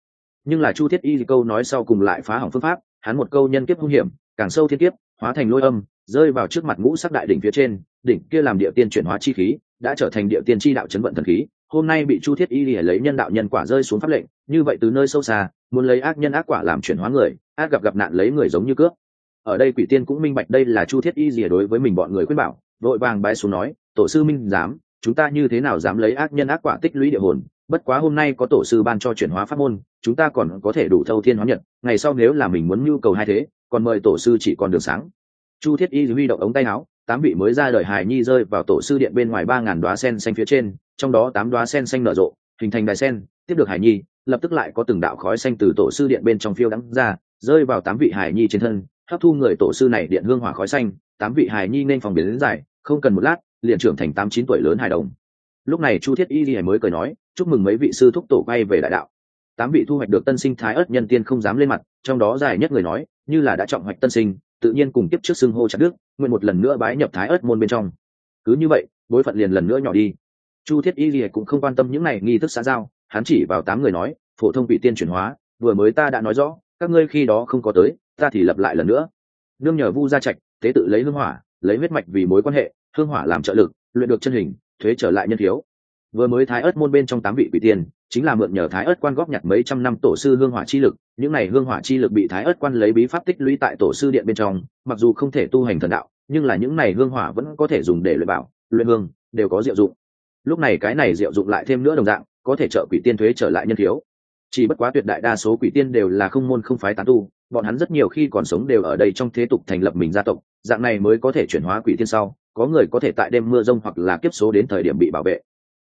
Nhưng là chu thiết y câu nói sau cùng lại phá hỏng phương pháp, hắn một câu nhân kiếp hung hiểm, càng sâu thiên kiếp, hóa thành lôi âm, rơi vào trước mặt ngũ sắc đại đỉnh phía trên, đỉnh kia làm địa tiên chuyển hóa chi khí, đã trở thành địa tiên chi đạo chấn vận thần khí. Hôm nay bị chu thiết y lìa lấy nhân đạo nhân quả rơi xuống pháp lệnh, như vậy từ nơi sâu xa, muốn lấy ác nhân ác quả làm chuyển hóa người, ác gặp gặp nạn lấy người giống như cướp ở đây quỷ tiên cũng minh bạch đây là chu thiết y lìa đối với mình bọn người khuyên bảo, vội vàng bái xuống nói, tổ sư minh dám chúng ta như thế nào dám lấy ác nhân ác quả tích lũy địa hồn? Bất quá hôm nay có tổ sư ban cho chuyển hóa pháp môn, chúng ta còn có thể đủ thâu thiên hóa nhật, ngày sau nếu là mình muốn nhu cầu hai thế, còn mời tổ sư chỉ còn đường sáng. Chu thiết y huy động ống tay áo, tám vị mới ra đời hài nhi rơi vào tổ sư điện bên ngoài ba ngàn đoá sen xanh phía trên, trong đó tám đoá sen xanh nở rộ, hình thành đài sen, tiếp được hải nhi, lập tức lại có từng đạo khói xanh từ tổ sư điện bên trong phiêu đắng ra, rơi vào tám vị hải nhi trên thân hấp thu người tổ sư này điện hương hỏa khói xanh, tám vị hải nhi nên phòng biến đến dài, không cần một lát, liền trưởng thành tám chín tuổi lớn hài đồng. Lúc này chu thiết y ghi mới cười nói, chúc mừng mấy vị sư thúc tổ quay về đại đạo. Tám vị thu hoạch được tân sinh thái ớt nhân tiên không dám lên mặt, trong đó dài nhất người nói, như là đã trọng hoạch tân sinh, tự nhiên cùng tiếp trước xưng hô chặt đức nguyện một lần nữa bái nhập thái ớt môn bên trong. Cứ như vậy, bối phận liền lần nữa nhỏ đi. Chu thiết y ghi cũng không quan tâm những này nghi thức xã giao, hắn chỉ vào tám người nói, phổ thông vị tiên chuyển hóa, vừa mới ta đã nói rõ, các ngươi khi đó không có tới ta thì lập lại lần nữa. Nương nhờ vu gia trạch, tế tự lấy hương hỏa, lấy huyết mạch vì mối quan hệ, hương hỏa làm trợ lực, luyện được chân hình, thuế trở lại nhân thiếu. Vừa mới thái ớt môn bên trong tám vị quỷ tiên, chính là mượn nhờ thái ớt quan góp nhặt mấy trăm năm tổ sư hương hỏa chi lực. Những này hương hỏa chi lực bị thái ớt quan lấy bí pháp tích lũy tại tổ sư điện bên trong, mặc dù không thể tu hành thần đạo, nhưng là những này hương hỏa vẫn có thể dùng để luyện bảo, luyện hương, đều có diệu dụng. Lúc này cái này diệu dụng lại thêm nữa đồng dạng, có thể trợ quỷ tiên thuế trở lại nhân thiếu chỉ bất quá tuyệt đại đa số quỷ tiên đều là không môn không phái tán tu, bọn hắn rất nhiều khi còn sống đều ở đây trong thế tục thành lập mình gia tộc, dạng này mới có thể chuyển hóa quỷ tiên sau, có người có thể tại đêm mưa rông hoặc là kiếp số đến thời điểm bị bảo vệ.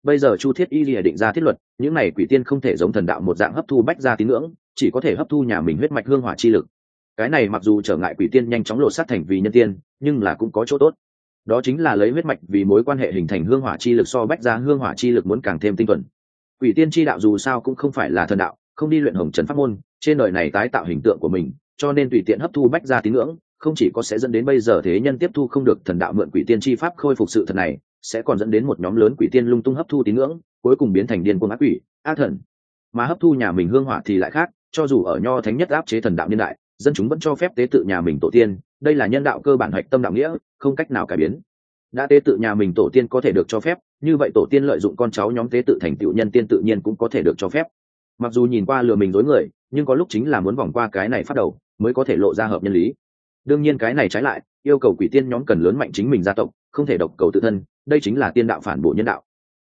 Bây giờ chu thiết y lìa định ra thiết luật, những này quỷ tiên không thể giống thần đạo một dạng hấp thu bách ra tín ngưỡng, chỉ có thể hấp thu nhà mình huyết mạch hương hỏa chi lực. Cái này mặc dù trở ngại quỷ tiên nhanh chóng lột sát thành vì nhân tiên, nhưng là cũng có chỗ tốt. Đó chính là lấy huyết mạch vì mối quan hệ hình thành hương hỏa chi lực so bách ra hương hỏa chi lực muốn càng thêm tinh thuần quỷ tiên chi đạo dù sao cũng không phải là thần đạo, không đi luyện hồng trần pháp môn, trên đời này tái tạo hình tượng của mình, cho nên tùy tiện hấp thu bách ra tín ngưỡng, không chỉ có sẽ dẫn đến bây giờ thế nhân tiếp thu không được thần đạo mượn quỷ tiên chi pháp khôi phục sự thật này, sẽ còn dẫn đến một nhóm lớn quỷ tiên lung tung hấp thu tín ngưỡng, cuối cùng biến thành điên cuồng ác quỷ, ác thần. Mà hấp thu nhà mình hương hỏa thì lại khác, cho dù ở nho thánh nhất áp chế thần đạo niên đại, dân chúng vẫn cho phép tế tự nhà mình tổ tiên, đây là nhân đạo cơ bản hạch tâm đạo nghĩa, không cách nào cải biến đã tế tự nhà mình tổ tiên có thể được cho phép, như vậy tổ tiên lợi dụng con cháu nhóm tế tự thành tựu nhân tiên tự nhiên cũng có thể được cho phép. Mặc dù nhìn qua lừa mình dối người, nhưng có lúc chính là muốn vòng qua cái này phát đầu, mới có thể lộ ra hợp nhân lý. Đương nhiên cái này trái lại, yêu cầu quỷ tiên nhóm cần lớn mạnh chính mình gia tộc, không thể độc cầu tự thân, đây chính là tiên đạo phản bổ nhân đạo.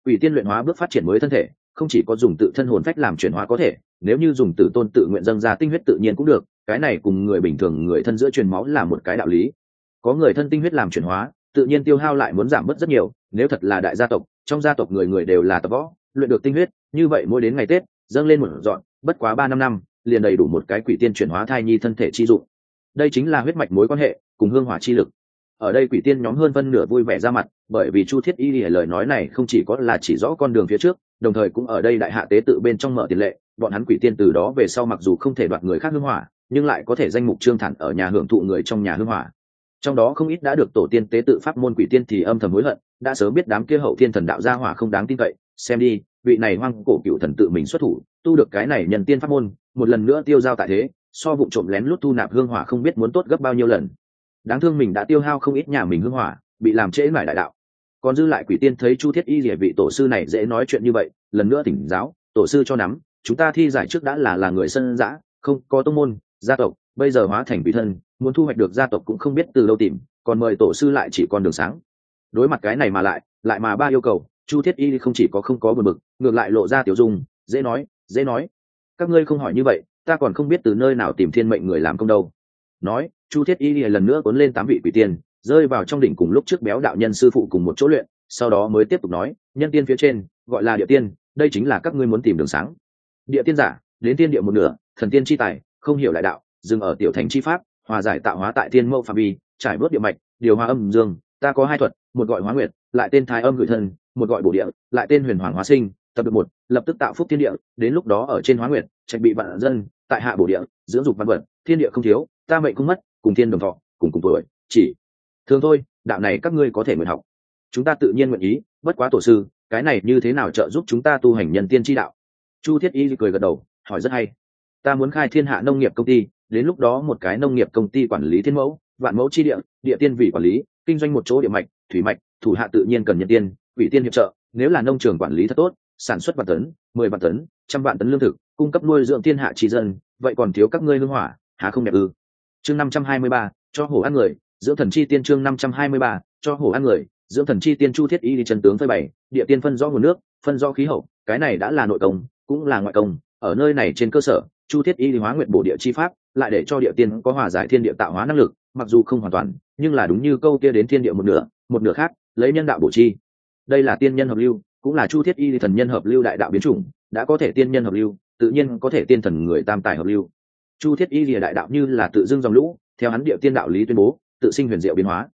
Quỷ tiên luyện hóa bước phát triển mới thân thể, không chỉ có dùng tự thân hồn phách làm chuyển hóa có thể, nếu như dùng tử tôn tự nguyện dâng ra tinh huyết tự nhiên cũng được, cái này cùng người bình thường người thân giữa truyền máu là một cái đạo lý. Có người thân tinh huyết làm chuyển hóa tự nhiên tiêu hao lại muốn giảm bớt rất nhiều, nếu thật là đại gia tộc, trong gia tộc người người đều là tập võ, luyện được tinh huyết, như vậy mỗi đến ngày tết, dâng lên một dọn, bất quá ba năm năm, liền đầy đủ một cái quỷ tiên chuyển hóa thai nhi thân thể chi dụng. Đây chính là huyết mạch mối quan hệ, cùng hương hỏa chi lực. Ở đây quỷ tiên nhóm hơn phân nửa vui vẻ ra mặt, bởi vì chu thiết y lời nói này không chỉ có là chỉ rõ con đường phía trước, đồng thời cũng ở đây đại hạ tế tự bên trong mở tiền lệ, bọn hắn quỷ tiên từ đó về sau mặc dù không thể đoạt người khác hương hỏa, nhưng lại có thể danh mục trương thản ở nhà hưởng thụ người trong nhà hương hỏa trong đó không ít đã được tổ tiên tế tự pháp môn quỷ tiên thì âm thầm hối hận, đã sớm biết đám kia hậu thiên thần đạo gia hỏa không đáng tin cậy. Xem đi, vị này hoang cổ cựu thần tự mình xuất thủ, tu được cái này nhân tiên pháp môn, một lần nữa tiêu giao tại thế, so vụ trộm lén lút thu nạp hương hỏa không biết muốn tốt gấp bao nhiêu lần. Đáng thương mình đã tiêu hao không ít nhà mình hương hỏa, bị làm trễ mải đại đạo. Còn dư lại quỷ tiên thấy chu thiết y địa vị tổ sư này dễ nói chuyện như vậy, lần nữa tỉnh giáo, tổ sư cho nắm, chúng ta thi giải trước đã là là người sân giã không có tông môn, gia tộc bây giờ hóa thành quỷ thân, muốn thu hoạch được gia tộc cũng không biết từ đâu tìm, còn mời tổ sư lại chỉ con đường sáng. Đối mặt cái này mà lại lại mà ba yêu cầu, chu thiết y không chỉ có không có buồn bực, ngược lại lộ ra tiểu dung, dễ nói dễ nói. Các ngươi không hỏi như vậy, ta còn không biết từ nơi nào tìm thiên mệnh người làm công đâu. Nói, chu thiết y lần nữa cuốn lên tám vị quỷ tiên, rơi vào trong đỉnh cùng lúc trước béo đạo nhân sư phụ cùng một chỗ luyện, sau đó mới tiếp tục nói, nhân tiên phía trên, gọi là địa tiên, đây chính là các ngươi muốn tìm đường sáng. Địa tiên giả, đến tiên địa một nửa, thần tiên chi tài, không hiểu lại đạo dừng ở tiểu thành chi pháp, hòa giải tạo hóa tại thiên mẫu phạm vi, trải bớt địa mạch, điều hòa âm dương, ta có hai thuật, một gọi hóa nguyệt, lại tên thái âm gửi thân, một gọi bổ địa, lại tên huyền hoàng hóa sinh, tập được một, lập tức tạo phúc thiên địa, đến lúc đó ở trên hóa nguyệt, trạch bị vạn dân, tại hạ bổ địa, dưỡng dục văn vật, thiên địa không thiếu, ta mệnh không mất, cùng thiên đồng thọ, cùng cùng tuổi, chỉ. Thường thôi, đạo này các ngươi có thể nguyện học. Chúng ta tự nhiên nguyện ý, bất quá tổ sư, cái này như thế nào trợ giúp chúng ta tu hành nhân tiên tri đạo? Chu thiết y cười gật đầu, hỏi rất hay. Ta muốn khai thiên hạ nông nghiệp công ty đến lúc đó một cái nông nghiệp công ty quản lý thiên mẫu, vạn mẫu chi địa địa tiên vị quản lý, kinh doanh một chỗ địa mạch, thủy mạch, thủ hạ tự nhiên cần nhân tiên, ủy tiên hiệp trợ, nếu là nông trường quản lý thật tốt, sản xuất vạn tấn, mười vạn tấn, trăm vạn tấn lương thực, cung cấp nuôi dưỡng thiên hạ tri dân, vậy còn thiếu các ngươi hương hỏa, há không đẹp ư? Chương năm trăm hai mươi ba, cho hổ ăn người, dưỡng thần chi tiên chương năm trăm hai mươi ba, cho hổ ăn người, dưỡng thần chi tiên chu thiết y đi chân tướng phơi bày, địa tiên phân rõ nguồn nước, phân rõ khí hậu, cái này đã là nội công, cũng là ngoại công, ở nơi này trên cơ sở, chu thiết y hóa nguyện bổ địa chi pháp lại để cho địa tiên có hòa giải thiên địa tạo hóa năng lực, mặc dù không hoàn toàn, nhưng là đúng như câu kia đến thiên địa một nửa một nửa khác, lấy nhân đạo bổ chi. Đây là tiên nhân hợp lưu, cũng là chu thiết y thần nhân hợp lưu đại đạo biến chủng, đã có thể tiên nhân hợp lưu, tự nhiên có thể tiên thần người tam tài hợp lưu. Chu thiết y lìa đại đạo như là tự dưng dòng lũ, theo hắn địa tiên đạo lý tuyên bố, tự sinh huyền diệu biến hóa.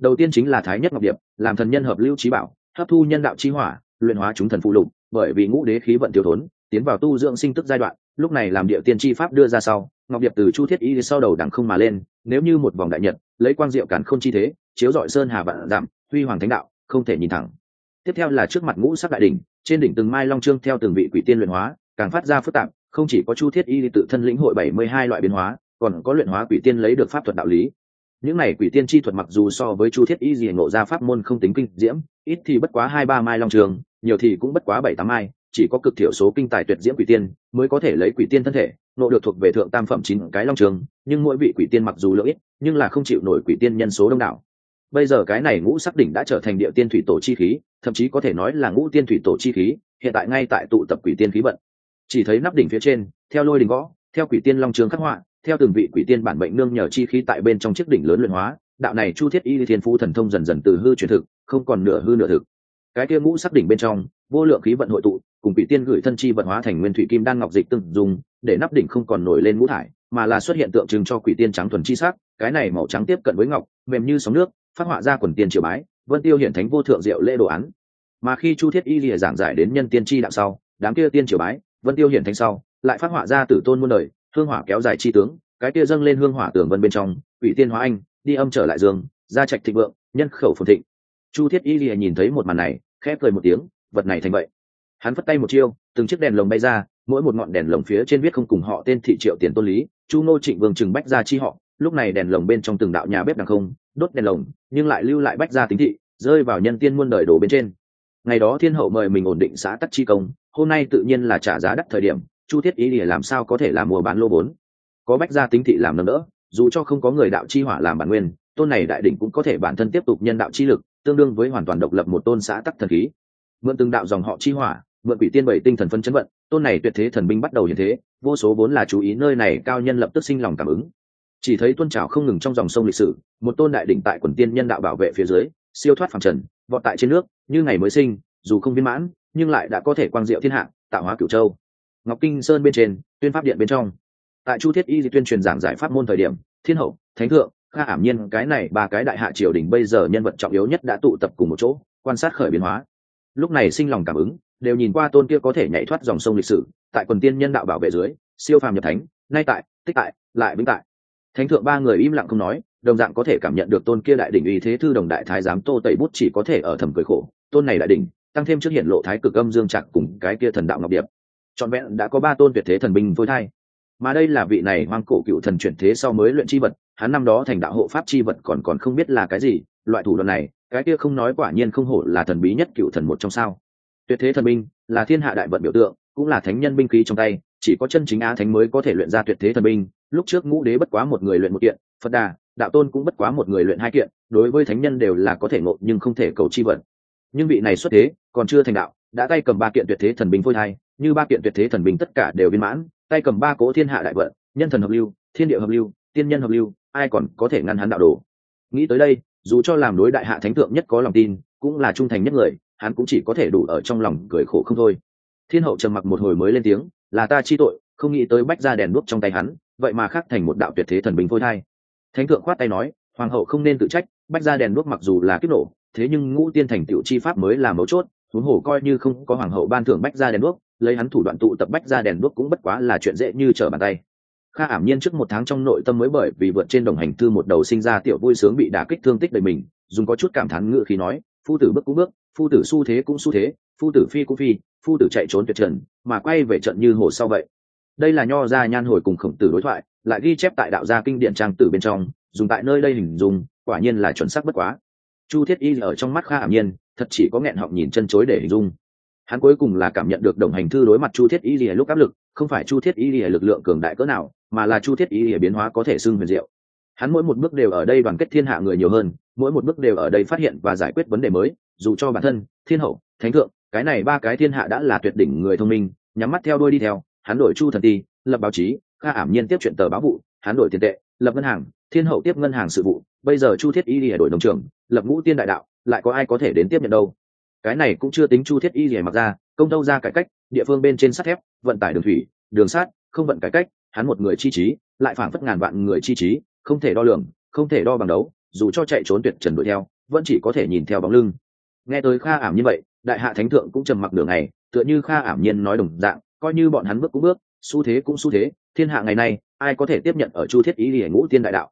Đầu tiên chính là thái nhất ngọc điệp, làm thần nhân hợp lưu trí bảo, hấp thu nhân đạo chi hỏa, luyện hóa chúng thần phụ lục, bởi vì ngũ đế khí vận tiêu thốn, tiến vào tu dưỡng sinh tức giai đoạn lúc này làm địa tiên tri pháp đưa ra sau, ngọc điệp từ chu thiết y sau đầu đằng không mà lên, nếu như một vòng đại nhật, lấy quang diệu cản không chi thế, chiếu dọi sơn hà vạn giảm, huy hoàng thánh đạo, không thể nhìn thẳng. Tiếp theo là trước mặt ngũ sắc đại đỉnh, trên đỉnh từng mai long trương theo từng vị quỷ tiên luyện hóa, càng phát ra phức tạp, không chỉ có chu thiết y tự thân lĩnh hội bảy mươi hai loại biến hóa, còn có luyện hóa quỷ tiên lấy được pháp thuật đạo lý. Những này quỷ tiên chi thuật mặc dù so với chu thiết y gì ngộ ra pháp môn không tính kinh diễm, ít thì bất quá hai ba mai long trường, nhiều thì cũng bất quá bảy tám mai chỉ có cực thiểu số kinh tài tuyệt diễm quỷ tiên mới có thể lấy quỷ tiên thân thể, nộ được thuộc về thượng tam phẩm chín cái long trường, nhưng mỗi vị quỷ tiên mặc dù lợi ít nhưng là không chịu nổi quỷ tiên nhân số đông đảo. Bây giờ cái này ngũ sắc đỉnh đã trở thành địa tiên thủy tổ chi khí, thậm chí có thể nói là ngũ tiên thủy tổ chi khí, hiện tại ngay tại tụ tập quỷ tiên khí vận. Chỉ thấy nắp đỉnh phía trên, theo lôi đỉnh gõ, theo quỷ tiên long trường khắc họa, theo từng vị quỷ tiên bản mệnh nương nhờ chi khí tại bên trong chiếc đỉnh lớn luyện hóa, đạo này chu thiết y thiên phú thần thông dần dần từ hư truyền thực, không còn nửa hư nửa thực. Cái kia ngũ sắc đỉnh bên trong, vô lượng khí vận hội tụ cùng bị tiên gửi thân chi vận hóa thành nguyên thủy kim đan ngọc dịch từng dùng, để nắp đỉnh không còn nổi lên ngũ thải, mà là xuất hiện tượng trưng cho quỷ tiên trắng thuần chi sắc, cái này màu trắng tiếp cận với ngọc, mềm như sóng nước, phát họa ra quần tiên triều bái, vân tiêu hiện thánh vô thượng diệu lễ đồ án. Mà khi chu thiết y lìa giảng giải đến nhân tiên tri đạo sau, đám kia tiên triều bái, vân tiêu hiện thánh sau, lại phát họa ra tử tôn muôn đời, hương hỏa kéo dài chi tướng, cái kia dâng lên hương hỏa tường vân bên trong, quỷ tiên hóa anh, đi âm trở lại dương gia trạch thịnh vượng, nhân khẩu phồn thịnh. Chu thiết y lìa nhìn thấy một màn này khép cười một tiếng, vật này thành vậy hắn phất tay một chiêu, từng chiếc đèn lồng bay ra, mỗi một ngọn đèn lồng phía trên viết không cùng họ tên thị triệu tiền tôn lý, chu ngô trịnh vương trừng bách ra chi họ, lúc này đèn lồng bên trong từng đạo nhà bếp đằng không, đốt đèn lồng, nhưng lại lưu lại bách ra tính thị, rơi vào nhân tiên muôn đời đổ bên trên. Ngày đó thiên hậu mời mình ổn định xã tắc chi công, hôm nay tự nhiên là trả giá đắt thời điểm, chu thiết ý để làm sao có thể là mua bán lô vốn có bách gia tính thị làm nâng đỡ, dù cho không có người đạo chi hỏa làm bản nguyên, tôn này đại đỉnh cũng có thể bản thân tiếp tục nhân đạo chi lực, tương đương với hoàn toàn độc lập một tôn xã tắc thần khí. Mượn từng đạo dòng họ chi hỏa mượn quỷ tiên bảy tinh thần phân chấn vận, tôn này tuyệt thế thần binh bắt đầu hiện thế, vô số vốn là chú ý nơi này, cao nhân lập tức sinh lòng cảm ứng. Chỉ thấy tôn trào không ngừng trong dòng sông lịch sử, một tôn đại đỉnh tại quần tiên nhân đạo bảo vệ phía dưới, siêu thoát phẳng trần, vọt tại trên nước, như ngày mới sinh, dù không viên mãn, nhưng lại đã có thể quang diệu thiên hạ, tạo hóa cửu châu. Ngọc kinh sơn bên trên, tuyên pháp điện bên trong. Tại chu thiết y di tuyên truyền giảng giải pháp môn thời điểm, thiên hậu, thánh thượng, kha ảm nhiên, cái này ba cái đại hạ triều đình bây giờ nhân vật trọng yếu nhất đã tụ tập cùng một chỗ, quan sát khởi biến hóa lúc này sinh lòng cảm ứng, đều nhìn qua tôn kia có thể nhảy thoát dòng sông lịch sử, tại quần tiên nhân đạo bảo vệ dưới, siêu phàm nhập thánh, nay tại, tích tại, lại vĩnh tại. Thánh thượng ba người im lặng không nói, đồng dạng có thể cảm nhận được tôn kia đại đỉnh uy thế thư đồng đại thái giám tô tẩy bút chỉ có thể ở thầm cười khổ. Tôn này đại đỉnh, tăng thêm trước hiện lộ thái cực âm dương chặt cùng cái kia thần đạo ngọc điệp. Trọn vẹn đã có ba tôn tuyệt thế thần binh phôi thai. Mà đây là vị này hoang cổ cựu thần chuyển thế sau mới luyện chi vật, hắn năm đó thành đạo hộ pháp chi vật còn còn không biết là cái gì loại thủ đoạn này, cái kia không nói quả nhiên không hổ là thần bí nhất cựu thần một trong sao. Tuyệt thế thần binh là thiên hạ đại vận biểu tượng, cũng là thánh nhân binh khí trong tay, chỉ có chân chính á thánh mới có thể luyện ra tuyệt thế thần binh. Lúc trước ngũ đế bất quá một người luyện một kiện, phật đà, đạo tôn cũng bất quá một người luyện hai kiện, đối với thánh nhân đều là có thể ngộ nhưng không thể cầu chi vận. Nhưng vị này xuất thế, còn chưa thành đạo, đã tay cầm ba kiện tuyệt thế thần binh phôi thai, như ba kiện tuyệt thế thần binh tất cả đều viên mãn, tay cầm ba cố thiên hạ đại vận, nhân thần hợp lưu, thiên địa hợp lưu, tiên nhân hợp lưu, ai còn có thể ngăn hắn đạo đồ? Nghĩ tới đây dù cho làm đối đại hạ thánh thượng nhất có lòng tin, cũng là trung thành nhất người, hắn cũng chỉ có thể đủ ở trong lòng cười khổ không thôi. Thiên hậu trầm mặc một hồi mới lên tiếng, là ta chi tội, không nghĩ tới bách ra đèn đuốc trong tay hắn, vậy mà khác thành một đạo tuyệt thế thần bình phôi thai. Thánh thượng khoát tay nói, hoàng hậu không nên tự trách, bách ra đèn đuốc mặc dù là kích nổ, thế nhưng ngũ tiên thành tựu chi pháp mới là mấu chốt, huống hồ coi như không có hoàng hậu ban thưởng bách ra đèn đuốc, lấy hắn thủ đoạn tụ tập bách ra đèn đuốc cũng bất quá là chuyện dễ như trở bàn tay kha ảm nhiên trước một tháng trong nội tâm mới bởi vì vượt trên đồng hành thư một đầu sinh ra tiểu vui sướng bị đả kích thương tích đầy mình, dùng có chút cảm thán ngự khi nói, phu tử bước cũng bước, phu tử xu thế cũng xu thế, phu tử phi cũng phi, phu tử chạy trốn tuyệt trần, mà quay về trận như hồ sau vậy. Đây là nho gia nhan hồi cùng khổng tử đối thoại, lại ghi chép tại đạo gia kinh điển trang tử bên trong, dùng tại nơi đây hình dung, quả nhiên là chuẩn xác bất quá. Chu thiết y ở trong mắt kha ảm nhiên, thật chỉ có nghẹn họng nhìn chân chối để hình dung. Hắn cuối cùng là cảm nhận được đồng hành thư đối mặt chu thiết y lìa lúc áp lực, không phải chu thiết y lìa lực lượng cường đại cỡ nào mà là chu thiết y để biến hóa có thể xưng huyền diệu. Hắn mỗi một bước đều ở đây đoàn kết thiên hạ người nhiều hơn, mỗi một bước đều ở đây phát hiện và giải quyết vấn đề mới, dù cho bản thân, thiên hậu, thánh thượng, cái này ba cái thiên hạ đã là tuyệt đỉnh người thông minh, nhắm mắt theo đuôi đi theo, hắn đổi chu thần ti, lập báo chí, kha ảm nhiên tiếp chuyện tờ báo vụ, hắn đổi tiền tệ, lập ngân hàng, thiên hậu tiếp ngân hàng sự vụ, bây giờ chu thiết y lìa đổi đồng trường lập ngũ tiên đại đạo, lại có ai có thể đến tiếp nhận đâu? Cái này cũng chưa tính chu thiết y lìa mặc ra, công đâu ra cải cách, địa phương bên trên sắt thép, vận tải đường thủy, đường sát không vận cải cách hắn một người chi trí, lại phảng phất ngàn vạn người chi trí, không thể đo lường, không thể đo bằng đấu, dù cho chạy trốn tuyệt trần đuổi theo, vẫn chỉ có thể nhìn theo bóng lưng. Nghe tới kha ảm như vậy, đại hạ thánh thượng cũng trầm mặc đường này tựa như kha ảm nhiên nói đồng dạng, coi như bọn hắn bước cũng bước, xu thế cũng xu thế, thiên hạ ngày nay, ai có thể tiếp nhận ở chu thiết ý lìa ngũ tiên đại đạo?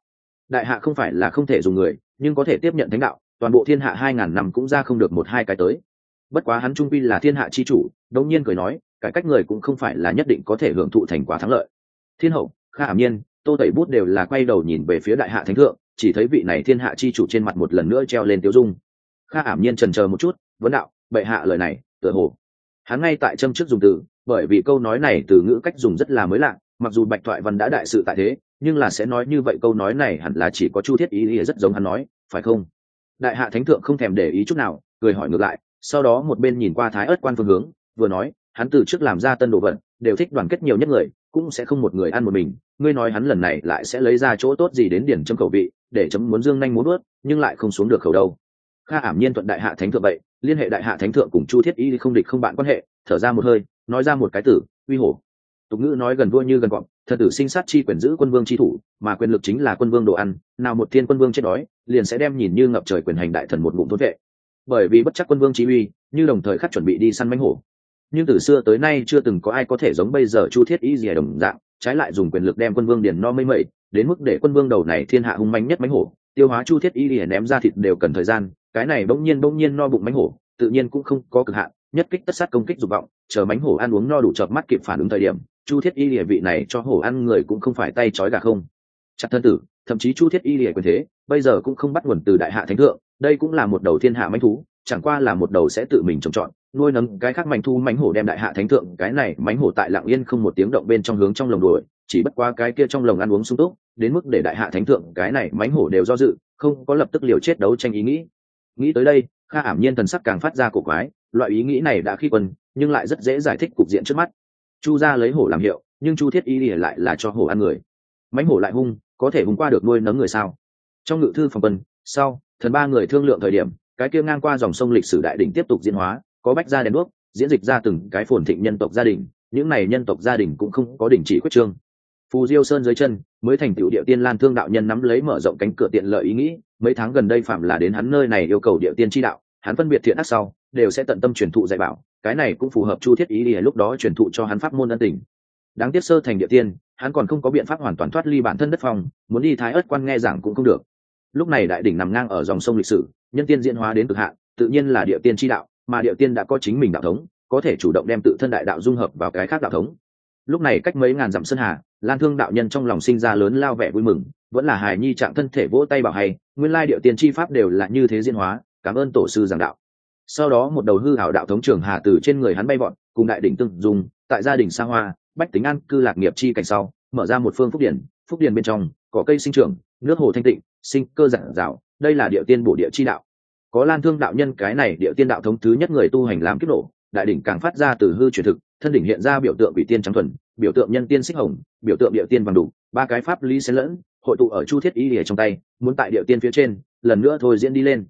Đại hạ không phải là không thể dùng người, nhưng có thể tiếp nhận thánh đạo, toàn bộ thiên hạ hai ngàn năm cũng ra không được một hai cái tới. Bất quá hắn trung pi là thiên hạ chi chủ đông nhiên cười nói, cải cách người cũng không phải là nhất định có thể hưởng thụ thành quả thắng lợi thiên hậu, kha ảm nhiên, tô tẩy bút đều là quay đầu nhìn về phía đại hạ thánh thượng, chỉ thấy vị này thiên hạ chi chủ trên mặt một lần nữa treo lên tiêu dung. Kha ảm nhiên trần chờ một chút, vấn đạo, bệ hạ, lời này, tựa hồ. Hắn ngay tại châm trước dùng từ, bởi vì câu nói này từ ngữ cách dùng rất là mới lạ, mặc dù bạch thoại văn đã đại sự tại thế, nhưng là sẽ nói như vậy câu nói này hẳn là chỉ có chu thiết ý ý rất giống hắn nói, phải không? Đại hạ thánh thượng không thèm để ý chút nào, cười hỏi ngược lại, sau đó một bên nhìn qua thái ớt quan phương hướng, vừa nói, hắn từ trước làm ra tân đồ vật đều thích đoàn kết nhiều nhất người cũng sẽ không một người ăn một mình. Ngươi nói hắn lần này lại sẽ lấy ra chỗ tốt gì đến điển chấm khẩu vị, để chấm muốn dương nhanh muốn ướt nhưng lại không xuống được khẩu đâu. Kha ảm nhiên thuận đại hạ thánh thượng vậy, liên hệ đại hạ thánh thượng cùng chu thiết y không địch không bạn quan hệ, thở ra một hơi, nói ra một cái tử uy hổ. Tục ngữ nói gần vua như gần gọn thần tử sinh sát chi quyền giữ quân vương chi thủ, mà quyền lực chính là quân vương đồ ăn, nào một thiên quân vương chết đói, liền sẽ đem nhìn như ngập trời quyền hành đại thần một ngụm thốt vệ. Bởi vì bất chắc quân vương chỉ uy, như đồng thời khắc chuẩn bị đi săn mánh hổ nhưng từ xưa tới nay chưa từng có ai có thể giống bây giờ chu thiết y gì đồng dạng, trái lại dùng quyền lực đem quân vương điền no mây mẩy đến mức để quân vương đầu này thiên hạ hung manh nhất mánh hổ, tiêu hóa chu thiết y gì ném ra thịt đều cần thời gian, cái này bỗng nhiên bỗng nhiên no bụng mánh hổ, tự nhiên cũng không có cực hạn, nhất kích tất sát công kích dục vọng, chờ mánh hổ ăn uống no đủ chợp mắt kịp phản ứng thời điểm, chu thiết y lìa vị này cho hổ ăn người cũng không phải tay trói gà không. Chặt thân tử, thậm chí chu thiết y lìa quyền thế, bây giờ cũng không bắt nguồn từ đại hạ thánh thượng, đây cũng là một đầu thiên hạ mánh thú, chẳng qua là một đầu sẽ tự mình trồng trọt nuôi nấng cái khác mảnh thu mảnh hổ đem đại hạ thánh thượng, cái này mảnh hổ tại lạng yên không một tiếng động bên trong hướng trong lồng đuổi, chỉ bất qua cái kia trong lồng ăn uống sung túc, đến mức để đại hạ thánh thượng cái này mảnh hổ đều do dự, không có lập tức liều chết đấu tranh ý nghĩ. Nghĩ tới đây, kha ảm nhiên thần sắc càng phát ra cổ quái, loại ý nghĩ này đã khi quân, nhưng lại rất dễ giải thích cục diện trước mắt. Chu ra lấy hổ làm hiệu, nhưng chu thiết ý ỉa lại là cho hổ ăn người. Mảnh hổ lại hung, có thể hùng qua được nuôi nấng người sao? Trong ngự thư phòng quân, sau, thần ba người thương lượng thời điểm, cái kia ngang qua dòng sông lịch sử đại đỉnh tiếp tục diễn hóa có bách gia đèn đuốc, diễn dịch ra từng cái phồn thịnh nhân tộc gia đình, những này nhân tộc gia đình cũng không có đình chỉ quyết trương. Phù diêu sơn dưới chân, mới thành tựu địa tiên lan thương đạo nhân nắm lấy mở rộng cánh cửa tiện lợi ý nghĩ, mấy tháng gần đây phạm là đến hắn nơi này yêu cầu địa tiên tri đạo, hắn phân biệt thiện ác sau, đều sẽ tận tâm truyền thụ dạy bảo, cái này cũng phù hợp chu thiết ý để lúc đó truyền thụ cho hắn pháp môn ân tình. Đáng tiếc sơ thành địa tiên, hắn còn không có biện pháp hoàn toàn thoát ly bản thân đất phong, muốn đi thái ớt quan nghe giảng cũng không được. Lúc này đại đỉnh nằm ngang ở dòng sông lịch sử, nhân tiên diễn hóa đến cực hạn, tự nhiên là địa tiên tri đạo mà điệu tiên đã có chính mình đạo thống, có thể chủ động đem tự thân đại đạo dung hợp vào cái khác đạo thống. Lúc này cách mấy ngàn dặm sơn hà, lan thương đạo nhân trong lòng sinh ra lớn lao vẻ vui mừng, vẫn là hài nhi trạng thân thể vỗ tay bảo hay, nguyên lai điệu tiên chi pháp đều là như thế diễn hóa, cảm ơn tổ sư giảng đạo. Sau đó một đầu hư hảo đạo thống trường hà từ trên người hắn bay bọn cùng đại đỉnh tương dùng tại gia đình xa hoa, bách tính an cư lạc nghiệp chi cảnh sau, mở ra một phương phúc điển phúc điển bên trong có cây sinh trưởng, nước hồ thanh tịnh, sinh cơ giản dạo, đây là địa tiên bổ địa chi đạo có lan thương đạo nhân cái này địa tiên đạo thống thứ nhất người tu hành làm kiếp nổ, đại đỉnh càng phát ra từ hư truyền thực, thân đỉnh hiện ra biểu tượng vị tiên trắng thuần, biểu tượng nhân tiên xích hồng, biểu tượng địa tiên vàng đủ, ba cái pháp lý xen lẫn, hội tụ ở chu thiết y lìa trong tay, muốn tại địa tiên phía trên, lần nữa thôi diễn đi lên.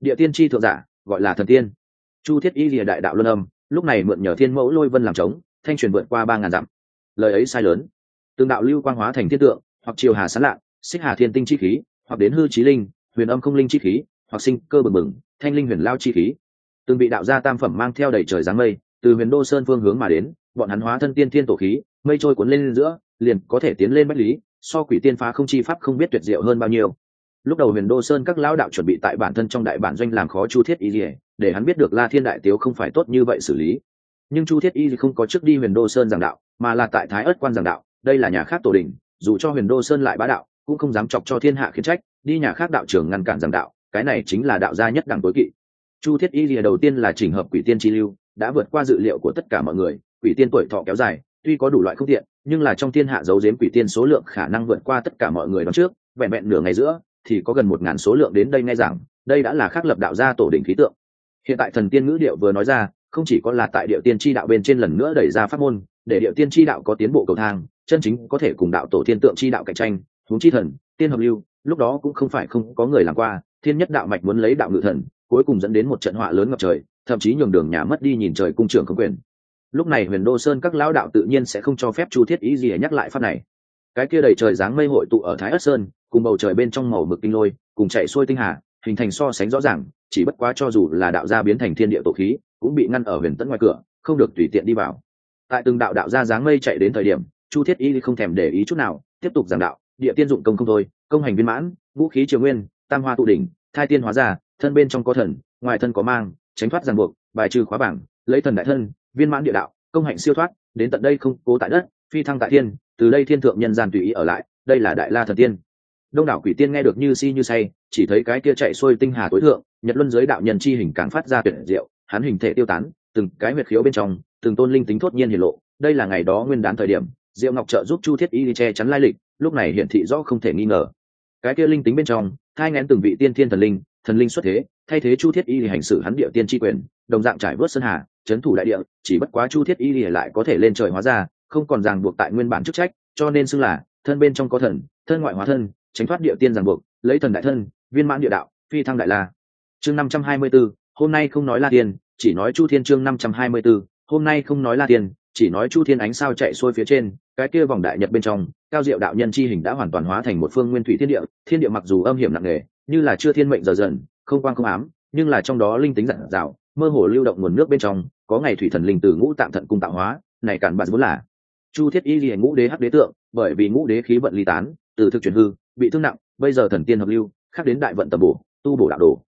Địa tiên chi thượng giả, gọi là thần tiên. Chu thiết y lìa đại đạo luân âm, lúc này mượn nhờ thiên mẫu lôi vân làm trống, thanh truyền vượt qua ba ngàn dặm. Lời ấy sai lớn. Tương đạo lưu quang hóa thành thiên tượng, hoặc triều hà sán lạ, xích hà thiên tinh chi khí, hoặc đến hư trí linh, huyền âm không linh chi khí hoặc sinh cơ bừng bừng, thanh linh huyền lao chi khí. Từng bị đạo gia tam phẩm mang theo đầy trời dáng mây, từ huyền đô sơn phương hướng mà đến, bọn hắn hóa thân tiên thiên tổ khí, mây trôi cuốn lên giữa, liền có thể tiến lên bách lý, so quỷ tiên phá không chi pháp không biết tuyệt diệu hơn bao nhiêu. Lúc đầu huyền đô sơn các lão đạo chuẩn bị tại bản thân trong đại bản doanh làm khó chu thiết y dỉa để hắn biết được la thiên đại tiếu không phải tốt như vậy xử lý. Nhưng chu thiết y không có trước đi huyền đô sơn giảng đạo, mà là tại thái ất quan giảng đạo, đây là nhà khác tổ đình, dù cho huyền đô sơn lại bá đạo, cũng không dám chọc cho thiên hạ khiến trách, đi nhà khác đạo trưởng ngăn cản giảng đạo cái này chính là đạo gia nhất đẳng tối kỵ. Chu thiết y lìa đầu tiên là chỉnh hợp quỷ tiên chi lưu, đã vượt qua dự liệu của tất cả mọi người, quỷ tiên tuổi thọ kéo dài, tuy có đủ loại không tiện, nhưng là trong thiên hạ giấu giếm quỷ tiên số lượng khả năng vượt qua tất cả mọi người đón trước, vẹn vẹn nửa ngày giữa, thì có gần một ngàn số lượng đến đây nghe rằng đây đã là khắc lập đạo gia tổ đỉnh khí tượng. Hiện tại thần tiên ngữ điệu vừa nói ra, không chỉ có là tại điệu tiên tri đạo bên trên lần nữa đẩy ra pháp môn, để điệu tiên tri đạo có tiến bộ cầu thang, chân chính có thể cùng đạo tổ thiên tượng tri đạo cạnh tranh, huống chi thần, tiên hợp lưu, lúc đó cũng không phải không có người làm qua thiên nhất đạo mạch muốn lấy đạo ngự thần, cuối cùng dẫn đến một trận họa lớn ngập trời, thậm chí nhường đường nhà mất đi nhìn trời cung trưởng không quyền. Lúc này huyền đô sơn các lão đạo tự nhiên sẽ không cho phép chu thiết ý gì để nhắc lại pháp này. Cái kia đầy trời dáng mây hội tụ ở thái ất sơn, cùng bầu trời bên trong màu mực tinh lôi, cùng chạy xuôi tinh hà, hình thành so sánh rõ ràng, chỉ bất quá cho dù là đạo gia biến thành thiên địa tổ khí, cũng bị ngăn ở huyền tẫn ngoài cửa, không được tùy tiện đi vào. Tại từng đạo đạo gia dáng mây chạy đến thời điểm, chu thiết y không thèm để ý chút nào, tiếp tục giảng đạo, địa tiên dụng công không thôi, công hành viên mãn, vũ khí triều nguyên tam hoa tụ đỉnh, thai tiên hóa ra, thân bên trong có thần, ngoài thân có mang, tránh thoát ràng buộc, bài trừ khóa bảng, lấy thần đại thân, viên mãn địa đạo, công hạnh siêu thoát, đến tận đây không cố tại đất, phi thăng tại thiên, từ đây thiên thượng nhân gian tùy ý ở lại, đây là đại la thần tiên. Đông đảo quỷ tiên nghe được như si như say, chỉ thấy cái kia chạy xuôi tinh hà tối thượng, nhật luân giới đạo nhân chi hình càng phát ra tuyệt diệu, hắn hình thể tiêu tán, từng cái huyệt khiếu bên trong, từng tôn linh tính thốt nhiên hiển lộ, đây là ngày đó nguyên đán thời điểm, diệu ngọc trợ giúp chu thiết y che chắn lai lịch, lúc này hiển thị rõ không thể nghi ngờ. Cái kia linh tính bên trong thai ngén từng vị tiên thiên thần linh thần linh xuất thế, thay thế chu thiết y hành xử hắn địa tiên tri quyền, đồng dạng trải vớt sơn hà trấn thủ đại địa, chỉ bất quá chu thiết y lại có thể lên trời hóa ra, không còn ràng buộc tại nguyên bản chức trách, cho nên xưng là thân bên trong có thần, thân ngoại hóa thân, tránh thoát địa tiên ràng buộc, lấy thần đại thân, viên mãn địa đạo, phi thăng đại la. Chương năm trăm hai mươi b ố hôm nay không nói la tiên, chỉ nói chu thiên chương năm trăm hai mươi b ố hôm nay không nói la tiên, chỉ nói chu thiên ánh sao chạy xuôi phía trên cái kia vòng đại nhật bên trong, cao diệu đạo nhân chi hình đã hoàn toàn hóa thành một phương nguyên thủy thiên địa thiên địa mặc dù âm hiểm nặng nề, như là chưa thiên mệnh giờ dần, không quang không ám, nhưng là trong đó linh tính dặn dạo mơ hồ lưu động nguồn nước bên trong, có ngày thủy thần linh từ ngũ tạm thận cung tạo hóa, này cản bạn vốn là. Chu thiết y liền ngũ đế hắc đế tượng, bởi vì ngũ đế khí vận ly tán, từ thực chuyển hư, bị thương nặng, bây giờ thần tiên hợp lưu, khác đến đại vận tầm bổ, tu bổ đạo đồ.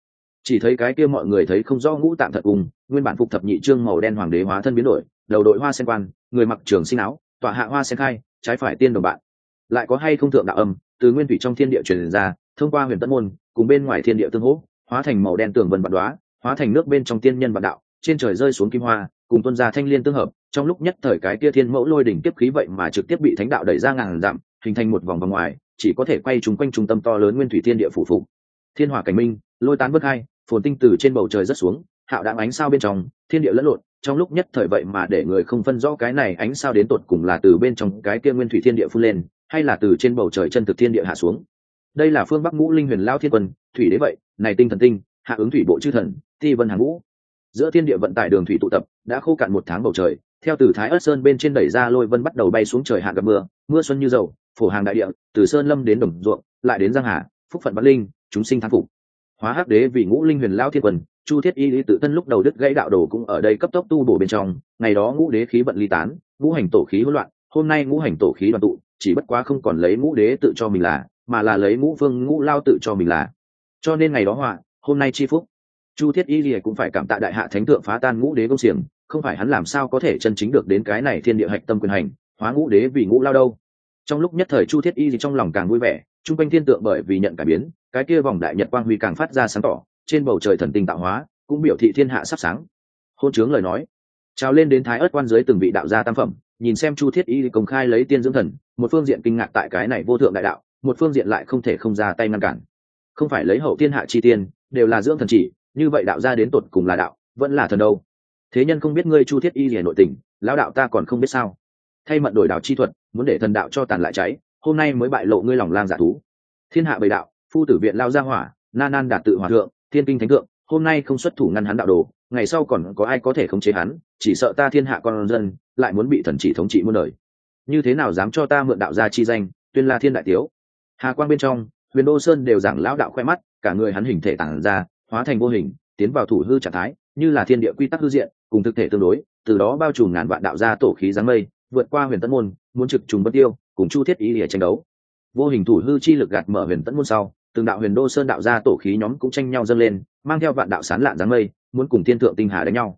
Chỉ thấy cái kia mọi người thấy không rõ ngũ tạm thận cung, nguyên bản phục thập nhị trương màu đen hoàng đế hóa thân biến đổi, đầu đội hoa sen quan, người mặc trường sinh áo tọa hạ hoa sen khai, trái phải tiên đồng bạn. Lại có hay không thượng đạo âm, từ nguyên thủy trong thiên địa truyền ra, thông qua huyền tân môn, cùng bên ngoài thiên địa tương hỗ, hóa thành màu đen tường vân vạn đoá hóa thành nước bên trong tiên nhân vạn đạo, trên trời rơi xuống kim hoa, cùng tuân ra thanh liên tương hợp, trong lúc nhất thời cái kia thiên mẫu lôi đỉnh tiếp khí vậy mà trực tiếp bị thánh đạo đẩy ra ngàn dặm, hình thành một vòng vòng ngoài, chỉ có thể quay trúng quanh trung tâm to lớn nguyên thủy thiên địa phủ phụ thiên hỏa cảnh minh, lôi tán bất hai, phồn tinh từ trên bầu trời rất xuống, hạo đạn ánh sao bên trong, thiên địa lẫn lộn trong lúc nhất thời vậy mà để người không phân rõ cái này ánh sao đến tột cùng là từ bên trong cái kia nguyên thủy thiên địa phun lên, hay là từ trên bầu trời chân thực thiên địa hạ xuống. Đây là phương bắc ngũ linh huyền lao thiên quân, thủy đế vậy, này tinh thần tinh, hạ ứng thủy bộ chư thần ti vân hàng ngũ. Giữa thiên địa vận tải đường thủy tụ tập, đã khô cạn một tháng bầu trời, theo từ thái ớt sơn bên trên đẩy ra lôi vân bắt đầu bay xuống trời hạ gặp mưa mưa xuân như dầu, phổ hàng đại địa, từ sơn lâm đến đồng ruộng, lại đến giang hà, phúc phận bắc linh, chúng sinh thắng phục. Hóa hắc đế vì ngũ linh huyền lao thiên quân chu thiết y lý tự thân lúc đầu đứt gãy đạo đồ cũng ở đây cấp tốc tu bổ bên trong, ngày đó ngũ đế khí vận ly tán, ngũ hành tổ khí hỗn loạn, hôm nay ngũ hành tổ khí đoàn tụ, chỉ bất quá không còn lấy ngũ đế tự cho mình là, mà là lấy ngũ phương ngũ lao tự cho mình là. Cho nên ngày đó họa, hôm nay chi phúc. Chu thiết y lìa cũng phải cảm tạ đại hạ thánh thượng phá tan ngũ đế công xiềng, không phải hắn làm sao có thể chân chính được đến cái này thiên địa hạch tâm quyền hành, hóa ngũ đế vì ngũ lao đâu. Trong lúc nhất thời chu thiết y trong lòng càng vui vẻ, chung quanh thiên tượng bởi vì nhận cải biến, cái kia vòng đại nhật quang huy càng phát ra sáng tỏ trên bầu trời thần tinh tạo hóa, cũng biểu thị thiên hạ sắp sáng. Hôn chướng lời nói. Trào lên đến thái ớt quan giới từng vị đạo gia tam phẩm, nhìn xem chu thiết y công khai lấy tiên dưỡng thần, một phương diện kinh ngạc tại cái này vô thượng đại đạo, một phương diện lại không thể không ra tay ngăn cản. Không phải lấy hậu thiên hạ chi tiên, đều là dưỡng thần chỉ, như vậy đạo gia đến tột cùng là đạo, vẫn là thần đâu? Thế nhân không biết ngươi chu thiết y rỉa nội tình, lão đạo ta còn không biết sao? Thay mận đổi đạo chi thuật, muốn để thần đạo cho tàn lại cháy, hôm nay mới bại lộ ngươi lòng lang giả thú. Thiên hạ bầy đạo, phu tử viện lao gia hỏa, na nan đạt tự hòa thượng thiên kinh thánh thượng, hôm nay không xuất thủ ngăn hắn đạo đồ, ngày sau còn có ai có thể khống chế hắn, chỉ sợ ta thiên hạ con dân, lại muốn bị thần chỉ thống trị muôn đời. Như thế nào dám cho ta mượn đạo gia chi danh, tuyên la thiên đại tiếu? Hà quang bên trong, huyền đô sơn đều giảng lão đạo khoe mắt, cả người hắn hình thể tản ra, hóa thành vô hình, tiến vào thủ hư trạng thái, như là thiên địa quy tắc hư diện, cùng thực thể tương đối, từ đó bao trùm ngàn vạn đạo gia tổ khí giáng mây, vượt qua huyền tân môn, muốn trực trùng bất tiêu, cùng chu thiết ý để tranh đấu. Vô hình thủ hư chi lực gạt mở huyền tẫn môn sau từng đạo huyền đô sơn đạo gia tổ khí nhóm cũng tranh nhau dâng lên, mang theo vạn đạo sán lạn giáng mây, muốn cùng thiên thượng tinh hà đánh nhau.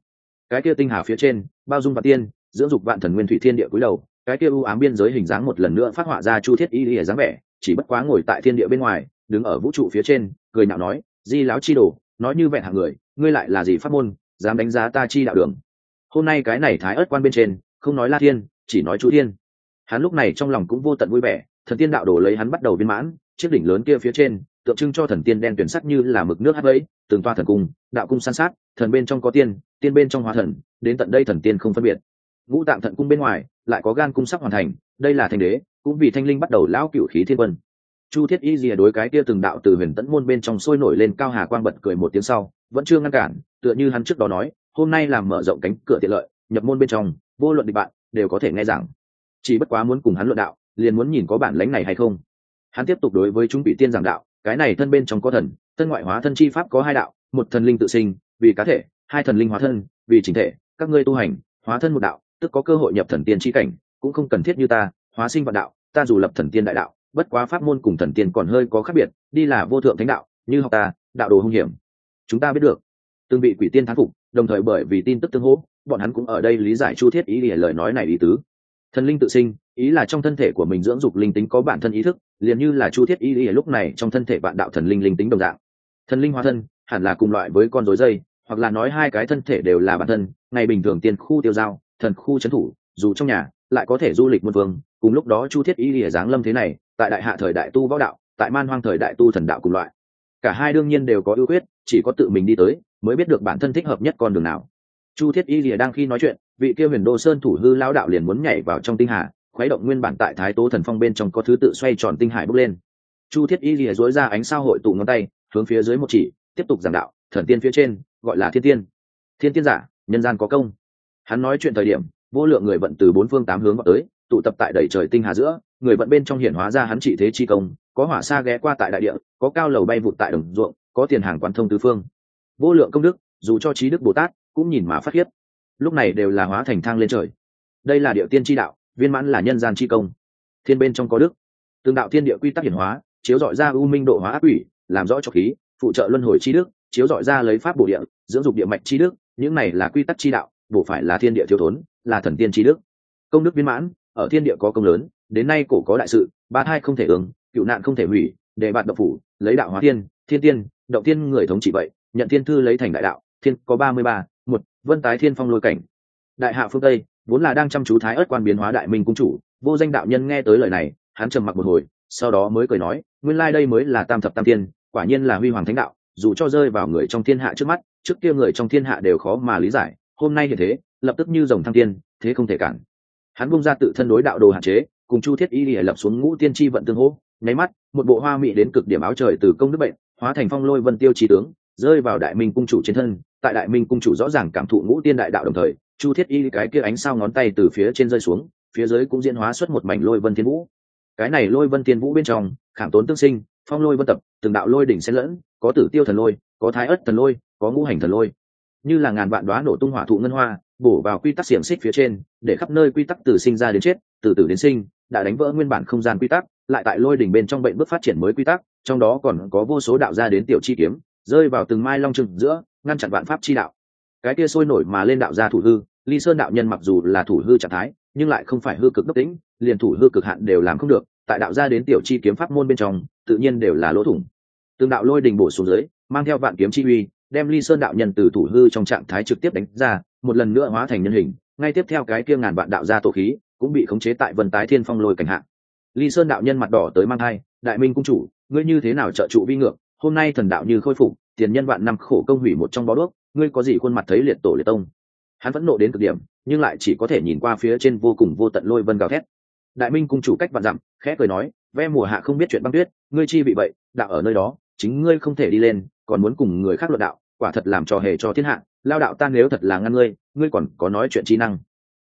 Cái kia tinh hà phía trên, bao dung và tiên, dưỡng dục vạn thần nguyên thủy thiên địa cúi đầu, cái kia u ám biên giới hình dáng một lần nữa phát họa ra chu thiết y lìa dáng vẻ, chỉ bất quá ngồi tại thiên địa bên ngoài, đứng ở vũ trụ phía trên, cười nhạo nói, di láo chi đồ, nói như vẹn hạng người, ngươi lại là gì pháp môn, dám đánh giá ta chi đạo đường? Hôm nay cái này thái ớt quan bên trên, không nói la thiên, chỉ nói chu thiên. Hắn lúc này trong lòng cũng vô tận vui vẻ, thần tiên đạo đồ lấy hắn bắt đầu viên mãn chiếc đỉnh lớn kia phía trên, tượng trưng cho thần tiên đen tuyển sắc như là mực nước hắt ấy, từng toa thần cung, đạo cung san sát, thần bên trong có tiên tiên bên trong hóa thần, đến tận đây thần tiên không phân biệt. Ngũ tạng thận cung bên ngoài, lại có gan cung sắc hoàn thành, đây là thanh đế, cũng vì thanh linh bắt đầu lão cựu khí thiên vân chu thiết y rìa đối cái kia từng đạo từ huyền tẫn môn bên trong sôi nổi lên cao hà quang bật cười một tiếng sau, vẫn chưa ngăn cản, tựa như hắn trước đó nói, hôm nay làm mở rộng cánh cửa tiện lợi, nhập môn bên trong, vô luận địch bạn, đều có thể nghe rằng chỉ bất quá muốn cùng hắn luận đạo, liền muốn nhìn có bản lãnh này hay không hắn tiếp tục đối với chúng bị tiên giảng đạo, cái này thân bên trong có thần, thân ngoại hóa thân chi pháp có hai đạo, một thần linh tự sinh, vì cá thể, hai thần linh hóa thân, vì chính thể, các ngươi tu hành, hóa thân một đạo, tức có cơ hội nhập thần tiên chi cảnh, cũng không cần thiết như ta, hóa sinh vạn đạo, ta dù lập thần tiên đại đạo, bất quá pháp môn cùng thần tiên còn hơi có khác biệt, đi là vô thượng thánh đạo, như học ta, đạo đồ hung hiểm. Chúng ta biết được. Từng bị quỷ tiên thán phục, đồng thời bởi vì tin tức tương hỗ, bọn hắn cũng ở đây lý giải chu thiết ý lìa lời nói này ý tứ thần linh tự sinh, ý là trong thân thể của mình dưỡng dục linh tính có bản thân ý thức, liền như là chu thiết ý ý lúc này trong thân thể bạn đạo thần linh linh tính đồng dạng. Thần linh hóa thân, hẳn là cùng loại với con rối dây, hoặc là nói hai cái thân thể đều là bản thân, ngày bình thường tiền khu tiêu giao, thần khu trấn thủ, dù trong nhà, lại có thể du lịch muôn vương cùng lúc đó chu thiết ý ỉa giáng lâm thế này, tại đại hạ thời đại tu võ đạo, tại man hoang thời đại tu thần đạo cùng loại. Cả hai đương nhiên đều có ưu quyết chỉ có tự mình đi tới, mới biết được bản thân thích hợp nhất con đường nào. Chu thiết y lìa đang khi nói chuyện vị kia huyền đô sơn thủ hư lao đạo liền muốn nhảy vào trong tinh hà, khuấy động nguyên bản tại thái tố thần phong bên trong có thứ tự xoay tròn tinh hải bốc lên. Chu thiết y lìa dối ra ánh sao hội tụ ngón tay, hướng phía dưới một chỉ, tiếp tục giảng đạo, thần tiên phía trên, gọi là thiên tiên. Thiên tiên giả, nhân gian có công. Hắn nói chuyện thời điểm, vô lượng người vận từ bốn phương tám hướng vào tới, tụ tập tại đầy trời tinh hà giữa, người vận bên trong hiển hóa ra hắn trị thế chi công, có hỏa xa ghé qua tại đại địa, có cao lầu bay vụt tại đồng ruộng, có tiền hàng quán thông tứ phương. Vô lượng công đức, dù cho trí đức bồ tát, cũng nhìn mà phát khiếp lúc này đều là hóa thành thang lên trời. Đây là điệu tiên tri đạo, viên mãn là nhân gian chi công. Thiên bên trong có đức. Tương đạo thiên địa quy tắc hiển hóa, chiếu dọi ra u minh độ hóa ác quỷ, làm rõ cho khí, phụ trợ luân hồi chi đức, chiếu dọi ra lấy pháp bổ địa, dưỡng dục địa mạch chi đức, những này là quy tắc chi đạo, bổ phải là thiên địa thiếu thốn, là thần tiên chi đức. Công đức viên mãn, ở thiên địa có công lớn, đến nay cổ có đại sự, ba thai không thể ứng, cựu nạn không thể hủy để bạn độc phủ, lấy đạo hóa thiên thiên tiên, động tiên người thống trị vậy, nhận thiên thư lấy thành đại đạo, thiên có ba mươi ba vân tái thiên phong lôi cảnh. Đại hạ phương tây, vốn là đang chăm chú thái ớt quan biến hóa đại minh cung chủ, vô danh đạo nhân nghe tới lời này, hắn trầm mặc một hồi, sau đó mới cười nói, nguyên lai đây mới là tam thập tam thiên, quả nhiên là huy hoàng thánh đạo, dù cho rơi vào người trong thiên hạ trước mắt, trước kia người trong thiên hạ đều khó mà lý giải, hôm nay như thế, lập tức như dòng thăng tiên thế không thể cản. Hắn bung ra tự thân đối đạo đồ hạn chế, cùng chu thiết y lìa lập xuống ngũ tiên tri vận tương hô nháy mắt, một bộ hoa mỹ đến cực điểm áo trời từ công đức bệnh, hóa thành phong lôi vân tiêu trí tướng, rơi vào đại minh cung chủ trên thân tại đại minh cung chủ rõ ràng cảm thụ ngũ tiên đại đạo đồng thời, chu thiết y cái kia ánh sao ngón tay từ phía trên rơi xuống, phía dưới cũng diễn hóa xuất một mảnh lôi vân thiên vũ. Cái này lôi vân thiên vũ bên trong, khảm tốn tương sinh, phong lôi vân tập, từng đạo lôi đỉnh xen lẫn, có tử tiêu thần lôi, có thái ất thần lôi, có ngũ hành thần lôi. Như là ngàn vạn đoá nổ tung hỏa thụ ngân hoa, bổ vào quy tắc xiềng xích phía trên, để khắp nơi quy tắc từ sinh ra đến chết, từ tử đến sinh, đã đánh vỡ nguyên bản không gian quy tắc, lại tại lôi đỉnh bên trong bệnh bước phát triển mới quy tắc, trong đó còn có vô số đạo gia đến tiểu chi kiếm, rơi vào từng mai long trừng giữa ngăn chặn vạn pháp chi đạo. Cái kia sôi nổi mà lên đạo gia thủ hư, ly sơn đạo nhân mặc dù là thủ hư trạng thái, nhưng lại không phải hư cực đốc tĩnh, liền thủ hư cực hạn đều làm không được, tại đạo gia đến tiểu chi kiếm pháp môn bên trong, tự nhiên đều là lỗ thủng. Tương đạo lôi đình bổ xuống dưới, mang theo vạn kiếm chi uy, đem ly sơn đạo nhân từ thủ hư trong trạng thái trực tiếp đánh ra, một lần nữa hóa thành nhân hình, ngay tiếp theo cái kia ngàn vạn đạo gia tổ khí cũng bị khống chế tại vân tái thiên phong lôi cảnh hạ. ly sơn đạo nhân mặt đỏ tới mang hai đại minh cung chủ, ngươi như thế nào trợ trụ vi ngược? Hôm nay thần đạo như khôi phục tiền nhân vạn năm khổ công hủy một trong bó đuốc, ngươi có gì khuôn mặt thấy liệt tổ liệt tông? Hắn vẫn nộ đến cực điểm, nhưng lại chỉ có thể nhìn qua phía trên vô cùng vô tận lôi vân gào thét. Đại minh cung chủ cách vạn dặm, khẽ cười nói, ve mùa hạ không biết chuyện băng tuyết, ngươi chi bị vậy, đạo ở nơi đó, chính ngươi không thể đi lên, còn muốn cùng người khác luận đạo, quả thật làm trò hề cho thiên hạ, lao đạo ta nếu thật là ngăn ngươi ngươi còn có nói chuyện trí năng.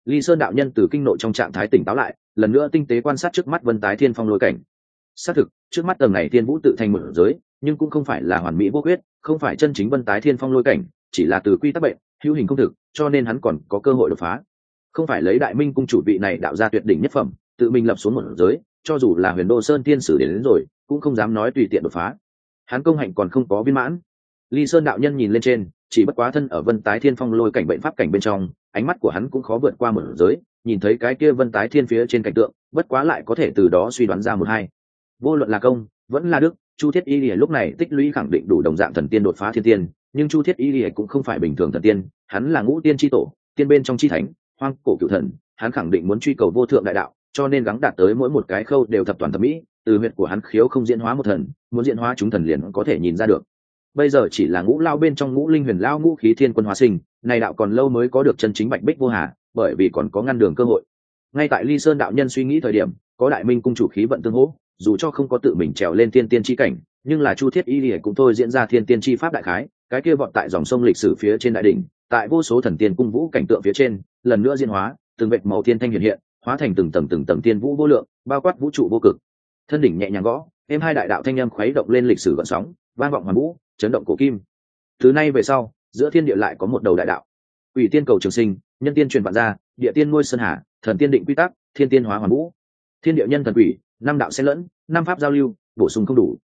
Ly sơn đạo nhân từ kinh nội trong trạng thái tỉnh táo lại, lần nữa tinh tế quan sát trước mắt vân tái thiên phong lôi cảnh. Xác thực, trước mắt tầng này thiên vũ tự thành một giới nhưng cũng không phải là hoàn mỹ vô quyết không phải chân chính vân tái thiên phong lôi cảnh chỉ là từ quy tắc bệnh hữu hình không thực cho nên hắn còn có cơ hội đột phá. Không phải lấy đại minh cung chủ vị này đạo ra tuyệt đỉnh nhất phẩm tự mình lập xuống một giới cho dù là huyền đô sơn tiên sử đến, đến rồi cũng không dám nói tùy tiện đột phá. Hắn công hạnh còn không có viên mãn. Ly sơn đạo nhân nhìn lên trên chỉ bất quá thân ở vân tái thiên phong lôi cảnh bệnh pháp cảnh bên trong ánh mắt của hắn cũng khó vượt qua một giới nhìn thấy cái kia vân tái thiên phía trên cảnh tượng bất quá lại có thể từ đó suy đoán ra một hai. Vô luận là công vẫn là đức, chu thiết y lìa lúc này tích lũy khẳng định đủ đồng dạng thần tiên đột phá thiên tiên, nhưng chu thiết y lìa cũng không phải bình thường thần tiên, hắn là ngũ tiên tri tổ, tiên bên trong tri thánh, hoang cổ cựu thần, hắn khẳng định muốn truy cầu vô thượng đại đạo, cho nên gắng đạt tới mỗi một cái khâu đều thập toàn thẩm mỹ, từ huyện của hắn khiếu không diễn hóa một thần, muốn diễn hóa chúng thần liền có thể nhìn ra được. Bây giờ chỉ là ngũ lao bên trong ngũ linh huyền lao ngũ khí thiên quân hóa sinh, này đạo còn lâu mới có được chân chính bạch bích vô hà, bởi vì còn có ngăn đường cơ hội. Ngay tại ly sơn đạo nhân suy nghĩ thời điểm, có đại minh cung chủ khí vận tương hỗ dù cho không có tự mình trèo lên thiên tiên tri cảnh, nhưng là chu thiết y lìa cũng thôi diễn ra thiên tiên tri pháp đại khái, cái kia vọt tại dòng sông lịch sử phía trên đại đỉnh, tại vô số thần tiên cung vũ cảnh tượng phía trên, lần nữa diễn hóa, từng vệt màu thiên thanh hiện hiện, hóa thành từng tầng từng tầng tiên vũ vô lượng, bao quát vũ trụ vô cực. Thân đỉnh nhẹ nhàng gõ em hai đại đạo thanh âm khuấy động lên lịch sử gợn sóng, vang vọng hoàn vũ, chấn động cổ kim. Từ nay về sau, giữa thiên địa lại có một đầu đại đạo. Ủy tiên cầu trường sinh, nhân tiên truyền vạn gia, địa tiên nuôi sơn hà, thần tiên định quy tắc, thiên tiên hóa hoàn vũ. Thiên địa nhân thần quỷ năm đạo xen lẫn, năm pháp giao lưu, bổ sung không đủ.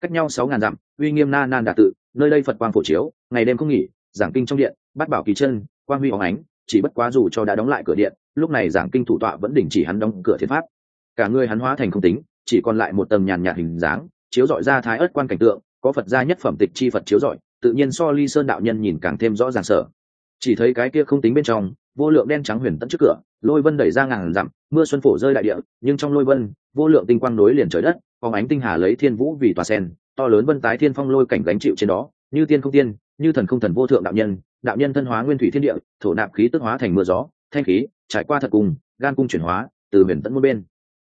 Cách nhau sáu ngàn dặm, uy nghiêm na nan đạt tự, nơi đây phật quang phổ chiếu, ngày đêm không nghỉ, giảng kinh trong điện, bắt bảo kỳ chân, quang huy óng ánh, chỉ bất quá dù cho đã đóng lại cửa điện, lúc này giảng kinh thủ tọa vẫn đình chỉ hắn đóng cửa thiên pháp. Cả người hắn hóa thành không tính, chỉ còn lại một tầng nhàn nhạt hình dáng, chiếu dọi ra thái ớt quan cảnh tượng, có phật gia nhất phẩm tịch chi phật chiếu dọi tự nhiên so ly sơn đạo nhân nhìn càng thêm rõ ràng sở chỉ thấy cái kia không tính bên trong, vô lượng đen trắng huyền tận trước cửa, lôi vân đẩy ra ngàn dặm mưa xuân phổ rơi đại địa, nhưng trong lôi vân, vô lượng tinh quang nối liền trời đất phóng ánh tinh hà lấy thiên vũ vì tòa sen, to lớn vân tái thiên phong lôi cảnh gánh chịu trên đó, như tiên không tiên, như thần không thần vô thượng đạo nhân đạo nhân thân hóa nguyên thủy thiên địa, thổ nạp khí tức hóa thành mưa gió, thanh khí, trải qua thật cùng, gan cung chuyển hóa, từ huyền tận muôn bên.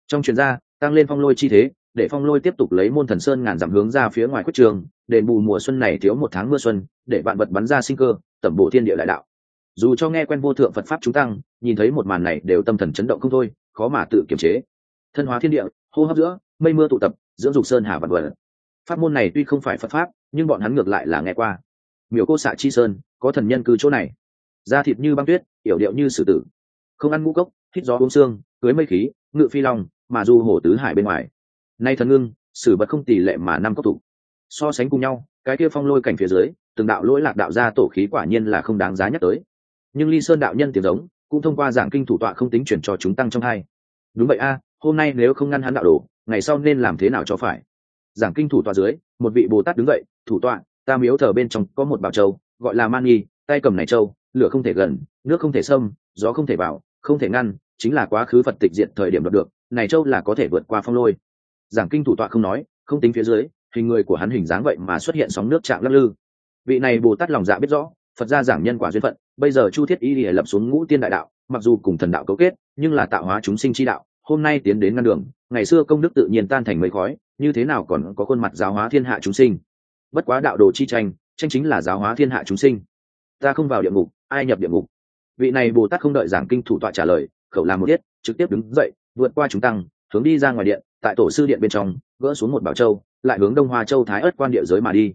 Trong chuyên gia, tăng lên phong lôi chi thế, để phong lôi tiếp tục lấy môn thần sơn ngàn dặm hướng ra phía ngoài khuất trường, đền bù mùa xuân này thiếu một tháng mưa xuân, để vạn vật bắn ra sinh cơ, tẩm bộ thiên địa đại đạo dù cho nghe quen vô thượng phật pháp chúng tăng, nhìn thấy một màn này đều tâm thần chấn động không thôi, khó mà tự kiềm chế. Thân hóa thiên địa, hô hấp giữa, mây mưa tụ tập, dưỡng dục sơn hà vật vật. Pháp môn này tuy không phải phật pháp, nhưng bọn hắn ngược lại là nghe qua. Miểu cô xạ chi sơn, có thần nhân cư chỗ này. Da thịt như băng tuyết, yểu điệu như sử tử. Không ăn ngũ cốc, hít gió uống xương cưới mây khí, ngự phi long, mà du hổ tứ hải bên ngoài. Nay thần ngưng, sử vật không tỷ lệ mà năm cốc thủ. So sánh cùng nhau, cái kia phong lôi cảnh phía dưới, từng đạo lỗi lạc đạo ra tổ khí quả nhiên là không đáng giá nhắc tới nhưng ly sơn đạo nhân tiếng giống, cũng thông qua giảng kinh thủ tọa không tính chuyển cho chúng tăng trong hai. Đúng vậy a, hôm nay nếu không ngăn hắn đạo đồ, ngày sau nên làm thế nào cho phải? Giảng kinh thủ tọa dưới, một vị bồ tát đứng dậy, thủ tọa, ta miếu thờ bên trong có một bảo châu, gọi là man nghi, tay cầm này châu, lửa không thể gần, nước không thể xâm, gió không thể vào, không thể ngăn, chính là quá khứ phật tịch diện thời điểm đoạt được, này châu là có thể vượt qua phong lôi. Giảng kinh thủ tọa không nói, không tính phía dưới, hình người của hắn hình dáng vậy mà xuất hiện sóng nước chạm lắc lư. Vị này bồ tát lòng dạ biết rõ phật gia giảng nhân quả duyên phận, bây giờ chu thiết y lìa lập xuống ngũ tiên đại đạo, mặc dù cùng thần đạo cấu kết, nhưng là tạo hóa chúng sinh chi đạo, hôm nay tiến đến ngăn đường, ngày xưa công đức tự nhiên tan thành mấy khói, như thế nào còn có khuôn mặt giáo hóa thiên hạ chúng sinh? Bất quá đạo đồ chi tranh tranh chính là giáo hóa thiên hạ chúng sinh. Ta không vào địa ngục, ai nhập địa ngục? Vị này bồ tát không đợi giảng kinh thủ tọa trả lời, khẩu làm một tiết, trực tiếp đứng dậy, vượt qua chúng tăng, hướng đi ra ngoài điện, tại tổ sư điện bên trong, gỡ xuống một bảo châu, lại hướng đông hoa châu thái ớt quan địa giới mà đi.